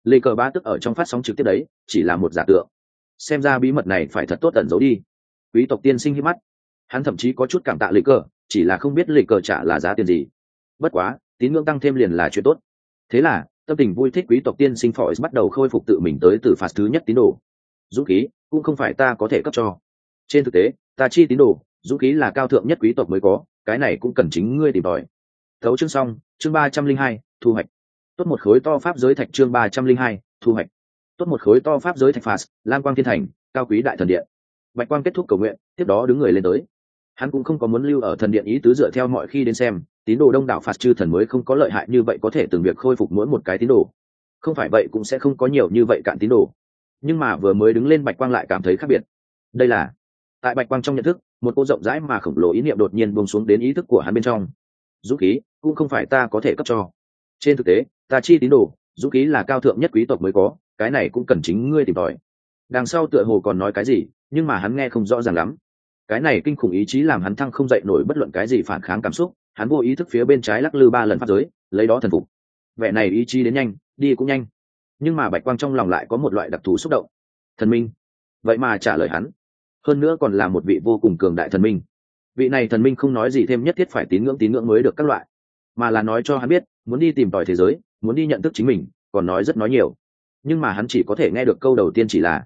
Speaker 1: Lịch cờ bá tức ở trong phát sóng trực tiếp đấy, chỉ là một giả tượng. Xem ra bí mật này phải thật tốt tẩn giấu đi quý tộc tiên sinh hít mắt. Hắn thậm chí có chút cảm tạ lịch cờ, chỉ là không biết lịch cờ trả là giá tiền gì. Bất quá, tín ngưỡng tăng thêm liền là chuyện tốt. Thế là, tâm tình vui thích quý tộc tiên sinh phỏi bắt đầu khôi phục tự mình tới từ phạt thứ nhất tín đồ. Dũng khí cũng không phải ta có thể cấp cho. Trên thực tế, ta chi tín đồ, dũng khí là cao thượng nhất quý tộc mới có, cái này cũng cần chính ngươi tìm tòi. Thấu chương xong, chương ba trăm linh hai, thu hoạch. Tốt một khối to pháp giới thạch chương ba trăm linh hai, thu hoạch. Tốt một khối to pháp giới thạch phạt, lam quang thiên thành, cao quý đại thần điện bạch quang kết thúc cầu nguyện, tiếp đó đứng người lên tới. Hắn cũng không có muốn lưu ở thần điện ý tứ dựa theo mọi khi đến xem, tín đồ đông đảo phạt chư thần mới không có lợi hại như vậy có thể từng việc khôi phục mỗi một cái tín đồ. Không phải vậy cũng sẽ không có nhiều như vậy cạn tín đồ. Nhưng mà vừa mới đứng lên bạch quang lại cảm thấy khác biệt. Đây là, tại bạch quang trong nhận thức, một cô rộng rãi mà khổng lồ ý niệm đột nhiên buông xuống đến ý thức của hắn bên trong. Dũng khí cũng không phải ta có thể cấp cho. Trên thực tế, ta chi tín đồ, dũng khí là cao thượng nhất quý tộc mới có, cái này cũng cần chính ngươi tìm tòi đằng sau tựa hồ còn nói cái gì, nhưng mà hắn nghe không rõ ràng lắm. Cái này kinh khủng ý chí làm hắn thăng không dậy nổi bất luận cái gì phản kháng cảm xúc, hắn vô ý thức phía bên trái lắc lư ba lần phát giới, lấy đó thần phục. Vẻ này ý chí đến nhanh, đi cũng nhanh. Nhưng mà bạch quang trong lòng lại có một loại đặc thù xúc động. Thần minh. Vậy mà trả lời hắn. Hơn nữa còn là một vị vô cùng cường đại thần minh. Vị này thần minh không nói gì thêm nhất thiết phải tín ngưỡng tín ngưỡng mới được các loại. Mà là nói cho hắn biết, muốn đi tìm tòi thế giới, muốn đi nhận thức chính mình, còn nói rất nói nhiều. Nhưng mà hắn chỉ có thể nghe được câu đầu tiên chỉ là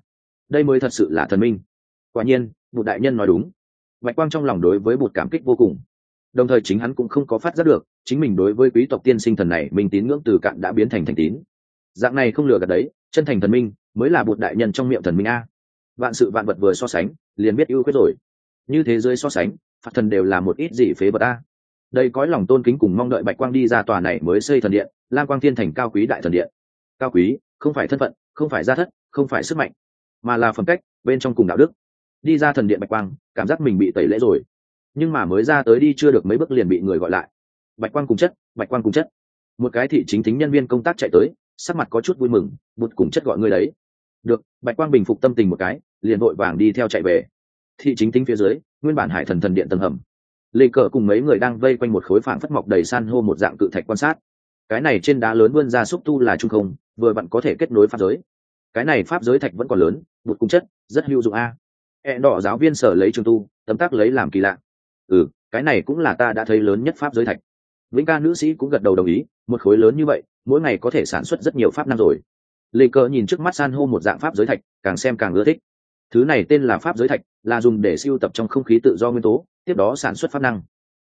Speaker 1: đây mới thật sự là thần minh. Quả nhiên, bụt đại nhân nói đúng. Bạch quang trong lòng đối với bụt cảm kích vô cùng. Đồng thời chính hắn cũng không có phát giác được, chính mình đối với quý tộc tiên sinh thần này mình tín ngưỡng từ cạn đã biến thành thành tín. Dạng này không lừa gạt đấy, chân thành thần minh mới là bụt đại nhân trong miệng thần minh a. Vạn sự vạn vật vừa so sánh, liền biết ưu khuyết rồi. Như thế giới so sánh, phạt thần đều là một ít gì phế vật a. Đây có lòng tôn kính cùng mong đợi bạch quang đi ra tòa này mới xây thần điện, lam quang thiên thành cao quý đại thần điện. Cao quý, không phải thân phận, không phải gia thất, không phải sức mạnh mà là phẩm cách, bên trong cùng đạo đức. Đi ra thần điện bạch quang, cảm giác mình bị tẩy lễ rồi. Nhưng mà mới ra tới đi chưa được mấy bước liền bị người gọi lại. Bạch quang cùng chất, bạch quang cùng chất. Một cái thị chính tính nhân viên công tác chạy tới, sắc mặt có chút vui mừng, bụt cùng chất gọi người đấy. Được, bạch quang bình phục tâm tình một cái, liền vội vàng đi theo chạy về. Thị chính tính phía dưới, nguyên bản hải thần thần điện tầng hầm. Lê cờ cùng mấy người đang vây quanh một khối phảng phất mọc đầy san hô một dạng cự thạch quan sát. Cái này trên đá lớn vươn ra xúc tu là trung không, vừa vặn có thể kết nối pháp giới cái này pháp giới thạch vẫn còn lớn bụt cung chất, rất hữu dụng a. Hẹn đỏ giáo viên sở lấy trường tu, tấm tác lấy làm kỳ lạ. Ừ cái này cũng là ta đã thấy lớn nhất pháp giới thạch. Vĩnh ca nữ sĩ cũng gật đầu đồng ý, một khối lớn như vậy, mỗi ngày có thể sản xuất rất nhiều pháp năng rồi. Lê cờ nhìn trước mắt san hô một dạng pháp giới thạch, càng xem càng ưa thích. Thứ này tên là pháp giới thạch, là dùng để siêu tập trong không khí tự do nguyên tố, tiếp đó sản xuất pháp năng.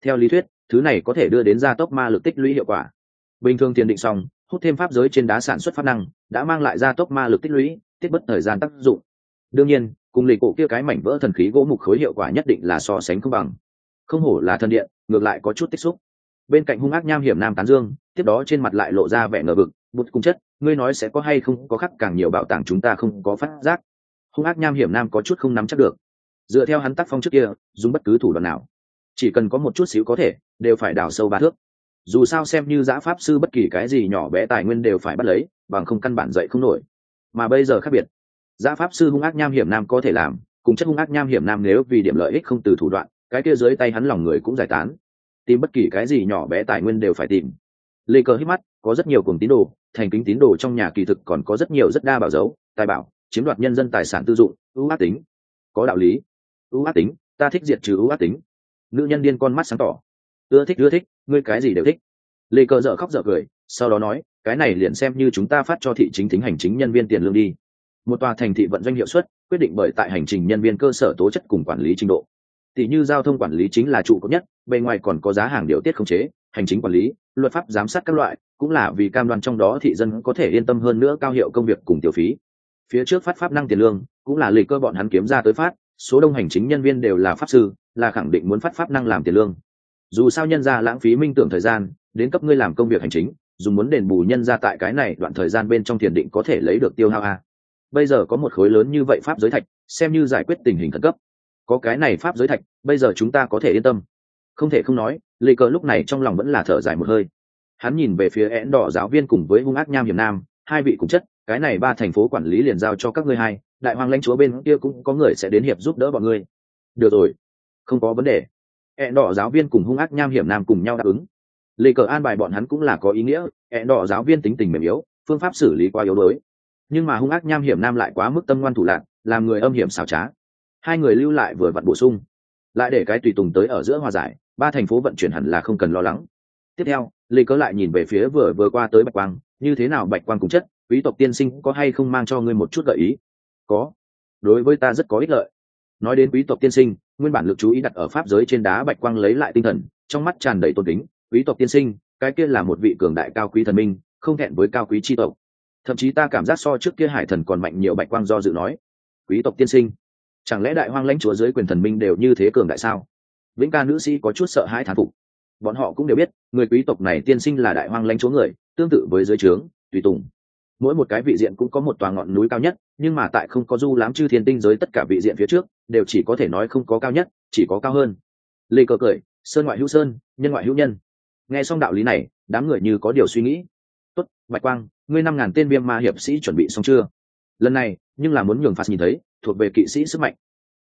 Speaker 1: Theo lý thuyết, thứ này có thể đưa đến gia tốc ma lực tích lũy hiệu quả. Bình thường tiền định xong hút thêm pháp giới trên đá sản xuất pháp năng, đã mang lại ra tốc ma lực tích lũy, tiết bất thời gian tác dụng. Đương nhiên, cùng lì cổ kia cái mảnh vỡ thần khí gỗ mục khối hiệu quả nhất định là so sánh không bằng. Không hổ là thần điện, ngược lại có chút tích xúc. Bên cạnh hung ác nham hiểm nam tán dương, tiếp đó trên mặt lại lộ ra vẻ ngờ vực, bụt cung chất, ngươi nói sẽ có hay không, có khắc càng nhiều bảo tàng chúng ta không có phát giác. Hung ác nham hiểm nam có chút không nắm chắc được. Dựa theo hắn tác phong trước kia, dùng bất cứ thủ đoạn nào, chỉ cần có một chút xíu có thể, đều phải đào sâu ba thước dù sao xem như giã pháp sư bất kỳ cái gì nhỏ bé tài nguyên đều phải bắt lấy, bằng không căn bản dậy không nổi. Mà bây giờ khác biệt, giã pháp sư hung ác nham hiểm nam có thể làm, cùng chất hung ác nham hiểm nam nếu vì điểm lợi ích không từ thủ đoạn, cái kia dưới tay hắn lòng người cũng giải tán. Tìm bất kỳ cái gì nhỏ bé tài nguyên đều phải tìm. Lê cờ hít mắt, có rất nhiều cùng tín đồ, thành kính tín đồ trong nhà kỳ thực còn có rất nhiều rất đa bảo dấu, tài bảo, chiếm đoạt nhân dân tài sản tư dụng, ưu ác tính. Có đạo lý. Ưu ác tính, ta thích diệt trừ ưu ác tính. Nữ nhân điên con mắt sáng tỏ ưa thích ưa thích, ngươi cái gì đều thích. Lê cờ dợ khóc dợ cười, sau đó nói, cái này liền xem như chúng ta phát cho thị chính thính hành chính nhân viên tiền lương đi. Một tòa thành thị vận doanh hiệu suất, quyết định bởi tại hành trình nhân viên cơ sở tố chất cùng quản lý trình độ. Tỷ như giao thông quản lý chính là trụ cốt nhất, bề ngoài còn có giá hàng điều tiết khống chế, hành chính quản lý, luật pháp giám sát các loại, cũng là vì cam đoan trong đó thị dân có thể yên tâm hơn nữa cao hiệu công việc cùng tiêu phí. Phía trước phát pháp năng tiền lương, cũng là lịch cơ bọn hắn kiếm ra tới phát, số đông hành chính nhân viên đều là pháp sư, là khẳng định muốn phát pháp năng làm tiền lương dù sao nhân ra lãng phí minh tưởng thời gian, đến cấp ngươi làm công việc hành chính, dù muốn đền bù nhân ra tại cái này đoạn thời gian bên trong thiền định có thể lấy được tiêu hao a. Bây giờ có một khối lớn như vậy pháp giới thạch, xem như giải quyết tình hình khẩn cấp. Có cái này pháp giới thạch, bây giờ chúng ta có thể yên tâm. Không thể không nói, lê cờ lúc này trong lòng vẫn là thở dài một hơi. Hắn nhìn về phía én đỏ giáo viên cùng với hung ác nham hiểm nam, hai vị cùng chất, cái này ba thành phố quản lý liền giao cho các ngươi hai, đại hoàng lãnh chúa bên kia cũng có người sẽ đến hiệp giúp đỡ bọn ngươi. Được rồi, không có vấn đề én đỏ giáo viên cùng hung ác nham hiểm nam cùng nhau đáp ứng. Lê cờ an bài bọn hắn cũng là có ý nghĩa én đỏ giáo viên tính tình mềm yếu, phương pháp xử lý quá yếu đuối. Nhưng mà hung ác nham hiểm nam lại quá mức tâm ngoan thủ lạc, làm người âm hiểm xảo trá. Hai người lưu lại vừa vặn bổ sung. Lại để cái tùy tùng tới ở giữa hòa giải, ba thành phố vận chuyển hẳn là không cần lo lắng. Tiếp theo, lê cớ lại nhìn về phía vừa vừa qua tới bạch quang, như thế nào bạch quang cùng chất, quý tộc tiên sinh có hay không mang cho ngươi một chút gợi ý? Có. Đối với ta rất có ích lợi. Nói đến quý tộc tiên sinh nguyên bản lực chú ý đặt ở pháp giới trên đá bạch quang lấy lại tinh thần, trong mắt tràn đầy tôn kính, quý tộc tiên sinh, cái kia là một vị cường đại cao quý thần minh, không thẹn với cao quý tri tộc. Thậm chí ta cảm giác so trước kia hải thần còn mạnh nhiều bạch quang do dự nói, quý tộc tiên sinh, chẳng lẽ đại hoang lãnh chúa dưới quyền thần minh đều như thế cường đại sao? Vĩnh ca nữ sĩ có chút sợ hãi thán phục. Bọn họ cũng đều biết, người quý tộc này tiên sinh là đại hoang lãnh chúa người, tương tự với dưới trướng, tùy tùng mỗi một cái vị diện cũng có một tòa ngọn núi cao nhất, nhưng mà tại không có du lãm chư thiên tinh giới tất cả vị diện phía trước, đều chỉ có thể nói không có cao nhất, chỉ có cao hơn. Lê cờ cười, sơn ngoại hữu sơn, nhân ngoại hữu nhân. Nghe xong đạo lý này, đám người như có điều suy nghĩ. Tốt, bạch quang, ngươi năm ngàn tên viêm ma hiệp sĩ chuẩn bị xong chưa? Lần này, nhưng là muốn nhường phạt nhìn thấy, thuộc về kỵ sĩ sức mạnh.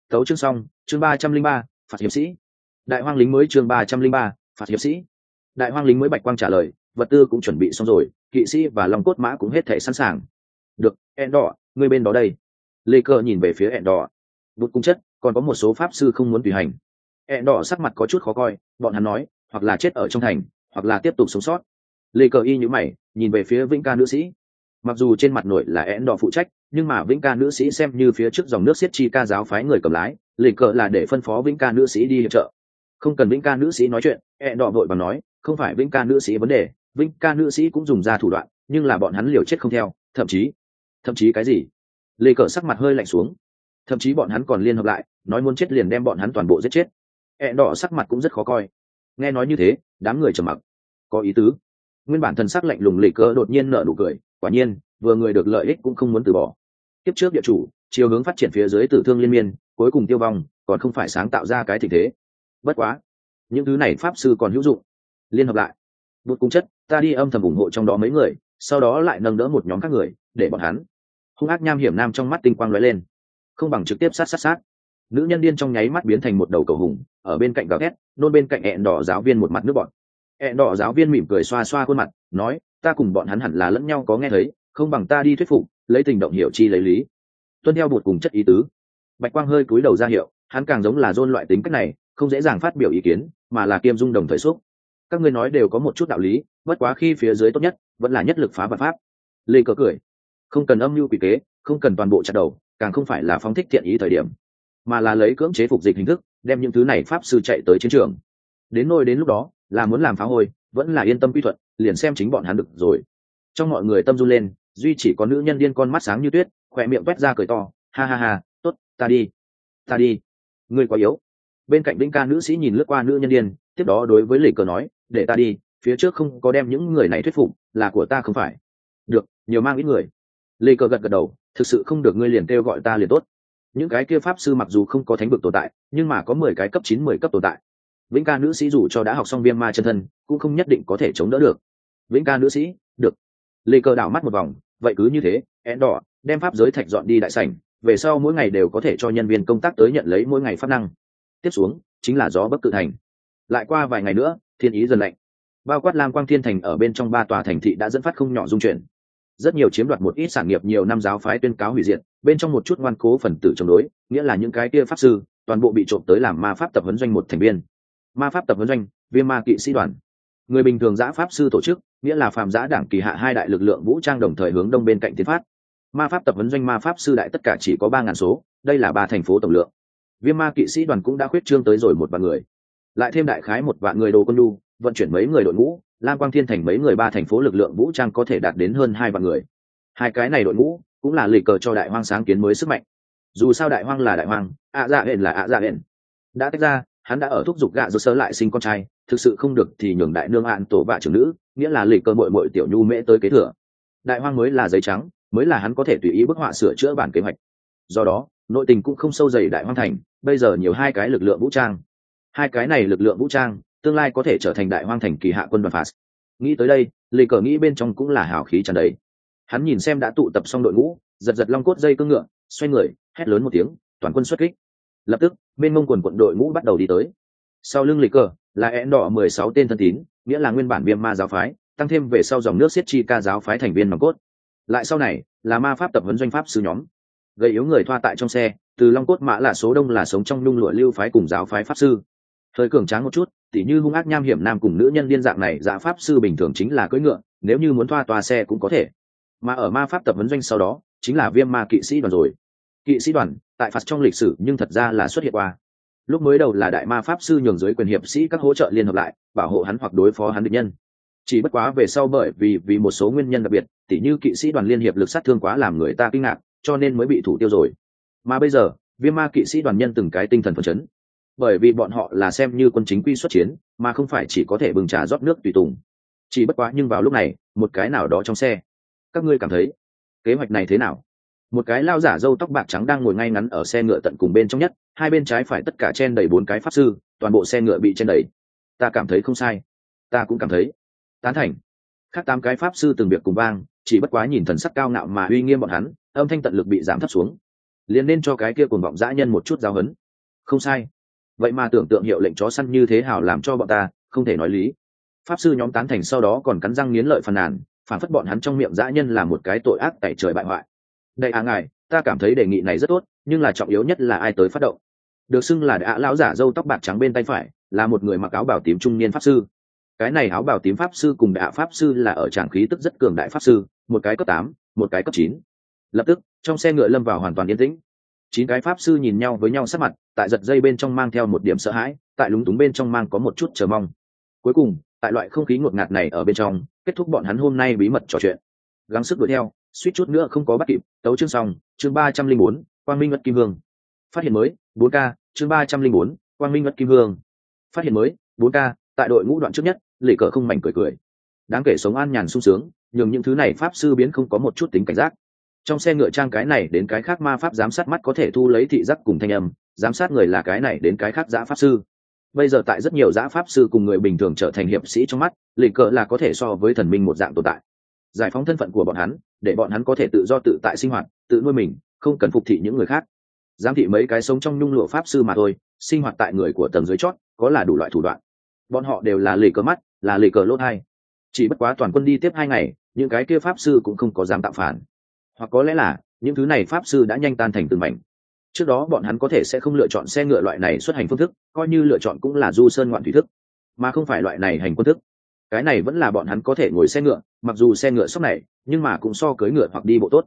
Speaker 1: Tấu chương xong, chương ba trăm linh ba, phạt hiệp sĩ. Đại hoang lính mới chương ba trăm linh ba, phạt hiệp sĩ. Đại hoang lính mới bạch quang trả lời, vật tư cũng chuẩn bị xong rồi kỵ sĩ và lòng cốt mã cũng hết thể sẵn sàng. Được ẹn đỏ ngươi bên đó đây. Lê cơ nhìn về phía ẹn đỏ bút cung chất, còn có một số pháp sư không muốn tùy hành. Ẹn đỏ sắc mặt có chút khó coi, bọn hắn nói, hoặc là chết ở trong thành, hoặc là tiếp tục sống sót. Lê cờ y nhữ mày, nhìn về phía vĩnh ca nữ sĩ. Mặc dù trên mặt nội là én đỏ phụ trách, nhưng mà vĩnh ca nữ sĩ xem như phía trước dòng nước siết chi ca giáo phái người cầm lái, lê cờ là để phân phó vĩnh ca nữ sĩ đi hiệp trợ. Không cần vĩnh ca nữ sĩ nói chuyện én đỏ vội bằng nói, không phải vĩnh ca nữ sĩ vấn đề vinh ca nữ sĩ cũng dùng ra thủ đoạn, nhưng là bọn hắn liều chết không theo, thậm chí thậm chí cái gì? Lê cờ sắc mặt hơi lạnh xuống. Thậm chí bọn hắn còn liên hợp lại, nói muốn chết liền đem bọn hắn toàn bộ giết chết. Én đỏ sắc mặt cũng rất khó coi. Nghe nói như thế, đám người trầm mặc. Có ý tứ. Nguyên bản thần sắc lạnh lùng lê cờ đột nhiên nở nụ cười, quả nhiên, vừa người được lợi ích cũng không muốn từ bỏ. Tiếp trước địa chủ, chiều hướng phát triển phía dưới tử thương liên miên, cuối cùng tiêu vong, còn không phải sáng tạo ra cái tình thế. Bất quá, những thứ này pháp sư còn hữu dụng. Liên hợp lại bút cung chất, ta đi âm thầm ủng hộ trong đó mấy người, sau đó lại nâng đỡ một nhóm các người, để bọn hắn. Hung ác nham hiểm nam trong mắt tinh quang lóe lên. Không bằng trực tiếp sát sát sát. Nữ nhân điên trong nháy mắt biến thành một đầu cầu hùng, ở bên cạnh gào thét, nôn bên cạnh ẹn đỏ giáo viên một mặt nước bọn ẹn đỏ giáo viên mỉm cười xoa xoa khuôn mặt, nói, ta cùng bọn hắn hẳn là lẫn nhau có nghe thấy, không bằng ta đi thuyết phục, lấy tình động hiểu chi lấy lý. Tuân theo bột cùng chất ý tứ. Bạch quang hơi cúi đầu ra hiệu, hắn càng giống là dôn loại tính cách này, không dễ dàng phát biểu ý kiến, mà là kiêm dung đồng thời xúc các ngươi nói đều có một chút đạo lý bất quá khi phía dưới tốt nhất vẫn là nhất lực phá vật pháp. Lê cờ cười. Không cần âm mưu quỷ kế không cần toàn bộ chặt đầu càng không phải là phóng thích thiện ý thời điểm mà là lấy cưỡng chế phục dịch hình thức đem những thứ này pháp sư chạy tới chiến trường. Đến nôi đến lúc đó là muốn làm phá hôi vẫn là yên tâm quy thuận liền xem chính bọn hắn được rồi. Trong mọi người tâm run lên duy chỉ có nữ nhân điên con mắt sáng như tuyết khỏe miệng quét ra cười to ha ha ha tốt, ta đi ta đi. Ngươi quá yếu. Bên cạnh vĩnh ca nữ sĩ nhìn lướt qua nữ nhân điên tiếp đó đối với lì cờ nói, để ta đi, phía trước không có đem những người này thuyết phục, là của ta không phải. Được, nhiều mang ít người. Lì cờ gật gật đầu, thực sự không được ngươi liền kêu gọi ta liền tốt. Những cái kia pháp sư mặc dù không có thánh vực tồn tại, nhưng mà có mười cái cấp chín, mười cấp tồn tại. Vĩnh ca nữ sĩ dù cho đã học xong viêm ma chân thân, cũng không nhất định có thể chống đỡ được. Vĩnh ca nữ sĩ, được. Lê cơ đảo mắt một vòng, vậy cứ như thế, én đỏ, đem pháp giới thạch dọn đi đại sảnh, về sau mỗi ngày đều có thể cho nhân viên công tác tới nhận lấy mỗi ngày pháp năng. Tiếp xuống, chính là gió bất cự thành lại qua vài ngày nữa, thiên ý dần lạnh. Bao quát lam quang thiên thành ở bên trong ba tòa thành thị đã dẫn phát không nhỏ dung chuyển. Rất nhiều chiếm đoạt một ít sản nghiệp nhiều năm giáo phái tuyên cáo hủy diệt, bên trong một chút ngoan cố phần tử chống đối, nghĩa là những cái kia pháp sư, toàn bộ bị trộm tới làm ma pháp tập huấn doanh một thành viên. Ma pháp tập huấn doanh viêm ma kỵ sĩ đoàn. Người bình thường giã pháp sư tổ chức, nghĩa là phạm giã đảng kỳ hạ hai đại lực lượng vũ trang đồng thời hướng đông bên cạnh tiến phát. Ma pháp tập huấn doanh ma pháp sư đại tất cả chỉ có ba ngàn số, đây là ba thành phố tổng lượng. Viêm ma kỵ sĩ đoàn cũng đã khuyết trương tới rồi một vạn người lại thêm đại khái một vạn người đồ quân đu vận chuyển mấy người đội ngũ, lam quang thiên thành mấy người ba thành phố lực lượng vũ trang có thể đạt đến hơn hai vạn người. Hai cái này đội ngũ cũng là lì cờ cho đại hoang sáng kiến mới sức mạnh. Dù sao đại hoang là đại hoang, ạ dạ hển là ạ dạ hển đã tách ra, hắn đã ở thúc giục gạ do sơ lại sinh con trai, thực sự không được thì nhường đại nương hạn tổ vạ trưởng nữ, nghĩa là lì cờ mội mội tiểu nhu mễ tới kế thừa. Đại hoang mới là giấy trắng, mới là hắn có thể tùy ý bức họa sửa chữa bản kế hoạch. Do đó, nội tình cũng không sâu dày đại hoang thành, bây giờ nhiều hai cái lực lượng vũ trang hai cái này lực lượng vũ trang, tương lai có thể trở thành đại hoang thành kỳ hạ quân đoàn phạt. Nghĩ tới đây lì cờ nghĩ bên trong cũng là hào khí tràn đầy. Hắn nhìn xem đã tụ tập xong đội ngũ, giật giật long cốt dây cương ngựa, xoay người, hét lớn một tiếng, toàn quân xuất kích. Lập tức, bên mông quần quận đội ngũ bắt đầu đi tới. Sau lưng lê cờ, là én đỏ mười sáu tên thân tín, nghĩa là nguyên bản viêm ma giáo phái, tăng thêm về sau dòng nước siết chi ca giáo phái thành viên nòng cốt. Lại sau này, là ma pháp tập huấn doanh pháp sư nhóm. Gây yếu người thoa tại trong xe, từ long cốt mã là số đông là sống trong nhung lụa lưu phái cùng giáo phái pháp sư thời cường tráng một chút, tỉ như hung ác nham hiểm nam cùng nữ nhân liên dạng này dạ pháp sư bình thường chính là cưỡi ngựa, nếu như muốn thoa toa xe cũng có thể. Mà ở ma pháp tập vấn doanh sau đó, chính là viêm ma kỵ sĩ đoàn rồi. Kỵ sĩ đoàn, tại phạt trong lịch sử, nhưng thật ra là xuất hiện qua. Lúc mới đầu là đại ma pháp sư nhường dưới quyền hiệp sĩ các hỗ trợ liên hợp lại, bảo hộ hắn hoặc đối phó hắn địch nhân. Chỉ bất quá về sau bởi vì vì một số nguyên nhân đặc biệt, tỉ như kỵ sĩ đoàn liên hiệp lực sát thương quá làm người ta kinh ngạc, cho nên mới bị thủ tiêu rồi. Mà bây giờ, viêm ma kỵ sĩ đoàn nhân từng cái tinh thần phấn chấn bởi vì bọn họ là xem như quân chính quy xuất chiến, mà không phải chỉ có thể bừng trà rót nước tùy tùng. Chỉ bất quá nhưng vào lúc này, một cái nào đó trong xe. Các ngươi cảm thấy, kế hoạch này thế nào? Một cái lao giả râu tóc bạc trắng đang ngồi ngay ngắn ở xe ngựa tận cùng bên trong nhất, hai bên trái phải tất cả chen đầy bốn cái pháp sư, toàn bộ xe ngựa bị chen đầy. Ta cảm thấy không sai. Ta cũng cảm thấy. Tán thành. Khác tám cái pháp sư từng việc cùng vang, chỉ bất quá nhìn thần sắc cao ngạo mà uy nghiêm bọn hắn, âm thanh tận lực bị giảm thấp xuống. Liền nên cho cái kia cùng vọng dã nhân một chút giáo hấn không sai vậy mà tưởng tượng hiệu lệnh chó săn như thế hào làm cho bọn ta, không thể nói lý. Pháp sư nhóm tán thành sau đó còn cắn răng nghiến lợi phàn nàn, phản phất bọn hắn trong miệng dã nhân là một cái tội ác tại trời bại hoại. Đây à ngài, ta cảm thấy đề nghị này rất tốt, nhưng là trọng yếu nhất là ai tới phát động. Được xưng là đã lão giả dâu tóc bạc trắng bên tay phải, là một người mặc áo bảo tím trung niên pháp sư. Cái này áo bảo tím pháp sư cùng đạ pháp sư là ở tràng khí tức rất cường đại pháp sư, một cái cấp tám, một cái cấp chín. Lập tức, trong xe ngựa lâm vào hoàn toàn yên tĩnh chín cái pháp sư nhìn nhau với nhau sát mặt, tại giật dây bên trong mang theo một điểm sợ hãi, tại lúng túng bên trong mang có một chút chờ mong. Cuối cùng, tại loại không khí ngột ngạt này ở bên trong, kết thúc bọn hắn hôm nay bí mật trò chuyện. Gắng sức đuổi theo, suýt chút nữa không có bắt kịp, tấu chương xong, chương ba trăm linh bốn, quang minh ngất kim hương phát hiện mới, bốn k chương ba trăm linh bốn, quang minh ngất kim hương phát hiện mới, bốn k tại đội ngũ đoạn trước nhất lệ cờ không mảnh cười cười. Đáng kể sống an nhàn sung sướng nhường những thứ này pháp sư biến không có một chút tính cảnh giác trong xe ngựa trang cái này đến cái khác ma pháp giám sát mắt có thể thu lấy thị giác cùng thanh âm, giám sát người là cái này đến cái khác giã pháp sư. Bây giờ tại rất nhiều giã pháp sư cùng người bình thường trở thành hiệp sĩ trong mắt, lịch cờ là có thể so với thần minh một dạng tồn tại. Giải phóng thân phận của bọn hắn, để bọn hắn có thể tự do tự tại sinh hoạt, tự nuôi mình, không cần phục thị những người khác. Giám thị mấy cái sống trong nhung lụa pháp sư mà thôi, sinh hoạt tại người của tầng dưới chót, có là đủ loại thủ đoạn. Bọn họ đều là lì cờ mắt, là lì cờ lốt hai. Chỉ bất quá toàn quân đi tiếp hai ngày, những cái kia pháp sư cũng không có dám tạo phản hoặc có lẽ là, những thứ này pháp sư đã nhanh tan thành từng mảnh. Trước đó bọn hắn có thể sẽ không lựa chọn xe ngựa loại này xuất hành phương thức, coi như lựa chọn cũng là du sơn ngoạn thủy thức, mà không phải loại này hành quân thức. Cái này vẫn là bọn hắn có thể ngồi xe ngựa, mặc dù xe ngựa sốc này, nhưng mà cũng so cưới ngựa hoặc đi bộ tốt.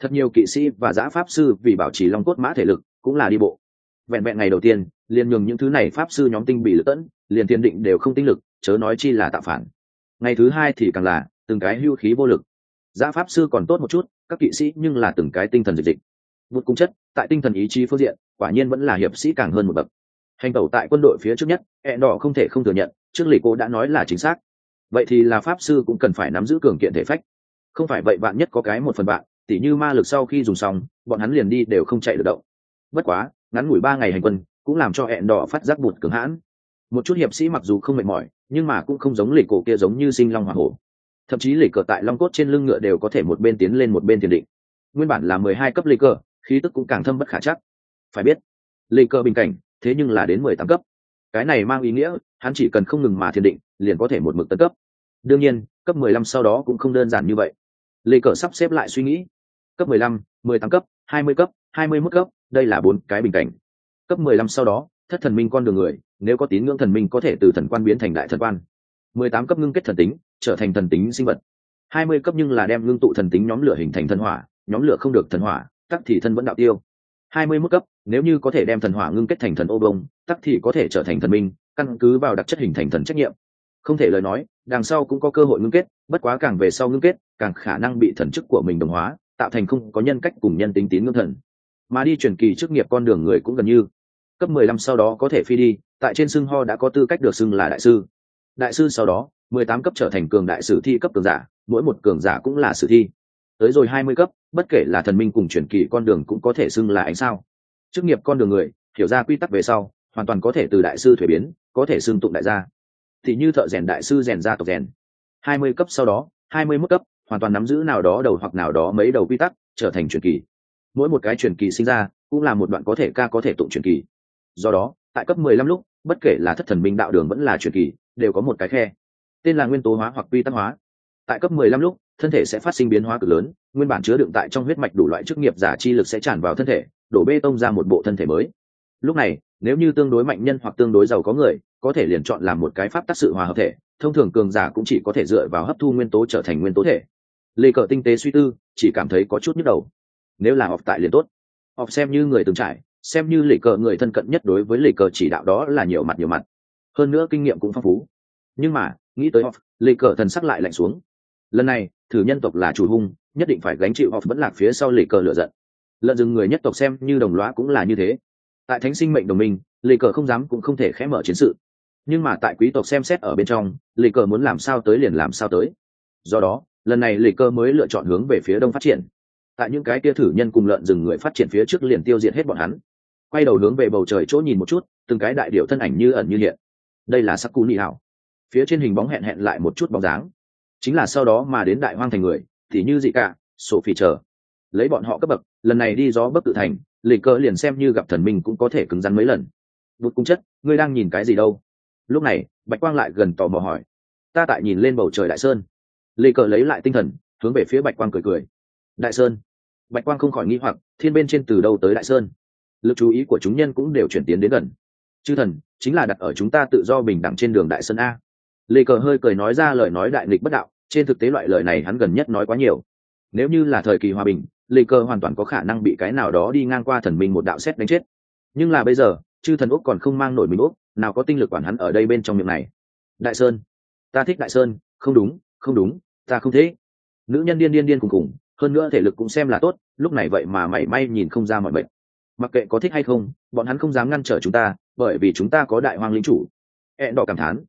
Speaker 1: Thật nhiều kỵ sĩ và giã pháp sư vì bảo trì long cốt mã thể lực cũng là đi bộ. Vẹn vẹn ngày đầu tiên, liền nhường những thứ này pháp sư nhóm tinh bị lựa tẫn, liền tiền định đều không tinh lực, chớ nói chi là tạo phản. Ngày thứ hai thì càng là, từng cái hưu khí vô lực. Giã pháp sư còn tốt một chút các kỵ sĩ nhưng là từng cái tinh thần dịch dịch. Một cung chất, tại tinh thần ý chí phương diện, quả nhiên vẫn là hiệp sĩ càng hơn một bậc. Hành tẩu tại quân đội phía trước nhất ẹ đỏ không thể không thừa nhận, trước lì cô đã nói là chính xác. Vậy thì là pháp sư cũng cần phải nắm giữ cường kiện thể phách. Không phải vậy bạn nhất có cái một phần bạn, tỉ như ma lực sau khi dùng xong, bọn hắn liền đi đều không chạy được động. Bất quá, ngắn ngủi ba ngày hành quân, cũng làm cho hẹn đỏ phát giác bụt cường hãn. Một chút hiệp sĩ mặc dù không mệt mỏi, nhưng mà cũng không giống lì cổ kia giống như sinh long hỏa hổ thậm chí lì cờ tại long cốt trên lưng ngựa đều có thể một bên tiến lên một bên tiền định. Nguyên bản là mười hai cấp lì cờ, khí tức cũng càng thâm bất khả chắc. Phải biết, lì cờ bình cảnh, thế nhưng là đến mười tám cấp. Cái này mang ý nghĩa, hắn chỉ cần không ngừng mà thiền định, liền có thể một mực tấn cấp. Đương nhiên, cấp mười lăm sau đó cũng không đơn giản như vậy. Lì cờ sắp xếp lại suy nghĩ. Cấp mười lăm, mười tám cấp, hai mươi cấp, hai mươi mốt cấp, đây là bốn cái bình cảnh. Cấp mười lăm sau đó, thất thần minh con đường người, nếu có tín ngưỡng thần minh có thể từ thần quan biến thành đại thần quan. Mười tám cấp ngưng kết thần tính trở thành thần tính sinh vật. Hai mươi cấp nhưng là đem ngưng tụ thần tính nhóm lửa hình thành thần hỏa, nhóm lửa không được thần hỏa, tắc thì thân vẫn đạo tiêu. Hai mươi mức cấp, nếu như có thể đem thần hỏa ngưng kết thành thần ô bông, tắc thì có thể trở thành thần minh, căn cứ vào đặc chất hình thành thần trách nhiệm. Không thể lời nói, đằng sau cũng có cơ hội ngưng kết, bất quá càng về sau ngưng kết, càng khả năng bị thần chức của mình đồng hóa, tạo thành không có nhân cách cùng nhân tính tín ngưỡng thần. Mà đi truyền kỳ chức nghiệp con đường người cũng gần như. Cấp mười lăm sau đó có thể phi đi, tại trên xưng ho đã có tư cách được xưng là đại sư đại sư sau đó, mười tám cấp trở thành cường đại sử thi cấp cường giả, mỗi một cường giả cũng là sử thi. Tới rồi hai mươi cấp, bất kể là thần minh cùng truyền kỳ con đường cũng có thể xưng là ánh sao. Chức nghiệp con đường người, hiểu ra quy tắc về sau, hoàn toàn có thể từ đại sư thuế biến, có thể xưng tụng đại gia. Thì như thợ rèn đại sư rèn gia tộc rèn. hai mươi cấp sau đó, hai mươi mức cấp, hoàn toàn nắm giữ nào đó đầu hoặc nào đó mấy đầu quy tắc, trở thành truyền kỳ. Mỗi một cái truyền kỳ sinh ra, cũng là một đoạn có thể ca có thể tụng truyền kỳ. Do đó, tại cấp mười lăm lúc bất kể là thất thần minh đạo đường vẫn là truyền kỳ, đều có một cái khe. Tên là nguyên tố hóa hoặc quy tắc hóa. Tại cấp mười lăm lúc, thân thể sẽ phát sinh biến hóa cực lớn, nguyên bản chứa đựng tại trong huyết mạch đủ loại chức nghiệp giả chi lực sẽ tràn vào thân thể, đổ bê tông ra một bộ thân thể mới. Lúc này, nếu như tương đối mạnh nhân hoặc tương đối giàu có người, có thể liền chọn làm một cái pháp tác sự hòa hợp thể, thông thường cường giả cũng chỉ có thể dựa vào hấp thu nguyên tố trở thành nguyên tố thể. Lê cờ tinh tế suy tư, chỉ cảm thấy có chút nhức đầu. Nếu là học tại liền tốt. Học xem như người từng trải xem như lì cờ người thân cận nhất đối với lì cờ chỉ đạo đó là nhiều mặt nhiều mặt. Hơn nữa kinh nghiệm cũng phong phú. Nhưng mà, nghĩ tới off lì cờ thần sắc lại lạnh xuống. Lần này, thử nhân tộc là chủ hung, nhất định phải gánh chịu off vẫn lạc phía sau lì cờ lựa giận. Lợn rừng người nhất tộc xem như đồng lõa cũng là như thế. Tại thánh sinh mệnh đồng minh, lì cờ không dám cũng không thể khẽ mở chiến sự. Nhưng mà tại quý tộc xem xét ở bên trong, lì cờ muốn làm sao tới liền làm sao tới. Do đó, lần này lì cờ mới lựa chọn hướng về phía đông phát triển. Tại những cái kia thử nhân cùng lợn rừng người phát triển phía trước liền tiêu diệt hết bọn hắn quay đầu hướng về bầu trời chỗ nhìn một chút, từng cái đại điệu thân ảnh như ẩn như hiện. Đây là sắc cú nị hảo. Phía trên hình bóng hẹn hẹn lại một chút bóng dáng. Chính là sau đó mà đến đại hoang thành người, thì như dị cả sổ phỉ chờ. Lấy bọn họ cấp bậc, lần này đi gió bất tự thành, lịch cơ liền xem như gặp thần minh cũng có thể cứng rắn mấy lần. Vụt cung chất, ngươi đang nhìn cái gì đâu? Lúc này, bạch quang lại gần tò mò hỏi. Ta tại nhìn lên bầu trời đại sơn. Lê cờ lấy lại tinh thần, hướng về phía bạch quang cười cười. Đại sơn. Bạch quang không khỏi nghi hoặc, thiên bên trên từ đâu tới đại sơn? Lực chú ý của chúng nhân cũng đều chuyển tiến đến gần. Chư thần, chính là đặt ở chúng ta tự do bình đẳng trên đường đại sơn a. Lê cờ hơi cười nói ra lời nói đại nghịch bất đạo, trên thực tế loại lời này hắn gần nhất nói quá nhiều. Nếu như là thời kỳ hòa bình, lê cờ hoàn toàn có khả năng bị cái nào đó đi ngang qua thần minh một đạo xét đánh chết. Nhưng là bây giờ, chư thần úc còn không mang nổi mình úc, nào có tinh lực quản hắn ở đây bên trong miệng này. Đại sơn, ta thích đại sơn, không đúng không đúng, ta không thế nữ nhân điên điên điên cùng cùng hơn nữa thể lực cũng xem là tốt, lúc này vậy mà mảy may nhìn không ra mọi bệnh mặc kệ có thích hay không, bọn hắn không dám ngăn trở chúng ta, bởi vì chúng ta có đại hoàng lính chủ. Hẹn đỏ cảm thán.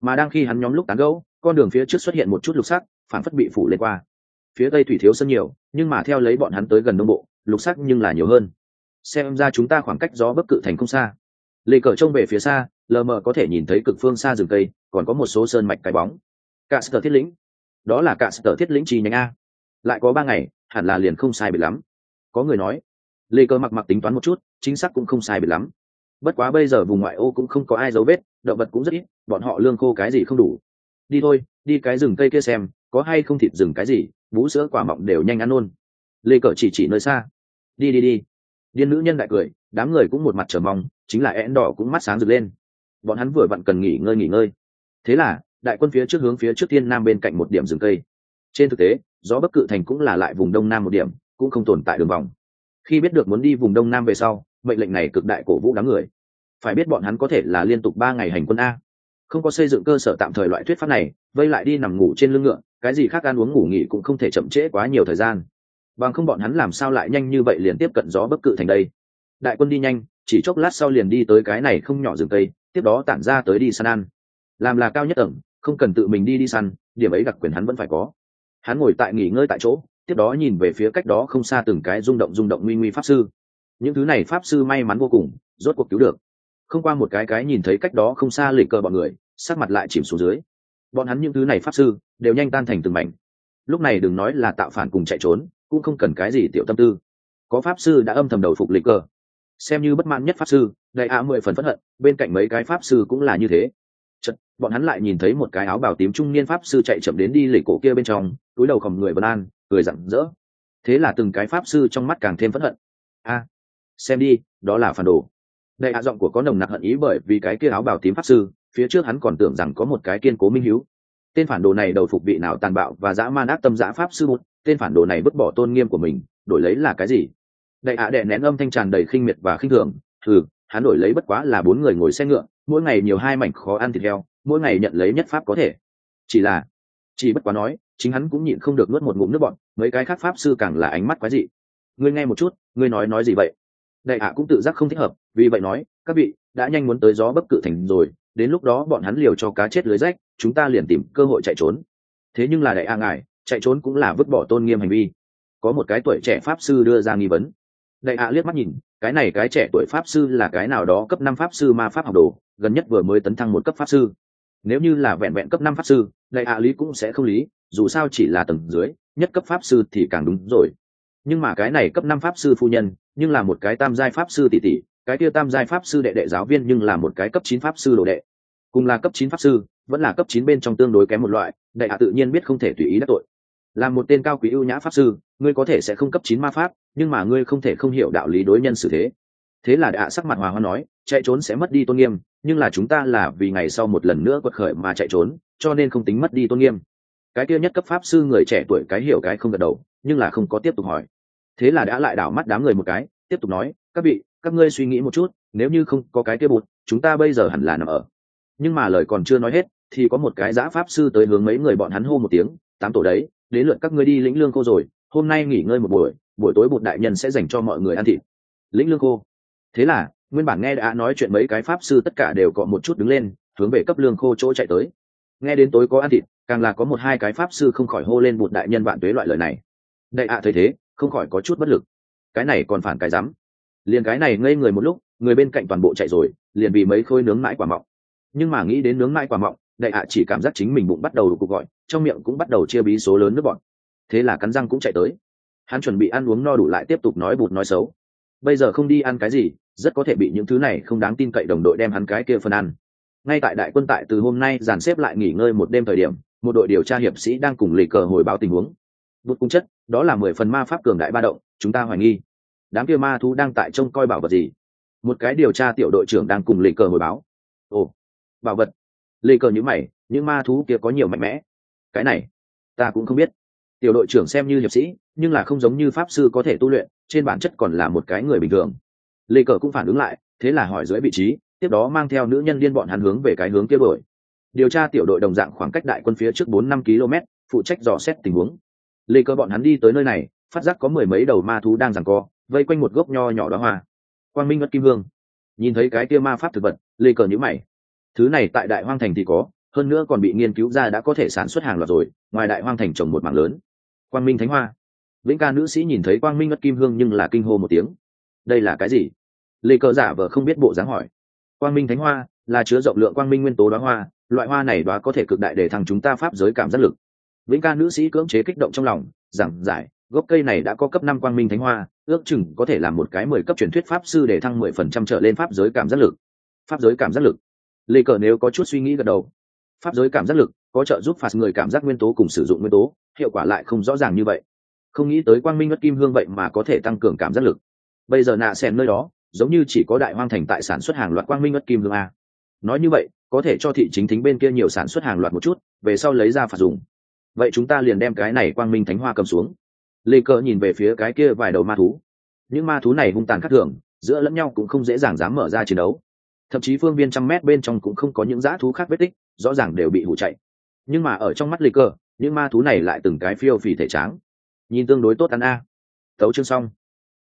Speaker 1: Mà đang khi hắn nhóm lúc tán gẫu, con đường phía trước xuất hiện một chút lục sắc, phản phất bị phủ lên qua. Phía tây thủy thiếu sân nhiều, nhưng mà theo lấy bọn hắn tới gần đông bộ, lục sắc nhưng là nhiều hơn. Xem ra chúng ta khoảng cách gió bất cự thành không xa. Lê cờ trông về phía xa, lờ mờ có thể nhìn thấy cực phương xa rừng cây, còn có một số sơn mạch cái bóng. Cả sở thiết lĩnh. Đó là cả sở thiết lĩnh chi nhánh a. Lại có ba ngày, hẳn là liền không sai biệt lắm. Có người nói lê cơ mặc mặc tính toán một chút, chính xác cũng không sai biệt lắm. Bất quá bây giờ vùng ngoại ô cũng không có ai dấu vết, động vật cũng rất ít, bọn họ lương khô cái gì không đủ. Đi thôi, đi cái rừng cây kia xem, có hay không thịt rừng cái gì, Bú sữa quả mọng đều nhanh ăn luôn. Lê cờ chỉ chỉ nơi xa. Đi đi đi. Điên nữ nhân đại cười, đám người cũng một mặt chờ mong, chính là én đỏ cũng mắt sáng rực lên. Bọn hắn vừa vặn cần nghỉ ngơi nghỉ ngơi. Thế là, đại quân phía trước hướng phía trước thiên nam bên cạnh một điểm rừng cây. Trên thực tế, gió bắc cự thành cũng là lại vùng đông nam một điểm, cũng không tồn tại đường vòng khi biết được muốn đi vùng đông nam về sau, mệnh lệnh này cực đại cổ vũ đám người. Phải biết bọn hắn có thể là liên tục ba ngày hành quân a. Không có xây dựng cơ sở tạm thời loại thuyết pháp này, vây lại đi nằm ngủ trên lưng ngựa, cái gì khác ăn uống ngủ nghỉ cũng không thể chậm trễ quá nhiều thời gian. Bằng không bọn hắn làm sao lại nhanh như vậy liền tiếp cận gió bất cự thành đây. Đại quân đi nhanh, chỉ chốc lát sau liền đi tới cái này không nhỏ rừng cây, tiếp đó tản ra tới đi săn ăn. Làm là cao nhất tầng, không cần tự mình đi đi săn, điểm ấy đặc quyền hắn vẫn phải có. Hắn ngồi tại nghỉ ngơi tại chỗ tiếp đó nhìn về phía cách đó không xa từng cái rung động rung động nguy nguy pháp sư. Những thứ này pháp sư may mắn vô cùng, rốt cuộc cứu được. Không qua một cái cái nhìn thấy cách đó không xa lịch cờ bọn người, sắc mặt lại chìm xuống dưới. Bọn hắn những thứ này pháp sư, đều nhanh tan thành từng mảnh. Lúc này đừng nói là tạo phản cùng chạy trốn, cũng không cần cái gì tiểu tâm tư. Có pháp sư đã âm thầm đầu phục lịch cờ. Xem như bất mãn nhất pháp sư, đại á mười phần phẫn hận, bên cạnh mấy cái pháp sư cũng là như thế bọn hắn lại nhìn thấy một cái áo bào tím trung niên pháp sư chạy chậm đến đi lẩy cổ kia bên trong, túi đầu khom người vân an, cười rặng rỡ. Thế là từng cái pháp sư trong mắt càng thêm phẫn hận. A, xem đi, đó là phản đồ. Đại hạ giọng của có nồng nặc hận ý bởi vì cái kia áo bào tím pháp sư, phía trước hắn còn tưởng rằng có một cái kiên cố minh hiếu. Tên phản đồ này đầu phục vị nào tàn bạo và dã man ác tâm dã pháp sư một tên phản đồ này vứt bỏ tôn nghiêm của mình, đổi lấy là cái gì? Đại hạ đệ nén âm thanh tràn đầy khinh miệt và khinh thường. Thử hắn đổi lấy bất quá là bốn người ngồi xe ngựa, mỗi ngày nhiều hai mảnh khó ăn thịt heo mỗi ngày nhận lấy nhất pháp có thể. Chỉ là, chỉ bất quá nói, chính hắn cũng nhịn không được nuốt một ngụm nước bọn mấy cái khác pháp sư càng là ánh mắt quái dị. Ngươi nghe một chút, ngươi nói nói gì vậy? Đại hạ cũng tự giác không thích hợp, vì vậy nói, các vị, đã nhanh muốn tới gió bấc cự thành rồi, đến lúc đó bọn hắn liều cho cá chết lưới rách, chúng ta liền tìm cơ hội chạy trốn. Thế nhưng là đại a ngài, chạy trốn cũng là vứt bỏ tôn nghiêm hành vi. Có một cái tuổi trẻ pháp sư đưa ra nghi vấn. Đại a liếc mắt nhìn, cái này cái trẻ tuổi pháp sư là cái nào đó cấp năm pháp sư ma pháp học đồ, gần nhất vừa mới tấn thăng một cấp pháp sư nếu như là vẹn vẹn cấp năm pháp sư, đại hạ lý cũng sẽ không lý, dù sao chỉ là tầng dưới, nhất cấp pháp sư thì càng đúng rồi. Nhưng mà cái này cấp năm pháp sư phu nhân, nhưng là một cái tam giai pháp sư tỷ tỷ, cái kia tam giai pháp sư đệ đệ giáo viên nhưng là một cái cấp chín pháp sư đồ đệ. Cùng là cấp chín pháp sư, vẫn là cấp chín bên trong tương đối kém một loại, đại hạ tự nhiên biết không thể tùy ý đắc tội. Là một tên cao quý ưu nhã pháp sư, ngươi có thể sẽ không cấp chín ma pháp, nhưng mà ngươi không thể không hiểu đạo lý đối nhân xử thế. Thế là đại hạ sắc mặt hòa hoa nói, chạy trốn sẽ mất đi tôn nghiêm nhưng là chúng ta là vì ngày sau một lần nữa quật khởi mà chạy trốn, cho nên không tính mất đi tôn nghiêm. Cái kia nhất cấp pháp sư người trẻ tuổi cái hiểu cái không gật đầu, nhưng là không có tiếp tục hỏi. Thế là đã lại đảo mắt đám người một cái, tiếp tục nói, các vị, các ngươi suy nghĩ một chút, nếu như không có cái kia bụt, chúng ta bây giờ hẳn là nằm ở. Nhưng mà lời còn chưa nói hết, thì có một cái giã pháp sư tới hướng mấy người bọn hắn hô một tiếng, tám tổ đấy, đến lượt các ngươi đi lĩnh lương khô rồi, hôm nay nghỉ ngơi một buổi buổi tối bụt đại nhân sẽ dành cho mọi người ăn thịt. Lĩnh lương khô. Thế là nguyên bản nghe đã nói chuyện mấy cái pháp sư tất cả đều cọ một chút đứng lên, hướng về cấp lương khô chỗ chạy tới. Nghe đến tối có ăn thịt, càng là có một hai cái pháp sư không khỏi hô lên bụt đại nhân vạn tuế loại lời này. Đại ạ thấy thế, không khỏi có chút bất lực. Cái này còn phản cái rắm. Liền cái này ngây người một lúc, người bên cạnh toàn bộ chạy rồi, liền vì mấy khôi nướng mãi quả mọng. Nhưng mà nghĩ đến nướng mãi quả mọng, đại ạ chỉ cảm giác chính mình bụng bắt đầu đục cuộc gọi, trong miệng cũng bắt đầu chia bí số lớn nước bọn thế là cắn răng cũng chạy tới. Hắn chuẩn bị ăn uống no đủ lại tiếp tục nói bụt nói xấu. Bây giờ không đi ăn cái gì rất có thể bị những thứ này không đáng tin cậy đồng đội đem hắn cái kia phân ăn. Ngay tại đại quân tại từ hôm nay dàn xếp lại nghỉ ngơi một đêm thời điểm, một đội điều tra hiệp sĩ đang cùng lì cờ hồi báo tình huống. Bút cung chất, đó là mười phần ma pháp cường đại ba động, chúng ta hoài nghi. Đám kia ma thú đang tại trông coi bảo vật gì? Một cái điều tra tiểu đội trưởng đang cùng lì cờ hồi báo. Ồ, bảo vật. Lì cờ nhữ mày, những ma thú kia có nhiều mạnh mẽ. Cái này, ta cũng không biết. Tiểu đội trưởng xem như hiệp sĩ, nhưng là không giống như pháp sư có thể tu luyện, trên bản chất còn là một cái người bình thường. Lê cờ cũng phản ứng lại, thế là hỏi dưới vị trí, tiếp đó mang theo nữ nhân liên bọn hắn hướng về cái hướng kia đổi điều tra tiểu đội đồng dạng khoảng cách đại quân phía trước bốn năm km, phụ trách dò xét tình huống. Lê Cờ bọn hắn đi tới nơi này, phát giác có mười mấy đầu ma thú đang giằng co, vây quanh một gốc nho nhỏ đó hoa. Quang minh ngất kim hương. Nhìn thấy cái kia ma pháp thực vật, lê cờ nhữ mày. Thứ này tại đại hoang thành thì có, hơn nữa còn bị nghiên cứu ra đã có thể sản xuất hàng loạt rồi, ngoài đại hoang thành trồng một mảng lớn. Quang minh thánh hoa. Vĩnh ca nữ sĩ nhìn thấy quang minh ngất kim hương nhưng là kinh hô một tiếng đây là cái gì? Lê cờ giả vờ không biết bộ dáng hỏi. Quang minh thánh hoa là chứa rộng lượng quang minh nguyên tố đoá hoa, loại hoa này đoá có thể cực đại để thằng chúng ta pháp giới cảm giác lực. Vĩnh ca nữ sĩ cưỡng chế kích động trong lòng, giảng giải, gốc cây này đã có cấp năm quang minh thánh hoa, ước chừng có thể là một cái mười cấp truyền thuyết pháp sư để thăng mười phần trăm trở lên pháp giới cảm giác lực. Pháp giới cảm giác lực. Lê cờ nếu có chút suy nghĩ gật đầu. Pháp giới cảm giác lực có trợ giúp phạt người cảm giác nguyên tố cùng sử dụng nguyên tố, hiệu quả lại không rõ ràng như vậy. Không nghĩ tới quang minh ngất kim hương vậy mà có thể tăng cường cảm giác lực bây giờ nạ xem nơi đó, giống như chỉ có đại hoang thành tại sản xuất hàng loạt quang minh ngất kim hương a. Nói như vậy, có thể cho thị chính thính bên kia nhiều sản xuất hàng loạt một chút, về sau lấy ra phạt dùng. Vậy chúng ta liền đem cái này quang minh thánh hoa cầm xuống. Lê cờ nhìn về phía cái kia vài đầu ma thú. Những ma thú này hung tàn khắc thường, giữa lẫn nhau cũng không dễ dàng dám mở ra chiến đấu. Thậm chí phương viên trăm mét bên trong cũng không có những dã thú khác vết tích, rõ ràng đều bị hủ chạy. Nhưng mà ở trong mắt lê cơ, những ma thú này lại từng cái phiêu phì thể tráng. Nhìn tương đối tốt ăn a. À. tấu chương xong.